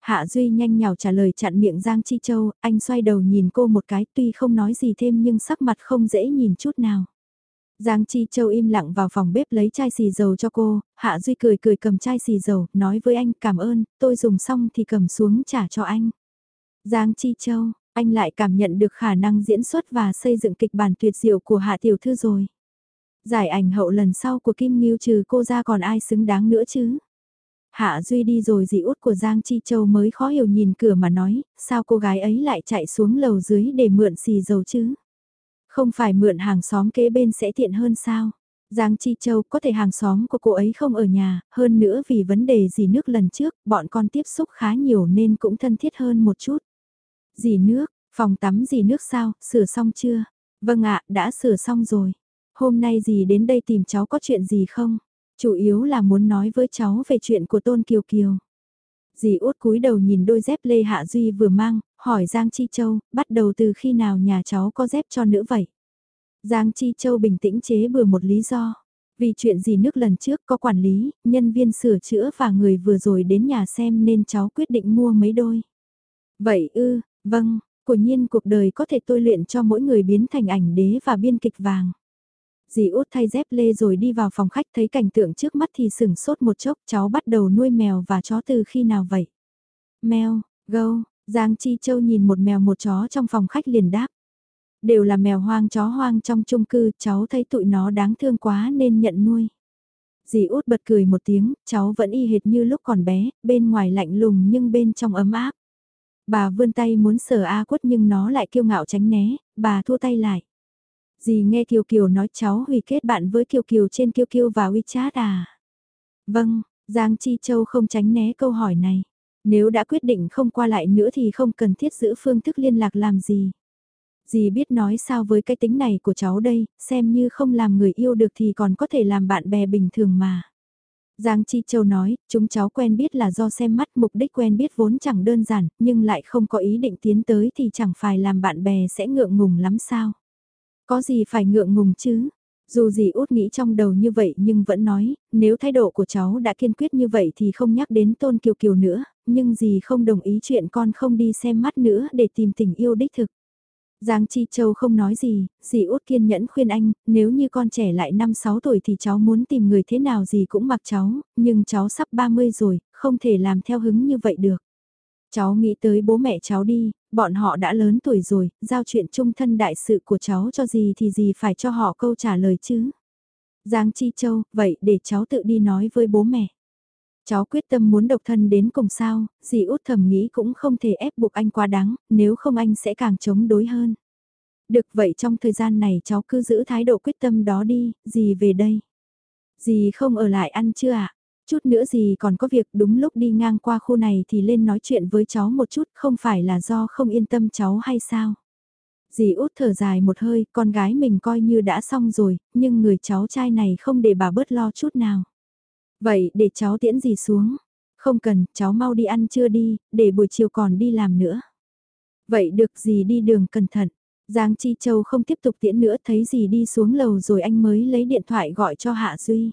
S1: Hạ Duy nhanh nhào trả lời chặn miệng Giang Chi Châu, anh xoay đầu nhìn cô một cái tuy không nói gì thêm nhưng sắc mặt không dễ nhìn chút nào. Giang Chi Châu im lặng vào phòng bếp lấy chai xì dầu cho cô, Hạ Duy cười cười cầm chai xì dầu, nói với anh cảm ơn, tôi dùng xong thì cầm xuống trả cho anh. Giang Chi Châu, anh lại cảm nhận được khả năng diễn xuất và xây dựng kịch bản tuyệt diệu của Hạ Tiểu Thư rồi. Giải ảnh hậu lần sau của Kim Nghiêu trừ cô ra còn ai xứng đáng nữa chứ? Hạ Duy đi rồi dì út của Giang Chi Châu mới khó hiểu nhìn cửa mà nói, sao cô gái ấy lại chạy xuống lầu dưới để mượn xì dầu chứ? Không phải mượn hàng xóm kế bên sẽ tiện hơn sao? Giang Chi Châu có thể hàng xóm của cô ấy không ở nhà, hơn nữa vì vấn đề dì nước lần trước, bọn con tiếp xúc khá nhiều nên cũng thân thiết hơn một chút. Dì nước, phòng tắm dì nước sao, sửa xong chưa? Vâng ạ, đã sửa xong rồi. Hôm nay dì đến đây tìm cháu có chuyện gì không? Chủ yếu là muốn nói với cháu về chuyện của Tôn Kiều Kiều. Dì út cúi đầu nhìn đôi dép Lê Hạ Duy vừa mang, hỏi Giang Chi Châu, bắt đầu từ khi nào nhà cháu có dép cho nữ vậy? Giang Chi Châu bình tĩnh chế bừa một lý do. Vì chuyện gì nước lần trước có quản lý, nhân viên sửa chữa và người vừa rồi đến nhà xem nên cháu quyết định mua mấy đôi. Vậy ư, vâng, của nhiên cuộc đời có thể tôi luyện cho mỗi người biến thành ảnh đế và biên kịch vàng. Dì út thay dép lê rồi đi vào phòng khách thấy cảnh tượng trước mắt thì sửng sốt một chốc cháu bắt đầu nuôi mèo và chó từ khi nào vậy? Mèo, gâu, Giang Chi Châu nhìn một mèo một chó trong phòng khách liền đáp. Đều là mèo hoang chó hoang trong chung cư, cháu thấy tụi nó đáng thương quá nên nhận nuôi. Dì út bật cười một tiếng, cháu vẫn y hệt như lúc còn bé, bên ngoài lạnh lùng nhưng bên trong ấm áp. Bà vươn tay muốn sờ A quất nhưng nó lại kiêu ngạo tránh né, bà thua tay lại. Dì nghe Kiều Kiều nói cháu hủy kết bạn với Kiều Kiều trên Kiều Kiều và WeChat à? Vâng, Giang Chi Châu không tránh né câu hỏi này. Nếu đã quyết định không qua lại nữa thì không cần thiết giữ phương thức liên lạc làm gì. Dì biết nói sao với cái tính này của cháu đây, xem như không làm người yêu được thì còn có thể làm bạn bè bình thường mà. Giang Chi Châu nói, chúng cháu quen biết là do xem mắt mục đích quen biết vốn chẳng đơn giản, nhưng lại không có ý định tiến tới thì chẳng phải làm bạn bè sẽ ngượng ngùng lắm sao. Có gì phải ngượng ngùng chứ? Dù gì út nghĩ trong đầu như vậy nhưng vẫn nói, nếu thái độ của cháu đã kiên quyết như vậy thì không nhắc đến Tôn Kiều Kiều nữa, nhưng gì không đồng ý chuyện con không đi xem mắt nữa để tìm tình yêu đích thực. Giang Chi Châu không nói gì, dì út kiên nhẫn khuyên anh, nếu như con trẻ lại 5-6 tuổi thì cháu muốn tìm người thế nào gì cũng mặc cháu, nhưng cháu sắp 30 rồi, không thể làm theo hứng như vậy được. Cháu nghĩ tới bố mẹ cháu đi, bọn họ đã lớn tuổi rồi, giao chuyện chung thân đại sự của cháu cho gì thì gì phải cho họ câu trả lời chứ. Giang Chi Châu, vậy để cháu tự đi nói với bố mẹ. Cháu quyết tâm muốn độc thân đến cùng sao, dì út thầm nghĩ cũng không thể ép buộc anh quá đáng, nếu không anh sẽ càng chống đối hơn. Được vậy trong thời gian này cháu cứ giữ thái độ quyết tâm đó đi, dì về đây. Dì không ở lại ăn chưa ạ? Chút nữa dì còn có việc đúng lúc đi ngang qua khu này thì lên nói chuyện với cháu một chút không phải là do không yên tâm cháu hay sao? Dì út thở dài một hơi, con gái mình coi như đã xong rồi, nhưng người cháu trai này không để bà bớt lo chút nào. Vậy để cháu tiễn gì xuống? Không cần, cháu mau đi ăn trưa đi, để buổi chiều còn đi làm nữa. Vậy được gì đi đường cẩn thận. Giang Chi Châu không tiếp tục tiễn nữa thấy gì đi xuống lầu rồi anh mới lấy điện thoại gọi cho Hạ Duy.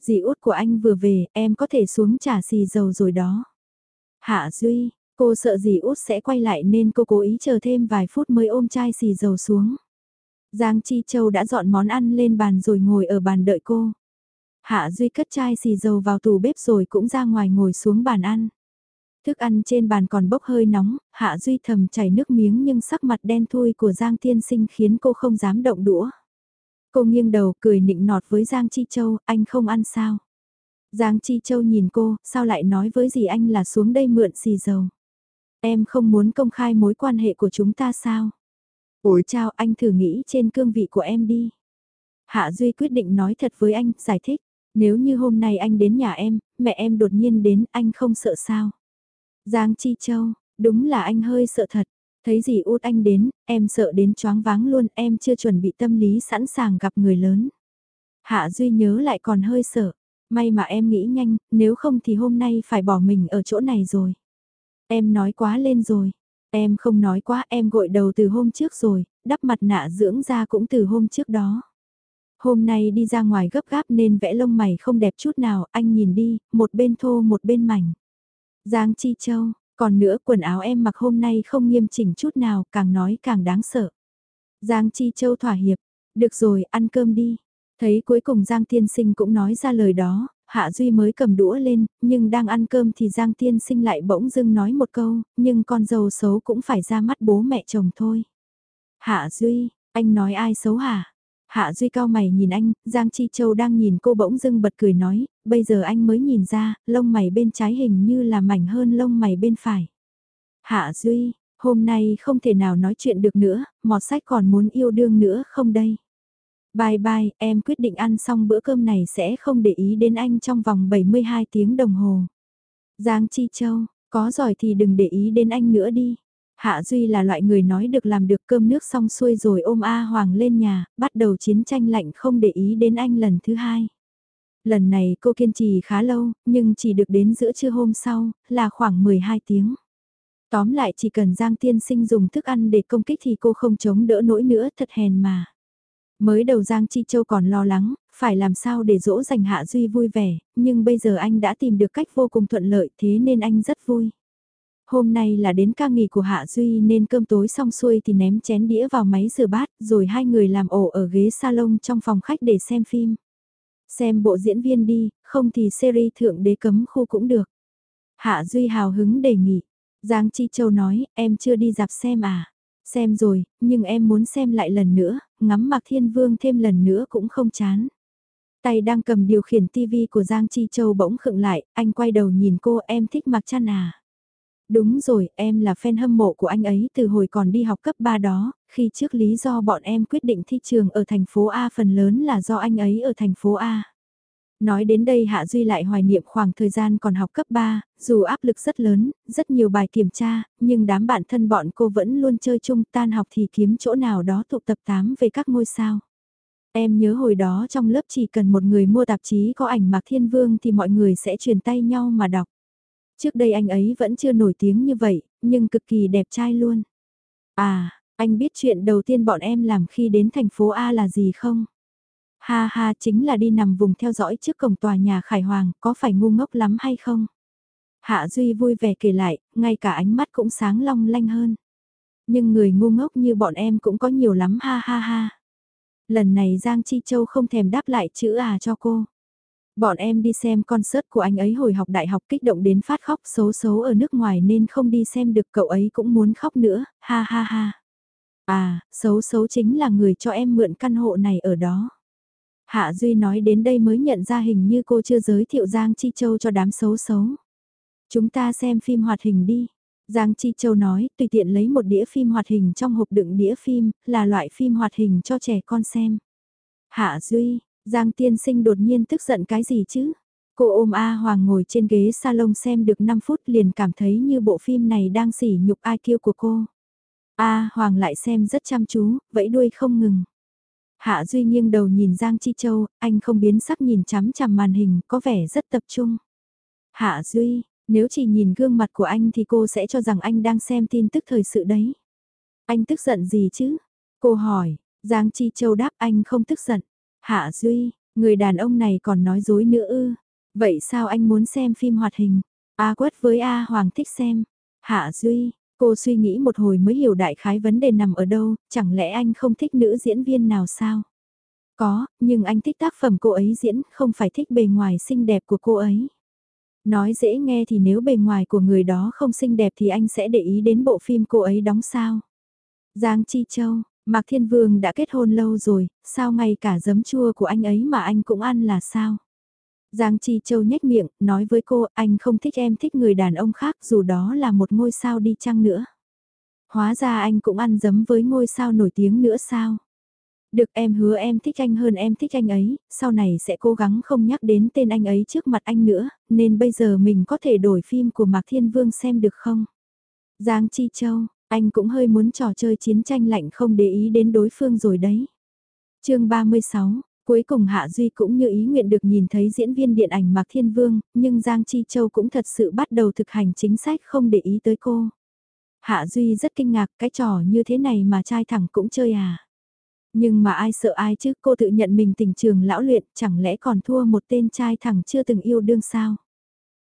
S1: Dì út của anh vừa về, em có thể xuống trả xì dầu rồi đó. Hạ Duy, cô sợ dì út sẽ quay lại nên cô cố ý chờ thêm vài phút mới ôm chai xì dầu xuống. Giang Chi Châu đã dọn món ăn lên bàn rồi ngồi ở bàn đợi cô. Hạ Duy cất chai xì dầu vào tủ bếp rồi cũng ra ngoài ngồi xuống bàn ăn. Thức ăn trên bàn còn bốc hơi nóng, Hạ Duy thầm chảy nước miếng nhưng sắc mặt đen thui của Giang Tiên Sinh khiến cô không dám động đũa. Cô nghiêng đầu cười nịnh nọt với Giang Chi Châu, anh không ăn sao? Giang Chi Châu nhìn cô, sao lại nói với gì anh là xuống đây mượn xì dầu? Em không muốn công khai mối quan hệ của chúng ta sao? Ủi chào anh thử nghĩ trên cương vị của em đi. Hạ Duy quyết định nói thật với anh, giải thích. Nếu như hôm nay anh đến nhà em, mẹ em đột nhiên đến, anh không sợ sao? Giang Chi Châu, đúng là anh hơi sợ thật. Thấy gì út anh đến, em sợ đến choáng váng luôn, em chưa chuẩn bị tâm lý sẵn sàng gặp người lớn. Hạ Duy nhớ lại còn hơi sợ. May mà em nghĩ nhanh, nếu không thì hôm nay phải bỏ mình ở chỗ này rồi. Em nói quá lên rồi. Em không nói quá, em gội đầu từ hôm trước rồi, đắp mặt nạ dưỡng da cũng từ hôm trước đó. Hôm nay đi ra ngoài gấp gáp nên vẽ lông mày không đẹp chút nào, anh nhìn đi, một bên thô một bên mảnh. Giang Chi Châu, còn nữa quần áo em mặc hôm nay không nghiêm chỉnh chút nào, càng nói càng đáng sợ. Giang Chi Châu thỏa hiệp, được rồi, ăn cơm đi. Thấy cuối cùng Giang Tiên Sinh cũng nói ra lời đó, Hạ Duy mới cầm đũa lên, nhưng đang ăn cơm thì Giang Tiên Sinh lại bỗng dưng nói một câu, nhưng con dâu xấu cũng phải ra mắt bố mẹ chồng thôi. Hạ Duy, anh nói ai xấu hả? Hạ Duy cao mày nhìn anh, Giang Chi Châu đang nhìn cô bỗng dưng bật cười nói, bây giờ anh mới nhìn ra, lông mày bên trái hình như là mảnh hơn lông mày bên phải. Hạ Duy, hôm nay không thể nào nói chuyện được nữa, mọt sách còn muốn yêu đương nữa không đây? Bye bye, em quyết định ăn xong bữa cơm này sẽ không để ý đến anh trong vòng 72 tiếng đồng hồ. Giang Chi Châu, có giỏi thì đừng để ý đến anh nữa đi. Hạ Duy là loại người nói được làm được cơm nước xong xuôi rồi ôm A Hoàng lên nhà, bắt đầu chiến tranh lạnh không để ý đến anh lần thứ hai. Lần này cô kiên trì khá lâu, nhưng chỉ được đến giữa trưa hôm sau, là khoảng 12 tiếng. Tóm lại chỉ cần Giang Tiên Sinh dùng thức ăn để công kích thì cô không chống đỡ nổi nữa thật hèn mà. Mới đầu Giang Chi Châu còn lo lắng, phải làm sao để dỗ dành Hạ Duy vui vẻ, nhưng bây giờ anh đã tìm được cách vô cùng thuận lợi thế nên anh rất vui. Hôm nay là đến ca nghỉ của Hạ Duy nên cơm tối xong xuôi thì ném chén đĩa vào máy rửa bát rồi hai người làm ổ ở ghế salon trong phòng khách để xem phim. Xem bộ diễn viên đi, không thì series thượng đế cấm khu cũng được. Hạ Duy hào hứng đề nghị. Giang Chi Châu nói, em chưa đi dạp xem à? Xem rồi, nhưng em muốn xem lại lần nữa, ngắm Mạc Thiên Vương thêm lần nữa cũng không chán. Tay đang cầm điều khiển tivi của Giang Chi Châu bỗng khựng lại, anh quay đầu nhìn cô em thích Mạc Chăn à? Đúng rồi, em là fan hâm mộ của anh ấy từ hồi còn đi học cấp 3 đó, khi trước lý do bọn em quyết định thi trường ở thành phố A phần lớn là do anh ấy ở thành phố A. Nói đến đây Hạ Duy lại hoài niệm khoảng thời gian còn học cấp 3, dù áp lực rất lớn, rất nhiều bài kiểm tra, nhưng đám bạn thân bọn cô vẫn luôn chơi chung tan học thì kiếm chỗ nào đó tụ tập tám về các ngôi sao. Em nhớ hồi đó trong lớp chỉ cần một người mua tạp chí có ảnh Mạc Thiên Vương thì mọi người sẽ truyền tay nhau mà đọc. Trước đây anh ấy vẫn chưa nổi tiếng như vậy, nhưng cực kỳ đẹp trai luôn. À, anh biết chuyện đầu tiên bọn em làm khi đến thành phố A là gì không? Ha ha chính là đi nằm vùng theo dõi trước cổng tòa nhà Khải Hoàng, có phải ngu ngốc lắm hay không? Hạ Duy vui vẻ kể lại, ngay cả ánh mắt cũng sáng long lanh hơn. Nhưng người ngu ngốc như bọn em cũng có nhiều lắm ha ha ha. Lần này Giang Chi Châu không thèm đáp lại chữ à cho cô. Bọn em đi xem concert của anh ấy hồi học đại học kích động đến phát khóc xấu xấu ở nước ngoài nên không đi xem được cậu ấy cũng muốn khóc nữa, ha ha ha. À, xấu xấu chính là người cho em mượn căn hộ này ở đó. Hạ Duy nói đến đây mới nhận ra hình như cô chưa giới thiệu Giang Chi Châu cho đám xấu xấu. Chúng ta xem phim hoạt hình đi. Giang Chi Châu nói, tùy tiện lấy một đĩa phim hoạt hình trong hộp đựng đĩa phim, là loại phim hoạt hình cho trẻ con xem. Hạ Duy, Giang Tiên Sinh đột nhiên tức giận cái gì chứ? Cô ôm A Hoàng ngồi trên ghế salon xem được 5 phút liền cảm thấy như bộ phim này đang sỉ nhục ai kêu của cô. A Hoàng lại xem rất chăm chú, vẫy đuôi không ngừng. Hạ Duy nghiêng đầu nhìn Giang Chi Châu, anh không biến sắc nhìn chằm chằm màn hình, có vẻ rất tập trung. Hạ Duy, nếu chỉ nhìn gương mặt của anh thì cô sẽ cho rằng anh đang xem tin tức thời sự đấy. Anh tức giận gì chứ? Cô hỏi, Giang Chi Châu đáp anh không tức giận. Hạ Duy, người đàn ông này còn nói dối nữa ư. Vậy sao anh muốn xem phim hoạt hình? A quất với A Hoàng thích xem. Hạ Duy, cô suy nghĩ một hồi mới hiểu đại khái vấn đề nằm ở đâu, chẳng lẽ anh không thích nữ diễn viên nào sao? Có, nhưng anh thích tác phẩm cô ấy diễn, không phải thích bề ngoài xinh đẹp của cô ấy. Nói dễ nghe thì nếu bề ngoài của người đó không xinh đẹp thì anh sẽ để ý đến bộ phim cô ấy đóng sao. Giang Chi Châu, Mạc Thiên Vương đã kết hôn lâu rồi, sao ngay cả giấm chua của anh ấy mà anh cũng ăn là sao? Giang Chi Châu nhếch miệng, nói với cô, anh không thích em thích người đàn ông khác dù đó là một ngôi sao đi chăng nữa. Hóa ra anh cũng ăn giấm với ngôi sao nổi tiếng nữa sao? Được em hứa em thích anh hơn em thích anh ấy, sau này sẽ cố gắng không nhắc đến tên anh ấy trước mặt anh nữa, nên bây giờ mình có thể đổi phim của Mạc Thiên Vương xem được không? Giang Chi Châu, anh cũng hơi muốn trò chơi chiến tranh lạnh không để ý đến đối phương rồi đấy. chương 36, cuối cùng Hạ Duy cũng như ý nguyện được nhìn thấy diễn viên điện ảnh Mạc Thiên Vương, nhưng Giang Chi Châu cũng thật sự bắt đầu thực hành chính sách không để ý tới cô. Hạ Duy rất kinh ngạc cái trò như thế này mà trai thẳng cũng chơi à. Nhưng mà ai sợ ai chứ cô tự nhận mình tình trường lão luyện chẳng lẽ còn thua một tên trai thẳng chưa từng yêu đương sao.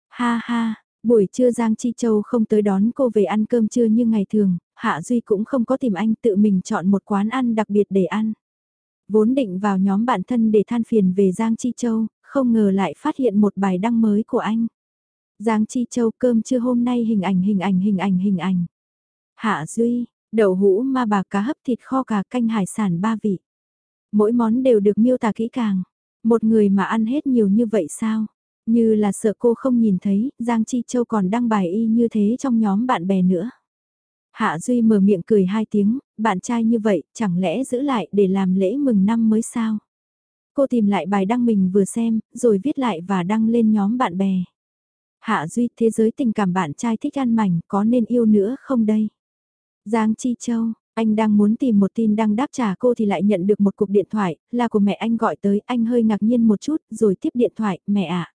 S1: Ha ha, Buổi trưa Giang Chi Châu không tới đón cô về ăn cơm trưa như ngày thường, Hạ Duy cũng không có tìm anh tự mình chọn một quán ăn đặc biệt để ăn. Vốn định vào nhóm bạn thân để than phiền về Giang Chi Châu, không ngờ lại phát hiện một bài đăng mới của anh. Giang Chi Châu cơm trưa hôm nay hình ảnh hình ảnh hình ảnh hình ảnh. Hạ Duy, đậu hũ ma bà cá hấp thịt kho cà canh hải sản ba vị. Mỗi món đều được miêu tả kỹ càng. Một người mà ăn hết nhiều như vậy sao? Như là sợ cô không nhìn thấy, Giang Chi Châu còn đăng bài y như thế trong nhóm bạn bè nữa. Hạ Duy mở miệng cười hai tiếng, bạn trai như vậy, chẳng lẽ giữ lại để làm lễ mừng năm mới sao? Cô tìm lại bài đăng mình vừa xem, rồi viết lại và đăng lên nhóm bạn bè. Hạ Duy, thế giới tình cảm bạn trai thích ăn mảnh, có nên yêu nữa không đây? Giang Chi Châu, anh đang muốn tìm một tin đăng đáp trả cô thì lại nhận được một cuộc điện thoại, là của mẹ anh gọi tới, anh hơi ngạc nhiên một chút, rồi tiếp điện thoại, mẹ ạ.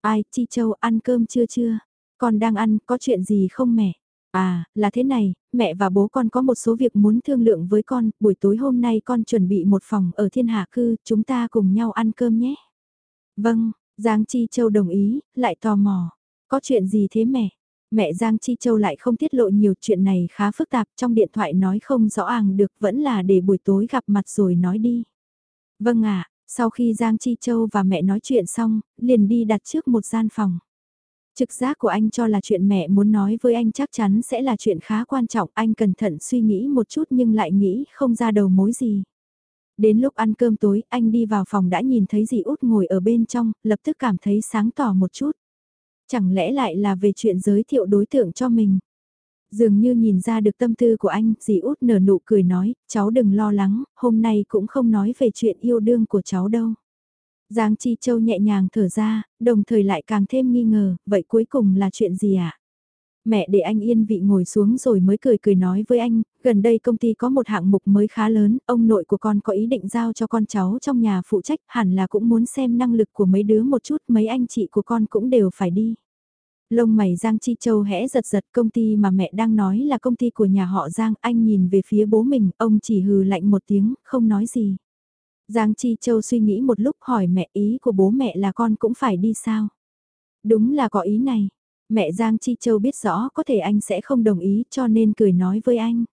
S1: Ai, Chi Châu, ăn cơm chưa chưa? Con đang ăn, có chuyện gì không mẹ? À, là thế này, mẹ và bố con có một số việc muốn thương lượng với con, buổi tối hôm nay con chuẩn bị một phòng ở thiên hạ cư, chúng ta cùng nhau ăn cơm nhé. Vâng, Giang Chi Châu đồng ý, lại tò mò. Có chuyện gì thế mẹ? Mẹ Giang Chi Châu lại không tiết lộ nhiều chuyện này khá phức tạp trong điện thoại nói không rõ ràng được vẫn là để buổi tối gặp mặt rồi nói đi. Vâng ạ, sau khi Giang Chi Châu và mẹ nói chuyện xong, liền đi đặt trước một gian phòng. Trực giác của anh cho là chuyện mẹ muốn nói với anh chắc chắn sẽ là chuyện khá quan trọng, anh cẩn thận suy nghĩ một chút nhưng lại nghĩ không ra đầu mối gì. Đến lúc ăn cơm tối, anh đi vào phòng đã nhìn thấy dì út ngồi ở bên trong, lập tức cảm thấy sáng tỏ một chút. Chẳng lẽ lại là về chuyện giới thiệu đối tượng cho mình? Dường như nhìn ra được tâm tư của anh, dì út nở nụ cười nói, cháu đừng lo lắng, hôm nay cũng không nói về chuyện yêu đương của cháu đâu. Giang Chi Châu nhẹ nhàng thở ra, đồng thời lại càng thêm nghi ngờ, vậy cuối cùng là chuyện gì ạ? À? Mẹ để anh yên vị ngồi xuống rồi mới cười cười nói với anh, gần đây công ty có một hạng mục mới khá lớn, ông nội của con có ý định giao cho con cháu trong nhà phụ trách, hẳn là cũng muốn xem năng lực của mấy đứa một chút, mấy anh chị của con cũng đều phải đi. Lông mày Giang Chi Châu hẽ giật giật công ty mà mẹ đang nói là công ty của nhà họ Giang, anh nhìn về phía bố mình, ông chỉ hừ lạnh một tiếng, không nói gì. Giang Chi Châu suy nghĩ một lúc hỏi mẹ ý của bố mẹ là con cũng phải đi sao? Đúng là có ý này. Mẹ Giang Chi Châu biết rõ có thể anh sẽ không đồng ý cho nên cười nói với anh.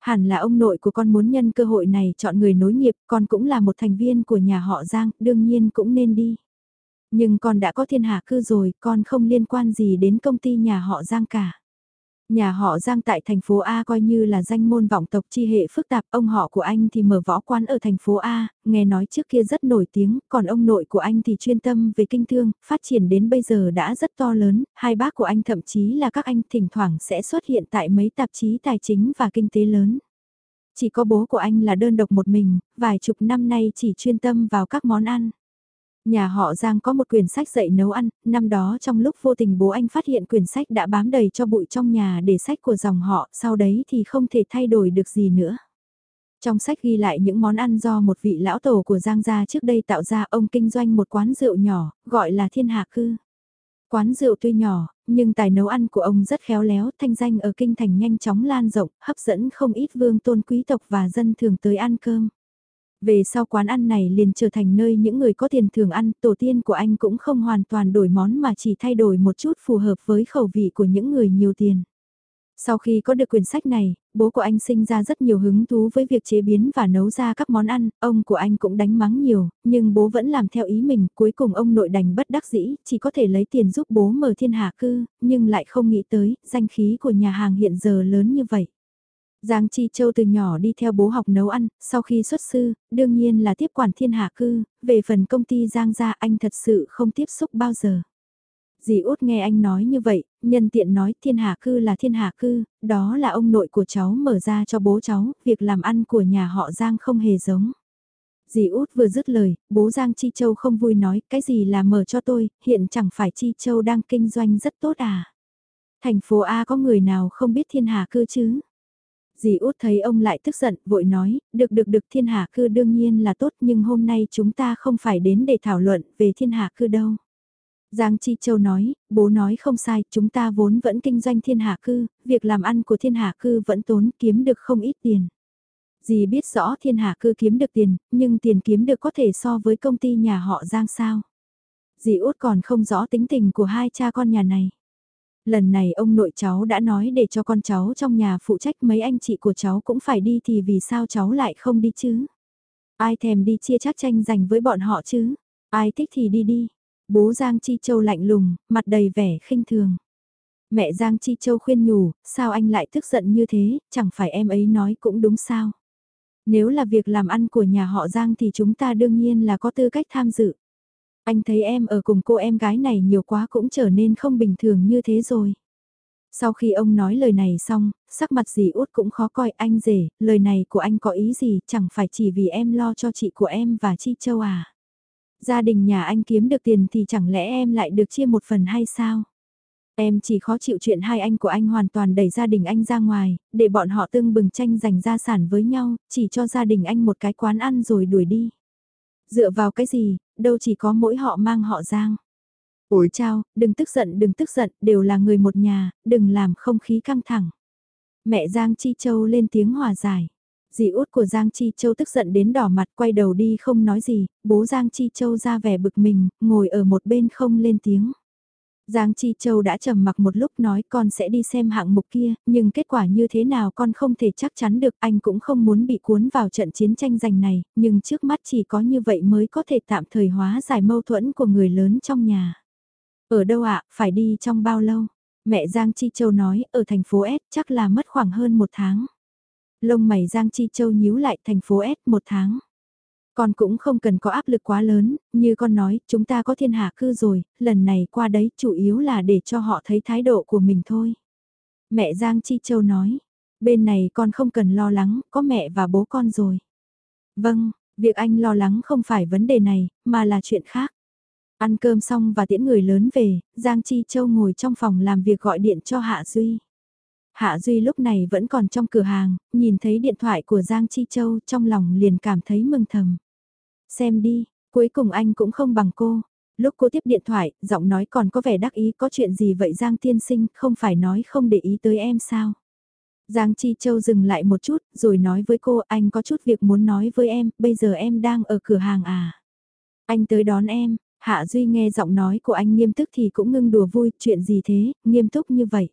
S1: Hẳn là ông nội của con muốn nhân cơ hội này chọn người nối nghiệp, con cũng là một thành viên của nhà họ Giang, đương nhiên cũng nên đi. Nhưng con đã có thiên hạ cư rồi, con không liên quan gì đến công ty nhà họ Giang cả. Nhà họ Giang tại thành phố A coi như là danh môn vọng tộc chi hệ phức tạp, ông họ của anh thì mở võ quán ở thành phố A, nghe nói trước kia rất nổi tiếng, còn ông nội của anh thì chuyên tâm về kinh thương, phát triển đến bây giờ đã rất to lớn, hai bác của anh thậm chí là các anh thỉnh thoảng sẽ xuất hiện tại mấy tạp chí tài chính và kinh tế lớn. Chỉ có bố của anh là đơn độc một mình, vài chục năm nay chỉ chuyên tâm vào các món ăn. Nhà họ Giang có một quyển sách dạy nấu ăn, năm đó trong lúc vô tình bố anh phát hiện quyển sách đã bám đầy cho bụi trong nhà để sách của dòng họ, sau đấy thì không thể thay đổi được gì nữa. Trong sách ghi lại những món ăn do một vị lão tổ của Giang gia trước đây tạo ra ông kinh doanh một quán rượu nhỏ, gọi là Thiên Hạ Cư. Quán rượu tuy nhỏ, nhưng tài nấu ăn của ông rất khéo léo, thanh danh ở kinh thành nhanh chóng lan rộng, hấp dẫn không ít vương tôn quý tộc và dân thường tới ăn cơm. Về sau quán ăn này liền trở thành nơi những người có tiền thường ăn, tổ tiên của anh cũng không hoàn toàn đổi món mà chỉ thay đổi một chút phù hợp với khẩu vị của những người nhiều tiền. Sau khi có được quyển sách này, bố của anh sinh ra rất nhiều hứng thú với việc chế biến và nấu ra các món ăn, ông của anh cũng đánh mắng nhiều, nhưng bố vẫn làm theo ý mình, cuối cùng ông nội đành bất đắc dĩ, chỉ có thể lấy tiền giúp bố mở thiên hạ cư, nhưng lại không nghĩ tới, danh khí của nhà hàng hiện giờ lớn như vậy. Giang Chi Châu từ nhỏ đi theo bố học nấu ăn, sau khi xuất sư, đương nhiên là tiếp quản thiên hạ cư, về phần công ty Giang gia anh thật sự không tiếp xúc bao giờ. Dì út nghe anh nói như vậy, nhân tiện nói thiên hạ cư là thiên hạ cư, đó là ông nội của cháu mở ra cho bố cháu, việc làm ăn của nhà họ Giang không hề giống. Dì út vừa dứt lời, bố Giang Chi Châu không vui nói, cái gì là mở cho tôi, hiện chẳng phải Chi Châu đang kinh doanh rất tốt à. Thành phố A có người nào không biết thiên hạ cư chứ? Dì út thấy ông lại tức giận, vội nói, được được được thiên hạ cư đương nhiên là tốt nhưng hôm nay chúng ta không phải đến để thảo luận về thiên hạ cư đâu. Giang Chi Châu nói, bố nói không sai, chúng ta vốn vẫn kinh doanh thiên hạ cư, việc làm ăn của thiên hạ cư vẫn tốn kiếm được không ít tiền. Dì biết rõ thiên hạ cư kiếm được tiền, nhưng tiền kiếm được có thể so với công ty nhà họ Giang sao. Dì út còn không rõ tính tình của hai cha con nhà này. Lần này ông nội cháu đã nói để cho con cháu trong nhà phụ trách mấy anh chị của cháu cũng phải đi thì vì sao cháu lại không đi chứ? Ai thèm đi chia chắc tranh giành với bọn họ chứ? Ai thích thì đi đi. Bố Giang Chi Châu lạnh lùng, mặt đầy vẻ khinh thường. Mẹ Giang Chi Châu khuyên nhủ, sao anh lại tức giận như thế, chẳng phải em ấy nói cũng đúng sao. Nếu là việc làm ăn của nhà họ Giang thì chúng ta đương nhiên là có tư cách tham dự. Anh thấy em ở cùng cô em gái này nhiều quá cũng trở nên không bình thường như thế rồi. Sau khi ông nói lời này xong, sắc mặt dì út cũng khó coi anh rể, lời này của anh có ý gì, chẳng phải chỉ vì em lo cho chị của em và Chi Châu à. Gia đình nhà anh kiếm được tiền thì chẳng lẽ em lại được chia một phần hay sao? Em chỉ khó chịu chuyện hai anh của anh hoàn toàn đẩy gia đình anh ra ngoài, để bọn họ tương bừng tranh giành gia sản với nhau, chỉ cho gia đình anh một cái quán ăn rồi đuổi đi. Dựa vào cái gì, đâu chỉ có mỗi họ mang họ Giang. Ủi chao, đừng tức giận đừng tức giận, đều là người một nhà, đừng làm không khí căng thẳng. Mẹ Giang Chi Châu lên tiếng hòa giải. Dì út của Giang Chi Châu tức giận đến đỏ mặt quay đầu đi không nói gì, bố Giang Chi Châu ra vẻ bực mình, ngồi ở một bên không lên tiếng. Giang Chi Châu đã trầm mặc một lúc nói con sẽ đi xem hạng mục kia, nhưng kết quả như thế nào con không thể chắc chắn được, anh cũng không muốn bị cuốn vào trận chiến tranh giành này, nhưng trước mắt chỉ có như vậy mới có thể tạm thời hóa giải mâu thuẫn của người lớn trong nhà. Ở đâu ạ, phải đi trong bao lâu? Mẹ Giang Chi Châu nói, ở thành phố S chắc là mất khoảng hơn một tháng. Lông mày Giang Chi Châu nhíu lại thành phố S một tháng. Con cũng không cần có áp lực quá lớn, như con nói, chúng ta có thiên hạ cư rồi, lần này qua đấy chủ yếu là để cho họ thấy thái độ của mình thôi. Mẹ Giang Chi Châu nói, bên này con không cần lo lắng, có mẹ và bố con rồi. Vâng, việc anh lo lắng không phải vấn đề này, mà là chuyện khác. Ăn cơm xong và tiễn người lớn về, Giang Chi Châu ngồi trong phòng làm việc gọi điện cho Hạ Duy. Hạ Duy lúc này vẫn còn trong cửa hàng, nhìn thấy điện thoại của Giang Chi Châu trong lòng liền cảm thấy mừng thầm. Xem đi, cuối cùng anh cũng không bằng cô. Lúc cô tiếp điện thoại, giọng nói còn có vẻ đắc ý có chuyện gì vậy Giang tiên sinh, không phải nói không để ý tới em sao. Giang Chi Châu dừng lại một chút, rồi nói với cô anh có chút việc muốn nói với em, bây giờ em đang ở cửa hàng à. Anh tới đón em, Hạ Duy nghe giọng nói của anh nghiêm túc thì cũng ngưng đùa vui, chuyện gì thế, nghiêm túc như vậy.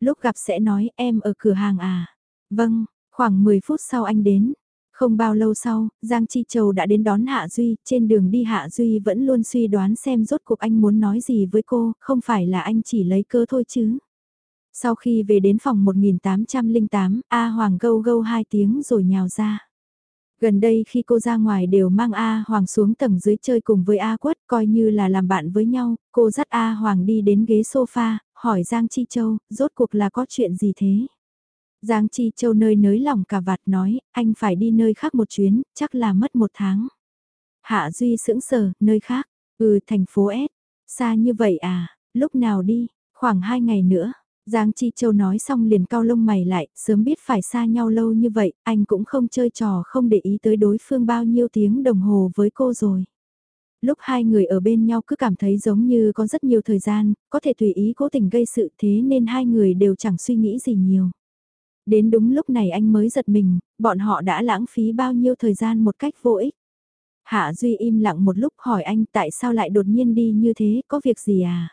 S1: Lúc gặp sẽ nói em ở cửa hàng à. Vâng, khoảng 10 phút sau anh đến. Không bao lâu sau, Giang Chi Châu đã đến đón Hạ Duy, trên đường đi Hạ Duy vẫn luôn suy đoán xem rốt cuộc anh muốn nói gì với cô, không phải là anh chỉ lấy cơ thôi chứ. Sau khi về đến phòng 1808, A Hoàng gâu gâu hai tiếng rồi nhào ra. Gần đây khi cô ra ngoài đều mang A Hoàng xuống tầng dưới chơi cùng với A Quất coi như là làm bạn với nhau, cô dắt A Hoàng đi đến ghế sofa, hỏi Giang Chi Châu, rốt cuộc là có chuyện gì thế? Giang Chi Châu nơi nới lòng cả vạt nói, anh phải đi nơi khác một chuyến, chắc là mất một tháng. Hạ Duy sững sờ, nơi khác, ừ thành phố S, xa như vậy à, lúc nào đi, khoảng hai ngày nữa. Giang Chi Châu nói xong liền cao lông mày lại, sớm biết phải xa nhau lâu như vậy, anh cũng không chơi trò không để ý tới đối phương bao nhiêu tiếng đồng hồ với cô rồi. Lúc hai người ở bên nhau cứ cảm thấy giống như có rất nhiều thời gian, có thể tùy ý cố tình gây sự thế nên hai người đều chẳng suy nghĩ gì nhiều. Đến đúng lúc này anh mới giật mình, bọn họ đã lãng phí bao nhiêu thời gian một cách vô ích. Hạ Duy im lặng một lúc hỏi anh tại sao lại đột nhiên đi như thế, có việc gì à?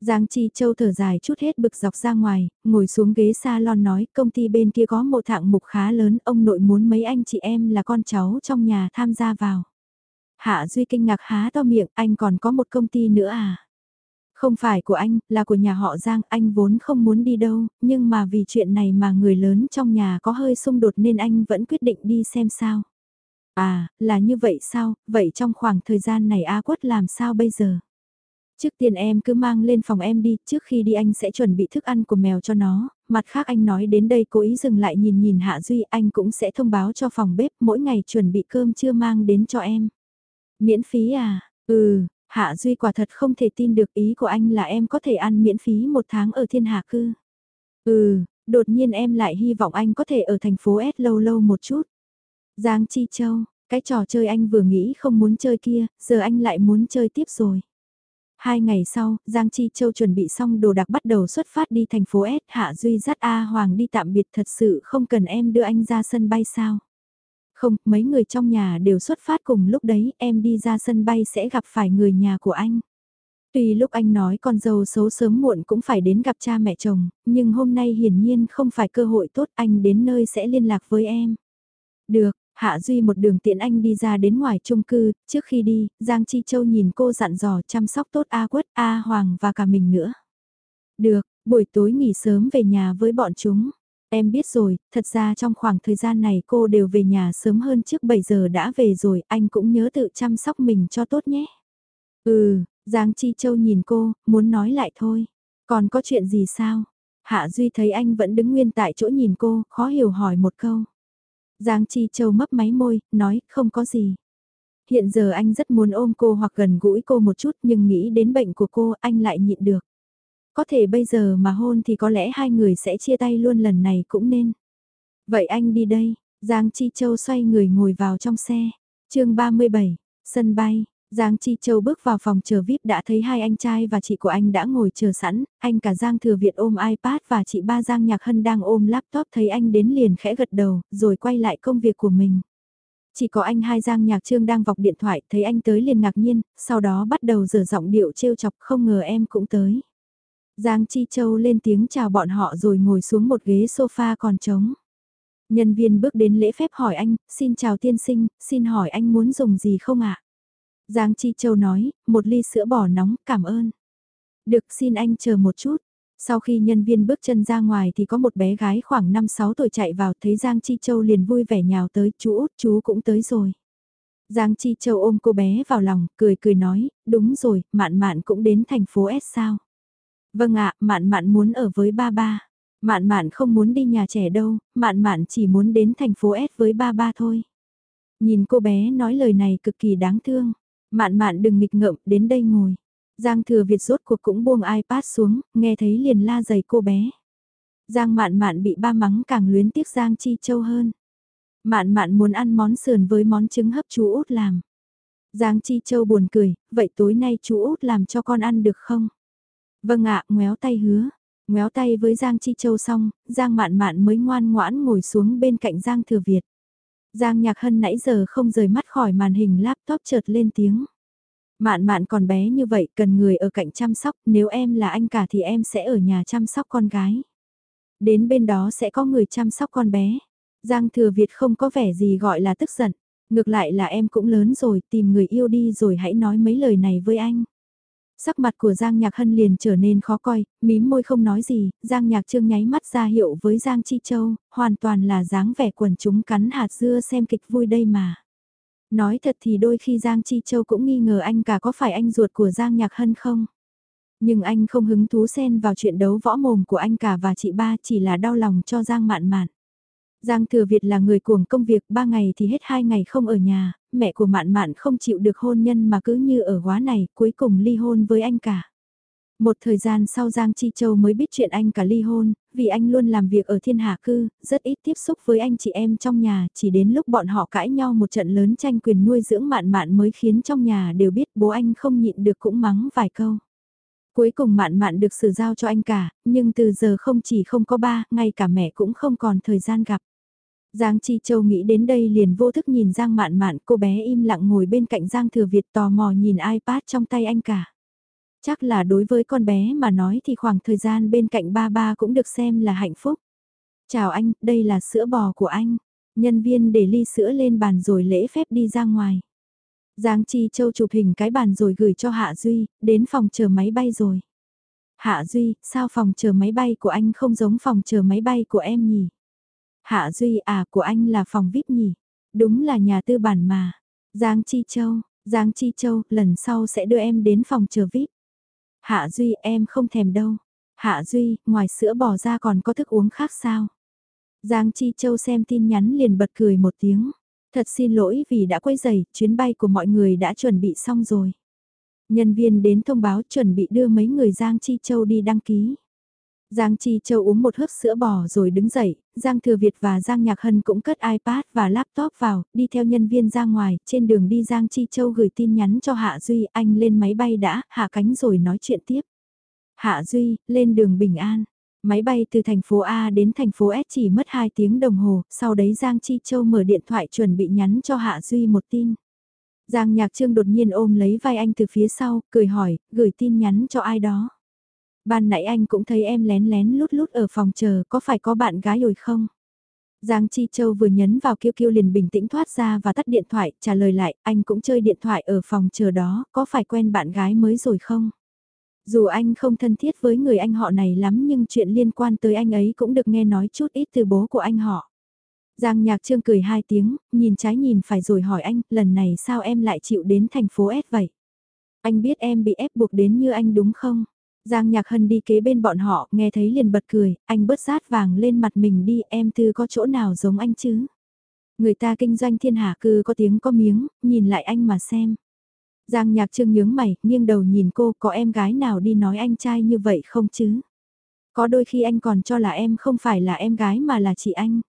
S1: Giang Chi Châu thở dài chút hết bực dọc ra ngoài, ngồi xuống ghế salon nói công ty bên kia có một hạng mục khá lớn, ông nội muốn mấy anh chị em là con cháu trong nhà tham gia vào. Hạ Duy kinh ngạc há to miệng, anh còn có một công ty nữa à? Không phải của anh, là của nhà họ Giang, anh vốn không muốn đi đâu, nhưng mà vì chuyện này mà người lớn trong nhà có hơi xung đột nên anh vẫn quyết định đi xem sao. À, là như vậy sao, vậy trong khoảng thời gian này A Quất làm sao bây giờ? Trước tiên em cứ mang lên phòng em đi, trước khi đi anh sẽ chuẩn bị thức ăn của mèo cho nó, mặt khác anh nói đến đây cố ý dừng lại nhìn nhìn Hạ Duy anh cũng sẽ thông báo cho phòng bếp mỗi ngày chuẩn bị cơm chưa mang đến cho em. Miễn phí à? Ừ, Hạ Duy quả thật không thể tin được ý của anh là em có thể ăn miễn phí một tháng ở thiên hạ cư. Ừ, đột nhiên em lại hy vọng anh có thể ở thành phố S lâu lâu một chút. Giang Chi Châu, cái trò chơi anh vừa nghĩ không muốn chơi kia, giờ anh lại muốn chơi tiếp rồi. Hai ngày sau, Giang Chi Châu chuẩn bị xong đồ đạc bắt đầu xuất phát đi thành phố S. Hạ Duy dắt A Hoàng đi tạm biệt thật sự không cần em đưa anh ra sân bay sao. Không, mấy người trong nhà đều xuất phát cùng lúc đấy, em đi ra sân bay sẽ gặp phải người nhà của anh. Tuy lúc anh nói con dâu xấu sớm muộn cũng phải đến gặp cha mẹ chồng, nhưng hôm nay hiển nhiên không phải cơ hội tốt anh đến nơi sẽ liên lạc với em. Được, Hạ Duy một đường tiện anh đi ra đến ngoài chung cư, trước khi đi, Giang Chi Châu nhìn cô dặn dò chăm sóc tốt A Quất, A Hoàng và cả mình nữa. Được, buổi tối nghỉ sớm về nhà với bọn chúng. Em biết rồi, thật ra trong khoảng thời gian này cô đều về nhà sớm hơn trước 7 giờ đã về rồi, anh cũng nhớ tự chăm sóc mình cho tốt nhé. Ừ, Giang Chi Châu nhìn cô, muốn nói lại thôi. Còn có chuyện gì sao? Hạ Duy thấy anh vẫn đứng nguyên tại chỗ nhìn cô, khó hiểu hỏi một câu. Giang Chi Châu mấp máy môi, nói, không có gì. Hiện giờ anh rất muốn ôm cô hoặc gần gũi cô một chút nhưng nghĩ đến bệnh của cô anh lại nhịn được. Có thể bây giờ mà hôn thì có lẽ hai người sẽ chia tay luôn lần này cũng nên. Vậy anh đi đây, Giang Chi Châu xoay người ngồi vào trong xe. chương 37, sân bay, Giang Chi Châu bước vào phòng chờ VIP đã thấy hai anh trai và chị của anh đã ngồi chờ sẵn, anh cả Giang Thừa Việt ôm iPad và chị ba Giang Nhạc Hân đang ôm laptop thấy anh đến liền khẽ gật đầu, rồi quay lại công việc của mình. Chỉ có anh hai Giang Nhạc Trương đang vọc điện thoại thấy anh tới liền ngạc nhiên, sau đó bắt đầu dở giọng điệu trêu chọc không ngờ em cũng tới. Giang Chi Châu lên tiếng chào bọn họ rồi ngồi xuống một ghế sofa còn trống. Nhân viên bước đến lễ phép hỏi anh, xin chào tiên sinh, xin hỏi anh muốn dùng gì không ạ? Giang Chi Châu nói, một ly sữa bò nóng, cảm ơn. Được xin anh chờ một chút. Sau khi nhân viên bước chân ra ngoài thì có một bé gái khoảng 5-6 tuổi chạy vào thấy Giang Chi Châu liền vui vẻ nhào tới, chú út chú cũng tới rồi. Giang Chi Châu ôm cô bé vào lòng, cười cười nói, đúng rồi, mạn mạn cũng đến thành phố S sao. Vâng ạ, mạn mạn muốn ở với ba ba. Mạn mạn không muốn đi nhà trẻ đâu, mạn mạn chỉ muốn đến thành phố S với ba ba thôi. Nhìn cô bé nói lời này cực kỳ đáng thương. Mạn mạn đừng nghịch ngợm, đến đây ngồi. Giang thừa Việt rốt cuộc cũng buông iPad xuống, nghe thấy liền la giày cô bé. Giang mạn mạn bị ba mắng càng luyến tiếc Giang Chi Châu hơn. Mạn mạn muốn ăn món sườn với món trứng hấp chú út làm. Giang Chi Châu buồn cười, vậy tối nay chú út làm cho con ăn được không? Vâng ạ, ngoéo tay hứa. Ngoéo tay với Giang Chi Châu xong, Giang mạn mạn mới ngoan ngoãn ngồi xuống bên cạnh Giang Thừa Việt. Giang Nhạc Hân nãy giờ không rời mắt khỏi màn hình laptop chợt lên tiếng. Mạn mạn còn bé như vậy cần người ở cạnh chăm sóc, nếu em là anh cả thì em sẽ ở nhà chăm sóc con gái. Đến bên đó sẽ có người chăm sóc con bé. Giang Thừa Việt không có vẻ gì gọi là tức giận. Ngược lại là em cũng lớn rồi, tìm người yêu đi rồi hãy nói mấy lời này với anh. Sắc mặt của Giang Nhạc Hân liền trở nên khó coi, mím môi không nói gì, Giang Nhạc Trương nháy mắt ra hiệu với Giang Chi Châu, hoàn toàn là dáng vẻ quần chúng cắn hạt dưa xem kịch vui đây mà. Nói thật thì đôi khi Giang Chi Châu cũng nghi ngờ anh cả có phải anh ruột của Giang Nhạc Hân không? Nhưng anh không hứng thú xen vào chuyện đấu võ mồm của anh cả và chị ba chỉ là đau lòng cho Giang mạn mạn. Giang Thừa Việt là người cuồng công việc, ba ngày thì hết hai ngày không ở nhà, mẹ của Mạn Mạn không chịu được hôn nhân mà cứ như ở quá này, cuối cùng ly hôn với anh cả. Một thời gian sau Giang Chi Châu mới biết chuyện anh cả ly hôn, vì anh luôn làm việc ở thiên hạ cư, rất ít tiếp xúc với anh chị em trong nhà, chỉ đến lúc bọn họ cãi nhau một trận lớn tranh quyền nuôi dưỡng mạn mạn mới khiến trong nhà đều biết bố anh không nhịn được cũng mắng vài câu. Cuối cùng mạn mạn được xử giao cho anh cả, nhưng từ giờ không chỉ không có ba, ngay cả mẹ cũng không còn thời gian gặp. Giang Chi Châu nghĩ đến đây liền vô thức nhìn Giang Mạn Mạn, cô bé im lặng ngồi bên cạnh Giang Thừa Việt tò mò nhìn iPad trong tay anh cả. Chắc là đối với con bé mà nói thì khoảng thời gian bên cạnh ba ba cũng được xem là hạnh phúc. Chào anh, đây là sữa bò của anh. Nhân viên để ly sữa lên bàn rồi lễ phép đi ra ngoài. Giang Chi Châu chụp hình cái bàn rồi gửi cho Hạ Duy, đến phòng chờ máy bay rồi. Hạ Duy, sao phòng chờ máy bay của anh không giống phòng chờ máy bay của em nhỉ? Hạ Duy à của anh là phòng VIP nhỉ? Đúng là nhà tư bản mà. Giang Chi Châu, Giang Chi Châu, lần sau sẽ đưa em đến phòng chờ VIP. Hạ Duy em không thèm đâu. Hạ Duy, ngoài sữa bò ra còn có thức uống khác sao? Giang Chi Châu xem tin nhắn liền bật cười một tiếng. Thật xin lỗi vì đã quấy giày, chuyến bay của mọi người đã chuẩn bị xong rồi. Nhân viên đến thông báo chuẩn bị đưa mấy người Giang Chi Châu đi đăng ký. Giang Chi Châu uống một hớp sữa bò rồi đứng dậy, Giang Thừa Việt và Giang Nhạc Hân cũng cất iPad và laptop vào, đi theo nhân viên ra ngoài, trên đường đi Giang Chi Châu gửi tin nhắn cho Hạ Duy, anh lên máy bay đã, hạ cánh rồi nói chuyện tiếp. Hạ Duy, lên đường Bình An. Máy bay từ thành phố A đến thành phố S chỉ mất 2 tiếng đồng hồ, sau đấy Giang Chi Châu mở điện thoại chuẩn bị nhắn cho Hạ Duy một tin. Giang Nhạc Trương đột nhiên ôm lấy vai anh từ phía sau, cười hỏi, gửi tin nhắn cho ai đó. Ban nãy anh cũng thấy em lén lén lút lút ở phòng chờ có phải có bạn gái rồi không? Giang Chi Châu vừa nhấn vào kêu kêu liền bình tĩnh thoát ra và tắt điện thoại, trả lời lại, anh cũng chơi điện thoại ở phòng chờ đó, có phải quen bạn gái mới rồi không? Dù anh không thân thiết với người anh họ này lắm nhưng chuyện liên quan tới anh ấy cũng được nghe nói chút ít từ bố của anh họ. Giang Nhạc Trương cười hai tiếng, nhìn trái nhìn phải rồi hỏi anh, lần này sao em lại chịu đến thành phố S vậy? Anh biết em bị ép buộc đến như anh đúng không? Giang Nhạc Hân đi kế bên bọn họ, nghe thấy liền bật cười, anh bớt rát vàng lên mặt mình đi, em tư có chỗ nào giống anh chứ? Người ta kinh doanh thiên hạ cư có tiếng có miếng, nhìn lại anh mà xem. Giang Nhạc Trương nhướng mày, nghiêng đầu nhìn cô, có em gái nào đi nói anh trai như vậy không chứ? Có đôi khi anh còn cho là em không phải là em gái mà là chị anh.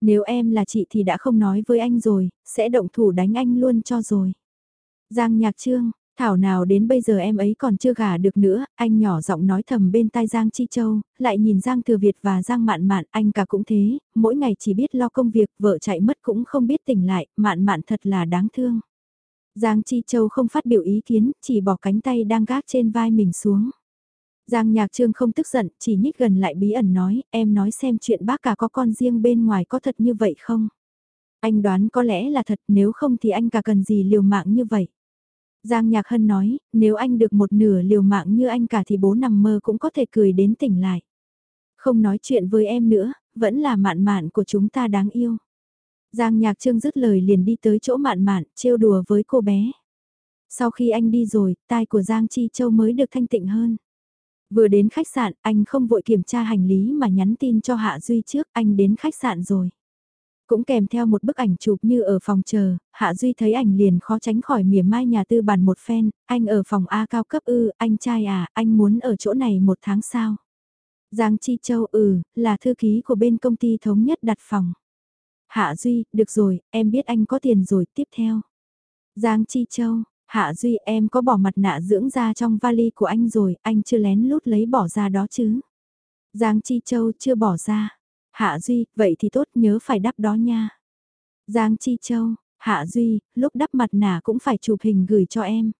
S1: Nếu em là chị thì đã không nói với anh rồi, sẽ động thủ đánh anh luôn cho rồi. Giang Nhạc Trương, Thảo nào đến bây giờ em ấy còn chưa gả được nữa, anh nhỏ giọng nói thầm bên tai Giang Chi Châu, lại nhìn Giang Thừa Việt và Giang Mạn Mạn, anh cả cũng thế, mỗi ngày chỉ biết lo công việc, vợ chạy mất cũng không biết tỉnh lại, Mạn Mạn thật là đáng thương. Giang Chi Châu không phát biểu ý kiến, chỉ bỏ cánh tay đang gác trên vai mình xuống. Giang Nhạc Trương không tức giận, chỉ nhích gần lại bí ẩn nói, em nói xem chuyện bác cả có con riêng bên ngoài có thật như vậy không? Anh đoán có lẽ là thật, nếu không thì anh cả cần gì liều mạng như vậy? Giang Nhạc Hân nói, nếu anh được một nửa liều mạng như anh cả thì bố nằm mơ cũng có thể cười đến tỉnh lại. Không nói chuyện với em nữa, vẫn là mạn mạn của chúng ta đáng yêu. Giang Nhạc Trương dứt lời liền đi tới chỗ mạn mạn, trêu đùa với cô bé. Sau khi anh đi rồi, tai của Giang Chi Châu mới được thanh tịnh hơn. Vừa đến khách sạn, anh không vội kiểm tra hành lý mà nhắn tin cho Hạ Duy trước, anh đến khách sạn rồi. Cũng kèm theo một bức ảnh chụp như ở phòng chờ, Hạ Duy thấy ảnh liền khó tránh khỏi mỉa mai nhà tư bản một phen, anh ở phòng A cao cấp ư, anh trai à, anh muốn ở chỗ này một tháng sao? Giang Chi Châu ừ, là thư ký của bên công ty thống nhất đặt phòng. Hạ Duy, được rồi, em biết anh có tiền rồi, tiếp theo. Giang Chi Châu, Hạ Duy em có bỏ mặt nạ dưỡng da trong vali của anh rồi, anh chưa lén lút lấy bỏ ra đó chứ. Giang Chi Châu chưa bỏ ra. Hạ Duy, vậy thì tốt nhớ phải đắp đó nha. Giang Chi Châu, Hạ Duy, lúc đắp mặt nạ cũng phải chụp hình gửi cho em.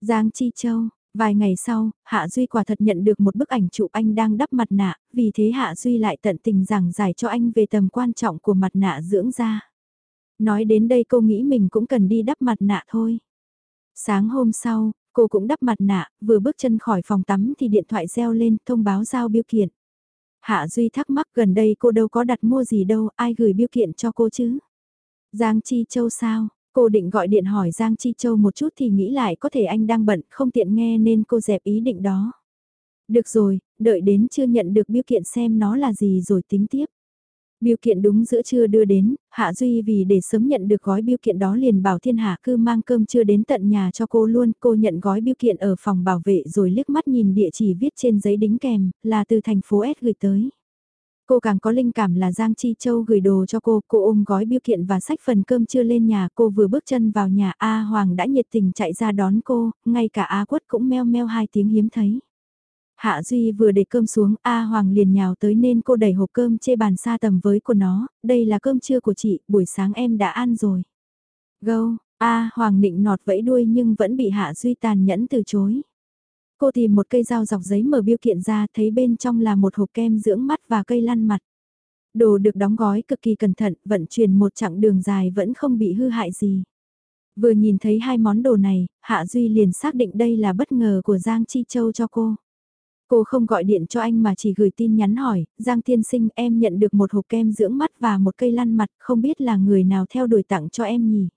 S1: Giang Chi Châu, vài ngày sau, Hạ Duy quả thật nhận được một bức ảnh chụp anh đang đắp mặt nạ, vì thế Hạ Duy lại tận tình giảng giải cho anh về tầm quan trọng của mặt nạ dưỡng da. Nói đến đây cô nghĩ mình cũng cần đi đắp mặt nạ thôi. Sáng hôm sau, cô cũng đắp mặt nạ, vừa bước chân khỏi phòng tắm thì điện thoại reo lên thông báo giao biêu kiện. Hạ Duy thắc mắc gần đây cô đâu có đặt mua gì đâu, ai gửi biêu kiện cho cô chứ? Giang Chi Châu sao? Cô định gọi điện hỏi Giang Chi Châu một chút thì nghĩ lại có thể anh đang bận không tiện nghe nên cô dẹp ý định đó. Được rồi, đợi đến chưa nhận được biêu kiện xem nó là gì rồi tính tiếp. Biêu kiện đúng giữa trưa đưa đến, Hạ Duy vì để sớm nhận được gói biêu kiện đó liền bảo thiên hạ cư mang cơm trưa đến tận nhà cho cô luôn. Cô nhận gói biêu kiện ở phòng bảo vệ rồi liếc mắt nhìn địa chỉ viết trên giấy đính kèm, là từ thành phố S gửi tới. Cô càng có linh cảm là Giang Chi Châu gửi đồ cho cô, cô ôm gói biêu kiện và sách phần cơm trưa lên nhà, cô vừa bước chân vào nhà A Hoàng đã nhiệt tình chạy ra đón cô, ngay cả A Quất cũng meo meo hai tiếng hiếm thấy. Hạ Duy vừa để cơm xuống, A Hoàng liền nhào tới nên cô đẩy hộp cơm chê bàn xa tầm với của nó, đây là cơm trưa của chị, buổi sáng em đã ăn rồi. Gâu, A Hoàng nịnh nọt vẫy đuôi nhưng vẫn bị Hạ Duy tàn nhẫn từ chối. Cô tìm một cây dao dọc giấy mở biêu kiện ra thấy bên trong là một hộp kem dưỡng mắt và cây lăn mặt. Đồ được đóng gói cực kỳ cẩn thận, vận chuyển một chặng đường dài vẫn không bị hư hại gì. Vừa nhìn thấy hai món đồ này, Hạ Duy liền xác định đây là bất ngờ của Giang Chi Châu cho cô. Cô không gọi điện cho anh mà chỉ gửi tin nhắn hỏi, Giang Tiên Sinh em nhận được một hộp kem dưỡng mắt và một cây lăn mặt, không biết là người nào theo đuổi tặng cho em nhỉ?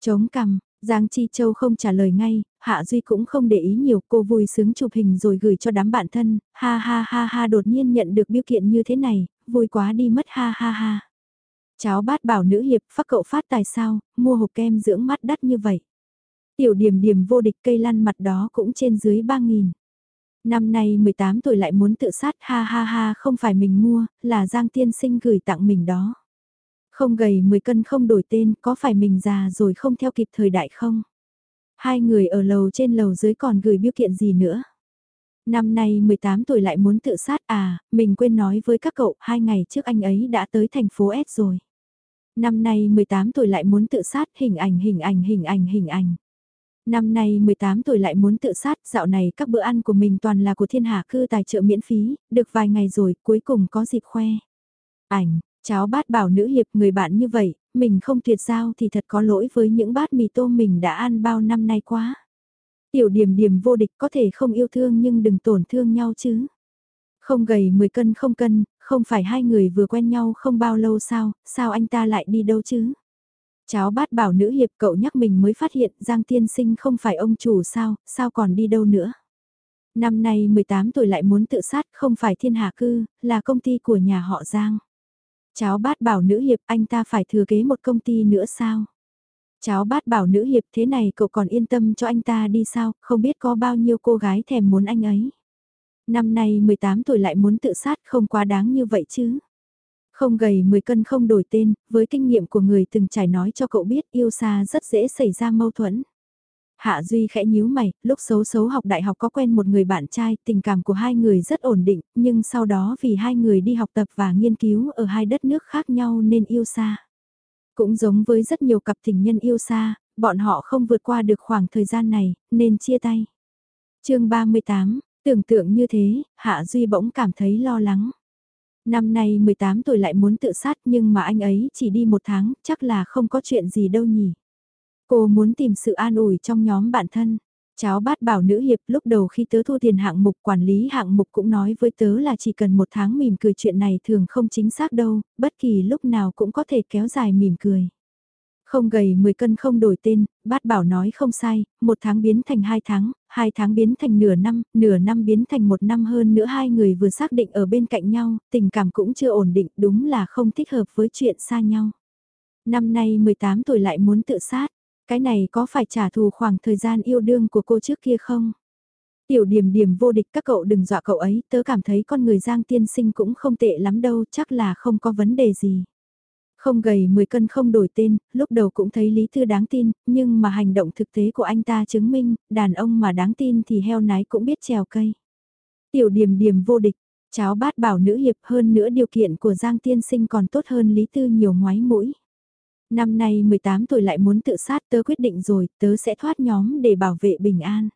S1: Chống cằm, Giang Chi Châu không trả lời ngay, Hạ Duy cũng không để ý nhiều, cô vui sướng chụp hình rồi gửi cho đám bạn thân, ha ha ha ha đột nhiên nhận được biêu kiện như thế này, vui quá đi mất ha ha ha. Cháu bát bảo nữ hiệp phát cậu phát tài sao, mua hộp kem dưỡng mắt đắt như vậy. Tiểu điểm điểm vô địch cây lăn mặt đó cũng trên dưới 3.000. Năm nay 18 tuổi lại muốn tự sát ha ha ha không phải mình mua, là Giang Tiên Sinh gửi tặng mình đó. Không gầy 10 cân không đổi tên, có phải mình già rồi không theo kịp thời đại không? Hai người ở lầu trên lầu dưới còn gửi biêu kiện gì nữa? Năm nay 18 tuổi lại muốn tự sát à, mình quên nói với các cậu, hai ngày trước anh ấy đã tới thành phố S rồi. Năm nay 18 tuổi lại muốn tự sát, hình ảnh hình ảnh hình ảnh hình ảnh. Năm nay 18 tuổi lại muốn tự sát, dạo này các bữa ăn của mình toàn là của thiên hạ cư tài trợ miễn phí, được vài ngày rồi, cuối cùng có dịp khoe. Ảnh, Cháu bát bảo nữ hiệp người bạn như vậy, mình không tuyệt giao thì thật có lỗi với những bát mì tôm mình đã ăn bao năm nay quá. Tiểu điểm điểm vô địch có thể không yêu thương nhưng đừng tổn thương nhau chứ. Không gầy 10 cân không cân, không phải hai người vừa quen nhau không bao lâu sao, sao anh ta lại đi đâu chứ? Cháu bát bảo nữ hiệp cậu nhắc mình mới phát hiện Giang tiên sinh không phải ông chủ sao, sao còn đi đâu nữa? Năm nay 18 tuổi lại muốn tự sát không phải thiên hạ cư, là công ty của nhà họ Giang. Cháu bát bảo nữ hiệp anh ta phải thừa kế một công ty nữa sao? Cháu bát bảo nữ hiệp thế này cậu còn yên tâm cho anh ta đi sao, không biết có bao nhiêu cô gái thèm muốn anh ấy. Năm nay 18 tuổi lại muốn tự sát không quá đáng như vậy chứ. Không gầy 10 cân không đổi tên, với kinh nghiệm của người từng trải nói cho cậu biết yêu xa rất dễ xảy ra mâu thuẫn. Hạ Duy khẽ nhíu mày, lúc xấu xấu học đại học có quen một người bạn trai, tình cảm của hai người rất ổn định, nhưng sau đó vì hai người đi học tập và nghiên cứu ở hai đất nước khác nhau nên yêu xa. Cũng giống với rất nhiều cặp tình nhân yêu xa, bọn họ không vượt qua được khoảng thời gian này, nên chia tay. chương 38, tưởng tượng như thế, Hạ Duy bỗng cảm thấy lo lắng. Năm nay 18 tuổi lại muốn tự sát nhưng mà anh ấy chỉ đi một tháng, chắc là không có chuyện gì đâu nhỉ. Cô muốn tìm sự an ủi trong nhóm bạn thân. Cháu bát bảo nữ hiệp lúc đầu khi tớ thu tiền hạng mục quản lý hạng mục cũng nói với tớ là chỉ cần một tháng mỉm cười chuyện này thường không chính xác đâu, bất kỳ lúc nào cũng có thể kéo dài mỉm cười. Không gầy 10 cân không đổi tên, bát bảo nói không sai, một tháng biến thành hai tháng, hai tháng biến thành nửa năm, nửa năm biến thành một năm hơn nữa hai người vừa xác định ở bên cạnh nhau, tình cảm cũng chưa ổn định, đúng là không thích hợp với chuyện xa nhau. Năm nay 18 tuổi lại muốn tự sát, cái này có phải trả thù khoảng thời gian yêu đương của cô trước kia không? Tiểu điểm điểm vô địch các cậu đừng dọa cậu ấy, tớ cảm thấy con người Giang tiên sinh cũng không tệ lắm đâu, chắc là không có vấn đề gì. Không gầy 10 cân không đổi tên, lúc đầu cũng thấy Lý Thư đáng tin, nhưng mà hành động thực tế của anh ta chứng minh, đàn ông mà đáng tin thì heo nái cũng biết trèo cây. Tiểu điểm điểm vô địch, cháu bát bảo nữ hiệp hơn nữa điều kiện của Giang tiên sinh còn tốt hơn Lý Tư nhiều ngoái mũi. Năm nay 18 tuổi lại muốn tự sát tớ quyết định rồi, tớ sẽ thoát nhóm để bảo vệ bình an.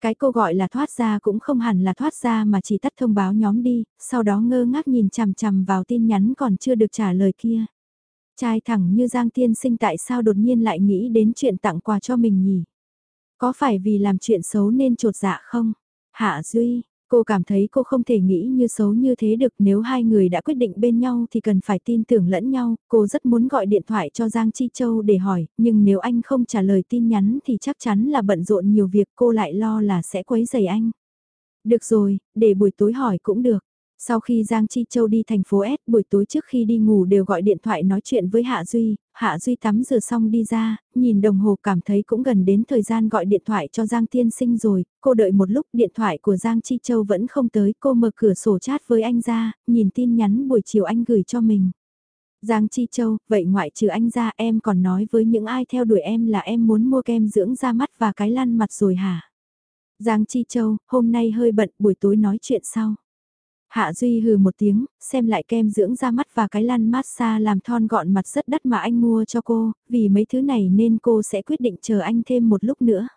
S1: Cái cô gọi là thoát ra cũng không hẳn là thoát ra mà chỉ tắt thông báo nhóm đi, sau đó ngơ ngác nhìn chằm chằm vào tin nhắn còn chưa được trả lời kia. Trai thẳng như Giang Tiên sinh tại sao đột nhiên lại nghĩ đến chuyện tặng quà cho mình nhỉ? Có phải vì làm chuyện xấu nên trột dạ không? Hạ Duy, Cô cảm thấy cô không thể nghĩ như xấu như thế được nếu hai người đã quyết định bên nhau thì cần phải tin tưởng lẫn nhau. Cô rất muốn gọi điện thoại cho Giang Chi Châu để hỏi, nhưng nếu anh không trả lời tin nhắn thì chắc chắn là bận rộn nhiều việc cô lại lo là sẽ quấy rầy anh. Được rồi, để buổi tối hỏi cũng được. Sau khi Giang Chi Châu đi thành phố S buổi tối trước khi đi ngủ đều gọi điện thoại nói chuyện với Hạ Duy, Hạ Duy tắm rửa xong đi ra, nhìn đồng hồ cảm thấy cũng gần đến thời gian gọi điện thoại cho Giang Tiên Sinh rồi, cô đợi một lúc điện thoại của Giang Chi Châu vẫn không tới, cô mở cửa sổ chat với anh ra, nhìn tin nhắn buổi chiều anh gửi cho mình. Giang Chi Châu, vậy ngoại trừ anh ra em còn nói với những ai theo đuổi em là em muốn mua kem dưỡng da mắt và cái lăn mặt rồi hả? Giang Chi Châu, hôm nay hơi bận buổi tối nói chuyện sau. Hạ Duy hừ một tiếng, xem lại kem dưỡng da mắt và cái lăn massage làm thon gọn mặt rất đắt mà anh mua cho cô, vì mấy thứ này nên cô sẽ quyết định chờ anh thêm một lúc nữa.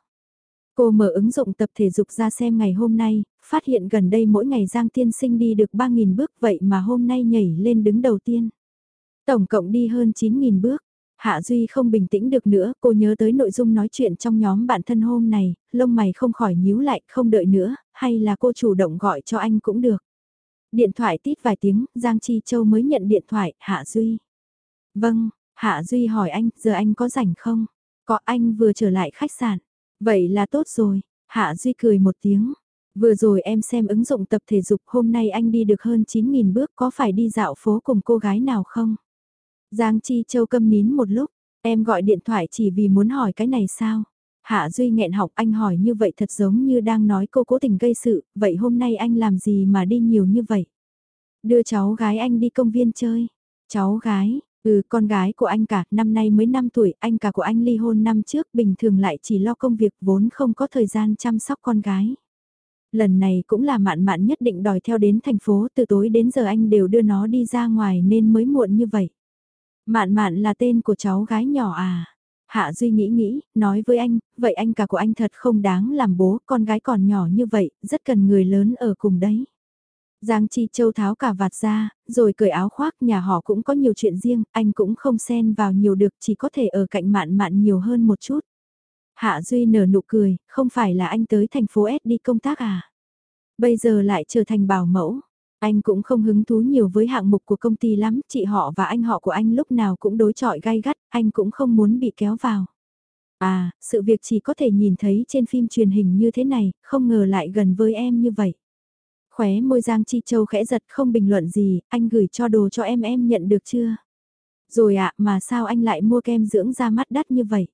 S1: Cô mở ứng dụng tập thể dục ra xem ngày hôm nay, phát hiện gần đây mỗi ngày Giang Tiên Sinh đi được 3.000 bước vậy mà hôm nay nhảy lên đứng đầu tiên. Tổng cộng đi hơn 9.000 bước. Hạ Duy không bình tĩnh được nữa, cô nhớ tới nội dung nói chuyện trong nhóm bạn thân hôm này, lông mày không khỏi nhíu lại, không đợi nữa, hay là cô chủ động gọi cho anh cũng được. Điện thoại tít vài tiếng, Giang Chi Châu mới nhận điện thoại, Hạ Duy. Vâng, Hạ Duy hỏi anh, giờ anh có rảnh không? Có anh vừa trở lại khách sạn. Vậy là tốt rồi, Hạ Duy cười một tiếng. Vừa rồi em xem ứng dụng tập thể dục hôm nay anh đi được hơn 9.000 bước có phải đi dạo phố cùng cô gái nào không? Giang Chi Châu câm nín một lúc, em gọi điện thoại chỉ vì muốn hỏi cái này sao? Hạ Duy nghẹn học anh hỏi như vậy thật giống như đang nói cô cố tình gây sự, vậy hôm nay anh làm gì mà đi nhiều như vậy? Đưa cháu gái anh đi công viên chơi. Cháu gái, ừ con gái của anh cả, năm nay mới 5 tuổi, anh cả của anh ly hôn năm trước, bình thường lại chỉ lo công việc vốn không có thời gian chăm sóc con gái. Lần này cũng là mạn mạn nhất định đòi theo đến thành phố, từ tối đến giờ anh đều đưa nó đi ra ngoài nên mới muộn như vậy. Mạn mạn là tên của cháu gái nhỏ à? Hạ Duy nghĩ nghĩ, nói với anh, vậy anh cả của anh thật không đáng làm bố, con gái còn nhỏ như vậy, rất cần người lớn ở cùng đấy. Giang Chi Châu tháo cả vạt ra, rồi cởi áo khoác, nhà họ cũng có nhiều chuyện riêng, anh cũng không xen vào nhiều được, chỉ có thể ở cạnh mạn mạn nhiều hơn một chút. Hạ Duy nở nụ cười, không phải là anh tới thành phố S đi công tác à? Bây giờ lại trở thành bảo mẫu. Anh cũng không hứng thú nhiều với hạng mục của công ty lắm, chị họ và anh họ của anh lúc nào cũng đối chọi gai gắt, anh cũng không muốn bị kéo vào. À, sự việc chỉ có thể nhìn thấy trên phim truyền hình như thế này, không ngờ lại gần với em như vậy. Khóe môi Giang Chi Châu khẽ giật không bình luận gì, anh gửi cho đồ cho em em nhận được chưa? Rồi ạ, mà sao anh lại mua kem dưỡng da mắt đắt như vậy?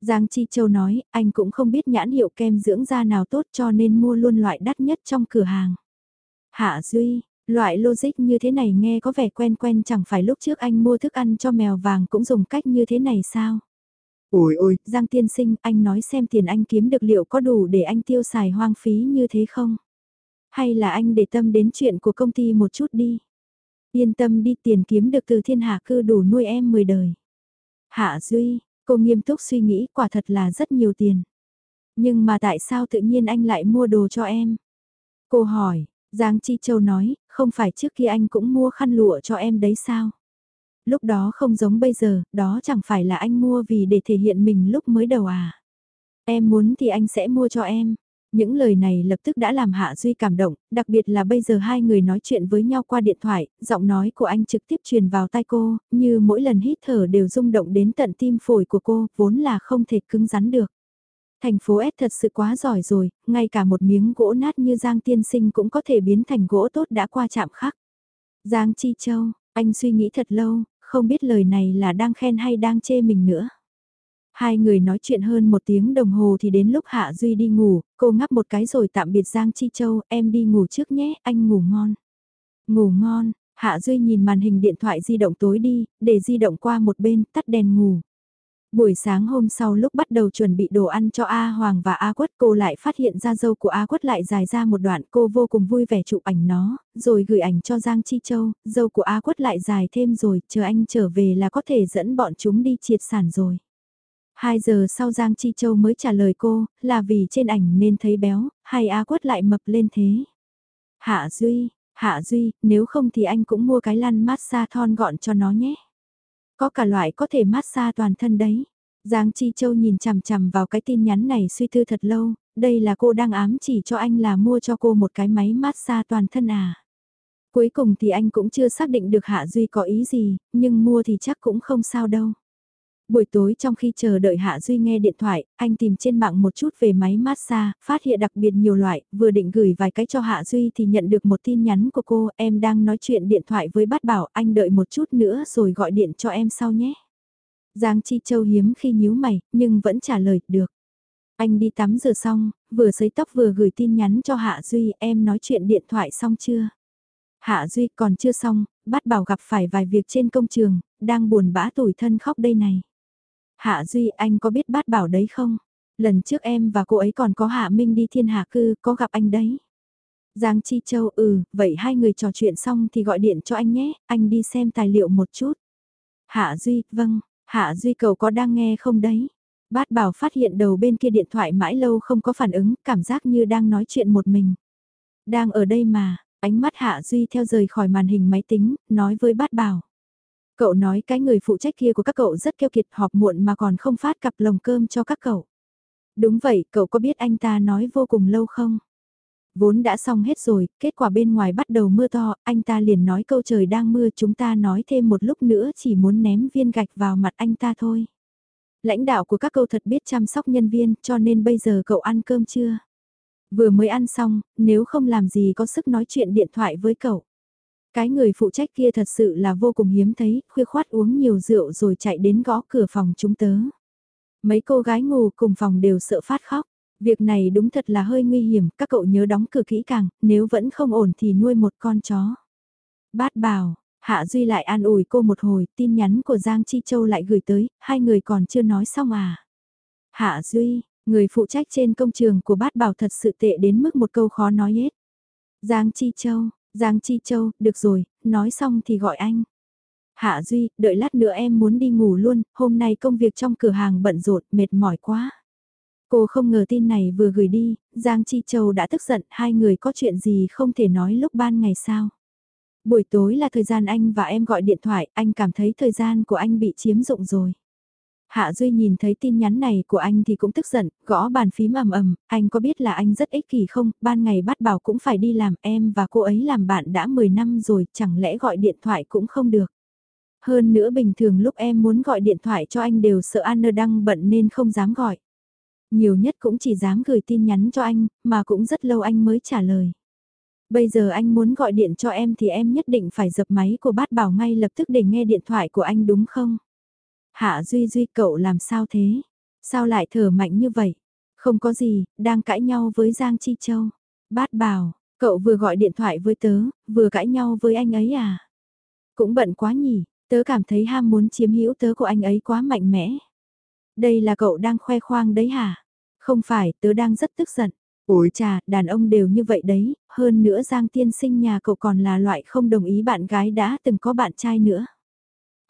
S1: Giang Chi Châu nói, anh cũng không biết nhãn hiệu kem dưỡng da nào tốt cho nên mua luôn loại đắt nhất trong cửa hàng. Hạ Duy, loại logic như thế này nghe có vẻ quen quen chẳng phải lúc trước anh mua thức ăn cho mèo vàng cũng dùng cách như thế này sao? Ôi ôi, Giang Tiên Sinh, anh nói xem tiền anh kiếm được liệu có đủ để anh tiêu xài hoang phí như thế không? Hay là anh để tâm đến chuyện của công ty một chút đi? Yên tâm đi tiền kiếm được từ thiên hạ cư đủ nuôi em 10 đời. Hạ Duy, cô nghiêm túc suy nghĩ quả thật là rất nhiều tiền. Nhưng mà tại sao tự nhiên anh lại mua đồ cho em? Cô hỏi, Giang Chi Châu nói, không phải trước kia anh cũng mua khăn lụa cho em đấy sao? Lúc đó không giống bây giờ, đó chẳng phải là anh mua vì để thể hiện mình lúc mới đầu à? Em muốn thì anh sẽ mua cho em. Những lời này lập tức đã làm Hạ Duy cảm động, đặc biệt là bây giờ hai người nói chuyện với nhau qua điện thoại, giọng nói của anh trực tiếp truyền vào tai cô, như mỗi lần hít thở đều rung động đến tận tim phổi của cô, vốn là không thể cứng rắn được. Thành phố S thật sự quá giỏi rồi, ngay cả một miếng gỗ nát như Giang Tiên Sinh cũng có thể biến thành gỗ tốt đã qua chạm khắc. Giang Chi Châu, anh suy nghĩ thật lâu, không biết lời này là đang khen hay đang chê mình nữa. Hai người nói chuyện hơn một tiếng đồng hồ thì đến lúc Hạ Duy đi ngủ, cô ngắp một cái rồi tạm biệt Giang Chi Châu, em đi ngủ trước nhé, anh ngủ ngon. Ngủ ngon, Hạ Duy nhìn màn hình điện thoại di động tối đi, để di động qua một bên, tắt đèn ngủ. Buổi sáng hôm sau lúc bắt đầu chuẩn bị đồ ăn cho A Hoàng và A Quất cô lại phát hiện ra dâu của A Quất lại dài ra một đoạn cô vô cùng vui vẻ chụp ảnh nó, rồi gửi ảnh cho Giang Chi Châu, dâu của A Quất lại dài thêm rồi, chờ anh trở về là có thể dẫn bọn chúng đi triệt sản rồi. Hai giờ sau Giang Chi Châu mới trả lời cô, là vì trên ảnh nên thấy béo, hay A Quất lại mập lên thế. Hạ Duy, Hạ Duy, nếu không thì anh cũng mua cái lăn massage thon gọn cho nó nhé. Có cả loại có thể massage toàn thân đấy. Giang Chi Châu nhìn chằm chằm vào cái tin nhắn này suy tư thật lâu, đây là cô đang ám chỉ cho anh là mua cho cô một cái máy massage toàn thân à. Cuối cùng thì anh cũng chưa xác định được Hạ Duy có ý gì, nhưng mua thì chắc cũng không sao đâu. Buổi tối trong khi chờ đợi Hạ Duy nghe điện thoại, anh tìm trên mạng một chút về máy massage, phát hiện đặc biệt nhiều loại, vừa định gửi vài cái cho Hạ Duy thì nhận được một tin nhắn của cô, em đang nói chuyện điện thoại với bát bảo, anh đợi một chút nữa rồi gọi điện cho em sau nhé. Giang Chi Châu hiếm khi nhíu mày, nhưng vẫn trả lời, được. Anh đi tắm rửa xong, vừa sấy tóc vừa gửi tin nhắn cho Hạ Duy, em nói chuyện điện thoại xong chưa? Hạ Duy còn chưa xong, bắt bảo gặp phải vài việc trên công trường, đang buồn bã tủi thân khóc đây này. Hạ Duy anh có biết bát bảo đấy không? Lần trước em và cô ấy còn có Hạ Minh đi thiên hạ cư, có gặp anh đấy. Giang Chi Châu ừ, vậy hai người trò chuyện xong thì gọi điện cho anh nhé, anh đi xem tài liệu một chút. Hạ Duy, vâng, Hạ Duy cầu có đang nghe không đấy? Bát bảo phát hiện đầu bên kia điện thoại mãi lâu không có phản ứng, cảm giác như đang nói chuyện một mình. Đang ở đây mà, ánh mắt Hạ Duy theo rời khỏi màn hình máy tính, nói với bát bảo. Cậu nói cái người phụ trách kia của các cậu rất keo kiệt họp muộn mà còn không phát cặp lồng cơm cho các cậu. Đúng vậy, cậu có biết anh ta nói vô cùng lâu không? Vốn đã xong hết rồi, kết quả bên ngoài bắt đầu mưa to, anh ta liền nói câu trời đang mưa chúng ta nói thêm một lúc nữa chỉ muốn ném viên gạch vào mặt anh ta thôi. Lãnh đạo của các cậu thật biết chăm sóc nhân viên cho nên bây giờ cậu ăn cơm chưa? Vừa mới ăn xong, nếu không làm gì có sức nói chuyện điện thoại với cậu. Cái người phụ trách kia thật sự là vô cùng hiếm thấy, khuya khoát uống nhiều rượu rồi chạy đến gõ cửa phòng chúng tớ. Mấy cô gái ngủ cùng phòng đều sợ phát khóc. Việc này đúng thật là hơi nguy hiểm, các cậu nhớ đóng cửa kỹ càng, nếu vẫn không ổn thì nuôi một con chó. Bát bảo, Hạ Duy lại an ủi cô một hồi, tin nhắn của Giang Chi Châu lại gửi tới, hai người còn chưa nói xong à. Hạ Duy, người phụ trách trên công trường của bát bảo thật sự tệ đến mức một câu khó nói hết. Giang Chi Châu, Giang Chi Châu, được rồi, nói xong thì gọi anh. Hạ Duy, đợi lát nữa em muốn đi ngủ luôn, hôm nay công việc trong cửa hàng bận rộn, mệt mỏi quá. Cô không ngờ tin này vừa gửi đi, Giang Chi Châu đã tức giận hai người có chuyện gì không thể nói lúc ban ngày sao. Buổi tối là thời gian anh và em gọi điện thoại, anh cảm thấy thời gian của anh bị chiếm dụng rồi. Hạ Duy nhìn thấy tin nhắn này của anh thì cũng tức giận, gõ bàn phím ầm ầm, anh có biết là anh rất ích kỷ không, ban ngày bắt bảo cũng phải đi làm em và cô ấy làm bạn đã 10 năm rồi, chẳng lẽ gọi điện thoại cũng không được. Hơn nữa bình thường lúc em muốn gọi điện thoại cho anh đều sợ Anna đang bận nên không dám gọi. Nhiều nhất cũng chỉ dám gửi tin nhắn cho anh, mà cũng rất lâu anh mới trả lời. Bây giờ anh muốn gọi điện cho em thì em nhất định phải dập máy của bát bảo ngay lập tức để nghe điện thoại của anh đúng không? Hạ Duy Duy cậu làm sao thế? Sao lại thở mạnh như vậy? Không có gì, đang cãi nhau với Giang Chi Châu. Bát bảo, cậu vừa gọi điện thoại với tớ, vừa cãi nhau với anh ấy à? Cũng bận quá nhỉ, tớ cảm thấy ham muốn chiếm hữu tớ của anh ấy quá mạnh mẽ. Đây là cậu đang khoe khoang đấy hả? Không phải, tớ đang rất tức giận. Ôi chà, đàn ông đều như vậy đấy, hơn nữa Giang tiên sinh nhà cậu còn là loại không đồng ý bạn gái đã từng có bạn trai nữa.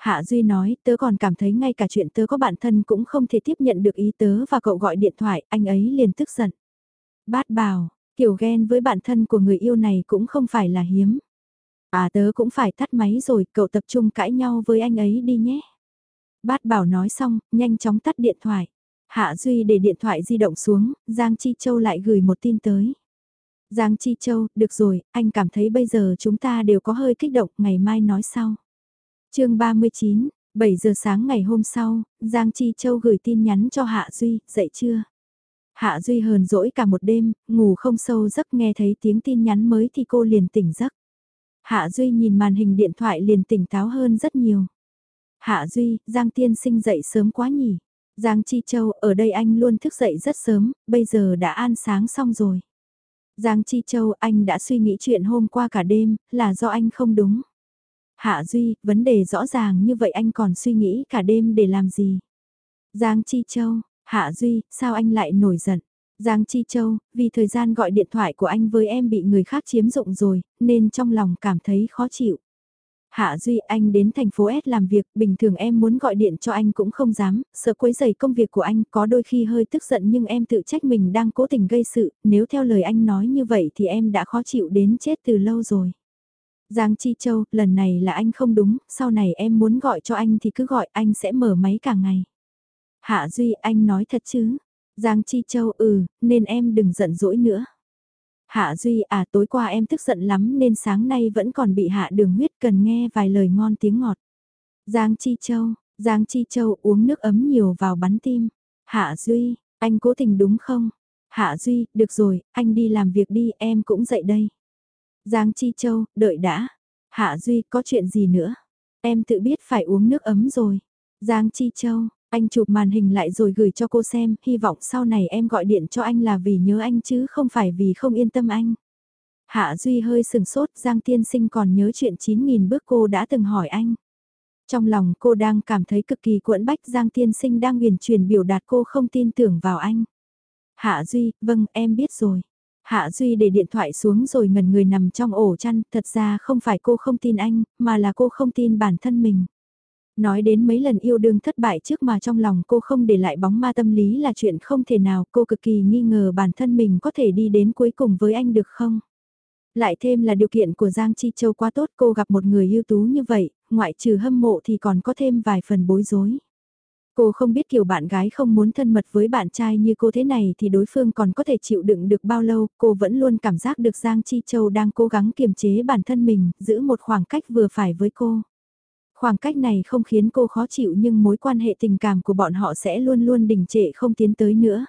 S1: Hạ Duy nói, tớ còn cảm thấy ngay cả chuyện tớ có bạn thân cũng không thể tiếp nhận được ý tớ và cậu gọi điện thoại, anh ấy liền tức giận. Bát bảo, kiểu ghen với bạn thân của người yêu này cũng không phải là hiếm. À tớ cũng phải tắt máy rồi, cậu tập trung cãi nhau với anh ấy đi nhé. Bát bảo nói xong, nhanh chóng tắt điện thoại. Hạ Duy để điện thoại di động xuống, Giang Chi Châu lại gửi một tin tới. Giang Chi Châu, được rồi, anh cảm thấy bây giờ chúng ta đều có hơi kích động, ngày mai nói sau chương 39, 7 giờ sáng ngày hôm sau, Giang Chi Châu gửi tin nhắn cho Hạ Duy, dậy chưa? Hạ Duy hờn dỗi cả một đêm, ngủ không sâu giấc nghe thấy tiếng tin nhắn mới thì cô liền tỉnh giấc. Hạ Duy nhìn màn hình điện thoại liền tỉnh táo hơn rất nhiều. Hạ Duy, Giang Tiên sinh dậy sớm quá nhỉ? Giang Chi Châu, ở đây anh luôn thức dậy rất sớm, bây giờ đã an sáng xong rồi. Giang Chi Châu, anh đã suy nghĩ chuyện hôm qua cả đêm, là do anh không đúng. Hạ Duy, vấn đề rõ ràng như vậy anh còn suy nghĩ cả đêm để làm gì? Giang Chi Châu, Hạ Duy, sao anh lại nổi giận? Giang Chi Châu, vì thời gian gọi điện thoại của anh với em bị người khác chiếm dụng rồi, nên trong lòng cảm thấy khó chịu. Hạ Duy anh đến thành phố S làm việc, bình thường em muốn gọi điện cho anh cũng không dám, sợ quấy rầy công việc của anh, có đôi khi hơi tức giận nhưng em tự trách mình đang cố tình gây sự, nếu theo lời anh nói như vậy thì em đã khó chịu đến chết từ lâu rồi. Giang Chi Châu, lần này là anh không đúng, sau này em muốn gọi cho anh thì cứ gọi, anh sẽ mở máy cả ngày. Hạ Duy, anh nói thật chứ? Giang Chi Châu, ừ, nên em đừng giận dỗi nữa. Hạ Duy à tối qua em tức giận lắm nên sáng nay vẫn còn bị hạ đường huyết cần nghe vài lời ngon tiếng ngọt. Giang Chi Châu, Giang Chi Châu uống nước ấm nhiều vào bắn tim. Hạ Duy, anh cố tình đúng không? Hạ Duy, được rồi, anh đi làm việc đi, em cũng dậy đây. Giang Chi Châu, đợi đã. Hạ Duy, có chuyện gì nữa? Em tự biết phải uống nước ấm rồi. Giang Chi Châu, anh chụp màn hình lại rồi gửi cho cô xem, hy vọng sau này em gọi điện cho anh là vì nhớ anh chứ không phải vì không yên tâm anh. Hạ Duy hơi sừng sốt, Giang Tiên Sinh còn nhớ chuyện 9.000 bước cô đã từng hỏi anh. Trong lòng cô đang cảm thấy cực kỳ cuộn bách Giang Tiên Sinh đang huyền truyền biểu đạt cô không tin tưởng vào anh. Hạ Duy, vâng em biết rồi. Hạ Duy để điện thoại xuống rồi ngần người nằm trong ổ chăn, thật ra không phải cô không tin anh, mà là cô không tin bản thân mình. Nói đến mấy lần yêu đương thất bại trước mà trong lòng cô không để lại bóng ma tâm lý là chuyện không thể nào, cô cực kỳ nghi ngờ bản thân mình có thể đi đến cuối cùng với anh được không? Lại thêm là điều kiện của Giang Chi Châu quá tốt cô gặp một người ưu tú như vậy, ngoại trừ hâm mộ thì còn có thêm vài phần bối rối. Cô không biết kiểu bạn gái không muốn thân mật với bạn trai như cô thế này thì đối phương còn có thể chịu đựng được bao lâu, cô vẫn luôn cảm giác được Giang Chi Châu đang cố gắng kiềm chế bản thân mình, giữ một khoảng cách vừa phải với cô. Khoảng cách này không khiến cô khó chịu nhưng mối quan hệ tình cảm của bọn họ sẽ luôn luôn đình trệ không tiến tới nữa.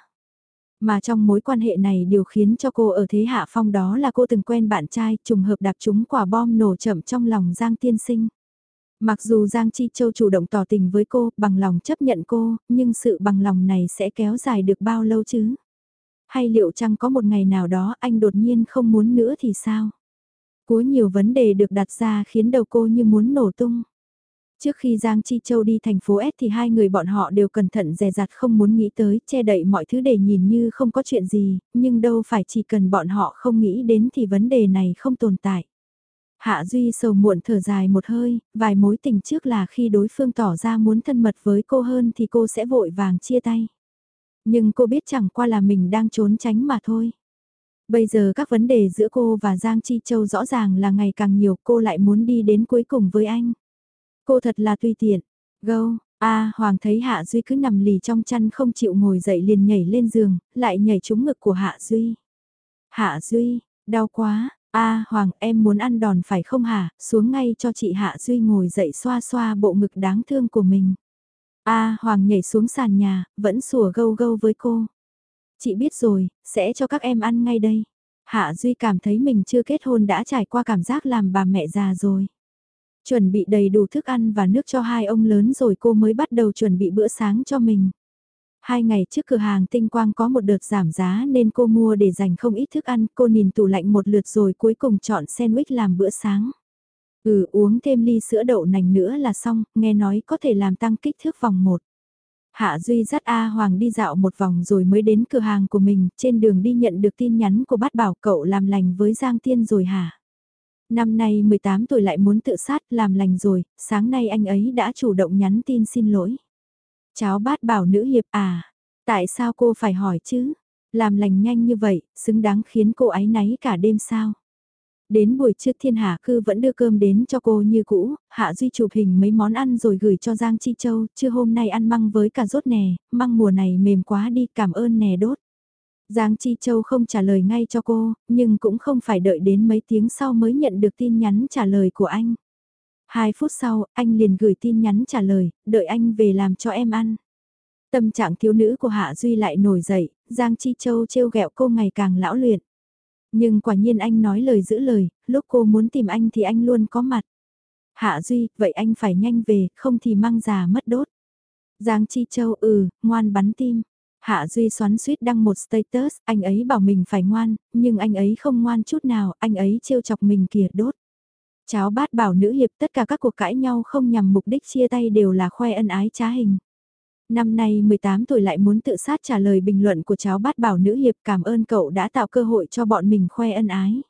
S1: Mà trong mối quan hệ này điều khiến cho cô ở thế hạ phong đó là cô từng quen bạn trai trùng hợp đạp trúng quả bom nổ chậm trong lòng Giang Tiên Sinh. Mặc dù Giang Chi Châu chủ động tỏ tình với cô, bằng lòng chấp nhận cô, nhưng sự bằng lòng này sẽ kéo dài được bao lâu chứ? Hay liệu chăng có một ngày nào đó anh đột nhiên không muốn nữa thì sao? Có nhiều vấn đề được đặt ra khiến đầu cô như muốn nổ tung. Trước khi Giang Chi Châu đi thành phố S thì hai người bọn họ đều cẩn thận dè dặt không muốn nghĩ tới, che đậy mọi thứ để nhìn như không có chuyện gì, nhưng đâu phải chỉ cần bọn họ không nghĩ đến thì vấn đề này không tồn tại. Hạ Duy sầu muộn thở dài một hơi, vài mối tình trước là khi đối phương tỏ ra muốn thân mật với cô hơn thì cô sẽ vội vàng chia tay. Nhưng cô biết chẳng qua là mình đang trốn tránh mà thôi. Bây giờ các vấn đề giữa cô và Giang Chi Châu rõ ràng là ngày càng nhiều cô lại muốn đi đến cuối cùng với anh. Cô thật là tùy tiện. Gâu, a Hoàng thấy Hạ Duy cứ nằm lì trong chăn không chịu ngồi dậy liền nhảy lên giường, lại nhảy trúng ngực của Hạ Duy. Hạ Duy, đau quá, a Hoàng em muốn ăn đòn phải không hả, xuống ngay cho chị Hạ Duy ngồi dậy xoa xoa bộ ngực đáng thương của mình. a Hoàng nhảy xuống sàn nhà, vẫn sủa gâu gâu với cô. Chị biết rồi, sẽ cho các em ăn ngay đây. Hạ Duy cảm thấy mình chưa kết hôn đã trải qua cảm giác làm bà mẹ già rồi. Chuẩn bị đầy đủ thức ăn và nước cho hai ông lớn rồi cô mới bắt đầu chuẩn bị bữa sáng cho mình. Hai ngày trước cửa hàng tinh quang có một đợt giảm giá nên cô mua để dành không ít thức ăn, cô nhìn tủ lạnh một lượt rồi cuối cùng chọn sandwich làm bữa sáng. Ừ uống thêm ly sữa đậu nành nữa là xong, nghe nói có thể làm tăng kích thước vòng một. Hạ Duy dắt A Hoàng đi dạo một vòng rồi mới đến cửa hàng của mình, trên đường đi nhận được tin nhắn của bát bảo cậu làm lành với Giang Tiên rồi hả? Năm nay 18 tuổi lại muốn tự sát, làm lành rồi, sáng nay anh ấy đã chủ động nhắn tin xin lỗi. Cháu bát bảo nữ hiệp à, tại sao cô phải hỏi chứ? Làm lành nhanh như vậy, xứng đáng khiến cô ấy náy cả đêm sao? Đến buổi trưa thiên hạ cư vẫn đưa cơm đến cho cô như cũ, hạ duy chụp hình mấy món ăn rồi gửi cho Giang Chi Châu, chưa hôm nay ăn măng với cả rốt nè, măng mùa này mềm quá đi cảm ơn nè đốt. Giang Chi Châu không trả lời ngay cho cô, nhưng cũng không phải đợi đến mấy tiếng sau mới nhận được tin nhắn trả lời của anh. Hai phút sau, anh liền gửi tin nhắn trả lời, đợi anh về làm cho em ăn. Tâm trạng thiếu nữ của Hạ Duy lại nổi dậy, Giang Chi Châu trêu ghẹo cô ngày càng lão luyện. Nhưng quả nhiên anh nói lời giữ lời, lúc cô muốn tìm anh thì anh luôn có mặt. Hạ Duy, vậy anh phải nhanh về, không thì mang già mất đốt. Giang Chi Châu ừ, ngoan bắn tim. Hạ Duy xoắn suýt đăng một status, anh ấy bảo mình phải ngoan, nhưng anh ấy không ngoan chút nào, anh ấy trêu chọc mình kìa đốt. Cháu bát bảo nữ hiệp tất cả các cuộc cãi nhau không nhằm mục đích chia tay đều là khoe ân ái trá hình. Năm nay 18 tuổi lại muốn tự sát trả lời bình luận của cháu bát bảo nữ hiệp cảm ơn cậu đã tạo cơ hội cho bọn mình khoe ân ái.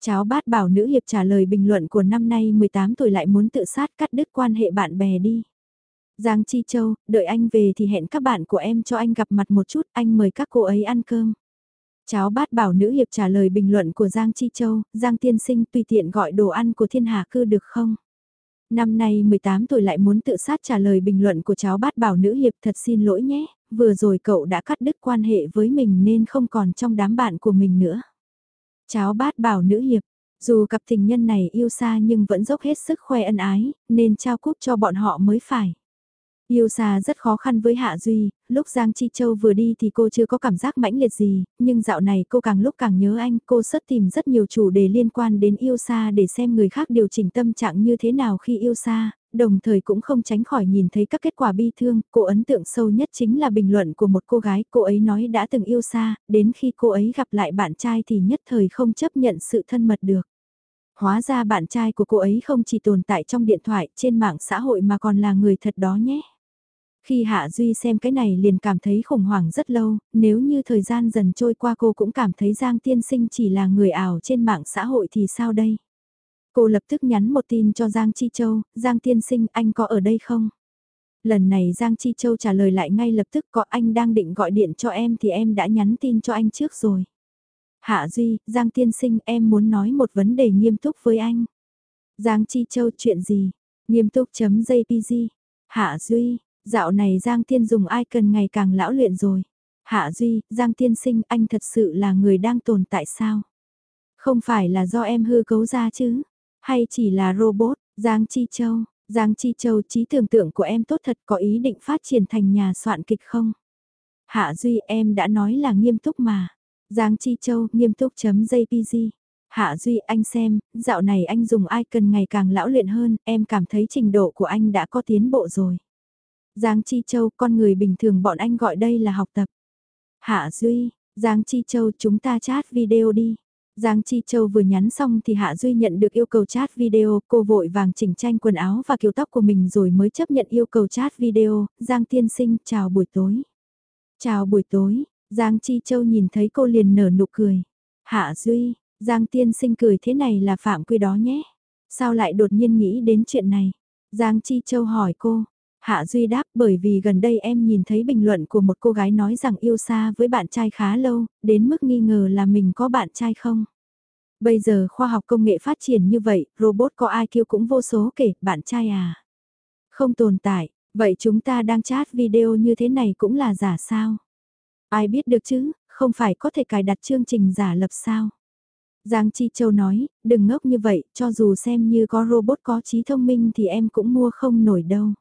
S1: Cháu bát bảo nữ hiệp trả lời bình luận của năm nay 18 tuổi lại muốn tự sát cắt đứt quan hệ bạn bè đi. Giang Chi Châu, đợi anh về thì hẹn các bạn của em cho anh gặp mặt một chút, anh mời các cô ấy ăn cơm. Cháu bát bảo nữ hiệp trả lời bình luận của Giang Chi Châu, Giang tiên sinh tùy tiện gọi đồ ăn của thiên hạ cư được không? Năm nay 18 tuổi lại muốn tự sát trả lời bình luận của cháu bát bảo nữ hiệp thật xin lỗi nhé, vừa rồi cậu đã cắt đứt quan hệ với mình nên không còn trong đám bạn của mình nữa. Cháu bát bảo nữ hiệp, dù cặp tình nhân này yêu xa nhưng vẫn dốc hết sức khoe ân ái, nên trao cúp cho bọn họ mới phải. Yêu xa rất khó khăn với Hạ Duy, lúc Giang Chi Châu vừa đi thì cô chưa có cảm giác mãnh liệt gì, nhưng dạo này cô càng lúc càng nhớ anh, cô sớt tìm rất nhiều chủ đề liên quan đến yêu xa để xem người khác điều chỉnh tâm trạng như thế nào khi yêu xa, đồng thời cũng không tránh khỏi nhìn thấy các kết quả bi thương, cô ấn tượng sâu nhất chính là bình luận của một cô gái, cô ấy nói đã từng yêu xa, đến khi cô ấy gặp lại bạn trai thì nhất thời không chấp nhận sự thân mật được. Hóa ra bạn trai của cô ấy không chỉ tồn tại trong điện thoại, trên mạng xã hội mà còn là người thật đó nhé. Khi Hạ Duy xem cái này liền cảm thấy khủng hoảng rất lâu, nếu như thời gian dần trôi qua cô cũng cảm thấy Giang Tiên Sinh chỉ là người ảo trên mạng xã hội thì sao đây? Cô lập tức nhắn một tin cho Giang Chi Châu, Giang Tiên Sinh anh có ở đây không? Lần này Giang Chi Châu trả lời lại ngay lập tức có anh đang định gọi điện cho em thì em đã nhắn tin cho anh trước rồi. Hạ Duy, Giang Tiên Sinh em muốn nói một vấn đề nghiêm túc với anh. Giang Chi Châu chuyện gì? Nghiêm túc.jpg. Hạ Duy, Dạo này Giang Thiên dùng icon ngày càng lão luyện rồi. Hạ Duy, Giang Thiên sinh anh thật sự là người đang tồn tại sao? Không phải là do em hư cấu ra chứ? Hay chỉ là robot, Giang Chi Châu? Giang Chi Châu trí tưởng tượng của em tốt thật có ý định phát triển thành nhà soạn kịch không? Hạ Duy em đã nói là nghiêm túc mà. Giang Chi Châu nghiêm túc.jpg. Hạ Duy anh xem, dạo này anh dùng icon ngày càng lão luyện hơn, em cảm thấy trình độ của anh đã có tiến bộ rồi. Giang Chi Châu, con người bình thường bọn anh gọi đây là học tập. Hạ Duy, Giang Chi Châu chúng ta chat video đi. Giang Chi Châu vừa nhắn xong thì Hạ Duy nhận được yêu cầu chat video, cô vội vàng chỉnh tranh quần áo và kiểu tóc của mình rồi mới chấp nhận yêu cầu chat video, Giang Tiên Sinh chào buổi tối. Chào buổi tối, Giang Chi Châu nhìn thấy cô liền nở nụ cười. Hạ Duy, Giang Tiên Sinh cười thế này là phạm quy đó nhé. Sao lại đột nhiên nghĩ đến chuyện này? Giang Chi Châu hỏi cô, Hạ Duy đáp bởi vì gần đây em nhìn thấy bình luận của một cô gái nói rằng yêu xa với bạn trai khá lâu, đến mức nghi ngờ là mình có bạn trai không. Bây giờ khoa học công nghệ phát triển như vậy, robot có ai kêu cũng vô số kể, bạn trai à. Không tồn tại, vậy chúng ta đang chat video như thế này cũng là giả sao? Ai biết được chứ, không phải có thể cài đặt chương trình giả lập sao? Giang Chi Châu nói, đừng ngốc như vậy, cho dù xem như có robot có trí thông minh thì em cũng mua không nổi đâu.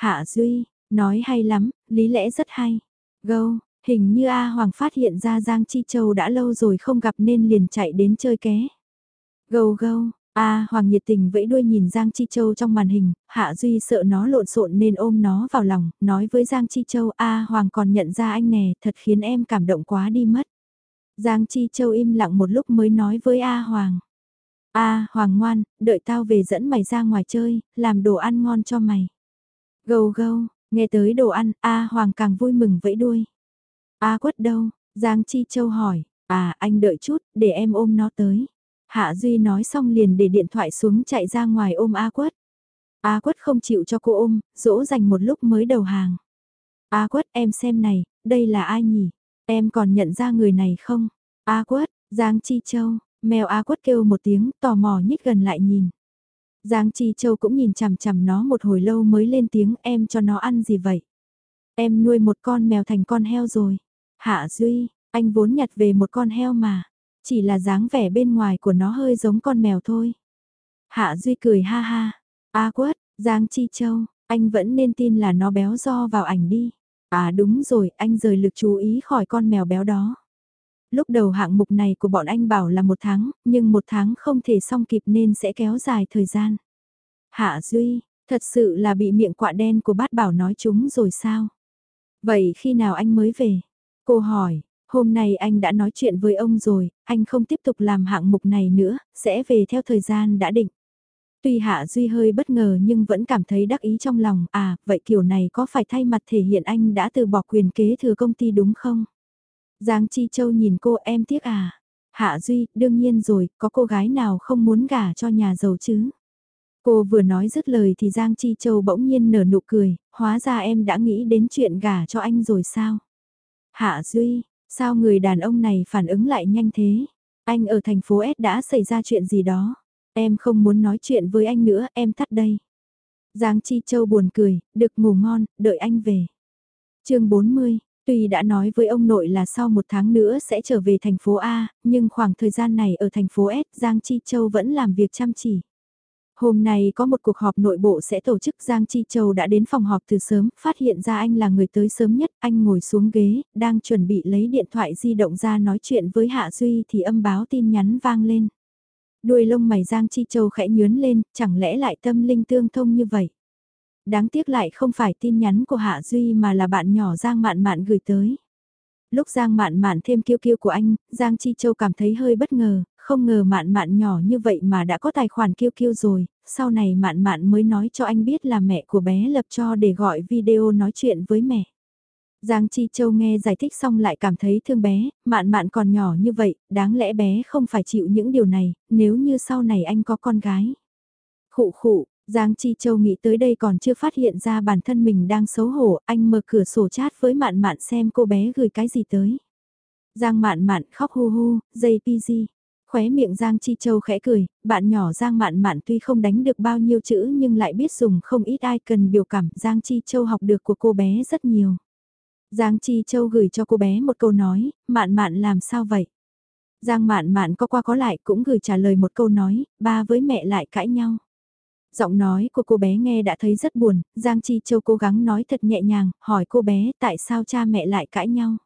S1: Hạ Duy, nói hay lắm, lý lẽ rất hay. Gâu, hình như A Hoàng phát hiện ra Giang Chi Châu đã lâu rồi không gặp nên liền chạy đến chơi ké. Gâu gâu, A Hoàng nhiệt tình vẫy đuôi nhìn Giang Chi Châu trong màn hình, Hạ Duy sợ nó lộn xộn nên ôm nó vào lòng, nói với Giang Chi Châu A Hoàng còn nhận ra anh nè, thật khiến em cảm động quá đi mất. Giang Chi Châu im lặng một lúc mới nói với A Hoàng. A Hoàng ngoan, đợi tao về dẫn mày ra ngoài chơi, làm đồ ăn ngon cho mày. Gâu gâu, nghe tới đồ ăn, A Hoàng càng vui mừng vẫy đuôi. A quất đâu? Giang Chi Châu hỏi, à anh đợi chút, để em ôm nó tới. Hạ Duy nói xong liền để điện thoại xuống chạy ra ngoài ôm A quất. A quất không chịu cho cô ôm, dỗ dành một lúc mới đầu hàng. A quất em xem này, đây là ai nhỉ? Em còn nhận ra người này không? A quất, Giang Chi Châu, mèo A quất kêu một tiếng tò mò nhích gần lại nhìn. Giang Chi Châu cũng nhìn chằm chằm nó một hồi lâu mới lên tiếng em cho nó ăn gì vậy? Em nuôi một con mèo thành con heo rồi. Hạ Duy, anh vốn nhặt về một con heo mà. Chỉ là dáng vẻ bên ngoài của nó hơi giống con mèo thôi. Hạ Duy cười ha ha. A quất, Giang Chi Châu, anh vẫn nên tin là nó béo do vào ảnh đi. À đúng rồi, anh rời lực chú ý khỏi con mèo béo đó. Lúc đầu hạng mục này của bọn anh bảo là một tháng, nhưng một tháng không thể xong kịp nên sẽ kéo dài thời gian. Hạ Duy, thật sự là bị miệng quạ đen của bát bảo nói chúng rồi sao? Vậy khi nào anh mới về? Cô hỏi, hôm nay anh đã nói chuyện với ông rồi, anh không tiếp tục làm hạng mục này nữa, sẽ về theo thời gian đã định. Tuy Hạ Duy hơi bất ngờ nhưng vẫn cảm thấy đắc ý trong lòng, à, vậy kiểu này có phải thay mặt thể hiện anh đã từ bỏ quyền kế thừa công ty đúng không? Giang Chi Châu nhìn cô em tiếc à? Hạ Duy, đương nhiên rồi, có cô gái nào không muốn gả cho nhà giàu chứ? Cô vừa nói dứt lời thì Giang Chi Châu bỗng nhiên nở nụ cười, hóa ra em đã nghĩ đến chuyện gả cho anh rồi sao? Hạ Duy, sao người đàn ông này phản ứng lại nhanh thế? Anh ở thành phố S đã xảy ra chuyện gì đó? Em không muốn nói chuyện với anh nữa, em tắt đây. Giang Chi Châu buồn cười, được ngủ ngon, đợi anh về. chương 40, tuy đã nói với ông nội là sau một tháng nữa sẽ trở về thành phố A, nhưng khoảng thời gian này ở thành phố S, Giang Chi Châu vẫn làm việc chăm chỉ. Hôm nay có một cuộc họp nội bộ sẽ tổ chức Giang Chi Châu đã đến phòng họp từ sớm, phát hiện ra anh là người tới sớm nhất, anh ngồi xuống ghế, đang chuẩn bị lấy điện thoại di động ra nói chuyện với Hạ Duy thì âm báo tin nhắn vang lên. Đuôi lông mày Giang Chi Châu khẽ nhướn lên, chẳng lẽ lại tâm linh tương thông như vậy? Đáng tiếc lại không phải tin nhắn của Hạ Duy mà là bạn nhỏ Giang Mạn Mạn gửi tới. Lúc Giang Mạn Mạn thêm kiêu kiêu của anh, Giang Chi Châu cảm thấy hơi bất ngờ, không ngờ Mạn Mạn nhỏ như vậy mà đã có tài khoản kiêu kiêu rồi, sau này Mạn Mạn mới nói cho anh biết là mẹ của bé lập cho để gọi video nói chuyện với mẹ. Giang Chi Châu nghe giải thích xong lại cảm thấy thương bé, mạn mạn còn nhỏ như vậy, đáng lẽ bé không phải chịu những điều này, nếu như sau này anh có con gái. Khụ khụ, Giang Chi Châu nghĩ tới đây còn chưa phát hiện ra bản thân mình đang xấu hổ, anh mở cửa sổ chat với mạn mạn xem cô bé gửi cái gì tới. Giang mạn mạn khóc hu hu, dây PG. Khóe miệng Giang Chi Châu khẽ cười, bạn nhỏ Giang mạn mạn tuy không đánh được bao nhiêu chữ nhưng lại biết dùng không ít ai cần biểu cảm. Giang Chi Châu học được của cô bé rất nhiều. Giang Chi Châu gửi cho cô bé một câu nói, mạn mạn làm sao vậy? Giang mạn mạn có qua có lại cũng gửi trả lời một câu nói, ba với mẹ lại cãi nhau. Giọng nói của cô bé nghe đã thấy rất buồn, Giang Chi Châu cố gắng nói thật nhẹ nhàng, hỏi cô bé tại sao cha mẹ lại cãi nhau.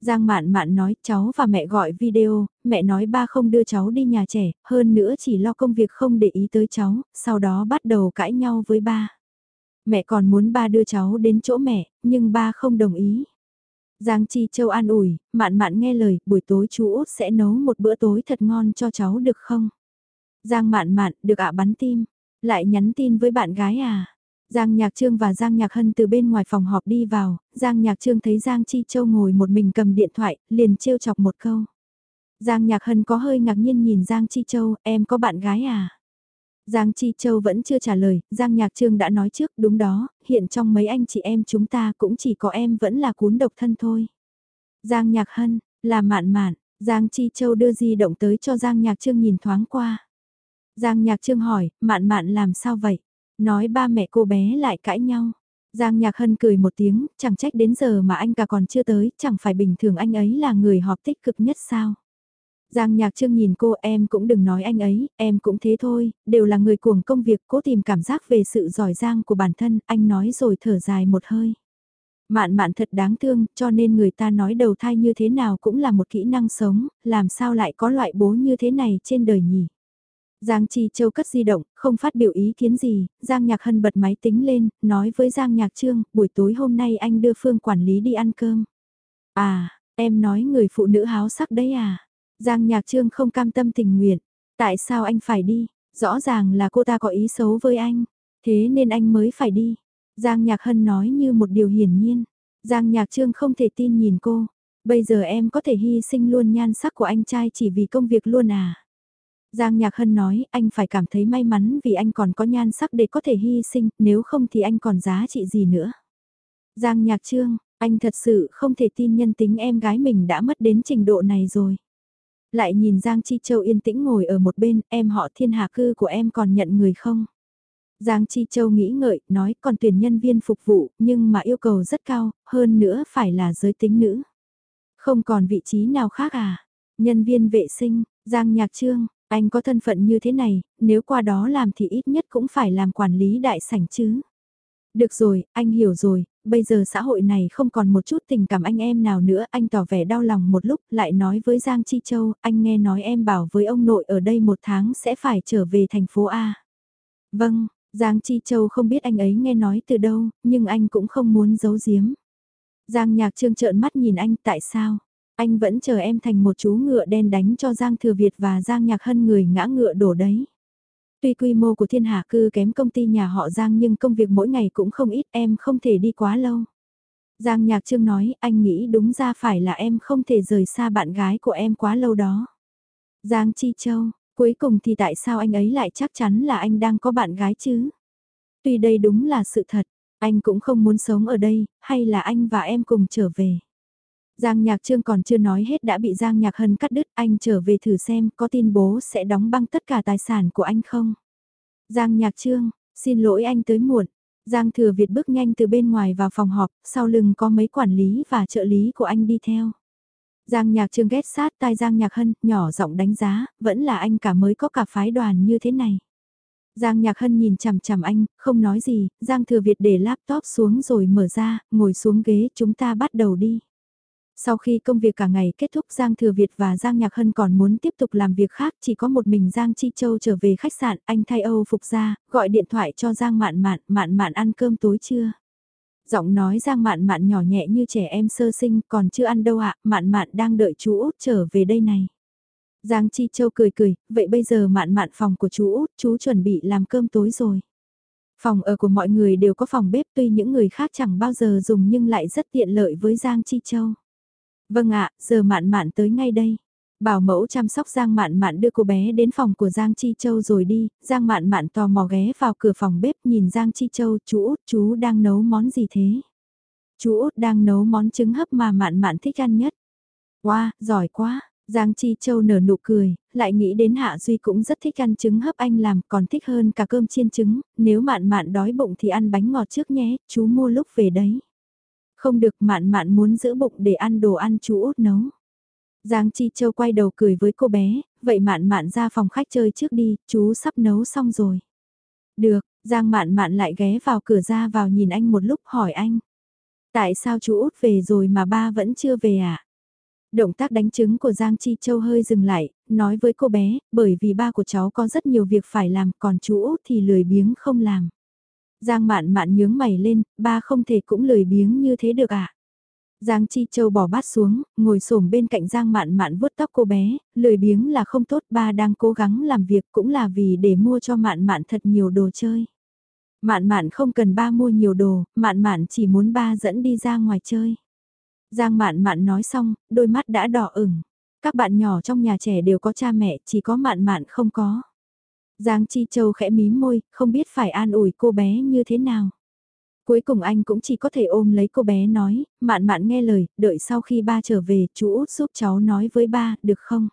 S1: Giang mạn mạn nói cháu và mẹ gọi video, mẹ nói ba không đưa cháu đi nhà trẻ, hơn nữa chỉ lo công việc không để ý tới cháu, sau đó bắt đầu cãi nhau với ba mẹ còn muốn ba đưa cháu đến chỗ mẹ, nhưng ba không đồng ý. Giang Chi Châu an ủi, mạn mạn nghe lời, buổi tối chú Út sẽ nấu một bữa tối thật ngon cho cháu được không? Giang mạn mạn, được ạ bắn tim, lại nhắn tin với bạn gái à? Giang Nhạc Trương và Giang Nhạc Hân từ bên ngoài phòng họp đi vào, Giang Nhạc Trương thấy Giang Chi Châu ngồi một mình cầm điện thoại, liền trêu chọc một câu. Giang Nhạc Hân có hơi ngạc nhiên nhìn Giang Chi Châu, em có bạn gái à? Giang Chi Châu vẫn chưa trả lời, Giang Nhạc Trương đã nói trước, đúng đó, hiện trong mấy anh chị em chúng ta cũng chỉ có em vẫn là cuốn độc thân thôi. Giang Nhạc Hân, là mạn mạn, Giang Chi Châu đưa di động tới cho Giang Nhạc Trương nhìn thoáng qua. Giang Nhạc Trương hỏi, mạn mạn làm sao vậy? Nói ba mẹ cô bé lại cãi nhau. Giang Nhạc Hân cười một tiếng, chẳng trách đến giờ mà anh cả còn chưa tới, chẳng phải bình thường anh ấy là người họp tích cực nhất sao? Giang Nhạc Trương nhìn cô em cũng đừng nói anh ấy, em cũng thế thôi, đều là người cuồng công việc cố tìm cảm giác về sự giỏi giang của bản thân, anh nói rồi thở dài một hơi. Mạn mạn thật đáng thương, cho nên người ta nói đầu thai như thế nào cũng là một kỹ năng sống, làm sao lại có loại bố như thế này trên đời nhỉ? Giang Chi Châu cất di động, không phát biểu ý kiến gì, Giang Nhạc Hân bật máy tính lên, nói với Giang Nhạc Trương, buổi tối hôm nay anh đưa Phương quản lý đi ăn cơm. À, em nói người phụ nữ háo sắc đấy à? Giang Nhạc Trương không cam tâm tình nguyện, tại sao anh phải đi? Rõ ràng là cô ta có ý xấu với anh, thế nên anh mới phải đi. Giang Nhạc Hân nói như một điều hiển nhiên. Giang Nhạc Trương không thể tin nhìn cô. Bây giờ em có thể hy sinh luôn nhan sắc của anh trai chỉ vì công việc luôn à? Giang Nhạc Hân nói anh phải cảm thấy may mắn vì anh còn có nhan sắc để có thể hy sinh, nếu không thì anh còn giá trị gì nữa. Giang Nhạc Trương, anh thật sự không thể tin nhân tính em gái mình đã mất đến trình độ này rồi. Lại nhìn Giang Chi Châu yên tĩnh ngồi ở một bên, em họ thiên hạ cư của em còn nhận người không? Giang Chi Châu nghĩ ngợi, nói còn tuyển nhân viên phục vụ, nhưng mà yêu cầu rất cao, hơn nữa phải là giới tính nữ. Không còn vị trí nào khác à? Nhân viên vệ sinh, Giang Nhạc Trương, anh có thân phận như thế này, nếu qua đó làm thì ít nhất cũng phải làm quản lý đại sảnh chứ. Được rồi, anh hiểu rồi, bây giờ xã hội này không còn một chút tình cảm anh em nào nữa, anh tỏ vẻ đau lòng một lúc, lại nói với Giang Chi Châu, anh nghe nói em bảo với ông nội ở đây một tháng sẽ phải trở về thành phố A. Vâng, Giang Chi Châu không biết anh ấy nghe nói từ đâu, nhưng anh cũng không muốn giấu giếm. Giang Nhạc Trương trợn mắt nhìn anh tại sao? Anh vẫn chờ em thành một chú ngựa đen đánh cho Giang Thừa Việt và Giang Nhạc Hân người ngã ngựa đổ đấy. Tuy quy mô của thiên hạ cư kém công ty nhà họ Giang nhưng công việc mỗi ngày cũng không ít em không thể đi quá lâu. Giang Nhạc Trương nói anh nghĩ đúng ra phải là em không thể rời xa bạn gái của em quá lâu đó. Giang Chi Châu, cuối cùng thì tại sao anh ấy lại chắc chắn là anh đang có bạn gái chứ? Tuy đây đúng là sự thật, anh cũng không muốn sống ở đây, hay là anh và em cùng trở về. Giang Nhạc Trương còn chưa nói hết đã bị Giang Nhạc Hân cắt đứt, anh trở về thử xem có tin bố sẽ đóng băng tất cả tài sản của anh không. Giang Nhạc Trương, xin lỗi anh tới muộn. Giang Thừa Việt bước nhanh từ bên ngoài vào phòng họp, sau lưng có mấy quản lý và trợ lý của anh đi theo. Giang Nhạc Trương ghét sát tai Giang Nhạc Hân, nhỏ giọng đánh giá, vẫn là anh cả mới có cả phái đoàn như thế này. Giang Nhạc Hân nhìn chằm chằm anh, không nói gì, Giang Thừa Việt để laptop xuống rồi mở ra, ngồi xuống ghế, chúng ta bắt đầu đi. Sau khi công việc cả ngày kết thúc Giang Thừa Việt và Giang Nhạc Hân còn muốn tiếp tục làm việc khác, chỉ có một mình Giang Chi Châu trở về khách sạn, anh thay Âu phục ra, gọi điện thoại cho Giang Mạn Mạn, Mạn Mạn ăn cơm tối chưa? Giọng nói Giang Mạn Mạn nhỏ nhẹ như trẻ em sơ sinh, còn chưa ăn đâu ạ, Mạn Mạn đang đợi chú Út trở về đây này. Giang Chi Châu cười cười, vậy bây giờ Mạn Mạn phòng của chú Út, chú chuẩn bị làm cơm tối rồi. Phòng ở của mọi người đều có phòng bếp tuy những người khác chẳng bao giờ dùng nhưng lại rất tiện lợi với Giang Chi Châu. Vâng ạ, giờ mạn mạn tới ngay đây. Bảo mẫu chăm sóc Giang Mạn Mạn đưa cô bé đến phòng của Giang Chi Châu rồi đi, Giang Mạn Mạn tò mò ghé vào cửa phòng bếp nhìn Giang Chi Châu, chú út chú đang nấu món gì thế? Chú út đang nấu món trứng hấp mà Mạn Mạn thích ăn nhất. Wow, giỏi quá, Giang Chi Châu nở nụ cười, lại nghĩ đến Hạ Duy cũng rất thích ăn trứng hấp anh làm, còn thích hơn cả cơm chiên trứng, nếu Mạn Mạn đói bụng thì ăn bánh ngọt trước nhé, chú mua lúc về đấy. Không được mạn mạn muốn giữ bụng để ăn đồ ăn chú út nấu. Giang Chi Châu quay đầu cười với cô bé, vậy mạn mạn ra phòng khách chơi trước đi, chú sắp nấu xong rồi. Được, Giang mạn mạn lại ghé vào cửa ra vào nhìn anh một lúc hỏi anh. Tại sao chú út về rồi mà ba vẫn chưa về à? Động tác đánh trứng của Giang Chi Châu hơi dừng lại, nói với cô bé, bởi vì ba của cháu có rất nhiều việc phải làm, còn chú út thì lười biếng không làm. Giang mạn mạn nhướng mày lên, ba không thể cũng lười biếng như thế được à? Giang Chi Châu bỏ bát xuống, ngồi xổm bên cạnh Giang Mạn Mạn vuốt tóc cô bé, lười biếng là không tốt, ba đang cố gắng làm việc cũng là vì để mua cho Mạn Mạn thật nhiều đồ chơi. Mạn Mạn không cần ba mua nhiều đồ, Mạn Mạn chỉ muốn ba dẫn đi ra ngoài chơi. Giang Mạn Mạn nói xong, đôi mắt đã đỏ ửng. Các bạn nhỏ trong nhà trẻ đều có cha mẹ, chỉ có Mạn Mạn không có. Giang Chi Châu khẽ mím môi, không biết phải an ủi cô bé như thế nào. Cuối cùng anh cũng chỉ có thể ôm lấy cô bé nói, mạn mạn nghe lời, đợi sau khi ba trở về, chú út giúp cháu nói với ba, được không?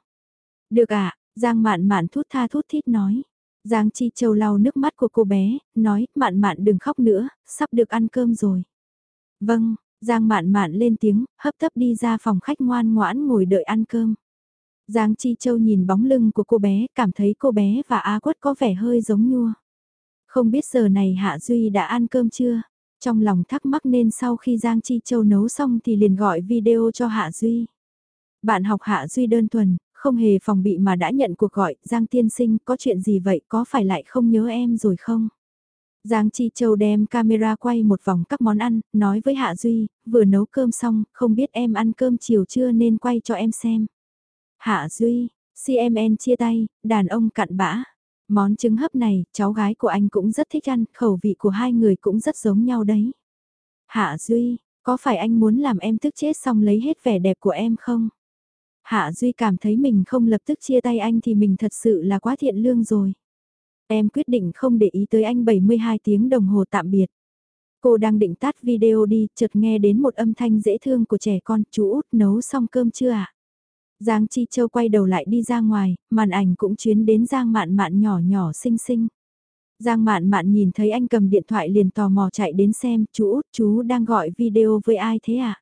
S1: Được ạ, Giang mạn mạn thút tha thút thít nói. Giang Chi Châu lau nước mắt của cô bé, nói, mạn mạn đừng khóc nữa, sắp được ăn cơm rồi. Vâng, Giang mạn mạn lên tiếng, hấp tấp đi ra phòng khách ngoan ngoãn ngồi đợi ăn cơm. Giang Chi Châu nhìn bóng lưng của cô bé, cảm thấy cô bé và A Quất có vẻ hơi giống nhua. Không biết giờ này Hạ Duy đã ăn cơm chưa? Trong lòng thắc mắc nên sau khi Giang Chi Châu nấu xong thì liền gọi video cho Hạ Duy. Bạn học Hạ Duy đơn thuần, không hề phòng bị mà đã nhận cuộc gọi, Giang tiên sinh có chuyện gì vậy có phải lại không nhớ em rồi không? Giang Chi Châu đem camera quay một vòng các món ăn, nói với Hạ Duy, vừa nấu cơm xong, không biết em ăn cơm chiều chưa nên quay cho em xem. Hạ Duy, CMN chia tay, đàn ông cặn bã. Món trứng hấp này, cháu gái của anh cũng rất thích ăn, khẩu vị của hai người cũng rất giống nhau đấy. Hạ Duy, có phải anh muốn làm em tức chết xong lấy hết vẻ đẹp của em không? Hạ Duy cảm thấy mình không lập tức chia tay anh thì mình thật sự là quá thiện lương rồi. Em quyết định không để ý tới anh 72 tiếng đồng hồ tạm biệt. Cô đang định tắt video đi, chợt nghe đến một âm thanh dễ thương của trẻ con, chú út nấu xong cơm chưa ạ? À? Giang Chi Châu quay đầu lại đi ra ngoài, màn ảnh cũng chuyến đến Giang Mạn Mạn nhỏ nhỏ xinh xinh. Giang Mạn Mạn nhìn thấy anh cầm điện thoại liền tò mò chạy đến xem, chú út chú đang gọi video với ai thế ạ? À?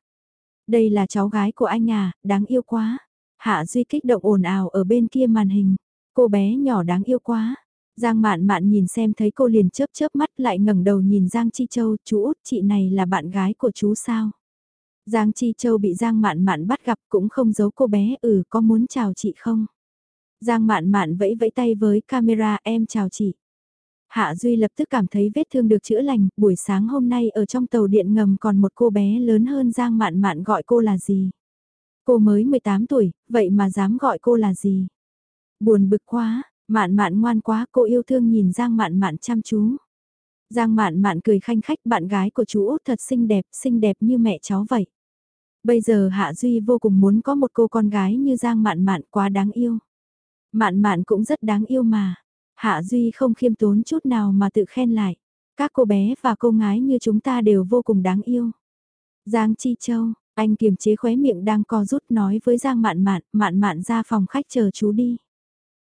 S1: Đây là cháu gái của anh à, đáng yêu quá. Hạ Duy kích động ồn ào ở bên kia màn hình. Cô bé nhỏ đáng yêu quá. Giang Mạn Mạn nhìn xem thấy cô liền chớp chớp mắt lại ngẩng đầu nhìn Giang Chi Châu, chú út chị này là bạn gái của chú sao? Giang Chi Châu bị Giang Mạn Mạn bắt gặp cũng không giấu cô bé, ừ có muốn chào chị không? Giang Mạn Mạn vẫy vẫy tay với camera em chào chị. Hạ Duy lập tức cảm thấy vết thương được chữa lành, buổi sáng hôm nay ở trong tàu điện ngầm còn một cô bé lớn hơn Giang Mạn Mạn gọi cô là gì? Cô mới 18 tuổi, vậy mà dám gọi cô là gì? Buồn bực quá, Mạn Mạn ngoan quá, cô yêu thương nhìn Giang Mạn Mạn chăm chú. Giang Mạn Mạn cười khanh khách bạn gái của chú Út thật xinh đẹp, xinh đẹp như mẹ cháu vậy. Bây giờ Hạ Duy vô cùng muốn có một cô con gái như Giang Mạn Mạn quá đáng yêu. Mạn Mạn cũng rất đáng yêu mà. Hạ Duy không khiêm tốn chút nào mà tự khen lại. Các cô bé và cô gái như chúng ta đều vô cùng đáng yêu. Giang Chi Châu, anh kiềm chế khóe miệng đang co rút nói với Giang Mạn Mạn, Mạn Mạn ra phòng khách chờ chú đi.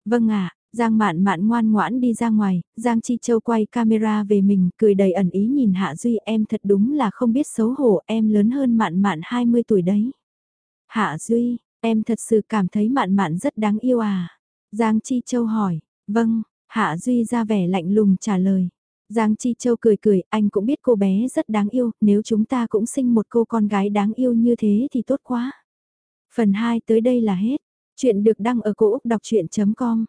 S1: Vâng ạ, Giang Mạn Mạn ngoan ngoãn đi ra ngoài, Giang Chi Châu quay camera về mình, cười đầy ẩn ý nhìn Hạ Duy em thật đúng là không biết xấu hổ, em lớn hơn Mạn Mạn 20 tuổi đấy. Hạ Duy, em thật sự cảm thấy Mạn Mạn rất đáng yêu à? Giang Chi Châu hỏi, vâng, Hạ Duy ra vẻ lạnh lùng trả lời. Giang Chi Châu cười cười, anh cũng biết cô bé rất đáng yêu, nếu chúng ta cũng sinh một cô con gái đáng yêu như thế thì tốt quá. Phần 2 tới đây là hết. Chuyện được đăng ở cổ Úc đọc chuyện.com